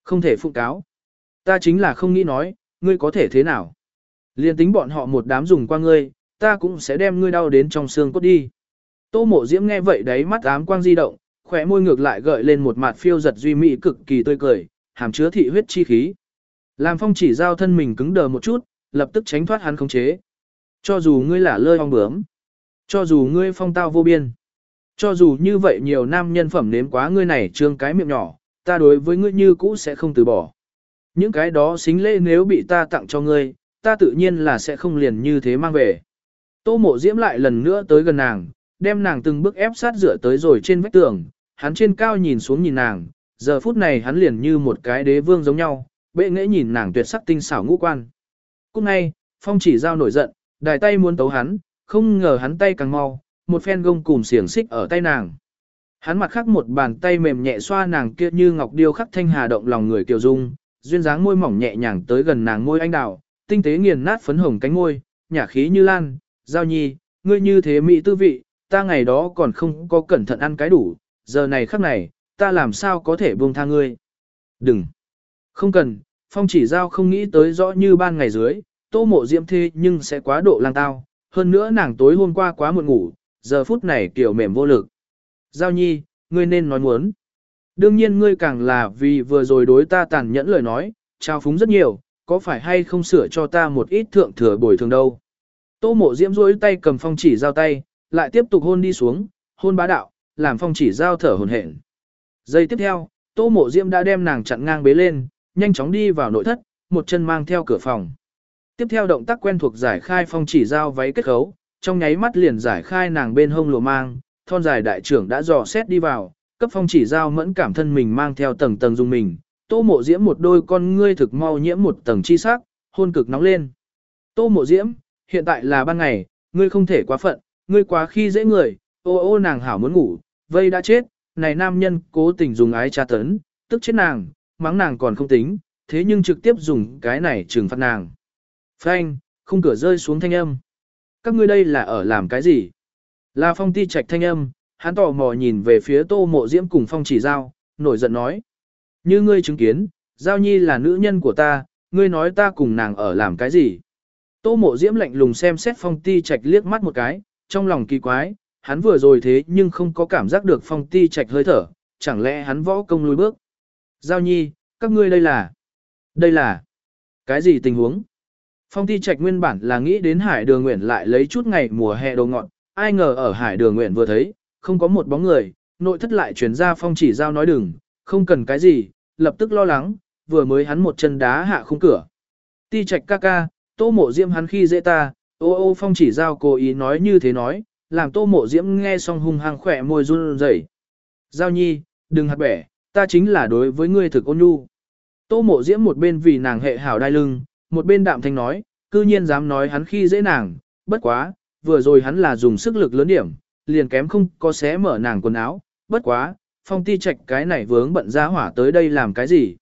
Không thể phụ cáo. Ta chính là không nghĩ nói, ngươi có thể thế nào. Liên tính bọn họ một đám dùng qua ngươi, ta cũng sẽ đem ngươi đau đến trong xương cốt đi. Tô mộ diễm nghe vậy đấy mắt ám quang di động, khỏe môi ngược lại gợi lên một mặt phiêu giật duy mỹ cực kỳ tươi cười, hàm chứa thị huyết chi khí. Làm phong chỉ giao thân mình cứng đờ một chút, lập tức tránh thoát hắn khống chế. Cho dù ngươi là lơi ong bướm, cho dù ngươi phong tao vô biên, cho dù như vậy nhiều nam nhân phẩm nếm quá ngươi này trương cái miệng nhỏ, ta đối với ngươi như cũ sẽ không từ bỏ. Những cái đó xính lễ nếu bị ta tặng cho ngươi, ta tự nhiên là sẽ không liền như thế mang về. Tô mộ diễm lại lần nữa tới gần nàng, đem nàng từng bước ép sát dựa tới rồi trên vách tường, hắn trên cao nhìn xuống nhìn nàng, giờ phút này hắn liền như một cái đế vương giống nhau, bệ nghễ nhìn nàng tuyệt sắc tinh xảo ngũ quan. Cũng ngay, phong chỉ giao nổi giận, đài tay muốn tấu hắn, không ngờ hắn tay càng mau, một phen gông cùm xiềng xích ở tay nàng. Hắn mặt khắc một bàn tay mềm nhẹ xoa nàng kia như ngọc điêu khắc thanh hà động lòng người kiều dung, duyên dáng môi mỏng nhẹ nhàng tới gần nàng môi anh đào, tinh tế nghiền nát phấn hồng cánh môi, nhả khí như lan, giao nhi, ngươi như thế mỹ tư vị, ta ngày đó còn không có cẩn thận ăn cái đủ, giờ này khắc này, ta làm sao có thể buông tha ngươi. Đừng, không cần, phong chỉ giao không nghĩ tới rõ như ban ngày dưới, tô mộ diễm thế nhưng sẽ quá độ lang tao, hơn nữa nàng tối hôm qua quá muộn ngủ, giờ phút này kiểu mềm vô lực. Giao nhi, ngươi nên nói muốn. Đương nhiên ngươi càng là vì vừa rồi đối ta tàn nhẫn lời nói, trao phúng rất nhiều, có phải hay không sửa cho ta một ít thượng thừa bồi thường đâu. Tô mộ diễm rỗi tay cầm phong chỉ giao tay, lại tiếp tục hôn đi xuống, hôn bá đạo, làm phong chỉ giao thở hồn hển. Giây tiếp theo, tô mộ diễm đã đem nàng chặn ngang bế lên, nhanh chóng đi vào nội thất, một chân mang theo cửa phòng. Tiếp theo động tác quen thuộc giải khai phong chỉ giao váy kết khấu, trong nháy mắt liền giải khai nàng bên hông lùa mang, thon dài đại trưởng đã dò xét đi vào, cấp phong chỉ giao mẫn cảm thân mình mang theo tầng tầng dùng mình, tô mộ diễm một đôi con ngươi thực mau nhiễm một tầng chi sắc, hôn cực nóng lên. Tô mộ diễm, hiện tại là ban ngày, ngươi không thể quá phận, ngươi quá khi dễ người, ô ô nàng hảo muốn ngủ, vây đã chết, này nam nhân cố tình dùng ái tra tấn, tức chết nàng, mắng nàng còn không tính, thế nhưng trực tiếp dùng cái này trừng phạt nàng. Phanh, khung cửa rơi xuống thanh âm. Các ngươi đây là ở làm cái gì? Là phong ti trạch thanh âm, hắn tò mò nhìn về phía tô mộ diễm cùng phong chỉ giao, nổi giận nói. Như ngươi chứng kiến, giao nhi là nữ nhân của ta, ngươi nói ta cùng nàng ở làm cái gì? Tô mộ diễm lạnh lùng xem xét phong ti trạch liếc mắt một cái, trong lòng kỳ quái, hắn vừa rồi thế nhưng không có cảm giác được phong ti trạch hơi thở, chẳng lẽ hắn võ công lùi bước. Giao nhi, các ngươi đây là... Đây là... Cái gì tình huống? Phong ti trạch nguyên bản là nghĩ đến hải đường nguyện lại lấy chút ngày mùa hè đồ ngọn, ai ngờ ở hải đường nguyện vừa thấy, không có một bóng người, nội thất lại chuyển ra phong chỉ giao nói đừng, không cần cái gì, lập tức lo lắng, vừa mới hắn một chân đá hạ khung cửa. Ti trạch ca ca, tô mộ diễm hắn khi dễ ta, ô ô phong chỉ giao cố ý nói như thế nói, làm tô mộ diễm nghe xong hung hăng khỏe môi run rẩy. Giao nhi, đừng hạt bẻ, ta chính là đối với ngươi thực ôn nhu. Tô mộ diễm một bên vì nàng hệ hảo đai lưng, một bên đạm thanh nói, cư nhiên dám nói hắn khi dễ nàng, bất quá, vừa rồi hắn là dùng sức lực lớn điểm, liền kém không có xé mở nàng quần áo, bất quá, phong ti trạch cái này vướng bận ra hỏa tới đây làm cái gì.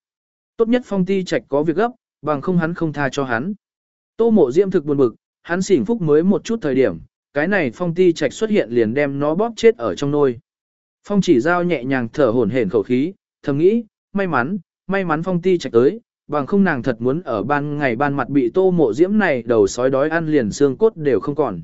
Tốt nhất phong ti trạch có việc gấp, bằng không hắn không tha cho hắn. Tô mộ diễm thực buồn bực, hắn xỉn phúc mới một chút thời điểm, cái này phong ti trạch xuất hiện liền đem nó bóp chết ở trong nôi. Phong chỉ giao nhẹ nhàng thở hổn hển khẩu khí, thầm nghĩ, may mắn, may mắn phong ti trạch tới, bằng không nàng thật muốn ở ban ngày ban mặt bị tô mộ diễm này đầu sói đói ăn liền xương cốt đều không còn.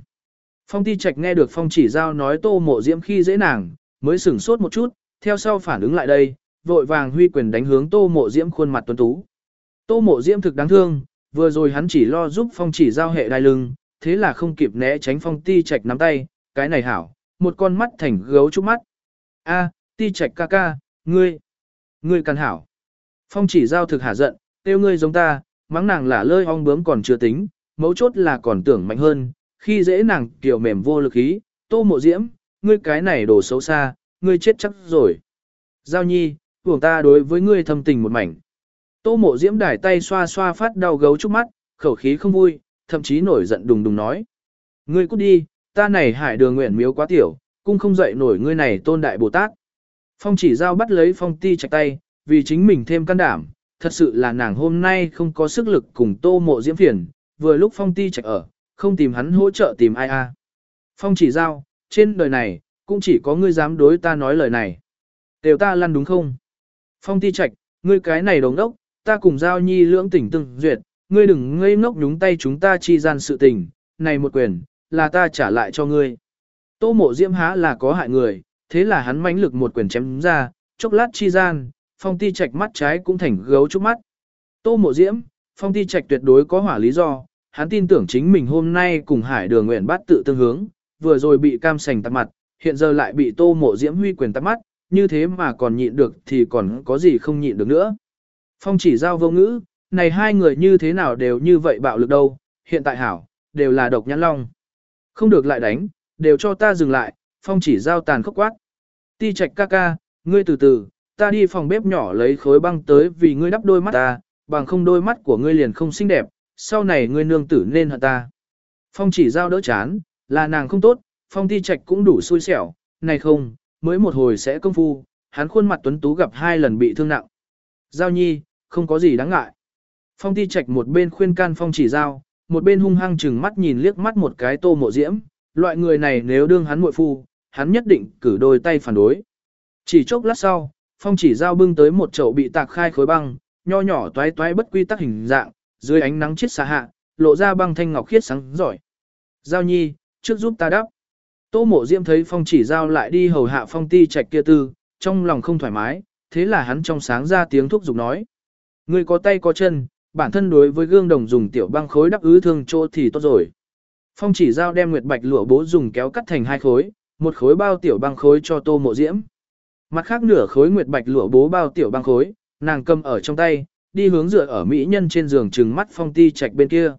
Phong ti trạch nghe được phong chỉ giao nói tô mộ diễm khi dễ nàng, mới sửng sốt một chút, theo sau phản ứng lại đây, vội vàng huy quyền đánh hướng tô mộ diễm khuôn mặt tuấn tú. Tô mộ diễm thực đáng thương, vừa rồi hắn chỉ lo giúp phong chỉ giao hệ đai lưng, thế là không kịp né tránh phong ti trạch nắm tay, cái này hảo, một con mắt thành gấu trúc mắt. A, ti trạch ca ca, ngươi, ngươi càn hảo. Phong chỉ giao thực hả giận, tiêu ngươi giống ta, mắng nàng là lơi ong bướm còn chưa tính, mấu chốt là còn tưởng mạnh hơn, khi dễ nàng kiểu mềm vô lực ý, tô mộ diễm, ngươi cái này đồ xấu xa, ngươi chết chắc rồi. Giao nhi, hưởng ta đối với ngươi thâm tình một mảnh. Tô mộ diễm đải tay xoa xoa phát đau gấu trúc mắt, khẩu khí không vui, thậm chí nổi giận đùng đùng nói. Ngươi cút đi, ta này hải đường nguyện miếu quá tiểu, cung không dậy nổi ngươi này tôn đại Bồ Tát. Phong chỉ giao bắt lấy phong ti chạch tay, vì chính mình thêm can đảm, thật sự là nàng hôm nay không có sức lực cùng tô mộ diễm phiền, vừa lúc phong ti chạch ở, không tìm hắn hỗ trợ tìm ai a. Phong chỉ giao, trên đời này, cũng chỉ có ngươi dám đối ta nói lời này. Đều ta lăn đúng không? Phong ti Trạch, ngươi cái này đồng đốc, ta cùng giao nhi lưỡng tỉnh từng duyệt, ngươi đừng ngây ngốc nhúng tay chúng ta chi gian sự tình, này một quyền, là ta trả lại cho ngươi. Tô mộ diễm há là có hại người, thế là hắn mãnh lực một quyền chém ra, chốc lát chi gian, phong ti Trạch mắt trái cũng thành gấu trúc mắt. Tô mộ diễm, phong ti Trạch tuyệt đối có hỏa lý do, hắn tin tưởng chính mình hôm nay cùng hải đường nguyện bắt tự tương hướng, vừa rồi bị cam sành tắt mặt, hiện giờ lại bị tô mộ diễm huy quyền tắt mắt, như thế mà còn nhịn được thì còn có gì không nhịn được nữa. Phong chỉ giao vô ngữ, này hai người như thế nào đều như vậy bạo lực đâu, hiện tại hảo, đều là độc nhãn long. Không được lại đánh, đều cho ta dừng lại, phong chỉ giao tàn khốc quát. Ti trạch ca ca, ngươi từ từ, ta đi phòng bếp nhỏ lấy khối băng tới vì ngươi đắp đôi mắt ta, bằng không đôi mắt của ngươi liền không xinh đẹp, sau này ngươi nương tử nên hận ta. Phong chỉ giao đỡ chán, là nàng không tốt, phong ti trạch cũng đủ xui xẻo, này không, mới một hồi sẽ công phu, hắn khuôn mặt tuấn tú gặp hai lần bị thương nặng. Giao nhi, không có gì đáng ngại. Phong ti trạch một bên khuyên can phong chỉ giao, một bên hung hăng chừng mắt nhìn liếc mắt một cái tô mộ diễm, loại người này nếu đương hắn muội phu, hắn nhất định cử đôi tay phản đối. Chỉ chốc lát sau, phong chỉ giao bưng tới một chậu bị tạc khai khối băng, nho nhỏ toái toái bất quy tắc hình dạng, dưới ánh nắng chiết xa hạ, lộ ra băng thanh ngọc khiết sáng giỏi. Giao nhi, trước giúp ta đắp. Tô mộ diễm thấy phong chỉ giao lại đi hầu hạ phong ti trạch kia tư, trong lòng không thoải mái, thế là hắn trong sáng ra tiếng thúc giục nói. Ngươi có tay có chân, bản thân đối với gương đồng dùng tiểu băng khối đắp ứ thương chỗ thì tốt rồi. Phong chỉ giao đem nguyệt bạch lụa bố dùng kéo cắt thành hai khối, một khối bao tiểu băng khối cho tô mộ diễm. Mặt khác nửa khối nguyệt bạch lụa bố bao tiểu băng khối, nàng cầm ở trong tay, đi hướng dựa ở mỹ nhân trên giường trừng mắt phong ti trạch bên kia.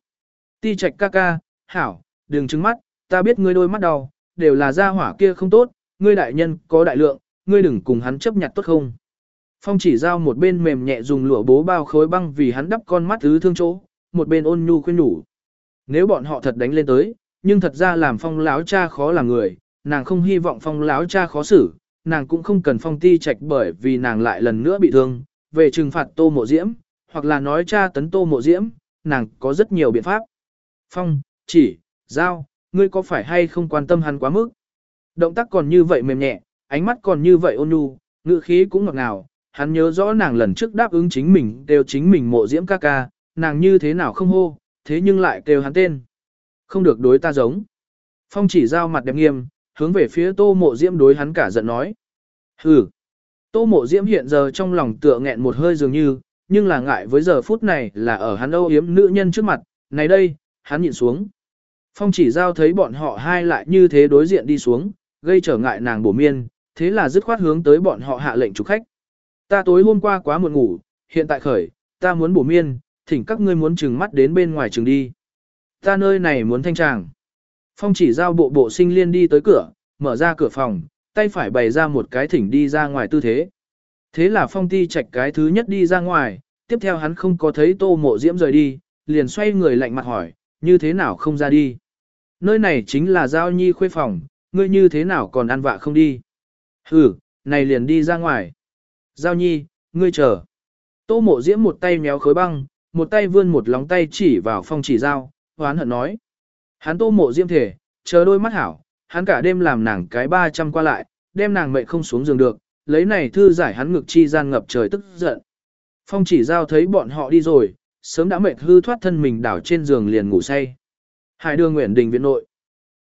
Ti trạch ca ca, hảo, đừng trừng mắt, ta biết ngươi đôi mắt đau, đều là gia hỏa kia không tốt, ngươi đại nhân có đại lượng, ngươi đừng cùng hắn chấp nhặt tốt không. Phong chỉ giao một bên mềm nhẹ dùng lụa bố bao khối băng vì hắn đắp con mắt thứ thương chỗ, một bên ôn nhu khuyên nhủ. Nếu bọn họ thật đánh lên tới, nhưng thật ra làm phong láo cha khó làm người, nàng không hy vọng phong láo cha khó xử, nàng cũng không cần phong ti trạch bởi vì nàng lại lần nữa bị thương, về trừng phạt tô mộ diễm, hoặc là nói cha tấn tô mộ diễm, nàng có rất nhiều biện pháp. Phong, chỉ, giao, ngươi có phải hay không quan tâm hắn quá mức? Động tác còn như vậy mềm nhẹ, ánh mắt còn như vậy ôn nhu, ngữ khí cũng ngọt ngào, hắn nhớ rõ nàng lần trước đáp ứng chính mình đều chính mình mộ diễm ca ca, nàng như thế nào không hô, thế nhưng lại kêu hắn tên. Không được đối ta giống. Phong chỉ giao mặt đẹp nghiêm, hướng về phía tô mộ diễm đối hắn cả giận nói. Hừ. Tô mộ diễm hiện giờ trong lòng tựa nghẹn một hơi dường như, nhưng là ngại với giờ phút này là ở hắn âu yếm nữ nhân trước mặt, này đây, hắn nhịn xuống. Phong chỉ giao thấy bọn họ hai lại như thế đối diện đi xuống, gây trở ngại nàng bổ miên, thế là dứt khoát hướng tới bọn họ hạ lệnh chủ khách. Ta tối hôm qua quá muộn ngủ, hiện tại khởi, ta muốn bổ miên, thỉnh các ngươi muốn trừng mắt đến bên ngoài trường đi. Ta nơi này muốn thanh tràng. Phong chỉ giao bộ bộ sinh liên đi tới cửa, mở ra cửa phòng, tay phải bày ra một cái thỉnh đi ra ngoài tư thế. Thế là phong ti chạch cái thứ nhất đi ra ngoài, tiếp theo hắn không có thấy tô mộ diễm rời đi, liền xoay người lạnh mặt hỏi, như thế nào không ra đi. Nơi này chính là giao nhi khuê phòng, ngươi như thế nào còn ăn vạ không đi. Ừ, này liền đi ra ngoài. Giao nhi, ngươi chờ. Tô mộ diễm một tay méo khối băng, một tay vươn một lóng tay chỉ vào phong chỉ giao, hoán hận nói. Hắn tô mộ diễm thể, chờ đôi mắt hảo, hắn cả đêm làm nàng cái ba trăm qua lại, đem nàng mệnh không xuống giường được, lấy này thư giải hắn ngực chi gian ngập trời tức giận. Phong chỉ giao thấy bọn họ đi rồi, sớm đã mệt hư thoát thân mình đảo trên giường liền ngủ say. Hải đường nguyện đình viện nội.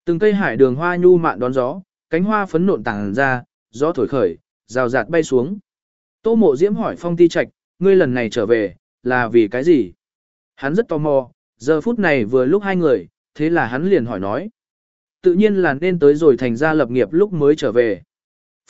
Từng cây hải đường hoa nhu mạn đón gió, cánh hoa phấn nộn tàng ra, gió thổi khởi, rào rạt bay xuống. Tô mộ diễm hỏi phong ti trạch, ngươi lần này trở về, là vì cái gì? Hắn rất tò mò, giờ phút này vừa lúc hai người, thế là hắn liền hỏi nói. Tự nhiên là nên tới rồi thành ra lập nghiệp lúc mới trở về.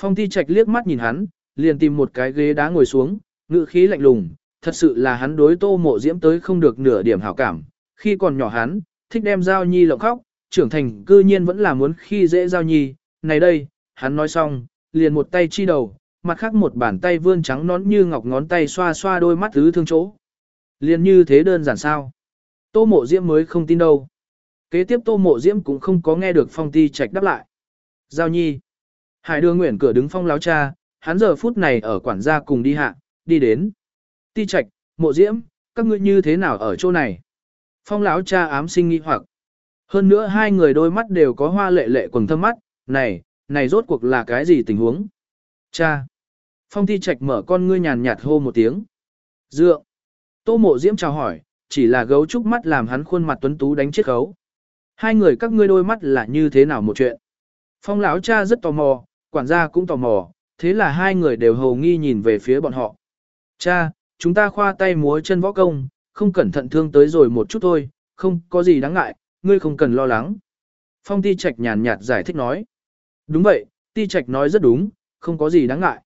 Phong ti trạch liếc mắt nhìn hắn, liền tìm một cái ghế đá ngồi xuống, ngữ khí lạnh lùng, thật sự là hắn đối tô mộ diễm tới không được nửa điểm hảo cảm. Khi còn nhỏ hắn, thích đem giao nhi lộng khóc, trưởng thành cư nhiên vẫn là muốn khi dễ giao nhi. Này đây, hắn nói xong, liền một tay chi đầu, mặt khác một bàn tay vươn trắng nón như ngọc ngón tay xoa xoa đôi mắt tứ thương chỗ. Liền như thế đơn giản sao? Tô mộ diễm mới không tin đâu. Kế tiếp tô mộ diễm cũng không có nghe được phong ti trạch đáp lại. Giao nhi. Hải đưa nguyện cửa đứng phong láo cha, hắn giờ phút này ở quản gia cùng đi hạ, đi đến. Ti trạch, mộ diễm, các ngươi như thế nào ở chỗ này? Phong láo cha ám sinh nghi hoặc. Hơn nữa hai người đôi mắt đều có hoa lệ lệ quần thâm mắt, này, này rốt cuộc là cái gì tình huống? Cha! Phong Thi Trạch mở con ngươi nhàn nhạt hô một tiếng. Dựa! Tô mộ diễm chào hỏi, chỉ là gấu trúc mắt làm hắn khuôn mặt tuấn tú đánh chết gấu. Hai người các ngươi đôi mắt là như thế nào một chuyện? Phong lão cha rất tò mò, quản gia cũng tò mò, thế là hai người đều hầu nghi nhìn về phía bọn họ. Cha, chúng ta khoa tay múa chân võ công, không cẩn thận thương tới rồi một chút thôi, không có gì đáng ngại, ngươi không cần lo lắng. Phong ti trạch nhàn nhạt giải thích nói. Đúng vậy, ti trạch nói rất đúng, không có gì đáng ngại.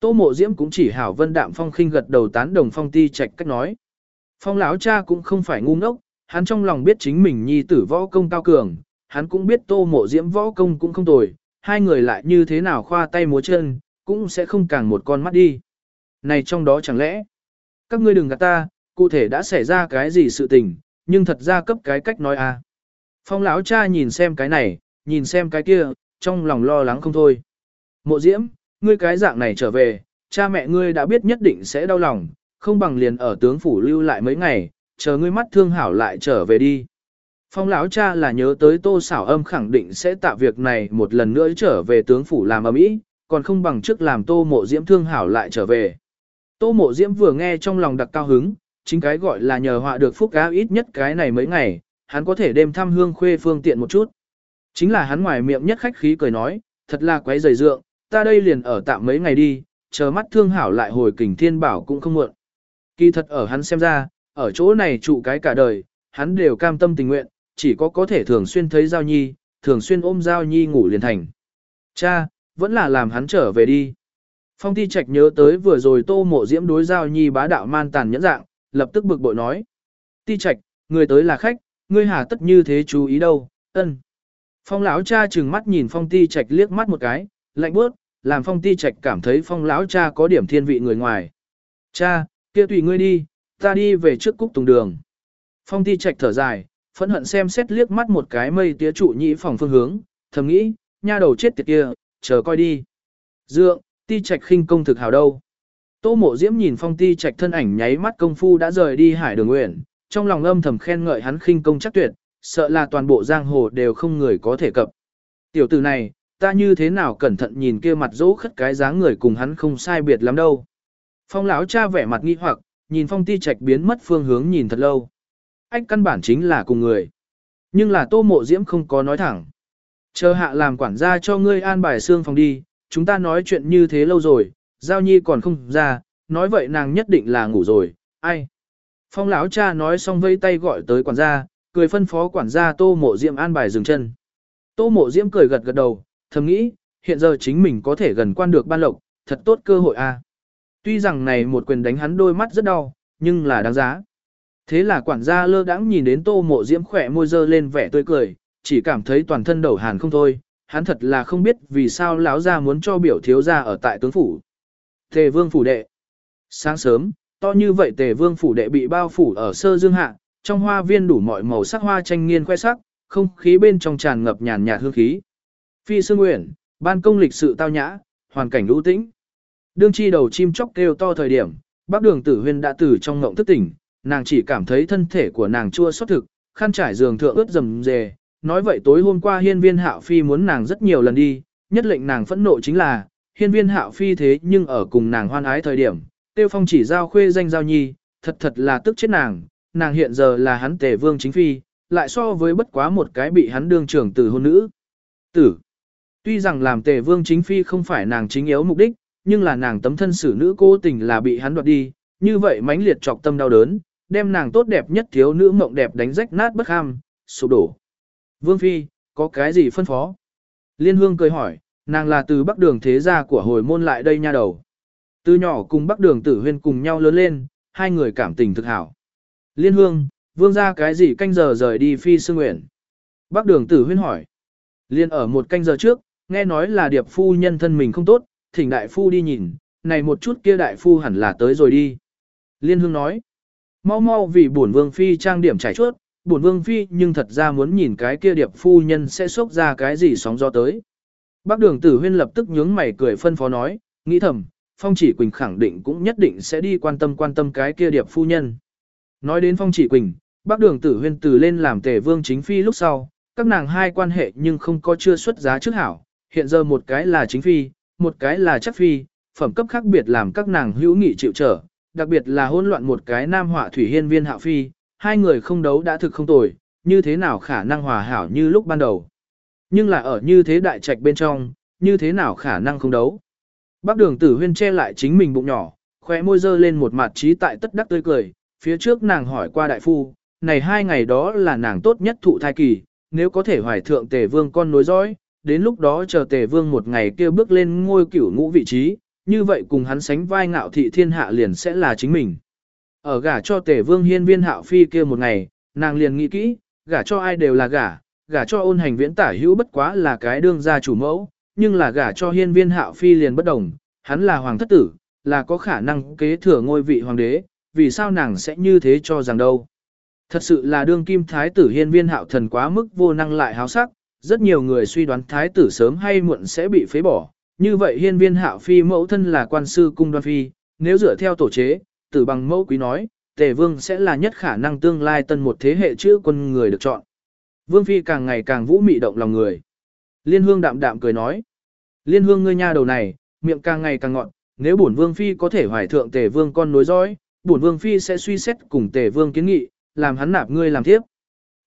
Tô mộ diễm cũng chỉ hảo vân đạm phong khinh gật đầu tán đồng phong ti trạch cách nói. Phong lão cha cũng không phải ngu ngốc, hắn trong lòng biết chính mình nhi tử võ công cao cường, hắn cũng biết tô mộ diễm võ công cũng không tồi, hai người lại như thế nào khoa tay múa chân, cũng sẽ không càng một con mắt đi. Này trong đó chẳng lẽ, các ngươi đừng gạt ta, cụ thể đã xảy ra cái gì sự tình, nhưng thật ra cấp cái cách nói à. Phong lão cha nhìn xem cái này, nhìn xem cái kia, trong lòng lo lắng không thôi. Mộ diễm, ngươi cái dạng này trở về, cha mẹ ngươi đã biết nhất định sẽ đau lòng, không bằng liền ở tướng phủ lưu lại mấy ngày, chờ ngươi mắt thương hảo lại trở về đi. Phong lão cha là nhớ tới tô xảo âm khẳng định sẽ tạo việc này một lần nữa trở về tướng phủ làm ở mỹ, còn không bằng trước làm tô mộ diễm thương hảo lại trở về. Tô mộ diễm vừa nghe trong lòng đặc cao hứng, chính cái gọi là nhờ họa được phúc cá ít nhất cái này mấy ngày, hắn có thể đêm thăm hương khuê phương tiện một chút. Chính là hắn ngoài miệng nhất khách khí cười nói, thật là quấy dày dượng, ta đây liền ở tạm mấy ngày đi, chờ mắt thương hảo lại hồi kình thiên bảo cũng không muộn. Kỳ thật ở hắn xem ra, ở chỗ này trụ cái cả đời, hắn đều cam tâm tình nguyện, chỉ có có thể thường xuyên thấy Giao Nhi, thường xuyên ôm Giao Nhi ngủ liền thành. Cha, vẫn là làm hắn trở về đi. Phong Ti Trạch nhớ tới vừa rồi Tô Mộ Diễm đối Giao Nhi bá đạo man tàn nhẫn dạng, lập tức bực bội nói. Ti Trạch, người tới là khách, ngươi hà tất như thế chú ý đâu, ân. Phong lão cha trừng mắt nhìn Phong Ti Trạch liếc mắt một cái, lạnh bước, làm Phong Ti Trạch cảm thấy Phong lão cha có điểm thiên vị người ngoài. Cha, kia tùy ngươi đi, ta đi về trước cúc tùng đường. Phong Ti Trạch thở dài, phẫn hận xem xét liếc mắt một cái mây tía trụ nhĩ phòng phương hướng, thầm nghĩ, nha đầu chết tiệt kia, chờ coi đi. Dượng, Ti Trạch khinh công thực hào đâu. Tô Mộ Diễm nhìn Phong Ti Trạch thân ảnh nháy mắt công phu đã rời đi Hải Đường Nguyện, trong lòng âm thầm khen ngợi hắn khinh công chắc tuyệt, sợ là toàn bộ giang hồ đều không người có thể cập. Tiểu tử này, ta như thế nào cẩn thận nhìn kia mặt dỗ khất cái dáng người cùng hắn không sai biệt lắm đâu. Phong lão cha vẻ mặt nghi hoặc, nhìn Phong Ti Trạch biến mất phương hướng nhìn thật lâu. Ách căn bản chính là cùng người. Nhưng là Tô Mộ Diễm không có nói thẳng. Chờ hạ làm quản gia cho ngươi an bài xương phòng đi, chúng ta nói chuyện như thế lâu rồi, Giao Nhi còn không ra, nói vậy nàng nhất định là ngủ rồi, ai. Phong lão cha nói xong vây tay gọi tới quản gia, cười phân phó quản gia Tô Mộ Diễm an bài dừng chân. Tô Mộ Diễm cười gật gật đầu, thầm nghĩ, hiện giờ chính mình có thể gần quan được ban lộc, thật tốt cơ hội a. Tuy rằng này một quyền đánh hắn đôi mắt rất đau, nhưng là đáng giá. Thế là quản gia lơ đãng nhìn đến Tô Mộ Diễm khỏe môi dơ lên vẻ tươi cười, chỉ cảm thấy toàn thân đầu hàn không thôi, hắn thật là không biết vì sao lão gia muốn cho biểu thiếu gia ở tại tướng phủ. Tề Vương phủ đệ. Sáng sớm, To như vậy tề vương phủ đệ bị bao phủ ở sơ dương hạ, trong hoa viên đủ mọi màu sắc hoa tranh nghiên khoe sắc, không khí bên trong tràn ngập nhàn nhạt hương khí. Phi Sương Nguyện, ban công lịch sự tao nhã, hoàn cảnh lũ tĩnh. Đương chi đầu chim chóc kêu to thời điểm, bác đường tử huyên đã từ trong ngộng thức tỉnh, nàng chỉ cảm thấy thân thể của nàng chua xót thực, khăn trải giường thượng ướt rầm rề. Nói vậy tối hôm qua hiên viên hạo phi muốn nàng rất nhiều lần đi, nhất lệnh nàng phẫn nộ chính là, hiên viên hạo phi thế nhưng ở cùng nàng hoan ái thời điểm, tiêu phong chỉ giao khuê danh giao nhi, thật thật là tức chết nàng, nàng hiện giờ là hắn tề vương chính phi, lại so với bất quá một cái bị hắn đương trưởng từ hôn nữ. Tử. Tuy rằng làm tề vương chính phi không phải nàng chính yếu mục đích, nhưng là nàng tấm thân xử nữ cố tình là bị hắn đoạt đi, như vậy mãnh liệt trọc tâm đau đớn, đem nàng tốt đẹp nhất thiếu nữ mộng đẹp đánh rách nát bất ham, sụp đổ. Vương phi, có cái gì phân phó? Liên hương cười hỏi, nàng là từ bắc đường thế gia của hồi môn lại đây nha đầu. Từ nhỏ cùng Bắc Đường Tử Huyên cùng nhau lớn lên, hai người cảm tình thực hảo. Liên Hương, vương ra cái gì canh giờ rời đi phi sư nguyện? Bắc Đường Tử Huyên hỏi. Liên ở một canh giờ trước, nghe nói là điệp phu nhân thân mình không tốt, thỉnh đại phu đi nhìn, này một chút kia đại phu hẳn là tới rồi đi. Liên Hương nói. Mau mau vì bổn vương phi trang điểm trải chuốt, bổn vương phi nhưng thật ra muốn nhìn cái kia điệp phu nhân sẽ xốc ra cái gì sóng gió tới. Bác đường tử huyên lập tức nhướng mày cười phân phó nói, nghĩ thầm, Phong Chỉ Quỳnh khẳng định cũng nhất định sẽ đi quan tâm quan tâm cái kia điệp phu nhân. Nói đến Phong Chỉ Quỳnh, bác đường tử huyên từ lên làm tề vương chính phi lúc sau, các nàng hai quan hệ nhưng không có chưa xuất giá trước hảo, hiện giờ một cái là chính phi, một cái là chắc phi, phẩm cấp khác biệt làm các nàng hữu nghị chịu trở, đặc biệt là hỗn loạn một cái nam họa thủy hiên viên hạo phi, hai người không đấu đã thực không tồi, như thế nào khả năng hòa hảo như lúc ban đầu. Nhưng là ở như thế đại trạch bên trong, như thế nào khả năng không đấu. Bác đường tử huyên che lại chính mình bụng nhỏ, khóe môi dơ lên một mặt trí tại tất đắc tươi cười, phía trước nàng hỏi qua đại phu, này hai ngày đó là nàng tốt nhất thụ thai kỳ, nếu có thể hoài thượng tề vương con nối dõi, đến lúc đó chờ tề vương một ngày kia bước lên ngôi cửu ngũ vị trí, như vậy cùng hắn sánh vai ngạo thị thiên hạ liền sẽ là chính mình. Ở gả cho tể vương hiên viên hạo phi kia một ngày, nàng liền nghĩ kỹ, gả cho ai đều là gả, gả cho ôn hành viễn tả hữu bất quá là cái đương gia chủ mẫu, nhưng là gả cho hiên viên hạo phi liền bất đồng, hắn là hoàng thất tử, là có khả năng kế thừa ngôi vị hoàng đế, vì sao nàng sẽ như thế cho rằng đâu. Thật sự là đương kim thái tử hiên viên hạo thần quá mức vô năng lại háo sắc, rất nhiều người suy đoán thái tử sớm hay muộn sẽ bị phế bỏ. Như vậy hiên viên hạo phi mẫu thân là quan sư cung đoan phi, nếu dựa theo tổ chế, tử bằng mẫu quý nói, tề vương sẽ là nhất khả năng tương lai tân một thế hệ chữ quân người được chọn. Vương phi càng ngày càng vũ mị động lòng người. Liên hương đạm đạm cười nói. Liên hương ngươi nha đầu này, miệng càng ngày càng ngọn, nếu bổn vương phi có thể hoài thượng tề vương con nối dõi, bổn vương phi sẽ suy xét cùng tề vương kiến nghị, làm hắn nạp ngươi làm tiếp.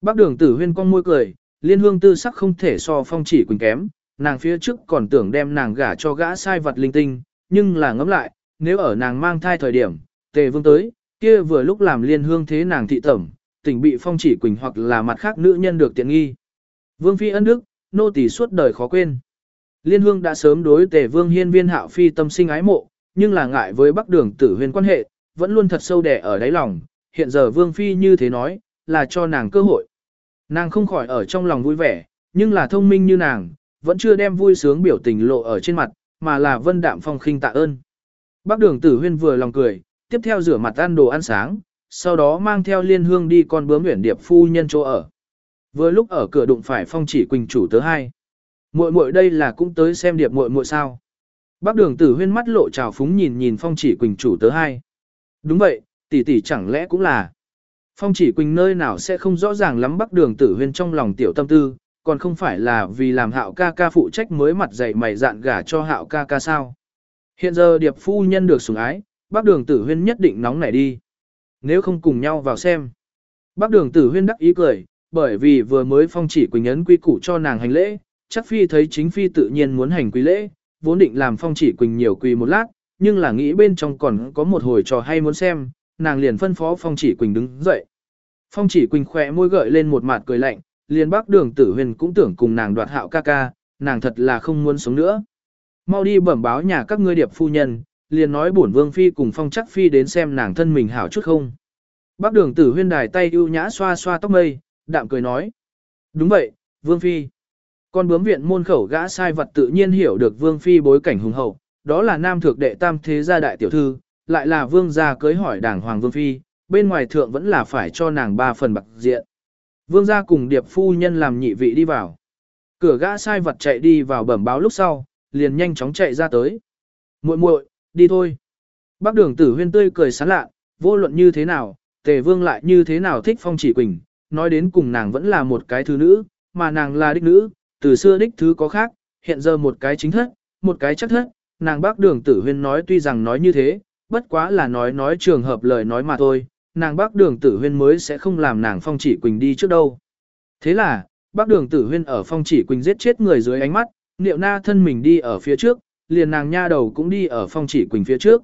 Bác đường tử huyên con môi cười, liên hương tư sắc không thể so phong chỉ quỳnh kém, nàng phía trước còn tưởng đem nàng gả cho gã sai vật linh tinh, nhưng là ngẫm lại, nếu ở nàng mang thai thời điểm, tề vương tới, kia vừa lúc làm liên hương thế nàng thị tẩm, tỉnh bị phong chỉ quỳnh hoặc là mặt khác nữ nhân được tiện nghi. Vương phi ân đức, nô tỳ suốt đời khó quên. Liên hương đã sớm đối tề vương hiên viên hạo phi tâm sinh ái mộ, nhưng là ngại với bắc đường tử huyền quan hệ, vẫn luôn thật sâu đẻ ở đáy lòng, hiện giờ vương phi như thế nói, là cho nàng cơ hội. Nàng không khỏi ở trong lòng vui vẻ, nhưng là thông minh như nàng, vẫn chưa đem vui sướng biểu tình lộ ở trên mặt, mà là vân đạm phong khinh tạ ơn. Bác đường tử huyên vừa lòng cười, tiếp theo rửa mặt ăn đồ ăn sáng, sau đó mang theo liên hương đi con bướm nguyện điệp phu nhân chỗ ở. Vừa lúc ở cửa đụng phải phong chỉ quỳnh chủ tớ hai. Muội muội đây là cũng tới xem điệp muội muội sao. Bác đường tử huyên mắt lộ trào phúng nhìn nhìn phong chỉ quỳnh chủ tớ hai. Đúng vậy, tỷ tỷ chẳng lẽ cũng là. Phong chỉ quỳnh nơi nào sẽ không rõ ràng lắm bắc đường tử huyên trong lòng tiểu tâm tư, còn không phải là vì làm hạo ca ca phụ trách mới mặt dày mày dạn gả cho hạo ca ca sao. Hiện giờ điệp phu nhân được sủng ái, bác đường tử huyên nhất định nóng nảy đi. Nếu không cùng nhau vào xem. Bác đường tử huyên đắc ý cười, bởi vì vừa mới phong chỉ quỳnh ấn quy củ cho nàng hành lễ, chắc phi thấy chính phi tự nhiên muốn hành quý lễ, vốn định làm phong chỉ quỳnh nhiều quỳ một lát, nhưng là nghĩ bên trong còn có một hồi trò hay muốn xem, nàng liền phân phó phong chỉ quỳnh đứng dậy. Phong chỉ quỳnh khỏe môi gợi lên một mặt cười lạnh, liền bác đường tử huyền cũng tưởng cùng nàng đoạt hạo ca ca, nàng thật là không muốn sống nữa. Mau đi bẩm báo nhà các ngươi điệp phu nhân, liền nói bổn vương phi cùng phong chắc phi đến xem nàng thân mình hảo chút không. Bác đường tử huyên đài tay ưu nhã xoa xoa tóc mây, đạm cười nói. Đúng vậy, vương phi. Con bướm viện môn khẩu gã sai vật tự nhiên hiểu được vương phi bối cảnh hùng hậu, đó là nam thượng đệ tam thế gia đại tiểu thư, lại là vương gia cưới hỏi đảng hoàng vương phi, bên ngoài thượng vẫn là phải cho nàng ba phần bạc diện. Vương gia cùng điệp phu nhân làm nhị vị đi vào. Cửa gã sai vật chạy đi vào bẩm báo lúc sau, liền nhanh chóng chạy ra tới. muội muội đi thôi. Bác đường tử huyên tươi cười sán lạ, vô luận như thế nào, tề vương lại như thế nào thích phong chỉ quỳnh, nói đến cùng nàng vẫn là một cái thứ nữ, mà nàng là đích nữ, từ xưa đích thứ có khác, hiện giờ một cái chính thất, một cái chắc thất, nàng bác đường tử huyên nói tuy rằng nói như thế, bất quá là nói nói trường hợp lời nói mà thôi, nàng bác đường tử huyên mới sẽ không làm nàng phong chỉ quỳnh đi trước đâu. Thế là, bác đường tử huyên ở phong chỉ quỳnh giết chết người dưới ánh mắt, niệu na thân mình đi ở phía trước, liền nàng nha đầu cũng đi ở phong chỉ quỳnh phía trước.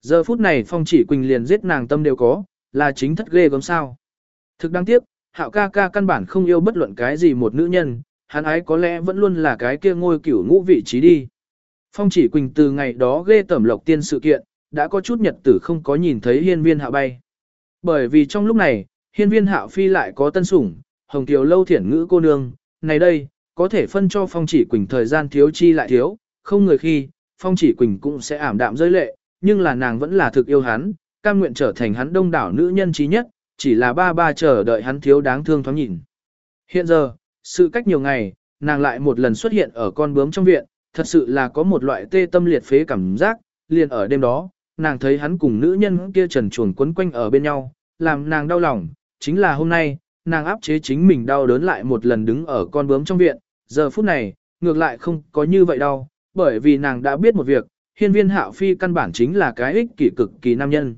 Giờ phút này phong chỉ quỳnh liền giết nàng tâm đều có, là chính thất ghê gớm sao. Thực đáng tiếc, hạo ca ca căn bản không yêu bất luận cái gì một nữ nhân, hắn ái có lẽ vẫn luôn là cái kia ngôi cửu ngũ vị trí đi. Phong chỉ quỳnh từ ngày đó ghê tẩm lộc tiên sự kiện, đã có chút nhật tử không có nhìn thấy hiên viên hạ bay. Bởi vì trong lúc này, hiên viên hạo phi lại có tân sủng, hồng tiểu lâu thiển ngữ cô nương, này đây, có thể phân cho phong chỉ quỳnh thời gian thiếu chi lại thiếu, không người khi, phong chỉ quỳnh cũng sẽ ảm đạm rơi lệ, nhưng là nàng vẫn là thực yêu hắn, cam nguyện trở thành hắn đông đảo nữ nhân trí nhất, chỉ là ba ba chờ đợi hắn thiếu đáng thương thoáng nhìn. Hiện giờ, sự cách nhiều ngày, nàng lại một lần xuất hiện ở con bướm trong viện, thật sự là có một loại tê tâm liệt phế cảm giác, liền ở đêm đó, nàng thấy hắn cùng nữ nhân kia trần chuồng quấn quanh ở bên nhau, làm nàng đau lòng, chính là hôm nay, nàng áp chế chính mình đau đớn lại một lần đứng ở con bướm trong viện, giờ phút này, ngược lại không có như vậy đau, bởi vì nàng đã biết một việc, hiên viên hạo phi căn bản chính là cái ích kỷ cực kỳ nam nhân.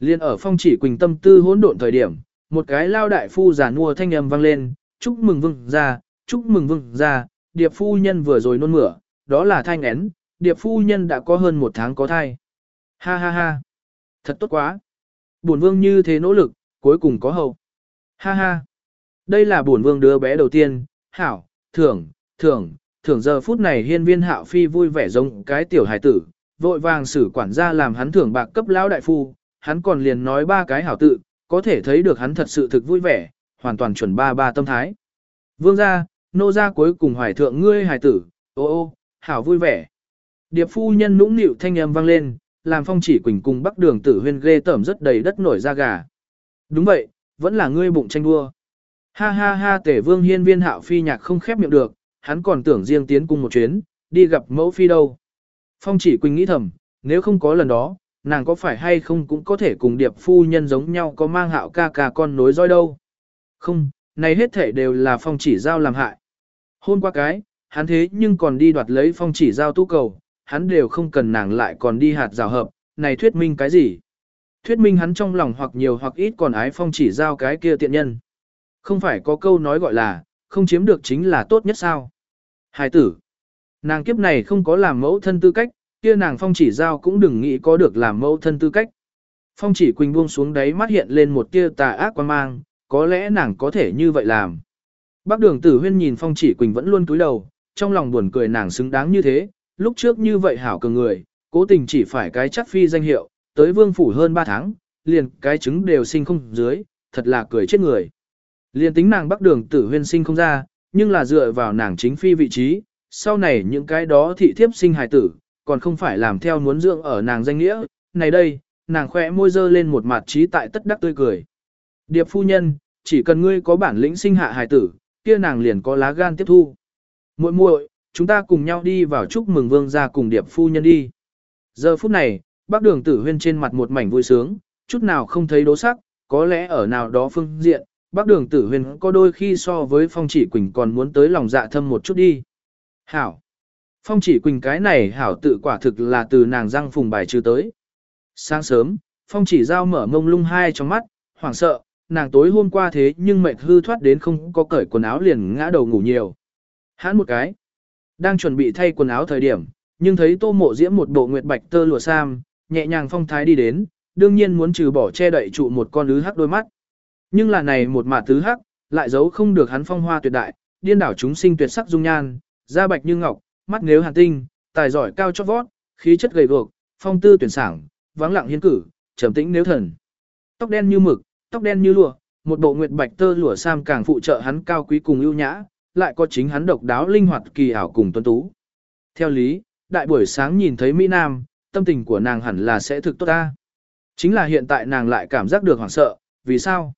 Liên ở phong chỉ quỳnh tâm tư hỗn độn thời điểm, một cái lao đại phu giả nua thanh âm vang lên, chúc mừng vương ra, chúc mừng vương ra, điệp phu nhân vừa rồi nôn mửa, đó là thai ngén, điệp phu nhân đã có hơn một tháng có thai. Ha ha ha, thật tốt quá. Bổn vương như thế nỗ lực, cuối cùng có hậu. Ha ha, đây là bổn vương đứa bé đầu tiên, hảo, thưởng, thưởng, thưởng giờ phút này hiên viên hạo phi vui vẻ giống cái tiểu hài tử, vội vàng xử quản gia làm hắn thưởng bạc cấp lão đại phu, hắn còn liền nói ba cái hảo tự, có thể thấy được hắn thật sự thực vui vẻ, hoàn toàn chuẩn ba ba tâm thái. Vương gia, nô gia cuối cùng hoài thượng ngươi hài tử, ô ô, hảo vui vẻ. Điệp phu nhân nũng nịu thanh âm vang lên, làm phong chỉ quỳnh cùng bắc đường tử huyên ghê tởm rất đầy đất nổi da gà. Đúng vậy, vẫn là ngươi bụng tranh đua. Ha ha ha tể vương hiên viên hạo phi nhạc không khép miệng được, hắn còn tưởng riêng tiến cùng một chuyến, đi gặp mẫu phi đâu. Phong chỉ quỳnh nghĩ thầm, nếu không có lần đó, nàng có phải hay không cũng có thể cùng điệp phu nhân giống nhau có mang hạo ca ca con nối roi đâu. Không, này hết thể đều là phong chỉ giao làm hại. Hôn qua cái, hắn thế nhưng còn đi đoạt lấy phong chỉ giao tu cầu, hắn đều không cần nàng lại còn đi hạt rào hợp, này thuyết minh cái gì? Thuyết minh hắn trong lòng hoặc nhiều hoặc ít còn ái phong chỉ giao cái kia tiện nhân. Không phải có câu nói gọi là, không chiếm được chính là tốt nhất sao? Hải tử, nàng kiếp này không có làm mẫu thân tư cách, kia nàng phong chỉ giao cũng đừng nghĩ có được làm mẫu thân tư cách. Phong chỉ quỳnh buông xuống đáy mắt hiện lên một tia tà ác quan mang, có lẽ nàng có thể như vậy làm. Bác đường tử huyên nhìn phong chỉ quỳnh vẫn luôn cúi đầu, trong lòng buồn cười nàng xứng đáng như thế, lúc trước như vậy hảo cường người, cố tình chỉ phải cái chắc phi danh hiệu, tới vương phủ hơn 3 tháng, liền cái trứng đều sinh không dưới, thật là cười chết người. Liền tính nàng bắc đường tử huyên sinh không ra, nhưng là dựa vào nàng chính phi vị trí, sau này những cái đó thị thiếp sinh hài tử, còn không phải làm theo muốn dưỡng ở nàng danh nghĩa, này đây, nàng khỏe môi dơ lên một mặt trí tại tất đắc tươi cười. Điệp phu nhân, chỉ cần ngươi có bản lĩnh sinh hạ hài tử, kia nàng liền có lá gan tiếp thu. muội muội, chúng ta cùng nhau đi vào chúc mừng vương gia cùng điệp phu nhân đi. Giờ phút này, bác đường tử huyên trên mặt một mảnh vui sướng, chút nào không thấy đố sắc, có lẽ ở nào đó phương diện, bác đường tử huyên có đôi khi so với phong chỉ quỳnh còn muốn tới lòng dạ thâm một chút đi. Hảo! Phong chỉ quỳnh cái này hảo tự quả thực là từ nàng răng phùng bài trừ tới. Sáng sớm, phong chỉ giao mở mông lung hai trong mắt, hoảng sợ, nàng tối hôm qua thế nhưng mệt hư thoát đến không có cởi quần áo liền ngã đầu ngủ nhiều. Hãn một cái. Đang chuẩn bị thay quần áo thời điểm, nhưng thấy tô mộ diễm một bộ nguyệt bạch tơ lụa sam, nhẹ nhàng phong thái đi đến, đương nhiên muốn trừ bỏ che đậy trụ một con ứ hắc đôi mắt. Nhưng là này một mả tứ hắc, lại giấu không được hắn phong hoa tuyệt đại, điên đảo chúng sinh tuyệt sắc dung nhan, da bạch như ngọc, mắt nếu hàn tinh, tài giỏi cao chót vót, khí chất gầy guộc, phong tư tuyển sảng, vắng lặng hiên cử, trầm tĩnh nếu thần. Tóc đen như mực, tóc đen như lụa, một bộ nguyệt bạch tơ lụa sam càng phụ trợ hắn cao quý cùng ưu nhã, lại có chính hắn độc đáo linh hoạt kỳ ảo cùng tuấn tú. Theo lý, đại buổi sáng nhìn thấy Mỹ Nam, tâm tình của nàng hẳn là sẽ thực tốt ta. Chính là hiện tại nàng lại cảm giác được hoảng sợ, vì sao?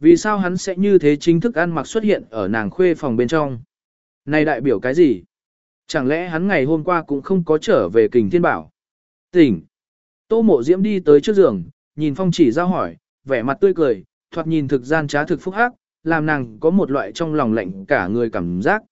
Vì sao hắn sẽ như thế chính thức ăn mặc xuất hiện ở nàng khuê phòng bên trong? Này đại biểu cái gì? Chẳng lẽ hắn ngày hôm qua cũng không có trở về kình thiên bảo? Tỉnh! Tô mộ diễm đi tới trước giường, nhìn phong chỉ giao hỏi, vẻ mặt tươi cười, thoạt nhìn thực gian trá thực phúc hắc, làm nàng có một loại trong lòng lạnh cả người cảm giác,